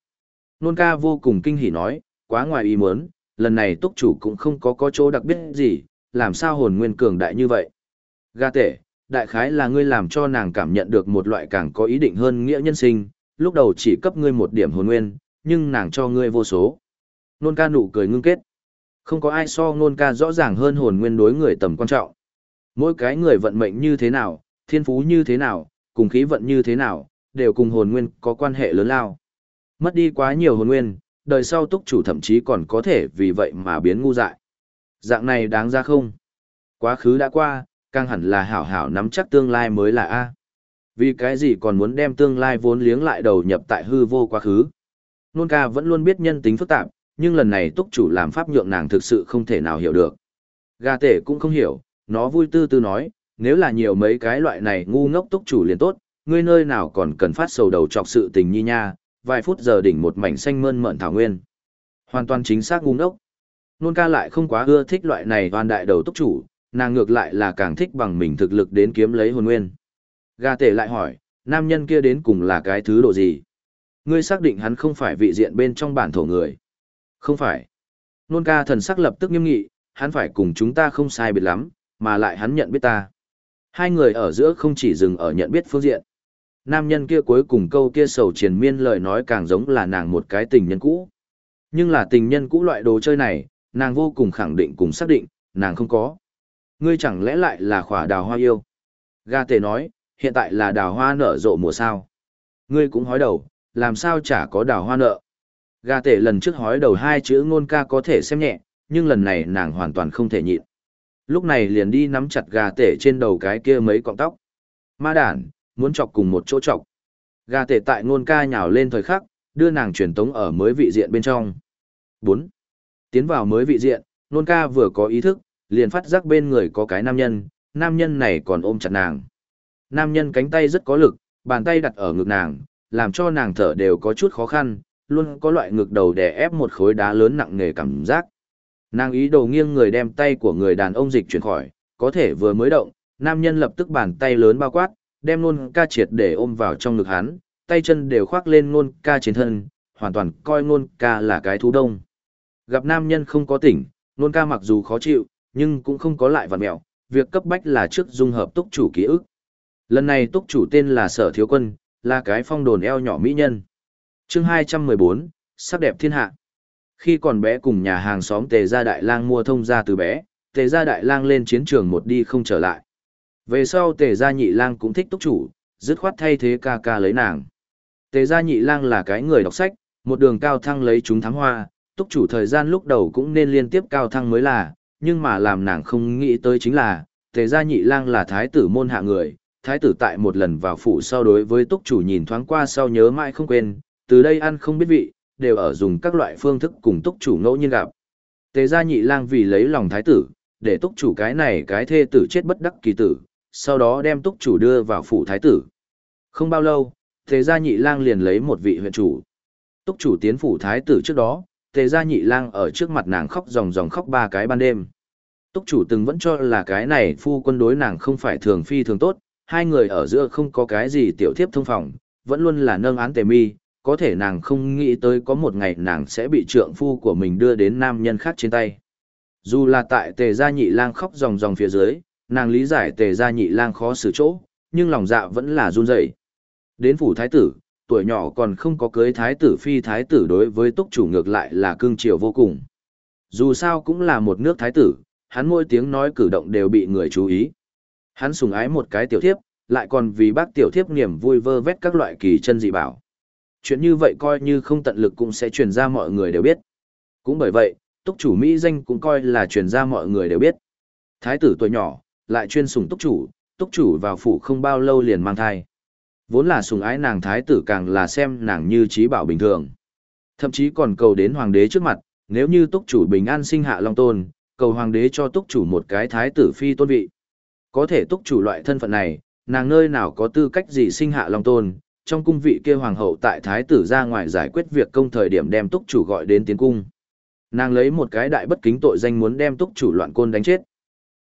Nôn ca vô cùng kinh hỉ nói, quá ngoài ý muốn, lần này túc chủ cũng không có có chỗ đặc biệt gì, làm sao hồn nguyên cường đại như vậy. Ga tể, đại khái là ngươi làm cho nàng cảm nhận được một loại càng có ý định hơn nghĩa nhân sinh, lúc đầu chỉ cấp ngươi một điểm hồn nguyên, nhưng nàng cho ngươi vô số. Nôn ca nụ cười ngưng kết. Không có ai so nôn ca rõ ràng hơn hồn nguyên đối người tầm quan trọng. Mỗi cái người vận mệnh như thế nào, thiên phú như thế nào, cùng khí vận như thế nào, đều cùng hồn nguyên có quan hệ lớn lao. Mất đi quá nhiều hồn nguyên, đời sau túc chủ thậm chí còn có thể vì vậy mà biến ngu dại. Dạng này đáng ra không? Quá khứ đã qua, càng hẳn là hảo hảo nắm chắc tương lai mới là A. Vì cái gì còn muốn đem tương lai vốn liếng lại đầu nhập tại hư vô quá khứ. Nôn ca vẫn luôn biết nhân tính phức tạp, nhưng lần này túc chủ làm pháp nhượng nàng thực sự không thể nào hiểu được. Gà tể cũng không hiểu, nó vui tư tư nói, nếu là nhiều mấy cái loại này ngu ngốc túc chủ liền tốt, ngươi nơi nào còn cần phát sầu đầu chọc sự tình nhi nha, vài phút giờ đỉnh một mảnh xanh mơn mởn thảo nguyên. Hoàn toàn chính xác ngu ngốc. Nôn ca lại không quá ưa thích loại này toàn đại đầu túc chủ, nàng ngược lại là càng thích bằng mình thực lực đến kiếm lấy hồn nguyên. Gà tể lại hỏi, nam nhân kia đến cùng là cái thứ độ gì? Ngươi xác định hắn không phải vị diện bên trong bản thổ người. Không phải. Nôn ca thần sắc lập tức nghiêm nghị, hắn phải cùng chúng ta không sai biệt lắm, mà lại hắn nhận biết ta. Hai người ở giữa không chỉ dừng ở nhận biết phương diện. Nam nhân kia cuối cùng câu kia sầu triền miên lời nói càng giống là nàng một cái tình nhân cũ. Nhưng là tình nhân cũ loại đồ chơi này, nàng vô cùng khẳng định cùng xác định, nàng không có. Ngươi chẳng lẽ lại là khỏa đào hoa yêu? Ga tề nói, hiện tại là đào hoa nở rộ mùa sao. Ngươi cũng hói đầu, làm sao chả có đào hoa nợ. Ga tể lần trước hói đầu hai chữ ngôn ca có thể xem nhẹ, nhưng lần này nàng hoàn toàn không thể nhịn. Lúc này liền đi nắm chặt gà tể trên đầu cái kia mấy cọng tóc. Ma đản, muốn chọc cùng một chỗ chọc. Gà tể tại ngôn ca nhào lên thời khắc, đưa nàng truyền tống ở mới vị diện bên trong. 4. Tiến vào mới vị diện, ngôn ca vừa có ý thức, liền phát giác bên người có cái nam nhân, nam nhân này còn ôm chặt nàng. Nam nhân cánh tay rất có lực, bàn tay đặt ở ngực nàng, làm cho nàng thở đều có chút khó khăn, luôn có loại ngực đầu đè ép một khối đá lớn nặng nề cảm giác. Nàng ý đồ nghiêng người đem tay của người đàn ông dịch chuyển khỏi, có thể vừa mới động, nam nhân lập tức bàn tay lớn bao quát, đem nôn ca triệt để ôm vào trong ngực hắn, tay chân đều khoác lên nôn ca trên thân, hoàn toàn coi nôn ca là cái thú đông. Gặp nam nhân không có tỉnh, nôn ca mặc dù khó chịu, nhưng cũng không có lại vặn mẹo, việc cấp bách là trước dung hợp túc chủ ký ức. Lần này túc chủ tên là Sở Thiếu Quân, là cái phong đồn eo nhỏ mỹ nhân. chương 214, sắc đẹp thiên hạ. Khi còn bé cùng nhà hàng xóm Tề Gia Đại Lang mua thông gia từ bé, Tề Gia Đại Lang lên chiến trường một đi không trở lại. Về sau Tề Gia Nhị Lang cũng thích túc chủ, dứt khoát thay thế ca ca lấy nàng. Tề Gia Nhị Lang là cái người đọc sách, một đường cao thăng lấy chúng thám hoa, túc chủ thời gian lúc đầu cũng nên liên tiếp cao thăng mới là, nhưng mà làm nàng không nghĩ tới chính là, Tề Gia Nhị Lang là thái tử môn hạ người, thái tử tại một lần vào phủ sau đối với túc chủ nhìn thoáng qua sau nhớ mãi không quên, từ đây ăn không biết vị, đều ở dùng các loại phương thức cùng túc chủ ngẫu nhiên gặp. Tề gia nhị lang vì lấy lòng thái tử, để túc chủ cái này cái thê tử chết bất đắc kỳ tử, sau đó đem túc chủ đưa vào phủ thái tử. Không bao lâu, tề gia nhị lang liền lấy một vị huyện chủ. Túc chủ tiến phủ thái tử trước đó, tề gia nhị lang ở trước mặt nàng khóc ròng ròng khóc ba cái ban đêm. Túc chủ từng vẫn cho là cái này phu quân đối nàng không phải thường phi thường tốt, hai người ở giữa không có cái gì tiểu thiếp thông phòng, vẫn luôn là nâng án tề mi, có thể nàng không nghĩ tới có một ngày nàng sẽ bị trượng phu của mình đưa đến nam nhân khác trên tay. Dù là tại tề gia nhị lang khóc ròng ròng phía dưới, nàng lý giải tề gia nhị lang khó xử chỗ, nhưng lòng dạ vẫn là run rẩy. Đến phủ thái tử, tuổi nhỏ còn không có cưới thái tử phi thái tử đối với túc chủ ngược lại là cương triều vô cùng. Dù sao cũng là một nước thái tử, hắn mỗi tiếng nói cử động đều bị người chú ý. Hắn sùng ái một cái tiểu thiếp, lại còn vì bác tiểu thiếp niềm vui vơ vét các loại kỳ chân dị bảo. Chuyện như vậy coi như không tận lực cũng sẽ truyền ra mọi người đều biết. Cũng bởi vậy, túc chủ Mỹ danh cũng coi là truyền ra mọi người đều biết. Thái tử tuổi nhỏ, lại chuyên sùng túc chủ, túc chủ vào phủ không bao lâu liền mang thai. Vốn là sùng ái nàng thái tử càng là xem nàng như trí bảo bình thường. Thậm chí còn cầu đến hoàng đế trước mặt, nếu như túc chủ bình an sinh hạ long tôn, cầu hoàng đế cho túc chủ một cái thái tử phi tôn vị. Có thể túc chủ loại thân phận này, nàng nơi nào có tư cách gì sinh hạ long tôn, trong cung vị kia hoàng hậu tại thái tử ra ngoài giải quyết việc công thời điểm đem túc chủ gọi đến tiến cung. Nàng lấy một cái đại bất kính tội danh muốn đem túc chủ loạn côn đánh chết.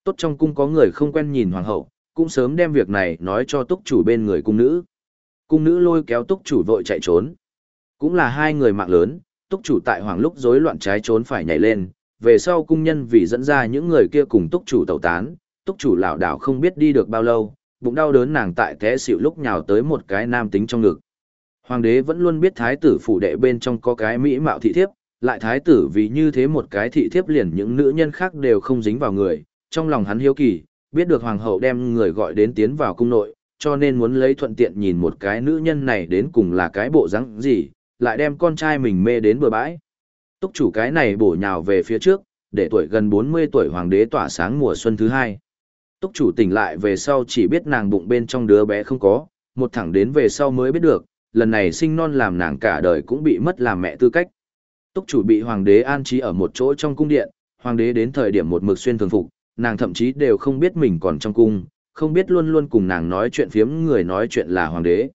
Tốt trong cung có người không quen nhìn hoàng hậu, cũng sớm đem việc này nói cho túc chủ bên người cung nữ. Cung nữ lôi kéo túc chủ vội chạy trốn. Cũng là hai người mạng lớn, túc chủ tại hoàng lúc rối loạn trái trốn phải nhảy lên, về sau cung nhân vì dẫn ra những người kia cùng túc chủ tẩu tán, túc chủ lảo đảo không biết đi được bao lâu, bụng đau đớn nàng tại té xịu lúc nhào tới một cái nam tính trong ngực. Hoàng đế vẫn luôn biết thái tử phủ đệ bên trong có cái mỹ mạo thị thiếp, lại thái tử vì như thế một cái thị thiếp liền những nữ nhân khác đều không dính vào người, trong lòng hắn hiếu kỳ, biết được hoàng hậu đem người gọi đến tiến vào cung nội, cho nên muốn lấy thuận tiện nhìn một cái nữ nhân này đến cùng là cái bộ rắn gì, lại đem con trai mình mê đến bờ bãi. Túc chủ cái này bổ nhào về phía trước, để tuổi gần 40 tuổi hoàng đế tỏa sáng mùa xuân thứ hai. Túc chủ tỉnh lại về sau chỉ biết nàng bụng bên trong đứa bé không có, một thẳng đến về sau mới biết được, lần này sinh non làm nàng cả đời cũng bị mất làm mẹ tư cách. Túc chủ bị hoàng đế an trí ở một chỗ trong cung điện, hoàng đế đến thời điểm một mực xuyên thường phục, nàng thậm chí đều không biết mình còn trong cung, không biết luôn luôn cùng nàng nói chuyện phiếm người nói chuyện là hoàng đế.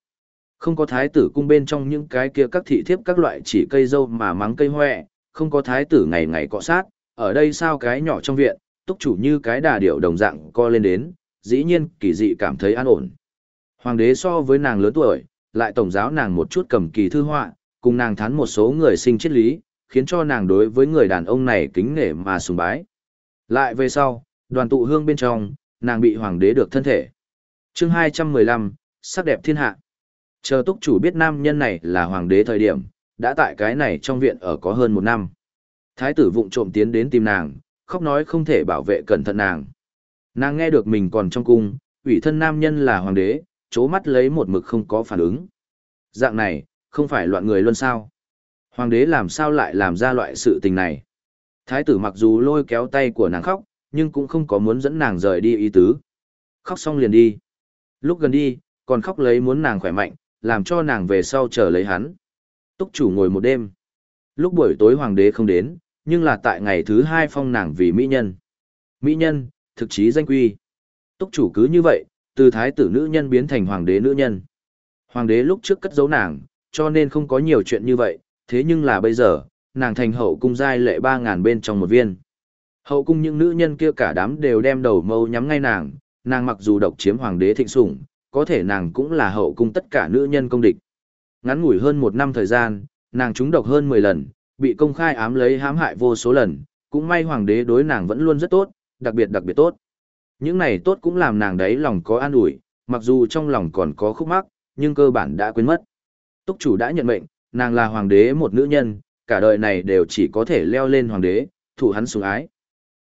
Không có thái tử cung bên trong những cái kia các thị thiếp các loại chỉ cây dâu mà mắng cây hoẹ, không có thái tử ngày ngày cọ sát, ở đây sao cái nhỏ trong viện, túc chủ như cái đà điểu đồng dạng co lên đến, dĩ nhiên kỳ dị cảm thấy an ổn. Hoàng đế so với nàng lớn tuổi, lại tổng giáo nàng một chút cầm kỳ thư họa, cùng nàng thán một số người sinh triết lý, khiến cho nàng đối với người đàn ông này kính nể mà sùng bái. Lại về sau, đoàn tụ hương bên trong, nàng bị hoàng đế được thân thể. chương 215, sắc đẹp thiên hạ. Chờ túc chủ biết nam nhân này là hoàng đế thời điểm, đã tại cái này trong viện ở có hơn một năm. Thái tử vụng trộm tiến đến tìm nàng, khóc nói không thể bảo vệ cẩn thận nàng. Nàng nghe được mình còn trong cung, ủy thân nam nhân là hoàng đế, chố mắt lấy một mực không có phản ứng. Dạng này, không phải loạn người luôn sao. Hoàng đế làm sao lại làm ra loại sự tình này. Thái tử mặc dù lôi kéo tay của nàng khóc, nhưng cũng không có muốn dẫn nàng rời đi ý tứ. Khóc xong liền đi. Lúc gần đi, còn khóc lấy muốn nàng khỏe mạnh, làm cho nàng về sau chờ lấy hắn. Túc chủ ngồi một đêm. Lúc buổi tối hoàng đế không đến, nhưng là tại ngày thứ hai phong nàng vì mỹ nhân. Mỹ nhân, thực chí danh quy. Túc chủ cứ như vậy, từ thái tử nữ nhân biến thành hoàng đế nữ nhân. Hoàng đế lúc trước cất giấu nàng, cho nên không có nhiều chuyện như vậy, thế nhưng là bây giờ, nàng thành hậu cung giai lệ ba ngàn bên trong một viên. Hậu cung những nữ nhân kia cả đám đều đem đầu mâu nhắm ngay nàng, nàng mặc dù độc chiếm hoàng đế thịnh sủng, có thể nàng cũng là hậu cung tất cả nữ nhân công địch. Ngắn ngủi hơn một năm thời gian, nàng trúng độc hơn 10 lần, bị công khai ám lấy hãm hại vô số lần, cũng may hoàng đế đối nàng vẫn luôn rất tốt, đặc biệt đặc biệt tốt. Những này tốt cũng làm nàng đấy lòng có an ủi, mặc dù trong lòng còn có khúc mắc, nhưng cơ bản đã quên mất. Túc chủ đã nhận mệnh, nàng là hoàng đế một nữ nhân, cả đời này đều chỉ có thể leo lên hoàng đế, thủ hắn sủng ái.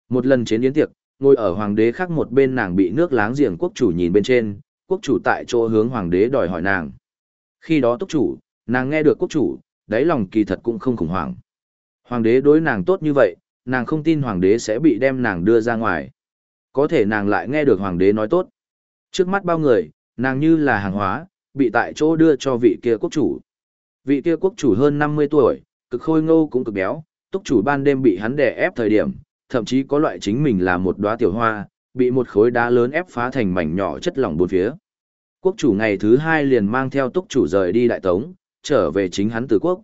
Một lần chiến yến tiệc, ngồi ở hoàng đế khác một bên nàng bị nước láng giềng quốc chủ nhìn bên trên, quốc chủ tại chỗ hướng hoàng đế đòi hỏi nàng. Khi đó túc chủ, nàng nghe được quốc chủ, đáy lòng kỳ thật cũng không khủng hoảng. Hoàng đế đối nàng tốt như vậy, nàng không tin hoàng đế sẽ bị đem nàng đưa ra ngoài. Có thể nàng lại nghe được hoàng đế nói tốt. Trước mắt bao người, nàng như là hàng hóa, bị tại chỗ đưa cho vị kia quốc chủ. Vị kia quốc chủ hơn 50 tuổi, cực khôi ngô cũng cực béo, túc chủ ban đêm bị hắn đè ép thời điểm, thậm chí có loại chính mình là một đóa tiểu hoa, bị một khối đá lớn ép phá thành mảnh nhỏ chất lỏng bốn phía. Quốc chủ ngày thứ hai liền mang theo túc chủ rời đi đại tống, trở về chính hắn từ quốc.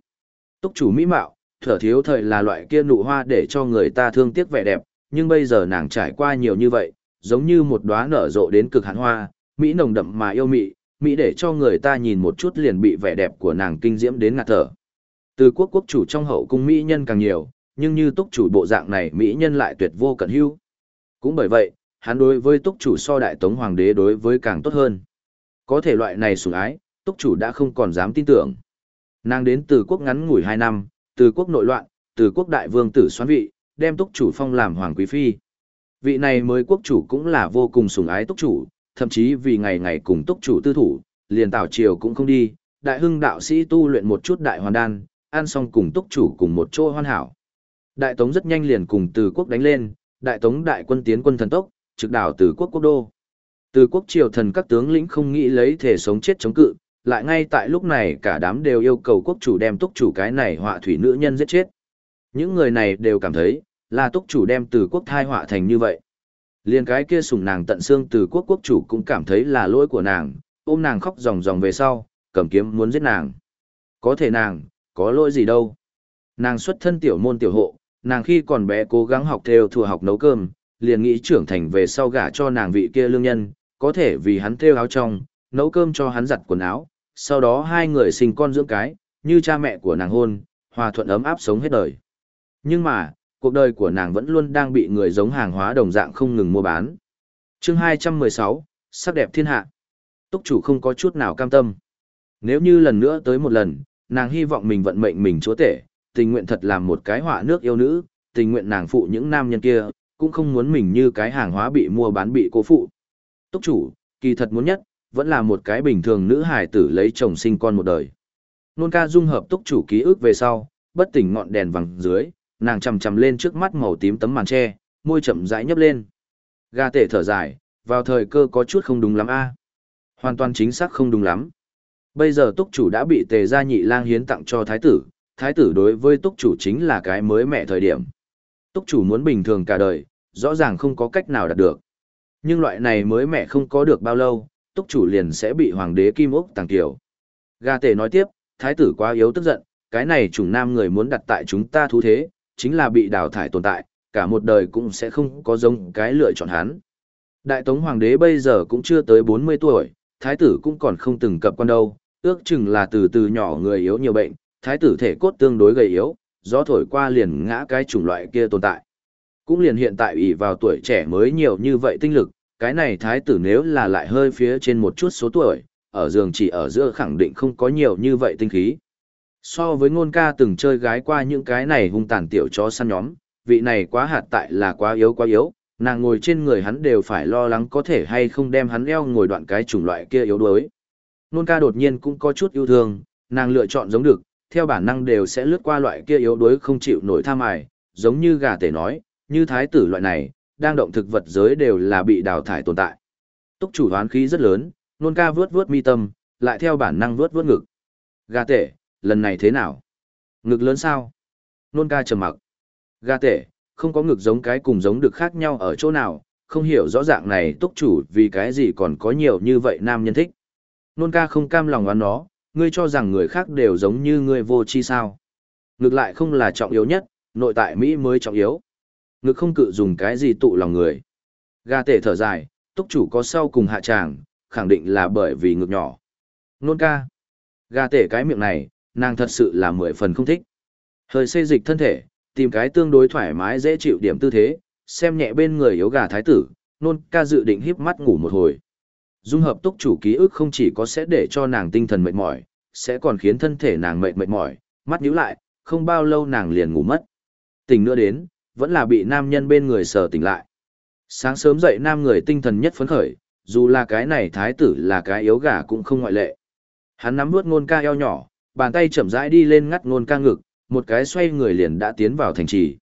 Túc chủ mỹ mạo, thở thiếu thời là loại kia nụ hoa để cho người ta thương tiếc vẻ đẹp, nhưng bây giờ nàng trải qua nhiều như vậy, giống như một đóa nở rộ đến cực hạn hoa, mỹ nồng đậm mà yêu mị, mỹ để cho người ta nhìn một chút liền bị vẻ đẹp của nàng kinh diễm đến ngạt thở. Từ quốc quốc chủ trong hậu cung mỹ nhân càng nhiều, nhưng như túc chủ bộ dạng này mỹ nhân lại tuyệt vô cận hữu. Cũng bởi vậy, hắn đối với túc chủ so đại tống hoàng đế đối với càng tốt hơn. Có thể loại này sủng ái, túc chủ đã không còn dám tin tưởng. Nàng đến từ quốc ngắn ngủi 2 năm, từ quốc nội loạn, từ quốc đại vương tử xoán vị, đem túc chủ phong làm hoàng quý phi. Vị này mới quốc chủ cũng là vô cùng sủng ái túc chủ, thậm chí vì ngày ngày cùng túc chủ tư thủ, liền tảo triều cũng không đi, đại hưng đạo sĩ tu luyện một chút đại hoàn đan, ăn xong cùng túc chủ cùng một chỗ hoàn hảo. Đại tống rất nhanh liền cùng từ quốc đánh lên, đại tống đại quân tiến quân thần tốc, trực đảo từ quốc quốc đô. Từ quốc triều thần các tướng lĩnh không nghĩ lấy thể sống chết chống cự, lại ngay tại lúc này cả đám đều yêu cầu quốc chủ đem túc chủ cái này họa thủy nữ nhân giết chết. Những người này đều cảm thấy, là túc chủ đem từ quốc thai họa thành như vậy. Liên cái kia sủng nàng tận xương từ quốc quốc chủ cũng cảm thấy là lỗi của nàng, ôm nàng khóc ròng ròng về sau, cầm kiếm muốn giết nàng. Có thể nàng, có lỗi gì đâu. Nàng xuất thân tiểu môn tiểu hộ, nàng khi còn bé cố gắng học theo thừa học nấu cơm, liền nghĩ trưởng thành về sau gả cho nàng vị kia lương nhân, có thể vì hắn theo áo trong, nấu cơm cho hắn giặt quần áo, sau đó hai người sinh con dưỡng cái, như cha mẹ của nàng hôn, hòa thuận ấm áp sống hết đời. Nhưng mà, cuộc đời của nàng vẫn luôn đang bị người giống hàng hóa đồng dạng không ngừng mua bán. chương 216, sắc đẹp thiên hạ. Túc chủ không có chút nào cam tâm. Nếu như lần nữa tới một lần, nàng hy vọng mình vận mệnh mình chúa tể, tình nguyện thật làm một cái họa nước yêu nữ, tình nguyện nàng phụ những nam nhân kia, cũng không muốn mình như cái hàng hóa bị mua bán bị cố phụ. Túc chủ, kỳ thật muốn nhất, vẫn là một cái bình thường nữ hài tử lấy chồng sinh con một đời. Nôn ca dung hợp túc chủ ký ức về sau, bất tỉnh ngọn đèn vàng dưới, nàng chầm chầm lên trước mắt màu tím tấm màn tre, môi chậm rãi nhấp lên. Ga tể thở dài, vào thời cơ có chút không đúng lắm a. Hoàn toàn chính xác không đúng lắm. Bây giờ túc chủ đã bị tề gia nhị lang hiến tặng cho thái tử, thái tử đối với túc chủ chính là cái mới mẹ thời điểm. Túc chủ muốn bình thường cả đời, rõ ràng không có cách nào đạt được. Nhưng loại này mới mẹ không có được bao lâu, túc chủ liền sẽ bị hoàng đế kim ốc tàng tiểu. Gà tể nói tiếp, thái tử quá yếu tức giận, cái này chủng nam người muốn đặt tại chúng ta thú thế, chính là bị đào thải tồn tại, cả một đời cũng sẽ không có giống cái lựa chọn hắn. Đại tống hoàng đế bây giờ cũng chưa tới 40 tuổi, thái tử cũng còn không từng cập quan đâu, ước chừng là từ từ nhỏ người yếu nhiều bệnh, thái tử thể cốt tương đối gầy yếu, gió thổi qua liền ngã cái chủng loại kia tồn tại. Cũng liền hiện tại ủy vào tuổi trẻ mới nhiều như vậy tinh lực, cái này thái tử nếu là lại hơi phía trên một chút số tuổi, ở giường chỉ ở giữa khẳng định không có nhiều như vậy tinh khí. So với ngôn ca từng chơi gái qua những cái này hung tàn tiểu chó săn nhóm, vị này quá hạt tại là quá yếu quá yếu, nàng ngồi trên người hắn đều phải lo lắng có thể hay không đem hắn eo ngồi đoạn cái chủng loại kia yếu đuối. Nôn ca đột nhiên cũng có chút yêu thương, nàng lựa chọn giống được, theo bản năng đều sẽ lướt qua loại kia yếu đuối không chịu nổi tham ải, giống như gà tể nói, như thái tử loại này, đang động thực vật giới đều là bị đào thải tồn tại. Túc chủ hoán khí rất lớn, nôn ca vướt vướt mi tâm, lại theo bản năng vướt vướt ngực. Gà tể, lần này thế nào? Ngực lớn sao? Nôn ca trầm mặc. Gà tể, không có ngực giống cái cùng giống được khác nhau ở chỗ nào, không hiểu rõ ràng này túc chủ vì cái gì còn có nhiều như vậy nam nhân thích. Nôn ca không cam lòng oán nó, ngươi cho rằng người khác đều giống như ngươi vô chi sao. Ngược lại không là trọng yếu nhất, nội tại Mỹ mới trọng yếu. Ngực không cự dùng cái gì tụ lòng người. Gà tể thở dài, túc chủ có sau cùng hạ tràng, khẳng định là bởi vì ngực nhỏ. Nôn ca. Gà tể cái miệng này, nàng thật sự là mười phần không thích. Hơi xây dịch thân thể, tìm cái tương đối thoải mái dễ chịu điểm tư thế, xem nhẹ bên người yếu gà thái tử, nôn ca dự định híp mắt ngủ một hồi. Dung hợp túc chủ ký ức không chỉ có sẽ để cho nàng tinh thần mệt mỏi, sẽ còn khiến thân thể nàng mệt mệt mỏi, mắt nhíu lại, không bao lâu nàng liền ngủ mất. Tỉnh nữa đến, vẫn là bị nam nhân bên người sờ tỉnh lại. Sáng sớm dậy nam người tinh thần nhất phấn khởi, dù là cái này thái tử là cái yếu gà cũng không ngoại lệ. Hắn nắm bước ngôn ca eo nhỏ, bàn tay chậm rãi đi lên ngắt ngôn ca ngực, một cái xoay người liền đã tiến vào thành trì.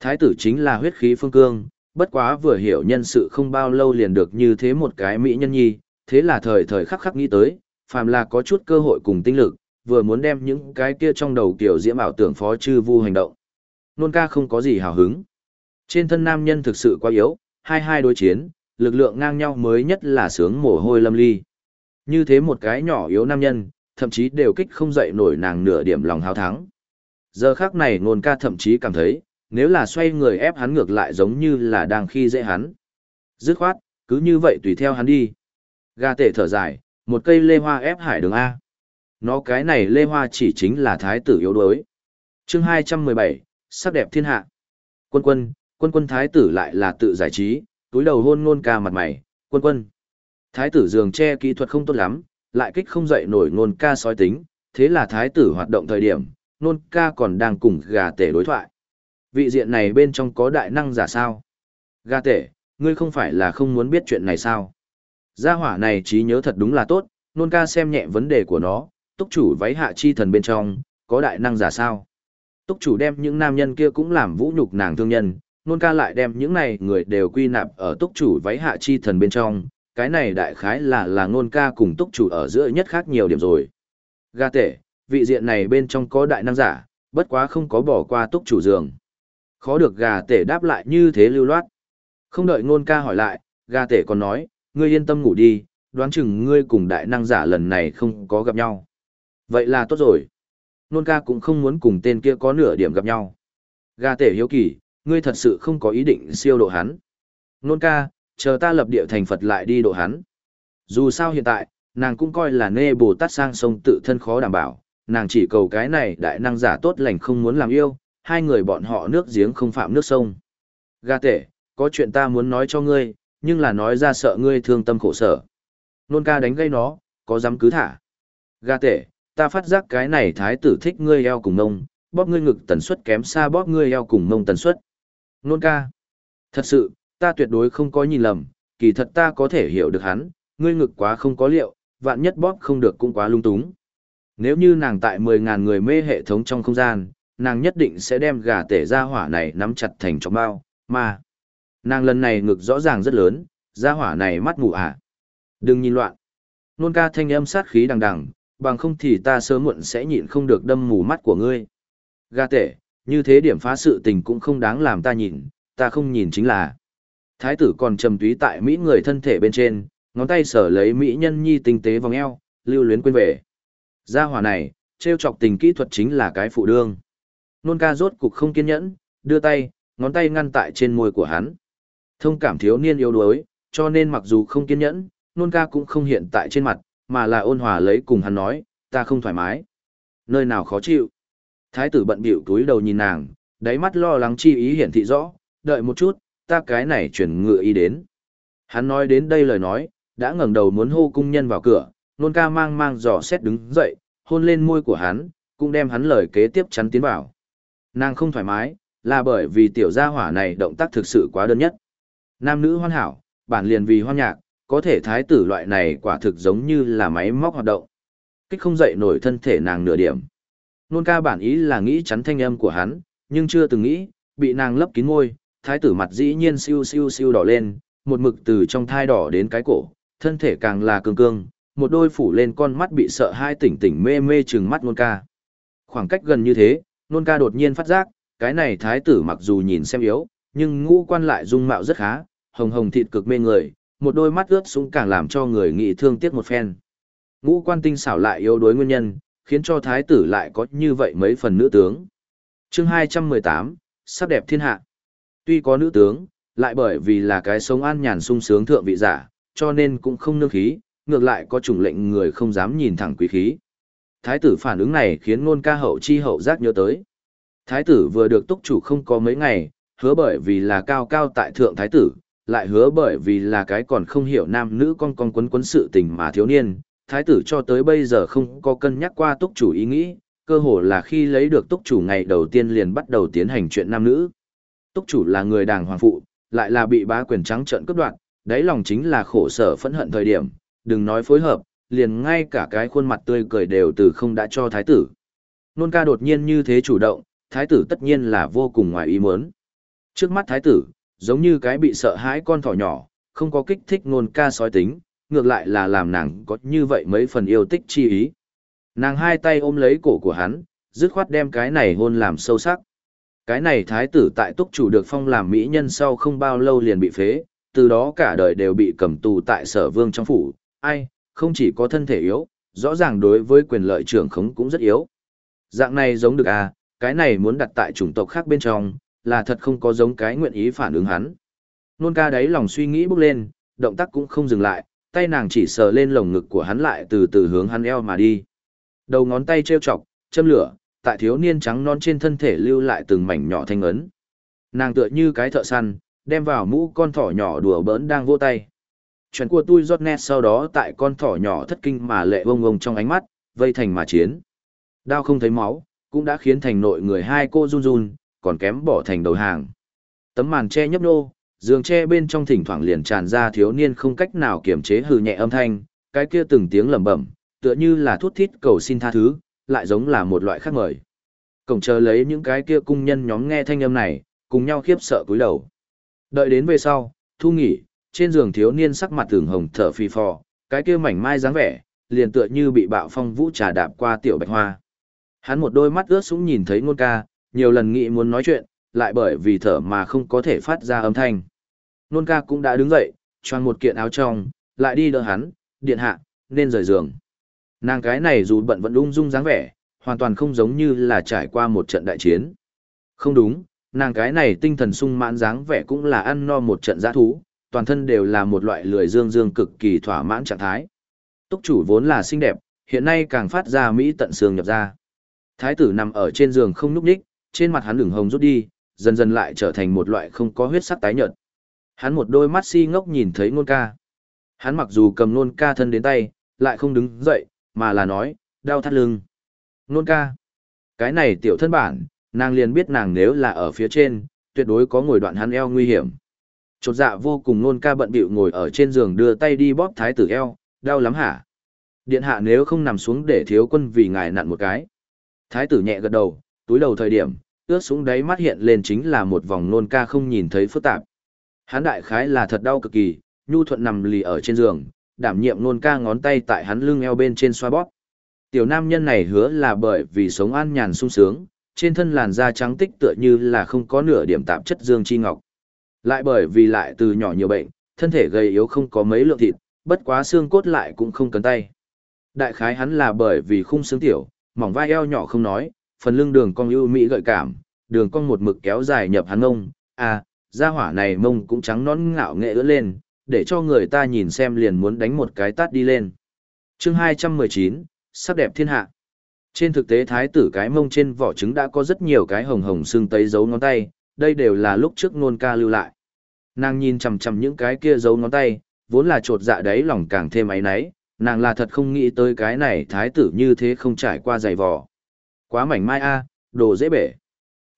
Thái tử chính là huyết khí phương cương, bất quá vừa hiểu nhân sự không bao lâu liền được như thế một cái mỹ nhân nhi, thế là thời thời khắc khắc nghĩ tới, phàm là có chút cơ hội cùng tinh lực, vừa muốn đem những cái kia trong đầu kiểu diễm ảo tưởng phó chư vu hành động. Nôn ca không có gì hào hứng. Trên thân nam nhân thực sự quá yếu, hai hai đối chiến, lực lượng ngang nhau mới nhất là sướng mồ hôi lâm ly. Như thế một cái nhỏ yếu nam nhân, thậm chí đều kích không dậy nổi nàng nửa điểm lòng hào thắng. Giờ khác này nôn ca thậm chí cảm thấy, nếu là xoay người ép hắn ngược lại giống như là đang khi dễ hắn. Dứt khoát, cứ như vậy tùy theo hắn đi. Gà tể thở dài, một cây lê hoa ép hải đường A. Nó cái này lê hoa chỉ chính là thái tử yếu đuối. chương 217, sắc đẹp thiên hạ. Quân quân, quân quân thái tử lại là tự giải trí, túi đầu hôn ngôn ca mặt mày, quân quân. Thái tử giường che kỹ thuật không tốt lắm, lại kích không dậy nổi nôn ca sói tính, thế là thái tử hoạt động thời điểm, nôn ca còn đang cùng gà tể đối thoại. Vị diện này bên trong có đại năng giả sao? Gà tể, ngươi không phải là không muốn biết chuyện này sao? Gia hỏa này trí nhớ thật đúng là tốt, nôn ca xem nhẹ vấn đề của nó, túc chủ váy hạ chi thần bên trong, có đại năng giả sao? Túc chủ đem những nam nhân kia cũng làm vũ nhục nàng thương nhân, nôn ca lại đem những này người đều quy nạp ở túc chủ váy hạ chi thần bên trong, cái này đại khái là là nôn ca cùng túc chủ ở giữa nhất khác nhiều điểm rồi. Ga tể, vị diện này bên trong có đại năng giả, bất quá không có bỏ qua túc chủ giường. Khó được gà tể đáp lại như thế lưu loát. Không đợi nôn ca hỏi lại, gà tể còn nói, ngươi yên tâm ngủ đi, đoán chừng ngươi cùng đại năng giả lần này không có gặp nhau. Vậy là tốt rồi. Nôn ca cũng không muốn cùng tên kia có nửa điểm gặp nhau. Gà tể hiếu kỳ, ngươi thật sự không có ý định siêu độ hắn. Nôn ca, chờ ta lập địa thành Phật lại đi độ hắn. Dù sao hiện tại, nàng cũng coi là nê Bồ Tát sang sông tự thân khó đảm bảo, nàng chỉ cầu cái này đại năng giả tốt lành không muốn làm yêu, hai người bọn họ nước giếng không phạm nước sông. Gà tể, có chuyện ta muốn nói cho ngươi, nhưng là nói ra sợ ngươi thương tâm khổ sở. Nôn ca đánh gây nó, có dám cứ thả. Gà tể, ta phát giác cái này thái tử thích ngươi eo cùng mông, bóp ngươi ngực tần suất kém xa bóp ngươi eo cùng mông tần suất. Nôn ca. Thật sự, ta tuyệt đối không có nhìn lầm, kỳ thật ta có thể hiểu được hắn, ngươi ngực quá không có liệu, vạn nhất bóp không được cũng quá lung túng. Nếu như nàng tại 10.000 người mê hệ thống trong không gian, nàng nhất định sẽ đem gà tể ra hỏa này nắm chặt thành trong bao, mà. Nàng lần này ngực rõ ràng rất lớn, ra hỏa này mắt mù à. Đừng nhìn loạn. Nôn ca thanh âm sát khí đằng đằng, bằng không thì ta sớm muộn sẽ nhịn không được đâm mù mắt của ngươi. Ga tệ, như thế điểm phá sự tình cũng không đáng làm ta nhìn, ta không nhìn chính là. Thái tử còn trầm túy tại Mỹ người thân thể bên trên, ngón tay sở lấy Mỹ nhân nhi tinh tế vòng eo, lưu luyến quên về. Gia hỏa này, treo chọc tình kỹ thuật chính là cái phụ đương. Nôn ca rốt cục không kiên nhẫn, đưa tay, ngón tay ngăn tại trên môi của hắn. Thông cảm thiếu niên yếu đuối, cho nên mặc dù không kiên nhẫn, nôn ca cũng không hiện tại trên mặt, mà là ôn hòa lấy cùng hắn nói, ta không thoải mái. Nơi nào khó chịu. Thái tử bận bịu túi đầu nhìn nàng, đáy mắt lo lắng chi ý hiển thị rõ, đợi một chút, ta cái này chuyển ngựa ý đến. Hắn nói đến đây lời nói, đã ngẩng đầu muốn hô cung nhân vào cửa, nôn ca mang mang dò xét đứng dậy, hôn lên môi của hắn, cũng đem hắn lời kế tiếp chắn tiến vào. Nàng không thoải mái, là bởi vì tiểu gia hỏa này động tác thực sự quá đơn nhất. Nam nữ hoan hảo, bản liền vì hoan nhạc, có thể thái tử loại này quả thực giống như là máy móc hoạt động. Kích không dậy nổi thân thể nàng nửa điểm. Nôn ca bản ý là nghĩ chắn thanh âm của hắn, nhưng chưa từng nghĩ, bị nàng lấp kín môi, thái tử mặt dĩ nhiên siêu siêu siêu đỏ lên, một mực từ trong thai đỏ đến cái cổ, thân thể càng là cương cương, một đôi phủ lên con mắt bị sợ hai tỉnh tỉnh mê mê trừng mắt nôn ca. Khoảng cách gần như thế, nôn ca đột nhiên phát giác, cái này thái tử mặc dù nhìn xem yếu, nhưng ngũ quan lại dung mạo rất khá, hồng hồng thịt cực mê người, một đôi mắt ướt sũng càng làm cho người nghĩ thương tiếc một phen. Ngũ quan tinh xảo lại yếu đuối nguyên nhân, khiến cho thái tử lại có như vậy mấy phần nữ tướng. Chương 218, sắc đẹp thiên hạ. Tuy có nữ tướng, lại bởi vì là cái sống an nhàn sung sướng thượng vị giả, cho nên cũng không nương khí, ngược lại có chủng lệnh người không dám nhìn thẳng quý khí. Thái tử phản ứng này khiến ngôn ca hậu chi hậu giác nhớ tới. Thái tử vừa được túc chủ không có mấy ngày, hứa bởi vì là cao cao tại thượng thái tử, lại hứa bởi vì là cái còn không hiểu nam nữ con con quấn quấn sự tình mà thiếu niên, thái tử cho tới bây giờ không có cân nhắc qua túc chủ ý nghĩ, cơ hồ là khi lấy được túc chủ ngày đầu tiên liền bắt đầu tiến hành chuyện nam nữ. Túc chủ là người đàng hoàng phụ, lại là bị bá quyền trắng trợn cướp đoạt, đáy lòng chính là khổ sở phẫn hận thời điểm, đừng nói phối hợp, liền ngay cả cái khuôn mặt tươi cười đều từ không đã cho thái tử. Nôn ca đột nhiên như thế chủ động, thái tử tất nhiên là vô cùng ngoài ý muốn. Trước mắt thái tử, giống như cái bị sợ hãi con thỏ nhỏ, không có kích thích nôn ca sói tính, ngược lại là làm nàng có như vậy mấy phần yêu tích chi ý. Nàng hai tay ôm lấy cổ của hắn, dứt khoát đem cái này hôn làm sâu sắc. Cái này thái tử tại túc chủ được phong làm mỹ nhân sau không bao lâu liền bị phế, từ đó cả đời đều bị cầm tù tại sở vương trong phủ, ai, không chỉ có thân thể yếu, rõ ràng đối với quyền lợi trưởng khống cũng rất yếu. Dạng này giống được à, cái này muốn đặt tại chủng tộc khác bên trong, là thật không có giống cái nguyện ý phản ứng hắn. Nôn ca đấy lòng suy nghĩ bước lên, động tác cũng không dừng lại, tay nàng chỉ sờ lên lồng ngực của hắn lại từ từ hướng hắn eo mà đi. Đầu ngón tay treo chọc, châm lửa, tại thiếu niên trắng non trên thân thể lưu lại từng mảnh nhỏ thanh ấn. Nàng tựa như cái thợ săn, đem vào mũ con thỏ nhỏ đùa bỡn đang vô tay. Chuyện của tôi giọt nét sau đó tại con thỏ nhỏ thất kinh mà lệ vông vông trong ánh mắt, vây thành mà chiến. Đao không thấy máu, cũng đã khiến thành nội người hai cô run run, còn kém bỏ thành đầu hàng. Tấm màn che nhấp nô, giường che bên trong thỉnh thoảng liền tràn ra thiếu niên không cách nào kiềm chế hừ nhẹ âm thanh, cái kia từng tiếng lẩm bẩm, tựa như là thút thít cầu xin tha thứ, lại giống là một loại khác mời. Cổng chờ lấy những cái kia cung nhân nhóm nghe thanh âm này, cùng nhau khiếp sợ cúi đầu. Đợi đến về sau, thu nghỉ, trên giường thiếu niên sắc mặt thường hồng thở phì phò, cái kia mảnh mai dáng vẻ, liền tựa như bị bạo phong vũ trà đạp qua tiểu bạch hoa. Hắn một đôi mắt ướt sũng nhìn thấy ngôn ca, nhiều lần nghĩ muốn nói chuyện, lại bởi vì thở mà không có thể phát ra âm thanh. Nôn ca cũng đã đứng dậy, choàng một kiện áo trong, lại đi đỡ hắn, điện hạ, nên rời giường. Nàng cái này dù bận vẫn ung dung dáng vẻ, hoàn toàn không giống như là trải qua một trận đại chiến. Không đúng, nàng cái này tinh thần sung mãn dáng vẻ cũng là ăn no một trận giã thú, toàn thân đều là một loại lười dương dương cực kỳ thỏa mãn trạng thái. Túc chủ vốn là xinh đẹp, hiện nay càng phát ra mỹ tận xương nhập ra. Thái tử nằm ở trên giường không nhúc nhích, trên mặt hắn đường hồng rút đi, dần dần lại trở thành một loại không có huyết sắc tái nhợt. Hắn một đôi mắt si ngốc nhìn thấy nôn ca. Hắn mặc dù cầm nôn ca thân đến tay, lại không đứng dậy, mà là nói, đau thắt lưng. Nôn ca. Cái này tiểu thân bản, nàng liền biết nàng nếu là ở phía trên, tuyệt đối có ngồi đoạn hắn eo nguy hiểm. Chột dạ vô cùng nôn ca bận bịu ngồi ở trên giường đưa tay đi bóp thái tử eo, đau lắm hả? Điện hạ nếu không nằm xuống để thiếu quân vì ngài nặn một cái. Thái tử nhẹ gật đầu, túi đầu thời điểm, ướt xuống đáy mắt hiện lên chính là một vòng nôn ca không nhìn thấy phức tạp. Hắn đại khái là thật đau cực kỳ, nhu thuận nằm lì ở trên giường, đảm nhiệm nôn ca ngón tay tại hắn lưng eo bên trên xoa bóp. Tiểu nam nhân này hứa là bởi vì sống an nhàn sung sướng, trên thân làn da trắng tích tựa như là không có nửa điểm tạp chất dương chi ngọc. Lại bởi vì lại từ nhỏ nhiều bệnh, thân thể gầy yếu không có mấy lượng thịt, bất quá xương cốt lại cũng không cần tay. Đại khái hắn là bởi vì khung xương tiểu, mỏng vai eo nhỏ không nói, phần lưng đường cong ưu mỹ gợi cảm, đường cong một mực kéo dài nhập hắn mông, à, da hỏa này mông cũng trắng nón ngạo nghệ ưỡn lên, để cho người ta nhìn xem liền muốn đánh một cái tát đi lên. chương 219, sắc đẹp thiên hạ. Trên thực tế thái tử cái mông trên vỏ trứng đã có rất nhiều cái hồng hồng xương tấy dấu ngón tay, đây đều là lúc trước nôn ca lưu lại. Nàng nhìn chằm chằm những cái kia dấu ngón tay, vốn là trột dạ đấy lòng càng thêm ấy náy, nàng là thật không nghĩ tới cái này thái tử như thế không trải qua giày vò. Quá mảnh mai a, đồ dễ bể.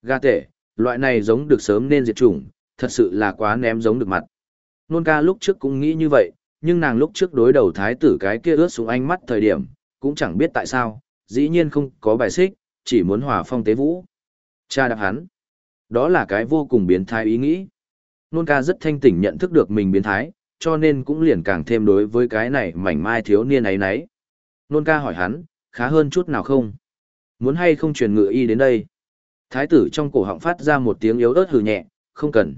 Gà tể, loại này giống được sớm nên diệt chủng, thật sự là quá ném giống được mặt. Nôn ca lúc trước cũng nghĩ như vậy, nhưng nàng lúc trước đối đầu thái tử cái kia ướt xuống ánh mắt thời điểm, cũng chẳng biết tại sao, dĩ nhiên không có bài xích, chỉ muốn hòa phong tế vũ. Cha đạp hắn. Đó là cái vô cùng biến thái ý nghĩ. Nôn ca rất thanh tỉnh nhận thức được mình biến thái, cho nên cũng liền càng thêm đối với cái này mảnh mai thiếu niên ấy nấy. Nôn ca hỏi hắn, khá hơn chút nào không? Muốn hay không truyền ngựa y đến đây? Thái tử trong cổ họng phát ra một tiếng yếu ớt hừ nhẹ, không cần.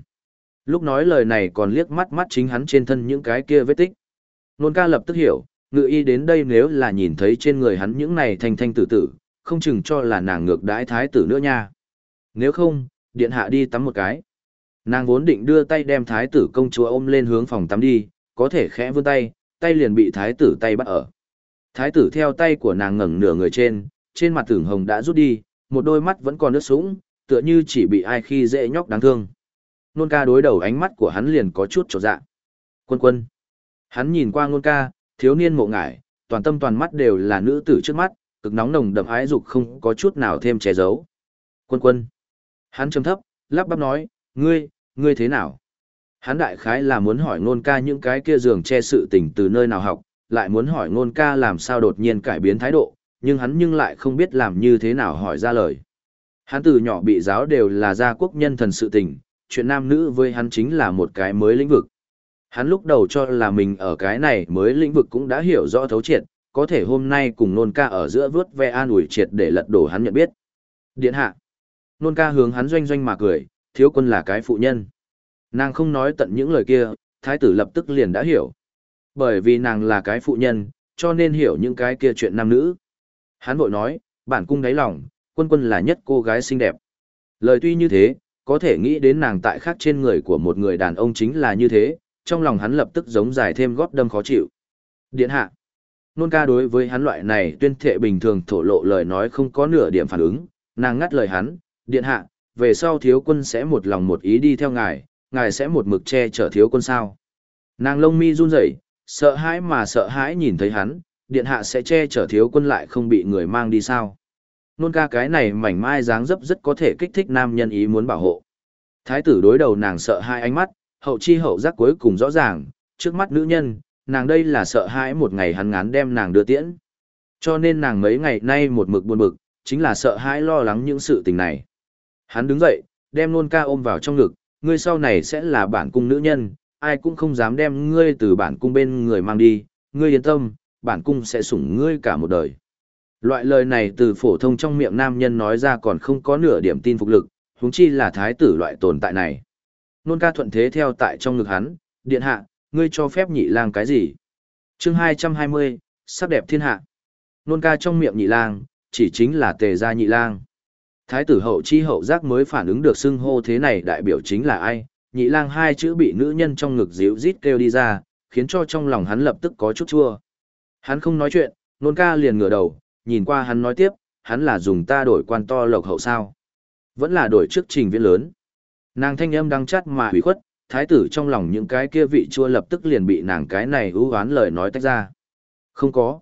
Lúc nói lời này còn liếc mắt mắt chính hắn trên thân những cái kia vết tích. Nôn ca lập tức hiểu, ngựa y đến đây nếu là nhìn thấy trên người hắn những này thanh thanh tử tử, không chừng cho là nàng ngược đãi thái tử nữa nha. Nếu không, điện hạ đi tắm một cái. Nàng vốn định đưa tay đem thái tử công chúa ôm lên hướng phòng tắm đi, có thể khẽ vươn tay, tay liền bị thái tử tay bắt ở. Thái tử theo tay của nàng ngẩng nửa người trên, trên mặt tưởng hồng đã rút đi, một đôi mắt vẫn còn nước sũng, tựa như chỉ bị ai khi dễ nhóc đáng thương. Nôn ca đối đầu ánh mắt của hắn liền có chút trột dạ. Quân quân. Hắn nhìn qua nôn ca, thiếu niên mộ ngải, toàn tâm toàn mắt đều là nữ tử trước mắt, cực nóng nồng đậm ái dục không có chút nào thêm che giấu. Quân quân. Hắn trầm thấp, lắp bắp nói, ngươi, ngươi thế nào? Hắn đại khái là muốn hỏi nôn ca những cái kia giường che sự tình từ nơi nào học, lại muốn hỏi nôn ca làm sao đột nhiên cải biến thái độ, nhưng hắn nhưng lại không biết làm như thế nào hỏi ra lời. Hắn từ nhỏ bị giáo đều là gia quốc nhân thần sự tình, chuyện nam nữ với hắn chính là một cái mới lĩnh vực. Hắn lúc đầu cho là mình ở cái này mới lĩnh vực cũng đã hiểu rõ thấu triệt, có thể hôm nay cùng nôn ca ở giữa vớt ve an ủi triệt để lật đổ hắn nhận biết. Điện hạ. Nôn ca hướng hắn doanh doanh mà cười, thiếu quân là cái phụ nhân. Nàng không nói tận những lời kia, thái tử lập tức liền đã hiểu. Bởi vì nàng là cái phụ nhân, cho nên hiểu những cái kia chuyện nam nữ. Hắn vội nói, bản cung đáy lòng, quân quân là nhất cô gái xinh đẹp. Lời tuy như thế, có thể nghĩ đến nàng tại khác trên người của một người đàn ông chính là như thế, trong lòng hắn lập tức giống dài thêm gót đâm khó chịu. Điện hạ. Nôn ca đối với hắn loại này tuyên thệ bình thường thổ lộ lời nói không có nửa điểm phản ứng, nàng ngắt lời hắn, điện hạ, về sau thiếu quân sẽ một lòng một ý đi theo ngài, ngài sẽ một mực che chở thiếu quân sao. Nàng lông mi run rẩy, Sợ hãi mà sợ hãi nhìn thấy hắn, điện hạ sẽ che chở thiếu quân lại không bị người mang đi sao. Nôn ca cái này mảnh mai dáng dấp rất có thể kích thích nam nhân ý muốn bảo hộ. Thái tử đối đầu nàng sợ hai ánh mắt, hậu chi hậu giác cuối cùng rõ ràng, trước mắt nữ nhân, nàng đây là sợ hãi một ngày hắn ngán đem nàng đưa tiễn. Cho nên nàng mấy ngày nay một mực buồn bực, chính là sợ hãi lo lắng những sự tình này. Hắn đứng dậy, đem nôn ca ôm vào trong ngực, ngươi sau này sẽ là bản cung nữ nhân, ai cũng không dám đem ngươi từ bản cung bên người mang đi, ngươi yên tâm, bản cung sẽ sủng ngươi cả một đời. Loại lời này từ phổ thông trong miệng nam nhân nói ra còn không có nửa điểm tin phục lực, huống chi là thái tử loại tồn tại này. Nôn ca thuận thế theo tại trong ngực hắn, điện hạ, ngươi cho phép nhị lang cái gì? chương 220, sắc đẹp thiên hạ. Nôn ca trong miệng nhị lang, chỉ chính là tề gia nhị lang. Thái tử hậu chi hậu giác mới phản ứng được xưng hô thế này đại biểu chính là ai, nhị lang hai chữ bị nữ nhân trong ngực díu rít kêu đi ra, khiến cho trong lòng hắn lập tức có chút chua. Hắn không nói chuyện, nôn ca liền ngửa đầu, nhìn qua hắn nói tiếp, hắn là dùng ta đổi quan to lộc hậu sao. Vẫn là đổi trước trình viễn lớn. Nàng thanh âm đang chát mà hủy khuất, thái tử trong lòng những cái kia vị chua lập tức liền bị nàng cái này ưu oán lời nói tách ra. Không có.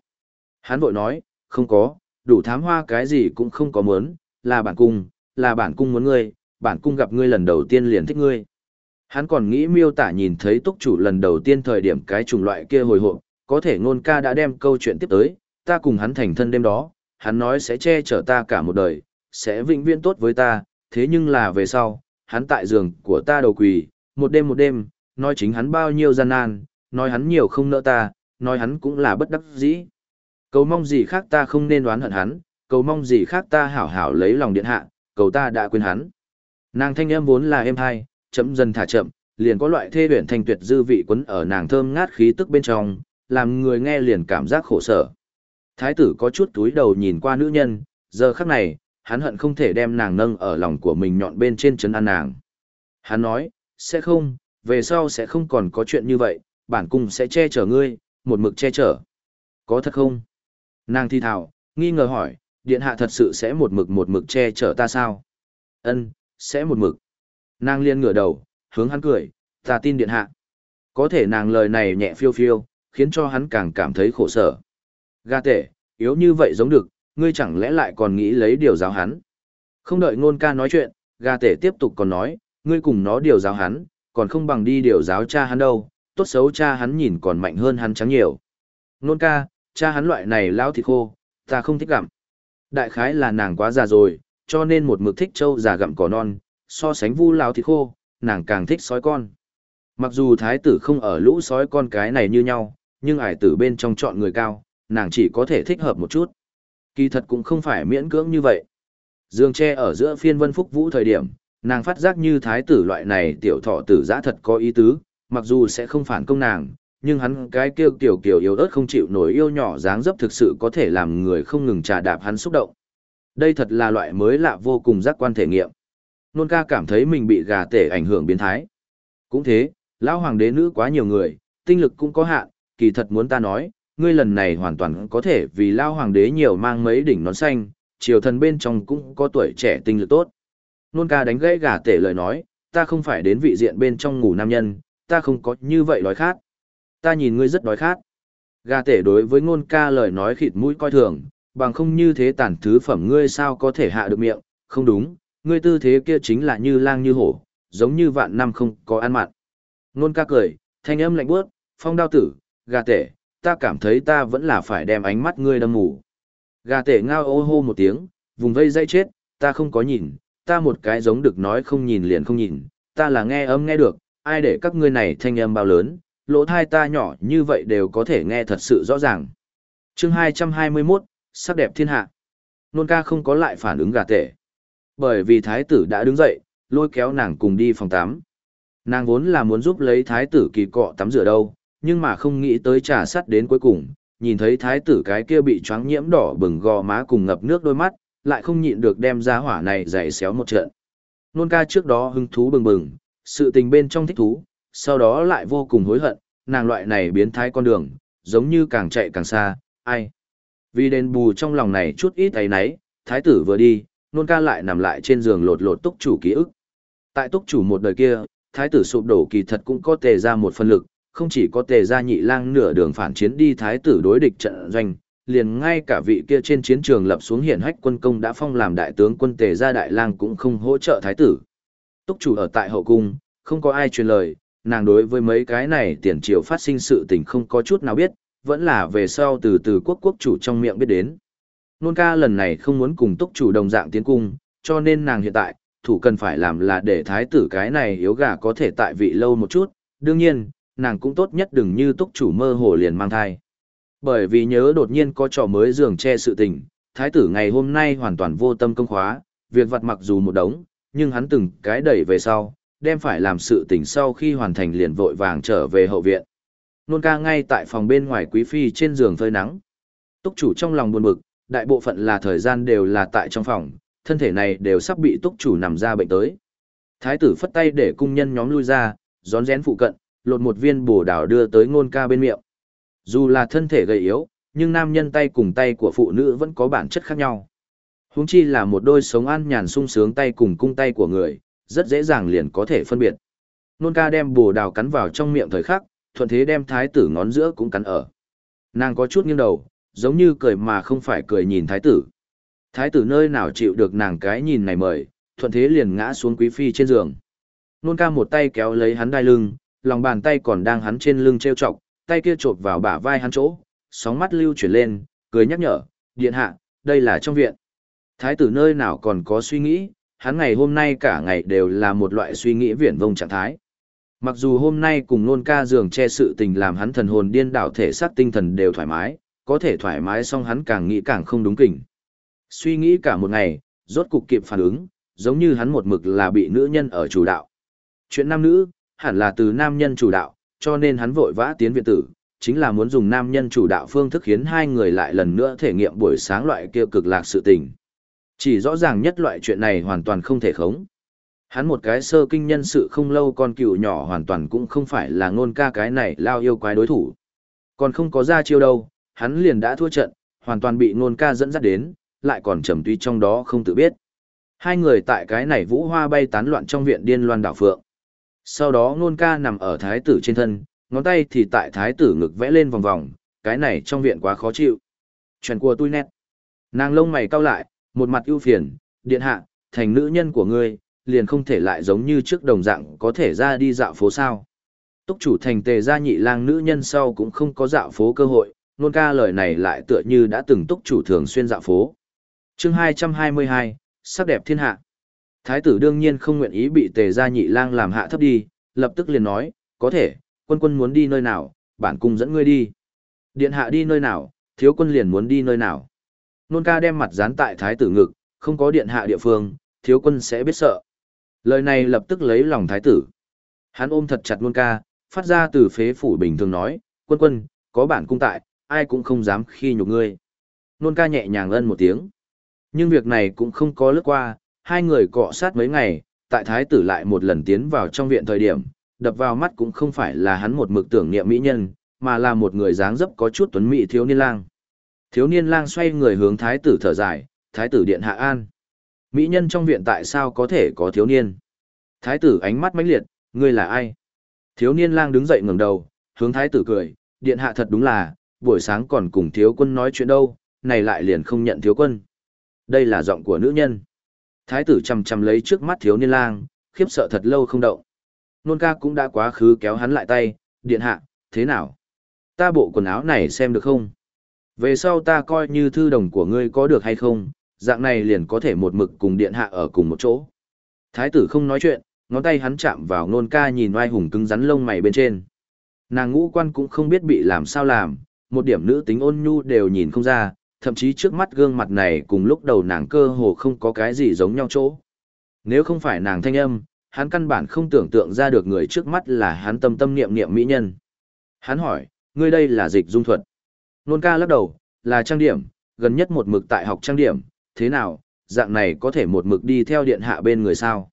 Hắn vội nói, không có, đủ thám hoa cái gì cũng không có muốn, là bản cung, là bản cung muốn ngươi, bản cung gặp ngươi lần đầu tiên liền thích ngươi. Hắn còn nghĩ miêu tả nhìn thấy túc chủ lần đầu tiên thời điểm cái chủng loại kia hồi hộp, có thể ngôn ca đã đem câu chuyện tiếp tới, ta cùng hắn thành thân đêm đó, hắn nói sẽ che chở ta cả một đời, sẽ vĩnh viễn tốt với ta, thế nhưng là về sau, hắn tại giường của ta đầu quỳ, một đêm một đêm, nói chính hắn bao nhiêu gian nan, nói hắn nhiều không nỡ ta, nói hắn cũng là bất đắc dĩ. Cầu mong gì khác ta không nên đoán hận hắn, cầu mong gì khác ta hảo hảo lấy lòng điện hạ, cầu ta đã quên hắn. Nàng thanh em vốn là em hai, chậm dần thả chậm, liền có loại thê huyền thanh tuyệt dư vị quấn ở nàng thơm ngát khí tức bên trong, làm người nghe liền cảm giác khổ sở. Thái tử có chút túi đầu nhìn qua nữ nhân, giờ khắc này, hắn hận không thể đem nàng nâng ở lòng của mình nhọn bên trên chân ăn nàng. Hắn nói, sẽ không, về sau sẽ không còn có chuyện như vậy, bản cung sẽ che chở ngươi, một mực che chở. Có thật không? Nàng thi thảo, nghi ngờ hỏi, điện hạ thật sự sẽ một mực một mực che chở ta sao? Ân, sẽ một mực. Nàng liên ngửa đầu, hướng hắn cười, ta tin điện hạ. Có thể nàng lời này nhẹ phiêu phiêu, khiến cho hắn càng cảm thấy khổ sở. Ga tể, yếu như vậy giống được, ngươi chẳng lẽ lại còn nghĩ lấy điều giáo hắn. Không đợi ngôn ca nói chuyện, Ga tể tiếp tục còn nói, ngươi cùng nó điều giáo hắn, còn không bằng đi điều giáo cha hắn đâu, tốt xấu cha hắn nhìn còn mạnh hơn hắn trắng nhiều. Ngôn ca, cha hắn loại này lao thịt khô, ta không thích gặm. Đại khái là nàng quá già rồi, cho nên một mực thích trâu già gặm cỏ non, so sánh vu lao thịt khô, nàng càng thích sói con. Mặc dù thái tử không ở lũ sói con cái này như nhau, nhưng ải tử bên trong chọn người cao, nàng chỉ có thể thích hợp một chút. Kỳ thật cũng không phải miễn cưỡng như vậy. Dương tre ở giữa phiên vân phúc vũ thời điểm, nàng phát giác như thái tử loại này tiểu thọ tử giã thật có ý tứ, mặc dù sẽ không phản công nàng, nhưng hắn cái kêu tiểu kiểu yếu ớt không chịu nổi yêu nhỏ dáng dấp thực sự có thể làm người không ngừng trà đạp hắn xúc động. Đây thật là loại mới lạ vô cùng giác quan thể nghiệm. Nôn ca cảm thấy mình bị gà tể ảnh hưởng biến thái. Cũng thế, lão hoàng đế nữ quá nhiều người, tinh lực cũng có hạn, kỳ thật muốn ta nói, ngươi lần này hoàn toàn có thể vì lao hoàng đế nhiều mang mấy đỉnh nón xanh, triều thần bên trong cũng có tuổi trẻ tinh lực tốt. Nôn ca đánh gãy gà tể lời nói, ta không phải đến vị diện bên trong ngủ nam nhân, ta không có như vậy đói khát. Ta nhìn ngươi rất đói khát. Gà tể đối với ngôn ca lời nói khịt mũi coi thường, bằng không như thế tản thứ phẩm ngươi sao có thể hạ được miệng, không đúng, ngươi tư thế kia chính là như lang như hổ, giống như vạn năm không có ăn mặn. Nôn ca cười, thanh âm lạnh bước, phong đao tử, gà tể, ta cảm thấy ta vẫn là phải đem ánh mắt ngươi đâm mù. Gà tể ngao ô hô một tiếng, vùng vây dây chết, ta không có nhìn, ta một cái giống được nói không nhìn liền không nhìn, ta là nghe âm nghe được, ai để các ngươi này thanh âm bao lớn, lỗ thai ta nhỏ như vậy đều có thể nghe thật sự rõ ràng. chương 221, sắc đẹp thiên hạ. Nôn ca không có lại phản ứng gà tể. Bởi vì thái tử đã đứng dậy, lôi kéo nàng cùng đi phòng tắm. Nàng vốn là muốn giúp lấy thái tử kỳ cọ tắm rửa đâu, nhưng mà không nghĩ tới trà sắt đến cuối cùng, nhìn thấy thái tử cái kia bị choáng nhiễm đỏ bừng gò má cùng ngập nước đôi mắt, lại không nhịn được đem ra hỏa này giày xéo một trận. Nôn ca trước đó hứng thú bừng bừng, sự tình bên trong thích thú, sau đó lại vô cùng hối hận, nàng loại này biến thái con đường, giống như càng chạy càng xa, ai. Vì đền bù trong lòng này chút ít ấy nấy, thái tử vừa đi, nôn ca lại nằm lại trên giường lột lột túc chủ ký ức. Tại túc chủ một đời kia, thái tử sụp đổ kỳ thật cũng có tề ra một phần lực, không chỉ có tề gia nhị lang nửa đường phản chiến đi thái tử đối địch trận doanh, liền ngay cả vị kia trên chiến trường lập xuống hiển hách quân công đã phong làm đại tướng quân tề gia đại lang cũng không hỗ trợ thái tử. Túc chủ ở tại hậu cung, không có ai truyền lời, nàng đối với mấy cái này tiền triều phát sinh sự tình không có chút nào biết, vẫn là về sau từ từ quốc quốc chủ trong miệng biết đến. Nôn ca lần này không muốn cùng túc chủ đồng dạng tiến cung, cho nên nàng hiện tại, thủ cần phải làm là để thái tử cái này yếu gà có thể tại vị lâu một chút, đương nhiên, nàng cũng tốt nhất đừng như túc chủ mơ hồ liền mang thai. Bởi vì nhớ đột nhiên có trò mới giường che sự tình, thái tử ngày hôm nay hoàn toàn vô tâm công khóa, việc vặt mặc dù một đống, nhưng hắn từng cái đẩy về sau, đem phải làm sự tình sau khi hoàn thành liền vội vàng trở về hậu viện. Nôn ca ngay tại phòng bên ngoài quý phi trên giường phơi nắng. Túc chủ trong lòng buồn bực, đại bộ phận là thời gian đều là tại trong phòng, thân thể này đều sắp bị túc chủ nằm ra bệnh tới. Thái tử phất tay để cung nhân nhóm lui ra, gión rén phụ cận, lột một viên bổ đào đưa tới ngôn ca bên miệng. Dù là thân thể gầy yếu, nhưng nam nhân tay cùng tay của phụ nữ vẫn có bản chất khác nhau. Huống chi là một đôi sống an nhàn sung sướng tay cùng cung tay của người, rất dễ dàng liền có thể phân biệt. Nôn ca đem bồ đào cắn vào trong miệng thời khắc, thuận thế đem thái tử ngón giữa cũng cắn ở. Nàng có chút nghiêng đầu, giống như cười mà không phải cười nhìn thái tử. Thái tử nơi nào chịu được nàng cái nhìn này mời, thuận thế liền ngã xuống quý phi trên giường. Nôn ca một tay kéo lấy hắn đai lưng, lòng bàn tay còn đang hắn trên lưng treo chọc, tay kia chộp vào bả vai hắn chỗ, sóng mắt lưu chuyển lên, cười nhắc nhở, điện hạ, đây là trong viện. Thái tử nơi nào còn có suy nghĩ, hắn ngày hôm nay cả ngày đều là một loại suy nghĩ viển vông trạng thái. Mặc dù hôm nay cùng nôn ca giường che sự tình làm hắn thần hồn điên đảo thể xác tinh thần đều thoải mái, có thể thoải mái xong hắn càng nghĩ càng không đúng kỉnh. Suy nghĩ cả một ngày, rốt cục kịp phản ứng, giống như hắn một mực là bị nữ nhân ở chủ đạo. Chuyện nam nữ, hẳn là từ nam nhân chủ đạo, cho nên hắn vội vã tiến viện tử, chính là muốn dùng nam nhân chủ đạo phương thức khiến hai người lại lần nữa thể nghiệm buổi sáng loại kia cực lạc sự tình. Chỉ rõ ràng nhất loại chuyện này hoàn toàn không thể khống. Hắn một cái sơ kinh nhân sự không lâu con cựu nhỏ hoàn toàn cũng không phải là ngôn ca cái này lao yêu quái đối thủ. Còn không có ra chiêu đâu, hắn liền đã thua trận, hoàn toàn bị ngôn ca dẫn dắt đến, lại còn trầm tuy trong đó không tự biết. Hai người tại cái này vũ hoa bay tán loạn trong viện điên loan đảo phượng. Sau đó ngôn ca nằm ở thái tử trên thân, ngón tay thì tại thái tử ngực vẽ lên vòng vòng, cái này trong viện quá khó chịu. Chuyện của tôi nét. Nàng lông mày cau lại, một mặt ưu phiền, điện hạ, thành nữ nhân của ngươi, liền không thể lại giống như trước đồng dạng có thể ra đi dạo phố sao. Túc chủ thành tề gia nhị lang nữ nhân sau cũng không có dạo phố cơ hội, nôn ca lời này lại tựa như đã từng túc chủ thường xuyên dạo phố. chương 222, sắc đẹp thiên hạ. Thái tử đương nhiên không nguyện ý bị tề gia nhị lang làm hạ thấp đi, lập tức liền nói, có thể, quân quân muốn đi nơi nào, bản cung dẫn ngươi đi. Điện hạ đi nơi nào, thiếu quân liền muốn đi nơi nào. Nôn ca đem mặt dán tại thái tử ngực, không có điện hạ địa phương, thiếu quân sẽ biết sợ. Lời này lập tức lấy lòng thái tử. Hắn ôm thật chặt nôn ca, phát ra từ phế phủ bình thường nói, quân quân, có bản cung tại, ai cũng không dám khi nhục ngươi. Nôn ca nhẹ nhàng ân một tiếng. Nhưng việc này cũng không có lướt qua, hai người cọ sát mấy ngày, tại thái tử lại một lần tiến vào trong viện thời điểm, đập vào mắt cũng không phải là hắn một mực tưởng niệm mỹ nhân, mà là một người dáng dấp có chút tuấn mỹ thiếu niên lang. Thiếu niên lang xoay người hướng thái tử thở dài, thái tử điện hạ an. Mỹ nhân trong viện tại sao có thể có thiếu niên? Thái tử ánh mắt mãnh liệt, ngươi là ai? Thiếu niên lang đứng dậy ngẩng đầu, hướng thái tử cười, điện hạ thật đúng là, buổi sáng còn cùng thiếu quân nói chuyện đâu, này lại liền không nhận thiếu quân. Đây là giọng của nữ nhân. Thái tử chầm chầm lấy trước mắt thiếu niên lang, khiếp sợ thật lâu không động. Nôn ca cũng đã quá khứ kéo hắn lại tay, điện hạ, thế nào? Ta bộ quần áo này xem được không? Về sau ta coi như thư đồng của ngươi có được hay không, dạng này liền có thể một mực cùng điện hạ ở cùng một chỗ. Thái tử không nói chuyện, ngón tay hắn chạm vào nôn ca nhìn oai hùng cứng rắn lông mày bên trên. Nàng ngũ quan cũng không biết bị làm sao làm, một điểm nữ tính ôn nhu đều nhìn không ra, thậm chí trước mắt gương mặt này cùng lúc đầu nàng cơ hồ không có cái gì giống nhau chỗ. Nếu không phải nàng thanh âm, hắn căn bản không tưởng tượng ra được người trước mắt là hắn tâm tâm niệm niệm mỹ nhân. Hắn hỏi, ngươi đây là dịch dung thuật. Nôn ca lắc đầu, là trang điểm, gần nhất một mực tại học trang điểm, thế nào, dạng này có thể một mực đi theo điện hạ bên người sao.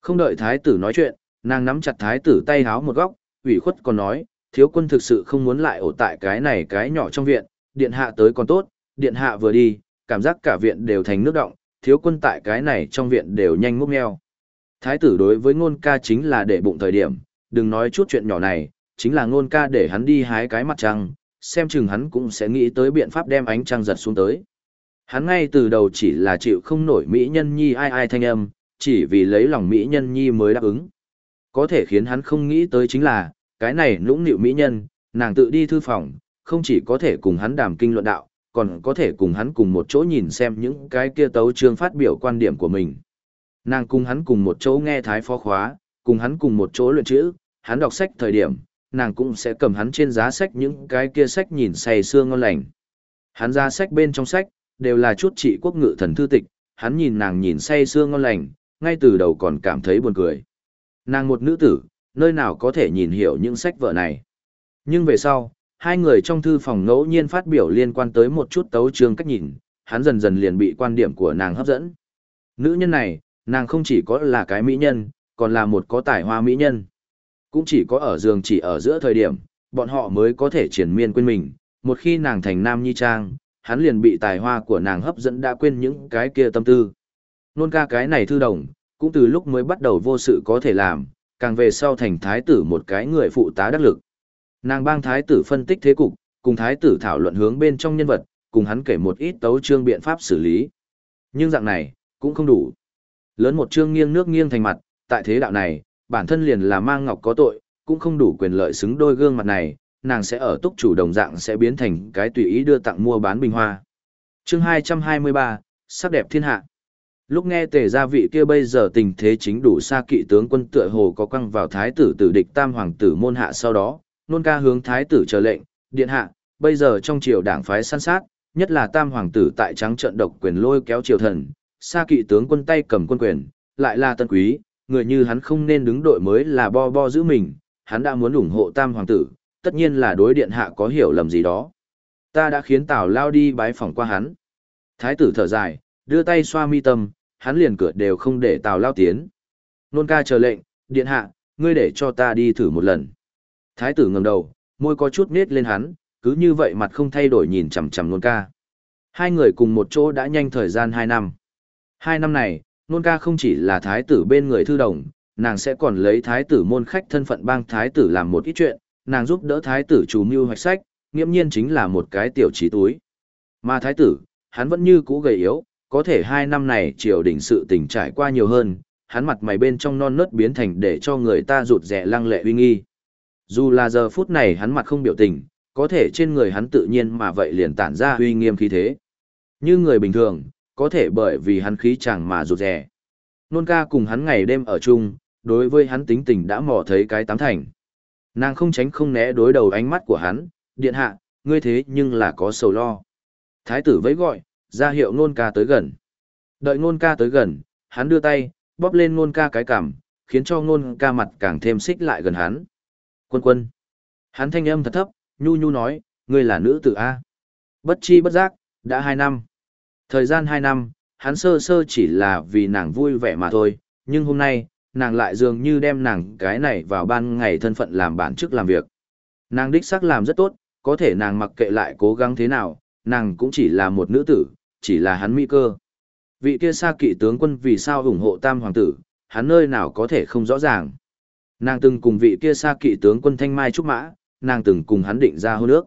Không đợi thái tử nói chuyện, nàng nắm chặt thái tử tay háo một góc, ủy khuất còn nói, thiếu quân thực sự không muốn lại ổ tại cái này cái nhỏ trong viện, điện hạ tới còn tốt, điện hạ vừa đi, cảm giác cả viện đều thành nước động, thiếu quân tại cái này trong viện đều nhanh ngốc ngheo. Thái tử đối với ngôn ca chính là để bụng thời điểm, đừng nói chút chuyện nhỏ này, chính là ngôn ca để hắn đi hái cái mặt trăng, xem chừng hắn cũng sẽ nghĩ tới biện pháp đem ánh trăng giật xuống tới. Hắn ngay từ đầu chỉ là chịu không nổi Mỹ nhân nhi ai ai thanh âm, chỉ vì lấy lòng Mỹ nhân nhi mới đáp ứng. Có thể khiến hắn không nghĩ tới chính là, cái này nũng nịu Mỹ nhân, nàng tự đi thư phòng, không chỉ có thể cùng hắn đàm kinh luận đạo, còn có thể cùng hắn cùng một chỗ nhìn xem những cái kia tấu chương phát biểu quan điểm của mình. Nàng cùng hắn cùng một chỗ nghe thái phó khóa, cùng hắn cùng một chỗ luyện chữ, hắn đọc sách thời điểm, nàng cũng sẽ cầm hắn trên giá sách những cái kia sách nhìn say sưa ngon lành. Hắn ra sách bên trong sách, đều là chút trị quốc ngự thần thư tịch, hắn nhìn nàng nhìn say sưa ngon lành, ngay từ đầu còn cảm thấy buồn cười. Nàng một nữ tử, nơi nào có thể nhìn hiểu những sách vở này. Nhưng về sau, hai người trong thư phòng ngẫu nhiên phát biểu liên quan tới một chút tấu chương cách nhìn, hắn dần dần liền bị quan điểm của nàng hấp dẫn. Nữ nhân này, nàng không chỉ có là cái mỹ nhân, còn là một có tài hoa mỹ nhân. Cũng chỉ có ở giường chỉ ở giữa thời điểm, bọn họ mới có thể triển miên quên mình, một khi nàng thành nam nhi trang, hắn liền bị tài hoa của nàng hấp dẫn đã quên những cái kia tâm tư. Nôn ca cái này thư đồng, cũng từ lúc mới bắt đầu vô sự có thể làm, càng về sau thành thái tử một cái người phụ tá đắc lực. Nàng bang thái tử phân tích thế cục, cùng thái tử thảo luận hướng bên trong nhân vật, cùng hắn kể một ít tấu trương biện pháp xử lý. Nhưng dạng này, cũng không đủ. Lớn một trương nghiêng nước nghiêng thành mặt, tại thế đạo này, bản thân liền là mang ngọc có tội, cũng không đủ quyền lợi xứng đôi gương mặt này, nàng sẽ ở túc chủ đồng dạng sẽ biến thành cái tùy ý đưa tặng mua bán bình hoa. Chương 223, sắc đẹp thiên hạ. Lúc nghe tề gia vị kia bây giờ tình thế chính đủ xa kỵ tướng quân tựa hồ có quăng vào thái tử tử địch tam hoàng tử môn hạ sau đó, nôn ca hướng thái tử chờ lệnh, điện hạ, bây giờ trong triều đảng phái săn sát, nhất là tam hoàng tử tại trắng trận độc quyền lôi kéo triều thần, xa kỵ tướng quân tay cầm quân quyền, lại là tân quý, người như hắn không nên đứng đội mới là bo bo giữ mình, hắn đã muốn ủng hộ tam hoàng tử, tất nhiên là đối điện hạ có hiểu lầm gì đó. Ta đã khiến Tào lao đi bái phỏng qua hắn. Thái tử thở dài, đưa tay xoa mi tâm, hắn liền cửa đều không để Tào lao tiến. Nôn ca chờ lệnh, điện hạ, ngươi để cho ta đi thử một lần. Thái tử ngẩng đầu, môi có chút nết lên hắn, cứ như vậy mặt không thay đổi nhìn chằm chằm nôn ca. Hai người cùng một chỗ đã nhanh thời gian hai năm. Hai năm này, nôn ca không chỉ là thái tử bên người thư đồng, nàng sẽ còn lấy thái tử môn khách thân phận bang thái tử làm một ít chuyện, nàng giúp đỡ thái tử chủ mưu hoạch sách, nghiễm nhiên chính là một cái tiểu trí túi. Mà thái tử, hắn vẫn như cũ gầy yếu, có thể hai năm này triều đình sự tình trải qua nhiều hơn, hắn mặt mày bên trong non nớt biến thành để cho người ta rụt rẻ lăng lệ uy nghi. Dù là giờ phút này hắn mặt không biểu tình, có thể trên người hắn tự nhiên mà vậy liền tản ra uy nghiêm khí thế. Như người bình thường, có thể bởi vì hắn khí chẳng mà rụt rè. Nôn ca cùng hắn ngày đêm ở chung, đối với hắn tính tình đã mò thấy cái tám thành. Nàng không tránh không né đối đầu ánh mắt của hắn, điện hạ, ngươi thế nhưng là có sầu lo. Thái tử vẫy gọi, ra hiệu nôn ca tới gần. Đợi nôn ca tới gần, hắn đưa tay, bóp lên nôn ca cái cằm, khiến cho nôn ca mặt càng thêm xích lại gần hắn. Quân quân. Hắn thanh âm thật thấp, nhu nhu nói, ngươi là nữ tử A. Bất chi bất giác, đã hai năm. Thời gian hai năm, hắn sơ sơ chỉ là vì nàng vui vẻ mà thôi, nhưng hôm nay, nàng lại dường như đem nàng cái này vào ban ngày thân phận làm bản chức làm việc. Nàng đích xác làm rất tốt, có thể nàng mặc kệ lại cố gắng thế nào, nàng cũng chỉ là một nữ tử, chỉ là hắn mỹ cơ. Vị kia xa kỵ tướng quân vì sao ủng hộ tam hoàng tử, hắn nơi nào có thể không rõ ràng. Nàng từng cùng vị kia xa kỵ tướng quân Thanh Mai Trúc Mã, nàng từng cùng hắn định ra hôn nước.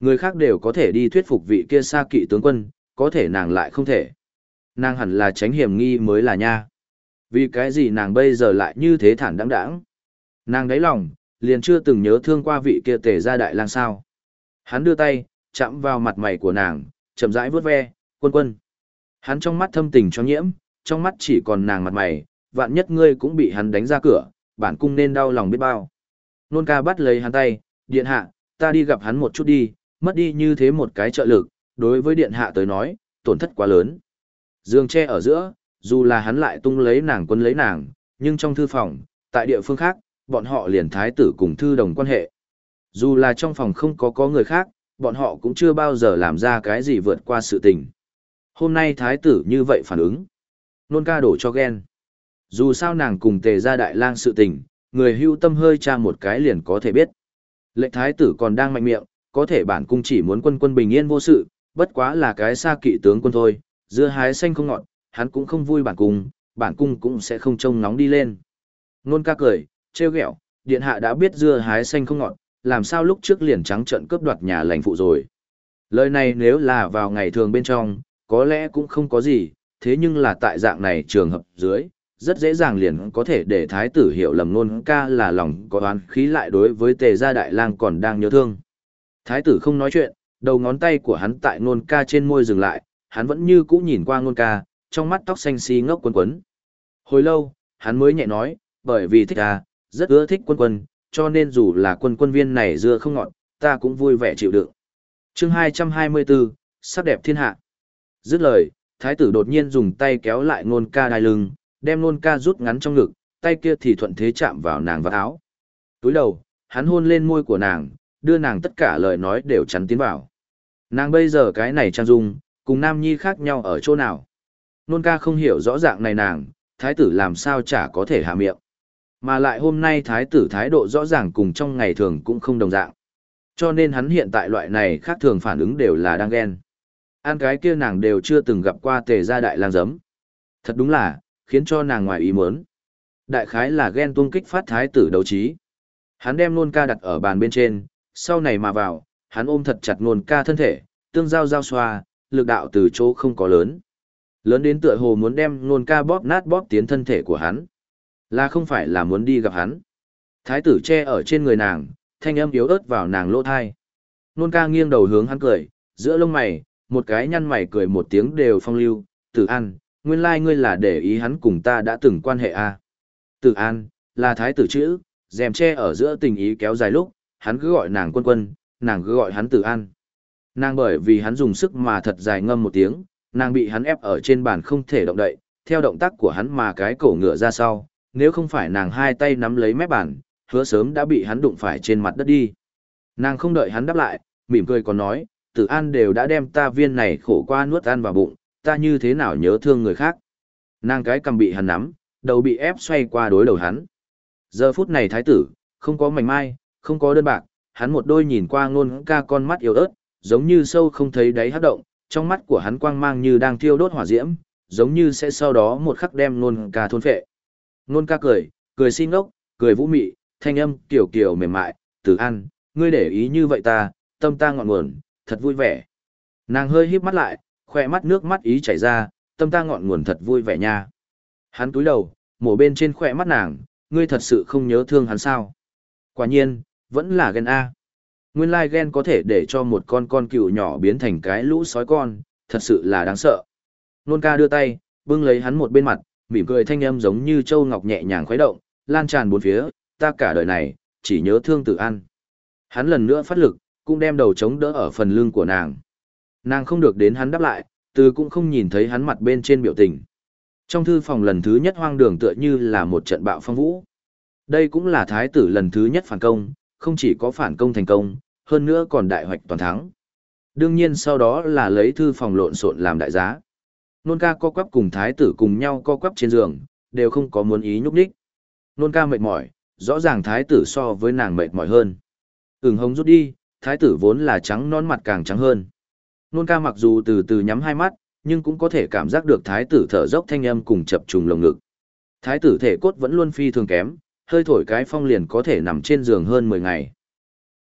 Người khác đều có thể đi thuyết phục vị kia xa kỵ tướng quân, có thể nàng lại không thể. Nàng hẳn là tránh hiểm nghi mới là nha. Vì cái gì nàng bây giờ lại như thế thản đáng đáng. Nàng đáy lòng, liền chưa từng nhớ thương qua vị kia tề gia đại lang sao. Hắn đưa tay, chạm vào mặt mày của nàng, chậm rãi vuốt ve, quân quân. Hắn trong mắt thâm tình cho nhiễm, trong mắt chỉ còn nàng mặt mày, vạn nhất ngươi cũng bị hắn đánh ra cửa, bản cung nên đau lòng biết bao. Nôn ca bắt lấy hắn tay, điện hạ, ta đi gặp hắn một chút đi, mất đi như thế một cái trợ lực, đối với điện hạ tới nói, tổn thất quá lớn. Dương che ở giữa, dù là hắn lại tung lấy nàng quân lấy nàng, nhưng trong thư phòng, tại địa phương khác, bọn họ liền thái tử cùng thư đồng quan hệ. Dù là trong phòng không có có người khác, bọn họ cũng chưa bao giờ làm ra cái gì vượt qua sự tình. Hôm nay thái tử như vậy phản ứng. Nôn ca đổ cho ghen. Dù sao nàng cùng tề ra đại lang sự tình, người hưu tâm hơi tra một cái liền có thể biết. Lệ thái tử còn đang mạnh miệng, có thể bản cung chỉ muốn quân quân bình yên vô sự, bất quá là cái xa kỵ tướng quân thôi, dưa hái xanh không ngọt, hắn cũng không vui bản cung, bản cung cũng sẽ không trông nóng đi lên. Nôn ca cười, trêu ghẹo, điện hạ đã biết dưa hái xanh không ngọt, làm sao lúc trước liền trắng trận cướp đoạt nhà lành phụ rồi. Lời này nếu là vào ngày thường bên trong, có lẽ cũng không có gì, thế nhưng là tại dạng này trường hợp dưới, rất dễ dàng liền có thể để thái tử hiểu lầm nôn ca là lòng có oán khí lại đối với tề gia đại lang còn đang nhớ thương. Thái tử không nói chuyện, đầu ngón tay của hắn tại nôn ca trên môi dừng lại, hắn vẫn như cũ nhìn qua nôn ca, trong mắt tóc xanh xi si ngốc quấn quấn. Hồi lâu, hắn mới nhẹ nói, bởi vì thích ta, rất ưa thích quân quân, cho nên dù là quân quân viên này dưa không ngọt, ta cũng vui vẻ chịu đựng. chương 224, sắc đẹp thiên hạ. Dứt lời, thái tử đột nhiên dùng tay kéo lại nôn ca đai lưng, đem nôn ca rút ngắn trong ngực, tay kia thì thuận thế chạm vào nàng vào áo. Túi đầu, hắn hôn lên môi của nàng, đưa nàng tất cả lời nói đều chắn tiến vào. Nàng bây giờ cái này trang dung, cùng nam nhi khác nhau ở chỗ nào. Nôn ca không hiểu rõ dạng này nàng, thái tử làm sao chả có thể hạ miệng. Mà lại hôm nay thái tử thái độ rõ ràng cùng trong ngày thường cũng không đồng dạng. Cho nên hắn hiện tại loại này khác thường phản ứng đều là đang ghen. An cái kia nàng đều chưa từng gặp qua tề gia đại lang giấm. Thật đúng là, khiến cho nàng ngoài ý muốn. Đại khái là ghen tuông kích phát thái tử đấu trí. Hắn đem nôn ca đặt ở bàn bên trên, sau này mà vào, hắn ôm thật chặt nôn ca thân thể, tương giao giao xoa, lực đạo từ chỗ không có lớn. Lớn đến tựa hồ muốn đem nôn ca bóp nát bóp tiến thân thể của hắn. Là không phải là muốn đi gặp hắn. Thái tử che ở trên người nàng, thanh âm yếu ớt vào nàng lỗ thai. Nôn ca nghiêng đầu hướng hắn cười, giữa lông mày, một cái nhăn mày cười một tiếng đều phong lưu, tử ăn nguyên lai ngươi là để ý hắn cùng ta đã từng quan hệ à. Tử an, là thái tử chữ, dèm che ở giữa tình ý kéo dài lúc, hắn cứ gọi nàng quân quân, nàng cứ gọi hắn tử an. Nàng bởi vì hắn dùng sức mà thật dài ngâm một tiếng, nàng bị hắn ép ở trên bàn không thể động đậy, theo động tác của hắn mà cái cổ ngựa ra sau, nếu không phải nàng hai tay nắm lấy mép bàn, hứa sớm đã bị hắn đụng phải trên mặt đất đi. Nàng không đợi hắn đáp lại, mỉm cười còn nói, tử an đều đã đem ta viên này khổ qua nuốt ăn vào bụng, ta như thế nào nhớ thương người khác. Nàng cái cầm bị hắn nắm, đầu bị ép xoay qua đối đầu hắn. Giờ phút này thái tử, không có mảnh mai, không có đơn bạc, hắn một đôi nhìn qua ngôn ca con mắt yếu ớt, giống như sâu không thấy đáy hát động, trong mắt của hắn quang mang như đang thiêu đốt hỏa diễm, giống như sẽ sau đó một khắc đem ngôn ca thôn phệ. Ngôn ca cười, cười xin ngốc, cười vũ mị, thanh âm kiểu kiểu mềm mại, tử ăn, ngươi để ý như vậy ta, tâm ta ngọn nguồn, thật vui vẻ. Nàng hơi híp mắt lại, khoe mắt nước mắt ý chảy ra, tâm ta ngọn nguồn thật vui vẻ nha. Hắn túi đầu, mổ bên trên khoe mắt nàng, ngươi thật sự không nhớ thương hắn sao. Quả nhiên, vẫn là ghen A. Nguyên lai ghen có thể để cho một con con cừu nhỏ biến thành cái lũ sói con, thật sự là đáng sợ. Nôn ca đưa tay, bưng lấy hắn một bên mặt, mỉm cười thanh âm giống như châu ngọc nhẹ nhàng khuấy động, lan tràn bốn phía, ta cả đời này, chỉ nhớ thương tự ăn. Hắn lần nữa phát lực, cũng đem đầu chống đỡ ở phần lưng của nàng. Nàng không được đến hắn đáp lại, từ cũng không nhìn thấy hắn mặt bên trên biểu tình. Trong thư phòng lần thứ nhất hoang đường tựa như là một trận bạo phong vũ. Đây cũng là thái tử lần thứ nhất phản công, không chỉ có phản công thành công, hơn nữa còn đại hoạch toàn thắng. Đương nhiên sau đó là lấy thư phòng lộn xộn làm đại giá. Nôn ca co quắp cùng thái tử cùng nhau co quắp trên giường, đều không có muốn ý nhúc đích. Nôn ca mệt mỏi, rõ ràng thái tử so với nàng mệt mỏi hơn. Ưng hồng rút đi, thái tử vốn là trắng non mặt càng trắng hơn. Nôn ca mặc dù từ từ nhắm hai mắt, nhưng cũng có thể cảm giác được thái tử thở dốc thanh âm cùng chập trùng lồng ngực. Thái tử thể cốt vẫn luôn phi thường kém, hơi thổi cái phong liền có thể nằm trên giường hơn 10 ngày.